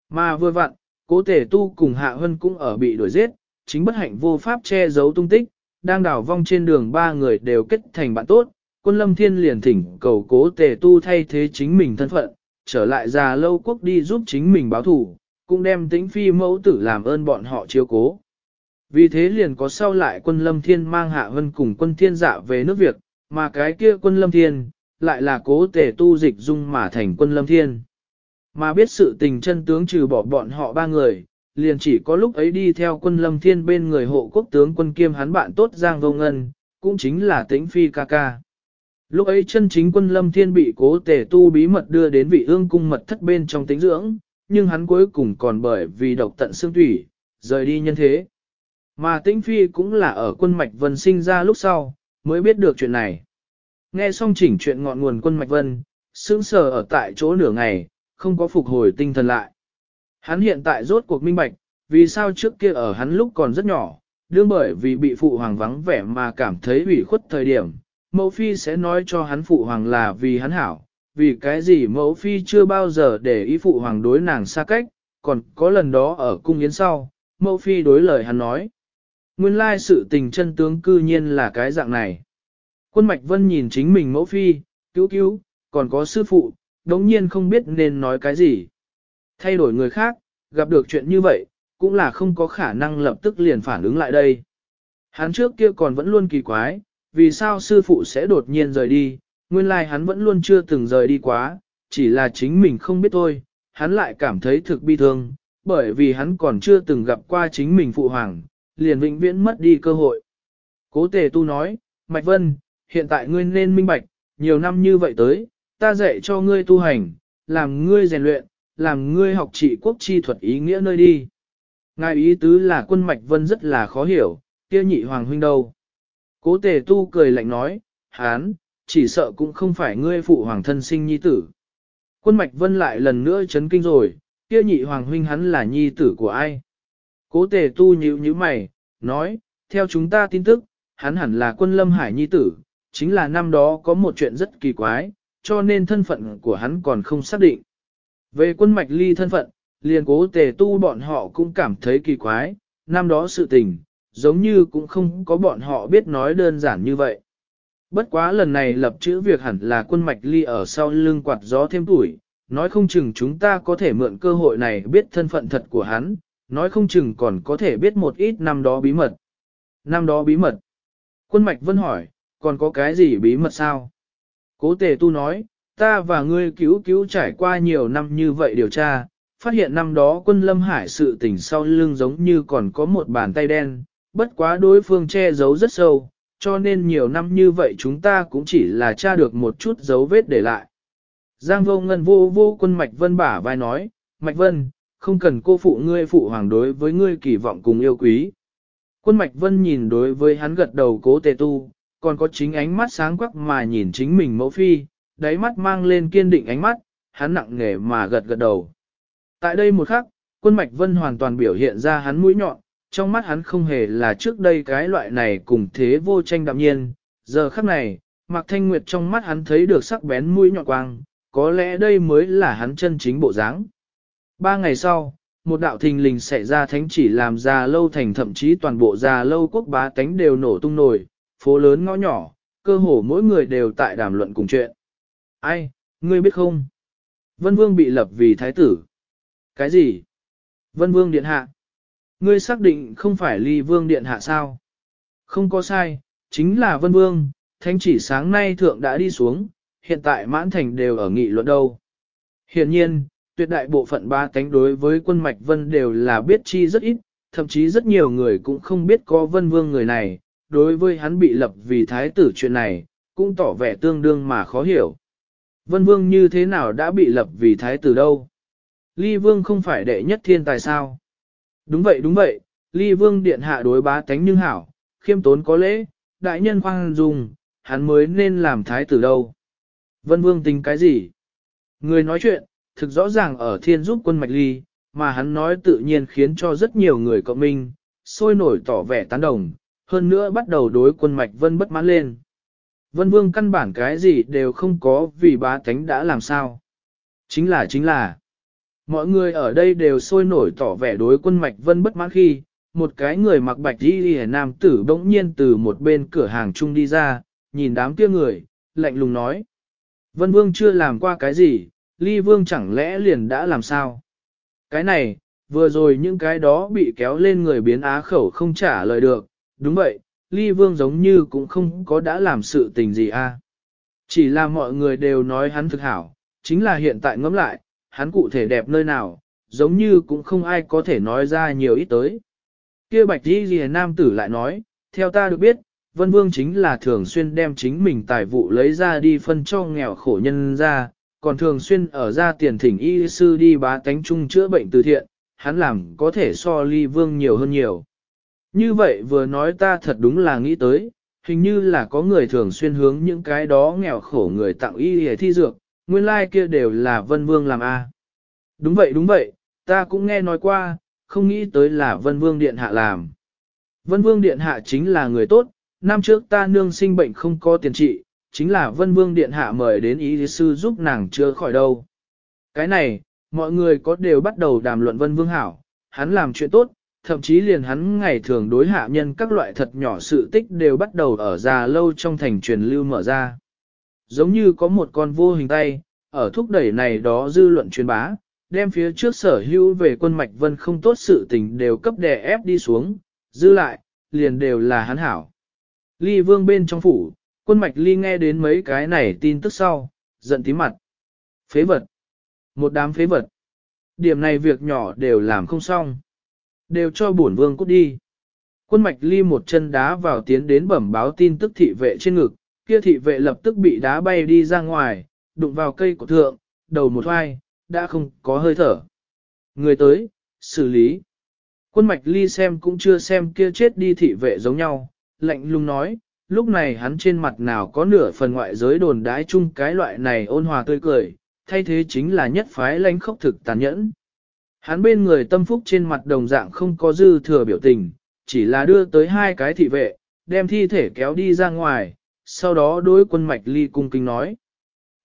Mà vừa vặn, cố tể tu cùng hạ hân cũng ở bị đuổi giết, chính bất hạnh vô pháp che giấu tung tích, đang đảo vong trên đường ba người đều kết thành bạn tốt, quân lâm thiên liền thỉnh cầu cố tề tu thay thế chính mình thân phận, trở lại già lâu quốc đi giúp chính mình báo thủ, cũng đem tĩnh phi mẫu tử làm ơn bọn họ chiếu cố. Vì thế liền có sau lại quân lâm thiên mang hạ vân cùng quân thiên dạ về nước Việt, mà cái kia quân lâm thiên, lại là cố tề tu dịch dung mà thành quân lâm thiên. Mà biết sự tình chân tướng trừ bỏ bọn họ ba người, liền chỉ có lúc ấy đi theo quân lâm thiên bên người hộ quốc tướng quân kiêm hắn bạn tốt Giang Vô Ngân, cũng chính là tĩnh phi ca ca. Lúc ấy chân chính quân lâm thiên bị cố tề tu bí mật đưa đến vị ương cung mật thất bên trong tính dưỡng, nhưng hắn cuối cùng còn bởi vì độc tận xương thủy, rời đi nhân thế. Mà tĩnh phi cũng là ở quân mạch vân sinh ra lúc sau, mới biết được chuyện này. Nghe xong chỉnh chuyện ngọn nguồn quân mạch vân, sững sờ ở tại chỗ nửa ngày, không có phục hồi tinh thần lại. Hắn hiện tại rốt cuộc minh bạch, vì sao trước kia ở hắn lúc còn rất nhỏ, đương bởi vì bị phụ hoàng vắng vẻ mà cảm thấy ủy khuất thời điểm, mẫu phi sẽ nói cho hắn phụ hoàng là vì hắn hảo, vì cái gì mẫu phi chưa bao giờ để ý phụ hoàng đối nàng xa cách, còn có lần đó ở cung yến sau, mẫu phi đối lời hắn nói. Nguyên lai sự tình chân tướng cư nhiên là cái dạng này. Quân Mạch Vân nhìn chính mình mẫu phi, cứu cứu, còn có sư phụ, đống nhiên không biết nên nói cái gì. Thay đổi người khác, gặp được chuyện như vậy, cũng là không có khả năng lập tức liền phản ứng lại đây. Hắn trước kia còn vẫn luôn kỳ quái, vì sao sư phụ sẽ đột nhiên rời đi, nguyên lai like hắn vẫn luôn chưa từng rời đi quá, chỉ là chính mình không biết thôi, hắn lại cảm thấy thực bi thương, bởi vì hắn còn chưa từng gặp qua chính mình phụ hoàng, liền vĩnh viễn mất đi cơ hội. Cố tề tu nói, Mạch Vân, hiện tại ngươi nên minh bạch, nhiều năm như vậy tới, ta dạy cho ngươi tu hành, làm ngươi rèn luyện, làm ngươi học trị quốc chi thuật ý nghĩa nơi đi. Ngài ý tứ là quân Mạch Vân rất là khó hiểu, kia nhị hoàng huynh đâu. Cố tề tu cười lạnh nói, hán, chỉ sợ cũng không phải ngươi phụ hoàng thân sinh nhi tử. Quân Mạch Vân lại lần nữa chấn kinh rồi, kia nhị hoàng huynh hắn là nhi tử của ai? Cố tề tu nhíu nhíu mày, nói, theo chúng ta tin tức, hắn hẳn là quân lâm hải nhi tử, chính là năm đó có một chuyện rất kỳ quái, cho nên thân phận của hắn còn không xác định. Về quân mạch ly thân phận, liền cố tề tu bọn họ cũng cảm thấy kỳ quái, năm đó sự tình, giống như cũng không có bọn họ biết nói đơn giản như vậy. Bất quá lần này lập chữ việc hẳn là quân mạch ly ở sau lưng quạt gió thêm tuổi, nói không chừng chúng ta có thể mượn cơ hội này biết thân phận thật của hắn, nói không chừng còn có thể biết một ít năm đó bí mật. Năm đó bí mật. Quân mạch vân hỏi, còn có cái gì bí mật sao? Cố tề tu nói, ta và ngươi cứu cứu trải qua nhiều năm như vậy điều tra, phát hiện năm đó quân lâm hải sự tình sau lưng giống như còn có một bàn tay đen, bất quá đối phương che giấu rất sâu, cho nên nhiều năm như vậy chúng ta cũng chỉ là tra được một chút dấu vết để lại. Giang vô ngân vô vô quân Mạch Vân bả vai nói, Mạch Vân, không cần cô phụ ngươi phụ hoàng đối với ngươi kỳ vọng cùng yêu quý. Quân Mạch Vân nhìn đối với hắn gật đầu cố tề tu, còn có chính ánh mắt sáng quắc mà nhìn chính mình mẫu phi, đáy mắt mang lên kiên định ánh mắt, hắn nặng nề mà gật gật đầu. Tại đây một khắc, quân mạch vân hoàn toàn biểu hiện ra hắn mũi nhọn, trong mắt hắn không hề là trước đây cái loại này cùng thế vô tranh đạm nhiên, giờ khắc này, Mạc Thanh Nguyệt trong mắt hắn thấy được sắc bén mũi nhọn quang, có lẽ đây mới là hắn chân chính bộ dáng. Ba ngày sau, một đạo thình lình xảy ra thánh chỉ làm già lâu thành thậm chí toàn bộ già lâu quốc bá tánh đều nổ tung nổi, phố lớn ngõ nhỏ, cơ hồ mỗi người đều tại đàm luận cùng chuyện. Ai, ngươi biết không? Vân Vương bị lập vì thái tử. Cái gì? Vân Vương Điện Hạ. Ngươi xác định không phải ly Vương Điện Hạ sao? Không có sai, chính là Vân Vương, thánh chỉ sáng nay thượng đã đi xuống, hiện tại mãn thành đều ở nghị luận đâu. Hiện nhiên, tuyệt đại bộ phận ba cánh đối với quân mạch vân đều là biết chi rất ít, thậm chí rất nhiều người cũng không biết có vân vương người này, đối với hắn bị lập vì thái tử chuyện này, cũng tỏ vẻ tương đương mà khó hiểu. Vân vương như thế nào đã bị lập vì thái tử đâu? Ly vương không phải đệ nhất thiên tài sao? Đúng vậy đúng vậy, ly vương điện hạ đối bá tánh nhưng hảo, khiêm tốn có lễ, đại nhân khoan dung, hắn mới nên làm thái tử đâu. Vân vương tính cái gì? Người nói chuyện, thực rõ ràng ở thiên giúp quân mạch ly, mà hắn nói tự nhiên khiến cho rất nhiều người cộng minh, sôi nổi tỏ vẻ tán đồng, hơn nữa bắt đầu đối quân mạch vân bất mãn lên. Vân vương căn bản cái gì đều không có vì bá tánh đã làm sao. Chính là chính là, mọi người ở đây đều sôi nổi tỏ vẻ đối quân mạch vân bất mãn khi, một cái người mặc bạch y hề nam tử bỗng nhiên từ một bên cửa hàng chung đi ra, nhìn đám kia người, lạnh lùng nói. Vân vương chưa làm qua cái gì, ly vương chẳng lẽ liền đã làm sao? Cái này, vừa rồi những cái đó bị kéo lên người biến á khẩu không trả lời được, đúng vậy, ly vương giống như cũng không có đã làm sự tình gì a. Chỉ là mọi người đều nói hắn thực hảo, chính là hiện tại ngẫm lại, hắn cụ thể đẹp nơi nào, giống như cũng không ai có thể nói ra nhiều ít tới. Kia bạch đi ghi nam tử lại nói, theo ta được biết, Vân Vương chính là thường xuyên đem chính mình tài vụ lấy ra đi phân cho nghèo khổ nhân ra, còn thường xuyên ở ra tiền thỉnh y sư đi bá tánh chung chữa bệnh từ thiện, hắn làm có thể so ly vương nhiều hơn nhiều. Như vậy vừa nói ta thật đúng là nghĩ tới, hình như là có người thường xuyên hướng những cái đó nghèo khổ người tặng y hề thi dược, nguyên lai like kia đều là vân vương làm a. Đúng vậy đúng vậy, ta cũng nghe nói qua, không nghĩ tới là vân vương điện hạ làm. Vân vương điện hạ chính là người tốt, năm trước ta nương sinh bệnh không có tiền trị, chính là Vân Vương Điện Hạ mời đến ý sư giúp nàng chữa khỏi đâu. Cái này, mọi người có đều bắt đầu đàm luận Vân Vương Hảo, hắn làm chuyện tốt, thậm chí liền hắn ngày thường đối hạ nhân các loại thật nhỏ sự tích đều bắt đầu ở già lâu trong thành truyền lưu mở ra. Giống như có một con vô hình tay, ở thúc đẩy này đó dư luận truyền bá, đem phía trước sở hữu về quân mạch vân không tốt sự tình đều cấp đè ép đi xuống, dư lại, liền đều là hắn hảo. Ly vương bên trong phủ, quân mạch ly nghe đến mấy cái này tin tức sau, giận tí mặt. Phế vật. Một đám phế vật. Điểm này việc nhỏ đều làm không xong. Đều cho bổn vương cút đi. Quân mạch ly một chân đá vào tiến đến bẩm báo tin tức thị vệ trên ngực, kia thị vệ lập tức bị đá bay đi ra ngoài, đụng vào cây của thượng, đầu một hoai, đã không có hơi thở. Người tới, xử lý. Quân mạch ly xem cũng chưa xem kia chết đi thị vệ giống nhau, lạnh lùng nói, lúc này hắn trên mặt nào có nửa phần ngoại giới đồn đái chung cái loại này ôn hòa tươi cười, thay thế chính là nhất phái lãnh khốc thực tàn nhẫn. Hắn bên người tâm phúc trên mặt đồng dạng không có dư thừa biểu tình, chỉ là đưa tới hai cái thị vệ, đem thi thể kéo đi ra ngoài, sau đó đối quân mạch ly cung kinh nói.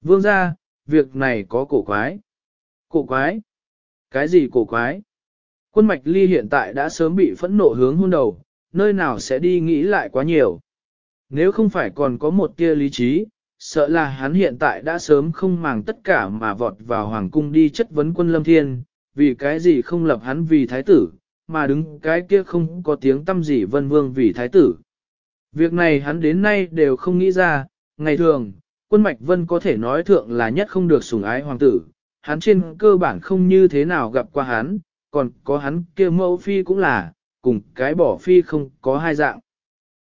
Vương ra, việc này có cổ quái. Cổ quái? Cái gì cổ quái? Quân mạch ly hiện tại đã sớm bị phẫn nộ hướng hôn đầu, nơi nào sẽ đi nghĩ lại quá nhiều. Nếu không phải còn có một tia lý trí, sợ là hắn hiện tại đã sớm không màng tất cả mà vọt vào hoàng cung đi chất vấn quân lâm thiên, vì cái gì không lập hắn vì thái tử, mà đứng cái kia không có tiếng tâm gì vân vương vì thái tử. Việc này hắn đến nay đều không nghĩ ra, ngày thường, quân mạch vân có thể nói thượng là nhất không được sủng ái hoàng tử, hắn trên cơ bản không như thế nào gặp qua hắn, còn có hắn kia mẫu phi cũng là, cùng cái bỏ phi không có hai dạng.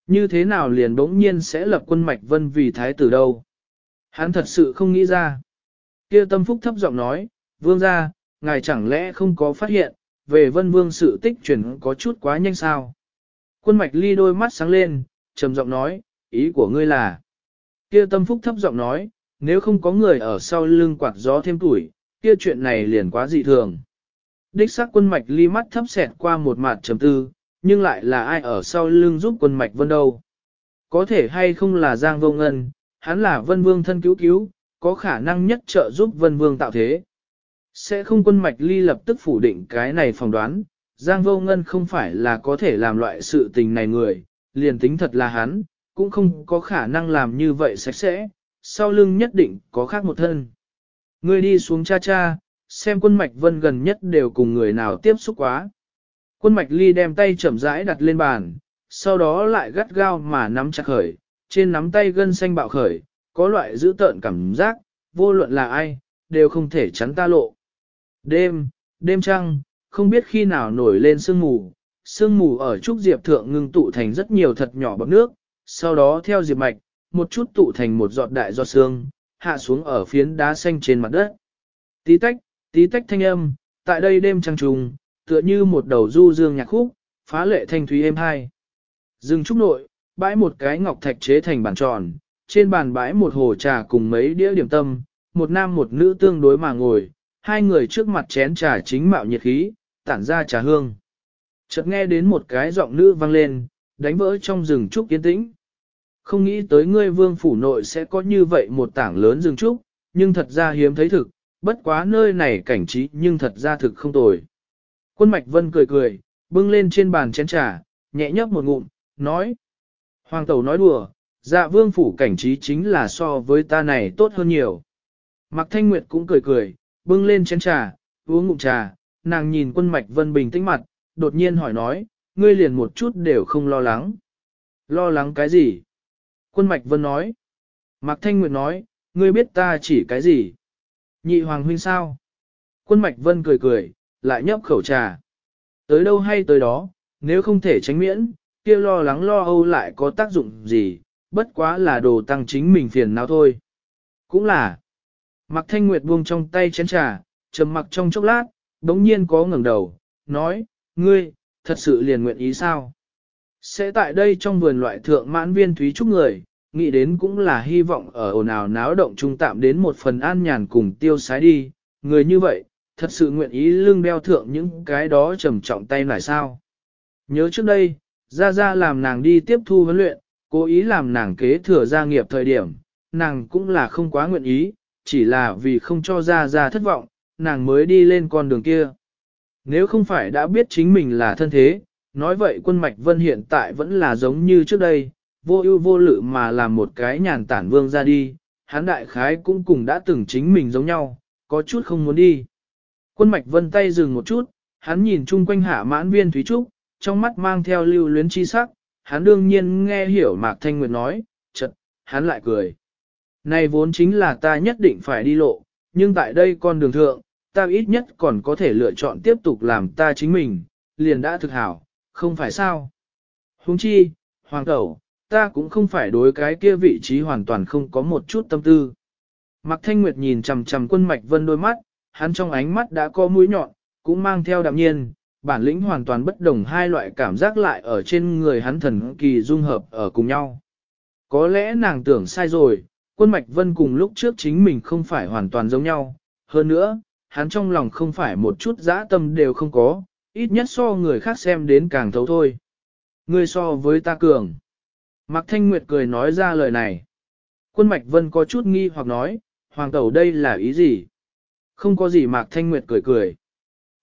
Như thế nào liền bỗng nhiên sẽ lập quân mạch vân vì thái tử đâu? Hắn thật sự không nghĩ ra. Kia tâm phúc thấp giọng nói, vương gia, ngài chẳng lẽ không có phát hiện, về vân vương sự tích chuyển có chút quá nhanh sao? Quân mạch ly đôi mắt sáng lên, trầm giọng nói, ý của ngươi là. Kia tâm phúc thấp giọng nói, nếu không có người ở sau lưng quạt gió thêm tuổi, kia chuyện này liền quá dị thường. Đích xác quân mạch ly mắt thấp xẹt qua một mặt trầm tư, nhưng lại là ai ở sau lưng giúp quân mạch vân đâu. Có thể hay không là Giang Vô Ngân, hắn là vân vương thân cứu cứu, có khả năng nhất trợ giúp vân vương tạo thế. Sẽ không quân mạch ly lập tức phủ định cái này phỏng đoán, Giang Vô Ngân không phải là có thể làm loại sự tình này người, liền tính thật là hắn, cũng không có khả năng làm như vậy sạch sẽ, sau lưng nhất định có khác một thân. Ngươi đi xuống cha cha, xem quân mạch vân gần nhất đều cùng người nào tiếp xúc quá. Quân mạch ly đem tay chậm rãi đặt lên bàn, sau đó lại gắt gao mà nắm chặt khởi, trên nắm tay gân xanh bạo khởi, có loại giữ tợn cảm giác, vô luận là ai, đều không thể chắn ta lộ. Đêm, đêm trăng, không biết khi nào nổi lên sương mù, sương mù ở trúc diệp thượng ngưng tụ thành rất nhiều thật nhỏ bọt nước, sau đó theo diệp mạch, một chút tụ thành một giọt đại giọt sương, hạ xuống ở phiến đá xanh trên mặt đất. Tí tách, tí tách thanh âm, tại đây đêm trăng trùng, tựa như một đầu du dương nhạc khúc, phá lệ thanh thúy êm hai. Dừng trúc nội, bãi một cái ngọc thạch chế thành bàn tròn, trên bàn bãi một hồ trà cùng mấy đĩa điểm tâm, một nam một nữ tương đối mà ngồi, hai người trước mặt chén trà chính mạo nhiệt khí, tản ra trà hương. Chợt nghe đến một cái giọng nữ vang lên, đánh vỡ trong rừng trúc yên tĩnh. Không nghĩ tới ngươi vương phủ nội sẽ có như vậy một tảng lớn rừng trúc, nhưng thật ra hiếm thấy thực, bất quá nơi này cảnh trí nhưng thật ra thực không tồi. Quân Mạch Vân cười cười, bưng lên trên bàn chén trà, nhẹ nhấp một ngụm, nói. Hoàng tẩu nói đùa, dạ vương phủ cảnh trí chính là so với ta này tốt hơn nhiều. Mạc Thanh Nguyệt cũng cười cười, bưng lên chén trà, uống ngụm trà, nàng nhìn quân Mạch Vân bình tĩnh mặt, đột nhiên hỏi nói, ngươi liền một chút đều không lo lắng. Lo lắng cái gì? Quân Mạch Vân nói. Mạc Thanh Nguyệt nói, ngươi biết ta chỉ cái gì? Nhị Hoàng huynh sao? Quân Mạch Vân cười cười, lại nhấp khẩu trà. Tới đâu hay tới đó, nếu không thể tránh miễn, kia lo lắng lo âu lại có tác dụng gì, bất quá là đồ tăng chính mình phiền não thôi. Cũng là, Mạc Thanh Nguyệt buông trong tay chén trà, trầm mặc trong chốc lát, đống nhiên có ngẩng đầu, nói, ngươi, thật sự liền nguyện ý sao? Sẽ tại đây trong vườn loại thượng mãn viên thúy trúc người, nghĩ đến cũng là hy vọng ở ồn ào náo động trung tạm đến một phần an nhàn cùng tiêu sái đi, người như vậy, thật sự nguyện ý lưng đeo thượng những cái đó trầm trọng tay lại sao. Nhớ trước đây, Gia Gia làm nàng đi tiếp thu huấn luyện, cố ý làm nàng kế thừa gia nghiệp thời điểm, nàng cũng là không quá nguyện ý, chỉ là vì không cho Gia Gia thất vọng, nàng mới đi lên con đường kia. Nếu không phải đã biết chính mình là thân thế, nói vậy quân mạch vân hiện tại vẫn là giống như trước đây, vô ưu vô lự mà làm một cái nhàn tản vương ra đi, hắn đại khái cũng cùng đã từng chính mình giống nhau, có chút không muốn đi. Quân mạch vân tay dừng một chút, hắn nhìn chung quanh hạ mãn viên Thúy Trúc, trong mắt mang theo lưu luyến chi sắc, hắn đương nhiên nghe hiểu Mạc Thanh Nguyệt nói, chật, hắn lại cười. Này vốn chính là ta nhất định phải đi lộ, nhưng tại đây con đường thượng, ta ít nhất còn có thể lựa chọn tiếp tục làm ta chính mình, liền đã thực hảo, không phải sao. Huống chi, hoàng tẩu, ta cũng không phải đối cái kia vị trí hoàn toàn không có một chút tâm tư. Mạc Thanh Nguyệt nhìn chằm chằm quân mạch vân đôi mắt, hắn trong ánh mắt đã có mũi nhọn, cũng mang theo đạm nhiên, bản lĩnh hoàn toàn bất đồng hai loại cảm giác lại ở trên người hắn thần kỳ dung hợp ở cùng nhau. Có lẽ nàng tưởng sai rồi, quân mạch vân cùng lúc trước chính mình không phải hoàn toàn giống nhau, hơn nữa, hắn trong lòng không phải một chút dã tâm đều không có, ít nhất so người khác xem đến càng thấu thôi. Ngươi so với ta cường. Mạc Thanh Nguyệt cười nói ra lời này. Quân Mạch Vân có chút nghi hoặc nói, Hoàng Tẩu đây là ý gì? Không có gì Mạc Thanh Nguyệt cười cười.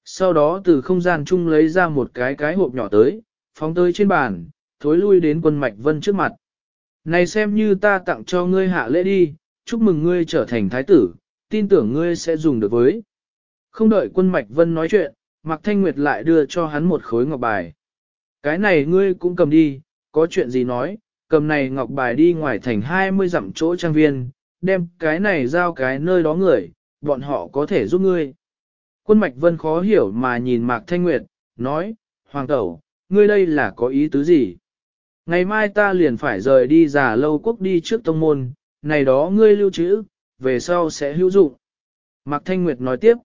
Sau đó từ không gian chung lấy ra một cái cái hộp nhỏ tới, phóng tới trên bàn, thối lui đến quân Mạch Vân trước mặt. Này xem như ta tặng cho ngươi hạ lễ đi, chúc mừng ngươi trở thành thái tử, tin tưởng ngươi sẽ dùng được với. Không đợi quân Mạch Vân nói chuyện, Mạc Thanh Nguyệt lại đưa cho hắn một khối ngọc bài. Cái này ngươi cũng cầm đi, có chuyện gì nói, cầm này ngọc bài đi ngoài thành 20 dặm chỗ trang viên, đem cái này giao cái nơi đó người, bọn họ có thể giúp ngươi. Quân Mạch Vân khó hiểu mà nhìn Mạc Thanh Nguyệt, nói, Hoàng Tẩu, ngươi đây là có ý tứ gì? Ngày mai ta liền phải rời đi giả lâu quốc đi trước tông môn, này đó ngươi lưu trữ, về sau sẽ hữu dụng. Mạc Thanh Nguyệt nói tiếp,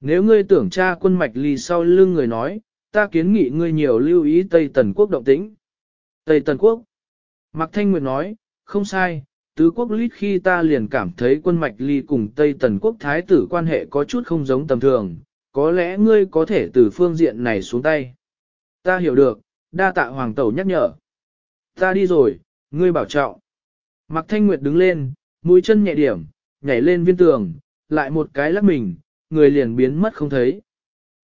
nếu ngươi tưởng tra quân mạch ly sau lưng người nói, ta kiến nghị ngươi nhiều lưu ý Tây Tần Quốc động tĩnh. Tây Tần Quốc. Mạc Thanh Nguyệt nói, không sai, tứ quốc lít khi ta liền cảm thấy quân mạch ly cùng Tây Tần quốc thái tử quan hệ có chút không giống tầm thường, có lẽ ngươi có thể từ phương diện này xuống tay. Ta hiểu được, đa tạ hoàng tẩu nhắc nhở. Ta đi rồi, ngươi bảo trọng. Mạc Thanh Nguyệt đứng lên, mũi chân nhẹ điểm, nhảy lên viên tường, lại một cái lắc mình, người liền biến mất không thấy.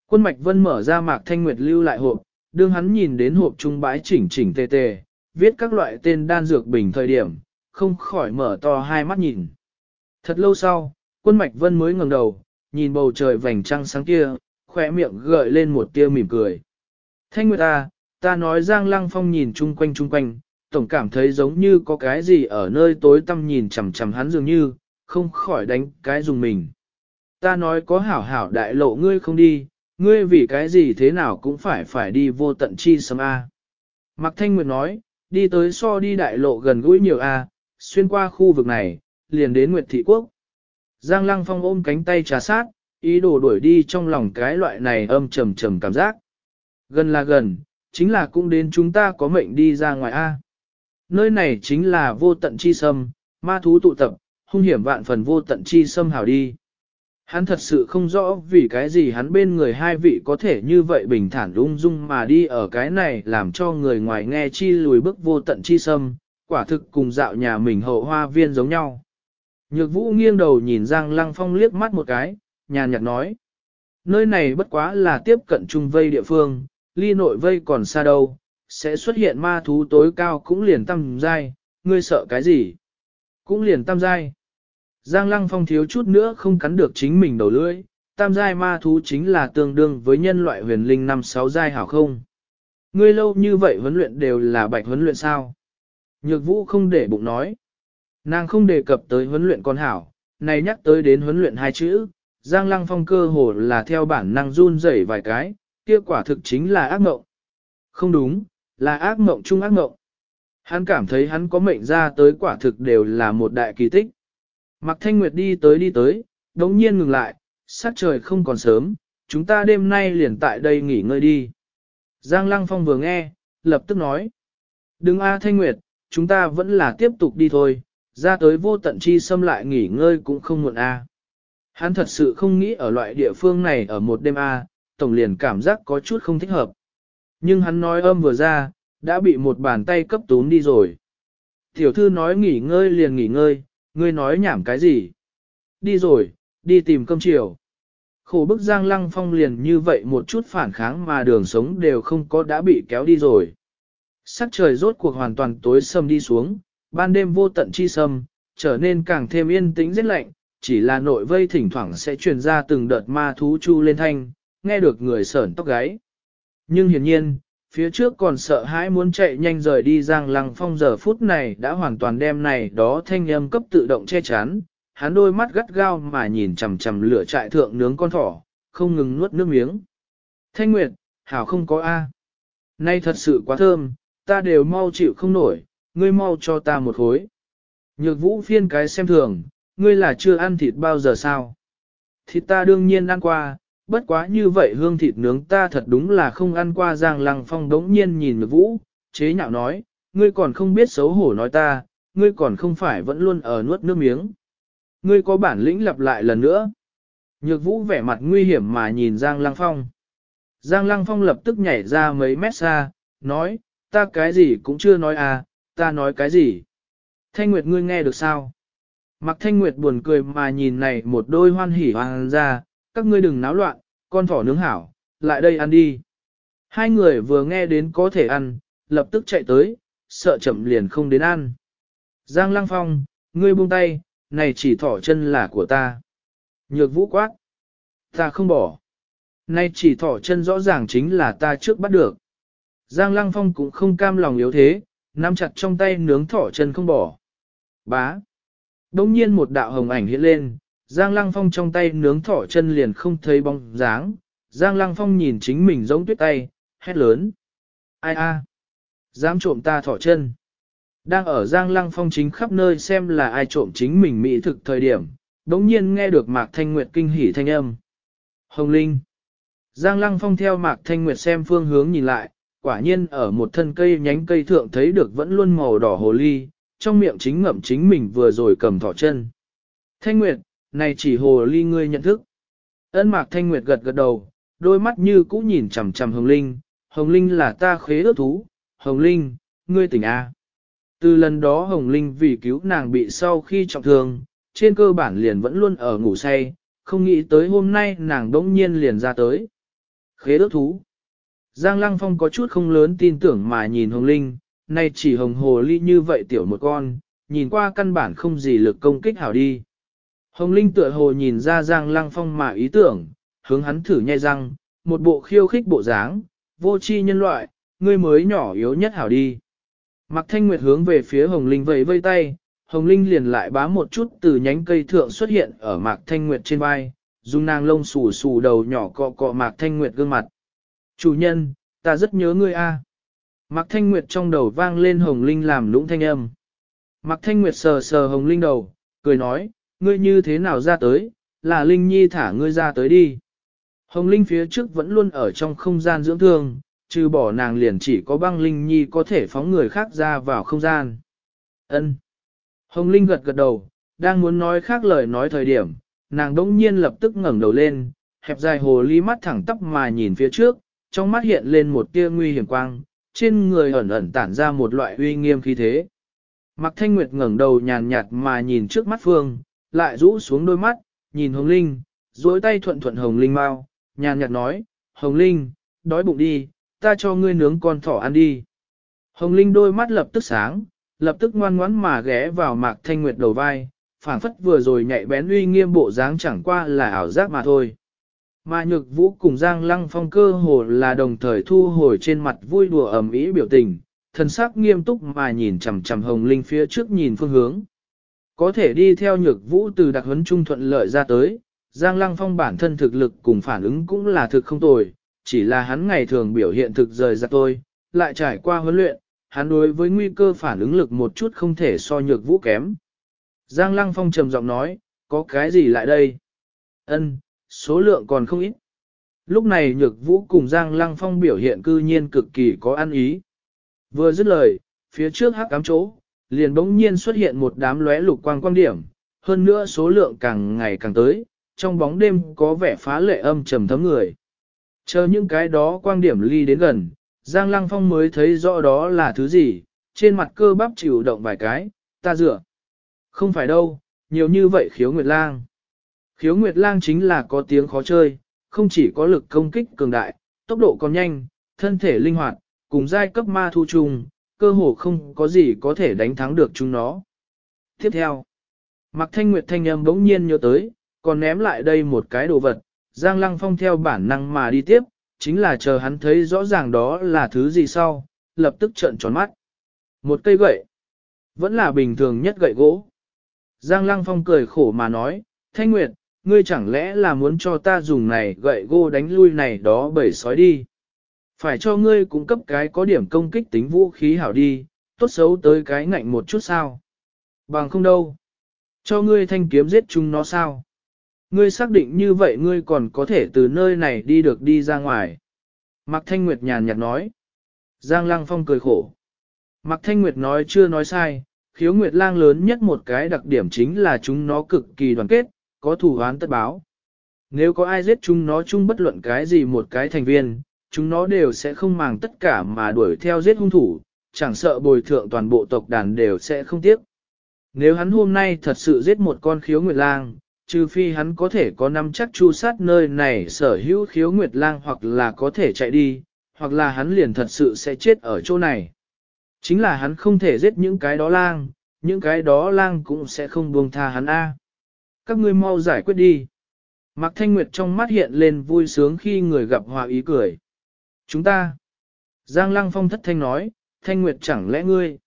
Quân Mạch Vân mở ra Mạc Thanh Nguyệt lưu lại hộp, đương hắn nhìn đến hộp trung bãi chỉnh chỉnh tề tề, viết các loại tên đan dược bình thời điểm, không khỏi mở to hai mắt nhìn. Thật lâu sau, quân Mạch Vân mới ngẩng đầu, nhìn bầu trời vành trăng sáng kia, khỏe miệng gợi lên một tia mỉm cười. Thanh Nguyệt ta, ta nói Giang Lăng Phong nhìn chung quanh chung quanh, tổng cảm thấy giống như có cái gì ở nơi tối tăm nhìn chằm chằm hắn dường như, không khỏi đánh cái dùng mình. Ta nói có hảo hảo đại lộ ngươi không đi, ngươi vì cái gì thế nào cũng phải phải đi vô tận chi sâm A. Mạc Thanh Nguyệt nói, đi tới so đi đại lộ gần gũi nhiều A, xuyên qua khu vực này, liền đến Nguyệt Thị Quốc. Giang Lăng Phong ôm cánh tay trà sát, ý đồ đuổi đi trong lòng cái loại này âm trầm trầm cảm giác. Gần là gần, chính là cũng đến chúng ta có mệnh đi ra ngoài A. Nơi này chính là vô tận chi sâm, ma thú tụ tập, hung hiểm vạn phần vô tận chi sâm hảo đi. Hắn thật sự không rõ vì cái gì hắn bên người hai vị có thể như vậy bình thản ung dung mà đi ở cái này làm cho người ngoài nghe chi lùi bước vô tận chi sâm, quả thực cùng dạo nhà mình hậu hoa viên giống nhau. Nhược vũ nghiêng đầu nhìn Giang Lăng Phong liếc mắt một cái, nhàn nhạt nói. Nơi này bất quá là tiếp cận trung vây địa phương, ly nội vây còn xa đâu, sẽ xuất hiện ma thú tối cao cũng liền tam giai, ngươi sợ cái gì? Cũng liền tam giai. Giang Lăng Phong thiếu chút nữa không cắn được chính mình đầu lưỡi, tam giai ma thú chính là tương đương với nhân loại huyền linh năm sáu giai hảo không? Ngươi lâu như vậy huấn luyện đều là bạch huấn luyện sao? Nhược vũ không để bụng nói. Nàng không đề cập tới huấn luyện con hảo, này nhắc tới đến huấn luyện hai chữ, Giang Lăng Phong cơ hồ là theo bản năng run rẩy vài cái, kia quả thực chính là ác mộng. Không đúng, là ác mộng chung ác mộng. Hắn cảm thấy hắn có mệnh ra tới quả thực đều là một đại kỳ tích. Mạc Thanh Nguyệt đi tới đi tới, đống nhiên ngừng lại, sát trời không còn sớm, chúng ta đêm nay liền tại đây nghỉ ngơi đi. Giang Lăng Phong vừa nghe, lập tức nói. Đừng A Thanh Nguyệt, chúng ta vẫn là tiếp tục đi thôi, ra tới vô tận chi xâm lại nghỉ ngơi cũng không muộn A. Hắn thật sự không nghĩ ở loại địa phương này ở một đêm A, tổng liền cảm giác có chút không thích hợp. Nhưng hắn nói âm vừa ra, đã bị một bàn tay cấp tún đi rồi. Tiểu thư nói nghỉ ngơi liền nghỉ ngơi, ngươi nói nhảm cái gì? Đi rồi, đi tìm cơm chiều. Khổ bức Giang Lăng Phong liền như vậy một chút phản kháng mà đường sống đều không có đã bị kéo đi rồi. Sắc trời rốt cuộc hoàn toàn tối sầm đi xuống, ban đêm vô tận chi sầm trở nên càng thêm yên tĩnh rất lạnh, chỉ là nội vây thỉnh thoảng sẽ truyền ra từng đợt ma thú chu lên thanh, nghe được người sởn tóc gáy. Nhưng hiển nhiên, phía trước còn sợ hãi muốn chạy nhanh rời đi Giang Lăng Phong giờ phút này đã hoàn toàn đem này đó thanh âm cấp tự động che chắn, hắn đôi mắt gắt gao mà nhìn chằm chằm lửa trại thượng nướng con thỏ, không ngừng nuốt nước miếng. Thanh Nguyệt, hảo không có A. Nay thật sự quá thơm, ta đều mau chịu không nổi, ngươi mau cho ta một khối. Nhược vũ phiên cái xem thường, ngươi là chưa ăn thịt bao giờ sao? Thịt ta đương nhiên ăn qua, bất quá như vậy hương thịt nướng ta thật đúng là không ăn qua Giang Lăng Phong đống nhiên nhìn Nhược Vũ, chế nhạo nói, ngươi còn không biết xấu hổ nói ta, ngươi còn không phải vẫn luôn ở nuốt nước miếng. Ngươi có bản lĩnh lặp lại lần nữa. Nhược Vũ vẻ mặt nguy hiểm mà nhìn Giang Lăng Phong. Giang Lăng Phong lập tức nhảy ra mấy mét xa, nói, ta cái gì cũng chưa nói à, ta nói cái gì. Thanh Nguyệt ngươi nghe được sao? Mặc Thanh Nguyệt buồn cười mà nhìn này một đôi hoan hỉ hoàng ra, các ngươi đừng náo loạn, con thỏ nướng hảo, lại đây ăn đi. Hai người vừa nghe đến có thể ăn, lập tức chạy tới, sợ chậm liền không đến ăn. Giang Lăng Phong, ngươi buông tay, này chỉ thỏ chân là của ta. Nhược vũ quát. Ta không bỏ. Này chỉ thỏ chân rõ ràng chính là ta trước bắt được. Giang Lăng Phong cũng không cam lòng yếu thế, nắm chặt trong tay nướng thỏ chân không bỏ. Bá. Đông nhiên một đạo hồng ảnh hiện lên, Giang Lăng Phong trong tay nướng thỏ chân liền không thấy bóng dáng, Giang Lăng Phong nhìn chính mình giống tuyết tay, hét lớn. Ai a? Dám trộm ta thỏ chân. Đang ở Giang Lăng Phong chính khắp nơi xem là ai trộm chính mình mỹ thực thời điểm, đống nhiên nghe được Mạc Thanh Nguyệt kinh hỉ thanh âm. Hồng Linh. Giang Lăng Phong theo Mạc Thanh Nguyệt xem phương hướng nhìn lại, quả nhiên ở một thân cây nhánh cây thượng thấy được vẫn luôn màu đỏ hồ ly, trong miệng chính ngậm chính mình vừa rồi cầm thỏ chân. Thanh Nguyệt, này chỉ hồ ly ngươi nhận thức. Ân mạc Thanh Nguyệt gật gật đầu, đôi mắt như cũ nhìn chằm chằm Hồng Linh, Hồng Linh là ta khế ước thú, Hồng Linh, ngươi tỉnh A. Từ lần đó Hồng Linh vì cứu nàng bị sau khi trọng thương, trên cơ bản liền vẫn luôn ở ngủ say, không nghĩ tới hôm nay nàng đỗng nhiên liền ra tới. Khế ước thú. Giang Lăng Phong có chút không lớn tin tưởng mà nhìn Hồng Linh, nay chỉ hồng hồ ly như vậy tiểu một con, nhìn qua căn bản không gì lực công kích hảo đi. Hồng Linh tựa hồ nhìn ra Giang Lăng Phong mà ý tưởng, hướng hắn thử nhai răng, một bộ khiêu khích bộ dáng, vô tri nhân loại, ngươi mới nhỏ yếu nhất hảo đi. Mạc Thanh Nguyệt hướng về phía Hồng Linh vẫy vây tay, Hồng Linh liền lại bá một chút từ nhánh cây thượng xuất hiện ở Mạc Thanh Nguyệt trên vai, dùng nàng lông xù xù đầu nhỏ cọ cọ Mạc Thanh Nguyệt gương mặt. Chủ nhân, ta rất nhớ ngươi a. Mạc Thanh Nguyệt trong đầu vang lên Hồng Linh làm lũng thanh âm. Mạc Thanh Nguyệt sờ sờ Hồng Linh đầu, cười nói, ngươi như thế nào ra tới, là Linh Nhi thả ngươi ra tới đi. Hồng Linh phía trước vẫn luôn ở trong không gian dưỡng thương, trừ bỏ nàng liền chỉ có băng Linh Nhi có thể phóng người khác ra vào không gian. Ân. Hồng Linh gật gật đầu, đang muốn nói khác lời nói thời điểm, nàng đỗng nhiên lập tức ngẩng đầu lên, hẹp dài hồ ly mắt thẳng tắp mà nhìn phía trước, trong mắt hiện lên một tia nguy hiểm quang, trên người ẩn ẩn tản ra một loại uy nghiêm khí thế. Mạc Thanh Nguyệt ngẩng đầu nhàn nhạt mà nhìn trước mắt Phương, lại rũ xuống đôi mắt, nhìn Hồng Linh, duỗi tay thuận thuận Hồng Linh mau, nhàn nhạt nói, Hồng Linh, đói bụng đi, ta cho ngươi nướng con thỏ ăn đi. Hồng Linh đôi mắt lập tức sáng, lập tức ngoan ngoãn mà ghé vào Mạc Thanh Nguyệt đầu vai, phảng phất vừa rồi nhạy bén uy nghiêm bộ dáng chẳng qua là ảo giác mà thôi. Mà nhược vũ cùng Giang Lăng Phong cơ hồ là đồng thời thu hồi trên mặt vui đùa ẩm ý biểu tình, thần sắc nghiêm túc mà nhìn chằm chằm Hồng Linh phía trước nhìn phương hướng. Có thể đi theo nhược vũ từ đặc huấn trung thuận lợi ra tới, Giang Lăng Phong bản thân thực lực cùng phản ứng cũng là thực không tồi, chỉ là hắn ngày thường biểu hiện thực rời ra tôi, lại trải qua huấn luyện, hắn đối với nguy cơ phản ứng lực một chút không thể so nhược vũ kém. Giang Lăng Phong trầm giọng nói, có cái gì lại đây? Ân, số lượng còn không ít. Lúc này nhược vũ cùng Giang Lăng Phong biểu hiện cư nhiên cực kỳ có ăn ý. Vừa dứt lời, phía trước hắc cám chỗ, liền bỗng nhiên xuất hiện một đám lóe lục quang quang điểm, hơn nữa số lượng càng ngày càng tới, trong bóng đêm có vẻ phá lệ âm trầm thấm người. Chờ những cái đó quang điểm ly đến gần, Giang Lăng Phong mới thấy rõ đó là thứ gì, trên mặt cơ bắp chịu động vài cái, ta dựa. Không phải đâu, nhiều như vậy khiếu nguyệt lang. Khiếu nguyệt lang chính là có tiếng khó chơi, không chỉ có lực công kích cường đại, tốc độ còn nhanh, thân thể linh hoạt, cùng giai cấp ma thu trùng, cơ hồ không có gì có thể đánh thắng được chúng nó. Tiếp theo, Mạc Thanh Nguyệt thanh âm bỗng nhiên nhớ tới, còn ném lại đây một cái đồ vật, Giang Lăng Phong theo bản năng mà đi tiếp, chính là chờ hắn thấy rõ ràng đó là thứ gì sau, lập tức trợn tròn mắt. Một cây gậy, vẫn là bình thường nhất gậy gỗ. Giang Lăng Phong cười khổ mà nói, Thanh Nguyệt, ngươi chẳng lẽ là muốn cho ta dùng này gậy gỗ đánh lui này đó bầy sói đi. Phải cho ngươi cung cấp cái có điểm công kích tính vũ khí hảo đi, tốt xấu tới cái ngạnh một chút sao. Bằng không đâu. Cho ngươi thanh kiếm giết chúng nó sao. Ngươi xác định như vậy ngươi còn có thể từ nơi này đi được đi ra ngoài. Mạc Thanh Nguyệt nhàn nhạt nói. Giang Lăng Phong cười khổ. Mạc Thanh Nguyệt nói chưa nói sai, khiếu Nguyệt lang lớn nhất một cái đặc điểm chính là chúng nó cực kỳ đoàn kết, có thủ án tất báo. Nếu có ai giết chúng nó chung bất luận cái gì một cái thành viên, chúng nó đều sẽ không màng tất cả mà đuổi theo giết hung thủ, chẳng sợ bồi thượng toàn bộ tộc đàn đều sẽ không tiếc. Nếu hắn hôm nay thật sự giết một con khiếu nguyệt lang, trừ phi hắn có thể có năm chắc chu sát nơi này sở hữu khiếu nguyệt lang hoặc là có thể chạy đi, hoặc là hắn liền thật sự sẽ chết ở chỗ này. Chính là hắn không thể giết những cái đó lang, những cái đó lang cũng sẽ không buông tha hắn A. Các ngươi mau giải quyết đi. Mạc Thanh Nguyệt trong mắt hiện lên vui sướng khi người gặp hòa ý cười. Chúng ta. Giang Lăng Phong thất thanh nói, Thanh Nguyệt chẳng lẽ ngươi.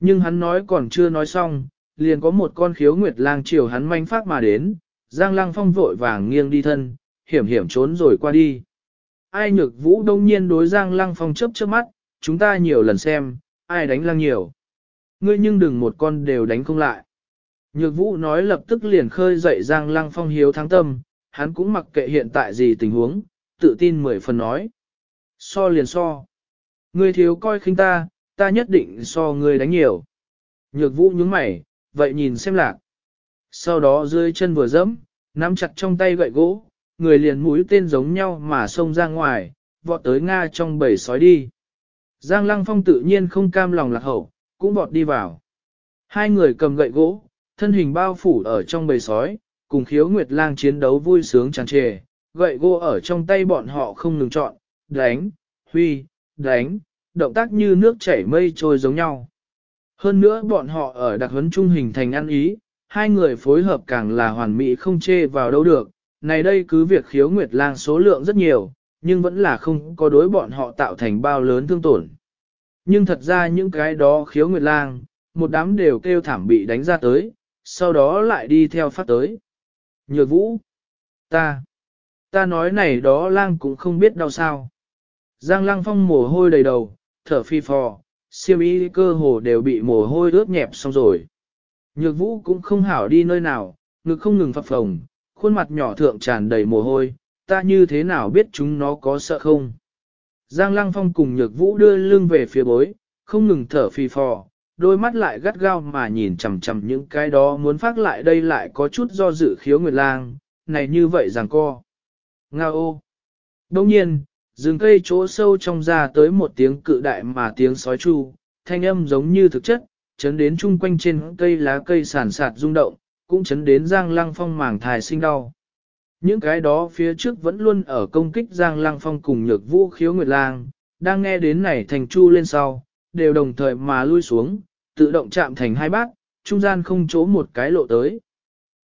Nhưng hắn nói còn chưa nói xong, liền có một con khiếu nguyệt lang chiều hắn manh phát mà đến, Giang Lăng Phong vội vàng nghiêng đi thân, hiểm hiểm trốn rồi qua đi. Ai nhược vũ đông nhiên đối Giang Lăng Phong chớp chớp mắt, chúng ta nhiều lần xem, ai đánh lang nhiều. Ngươi nhưng đừng một con đều đánh không lại. Nhược vũ nói lập tức liền khơi dậy Giang Lăng Phong hiếu thắng tâm, hắn cũng mặc kệ hiện tại gì tình huống, tự tin mười phần nói. So liền so. Ngươi thiếu coi khinh ta, ta nhất định so ngươi đánh nhiều. Nhược vũ nhướng mày, vậy nhìn xem lạc. Sau đó dưới chân vừa dẫm, nắm chặt trong tay gậy gỗ, người liền mũi tên giống nhau mà xông ra ngoài, vọt tới Nga trong bầy sói đi. Giang Lăng Phong tự nhiên không cam lòng lạc hậu, cũng vọt đi vào. Hai người cầm gậy gỗ, thân hình bao phủ ở trong bầy sói, cùng khiếu nguyệt lang chiến đấu vui sướng tràn trề, gậy gỗ ở trong tay bọn họ không ngừng chọn, đánh, huy, đánh, động tác như nước chảy mây trôi giống nhau. Hơn nữa bọn họ ở đặc huấn trung hình thành ăn ý, hai người phối hợp càng là hoàn mỹ không chê vào đâu được, này đây cứ việc khiếu nguyệt lang số lượng rất nhiều, nhưng vẫn là không có đối bọn họ tạo thành bao lớn thương tổn. Nhưng thật ra những cái đó khiếu nguyệt lang, một đám đều kêu thảm bị đánh ra tới, sau đó lại đi theo phát tới. Nhược vũ, ta, ta nói này đó lang cũng không biết đau sao. Giang lăng phong mồ hôi đầy đầu, thở phi phò, siêu y cơ hồ đều bị mồ hôi ướt nhẹp xong rồi. Nhược vũ cũng không hảo đi nơi nào, ngực không ngừng phập phồng, khuôn mặt nhỏ thượng tràn đầy mồ hôi, ta như thế nào biết chúng nó có sợ không? Giang Lăng Phong cùng nhược vũ đưa lưng về phía bối, không ngừng thở phì phò, đôi mắt lại gắt gao mà nhìn chằm chằm những cái đó muốn phát lại đây lại có chút do dự khiếu nguyệt lang, này như vậy rằng co. Nga ô! Đông nhiên, rừng cây chỗ sâu trong ra tới một tiếng cự đại mà tiếng sói chu, thanh âm giống như thực chất, chấn đến chung quanh trên cây lá cây sản sạt rung động, cũng chấn đến Giang Lăng Phong màng thai sinh đau. Những cái đó phía trước vẫn luôn ở công kích Giang Lăng Phong cùng nhược vũ khiếu nguyệt lang, đang nghe đến này thành chu lên sau, đều đồng thời mà lui xuống, tự động chạm thành hai bát, trung gian không chỗ một cái lộ tới.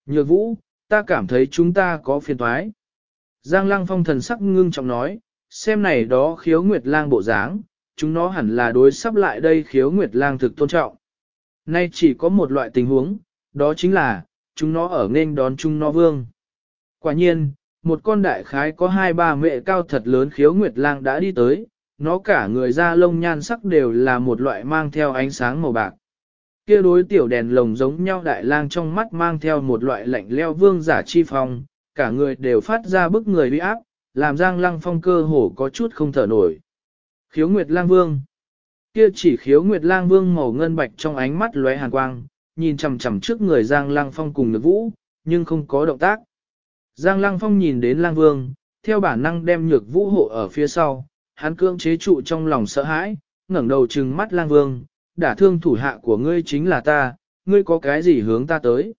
Nhược vũ, ta cảm thấy chúng ta có phiền thoái. Giang Lăng Phong thần sắc ngưng trọng nói, xem này đó khiếu nguyệt lang bộ dáng, chúng nó hẳn là đối sắp lại đây khiếu nguyệt lang thực tôn trọng. Nay chỉ có một loại tình huống, đó chính là, chúng nó ở nên đón chúng nó vương. Quả nhiên, một con đại khái có hai ba mẹ cao thật lớn khiếu nguyệt lang đã đi tới, nó cả người da lông nhan sắc đều là một loại mang theo ánh sáng màu bạc. Kia đối tiểu đèn lồng giống nhau đại lang trong mắt mang theo một loại lạnh leo vương giả chi phong, cả người đều phát ra bức người uy áp, làm Giang Lăng Phong cơ hồ có chút không thở nổi. Khiếu Nguyệt Lang Vương Kia chỉ khiếu Nguyệt Lang Vương màu ngân bạch trong ánh mắt lóe hàn quang, nhìn chằm chằm trước người Giang Lăng Phong cùng Nhược Vũ, nhưng không có động tác. Giang Lăng Phong nhìn đến Lang Vương, theo bản năng đem Nhược Vũ hộ ở phía sau, hắn cưỡng chế trụ trong lòng sợ hãi, ngẩng đầu trừng mắt Lang Vương, đả thương thủ hạ của ngươi chính là ta, ngươi có cái gì hướng ta tới.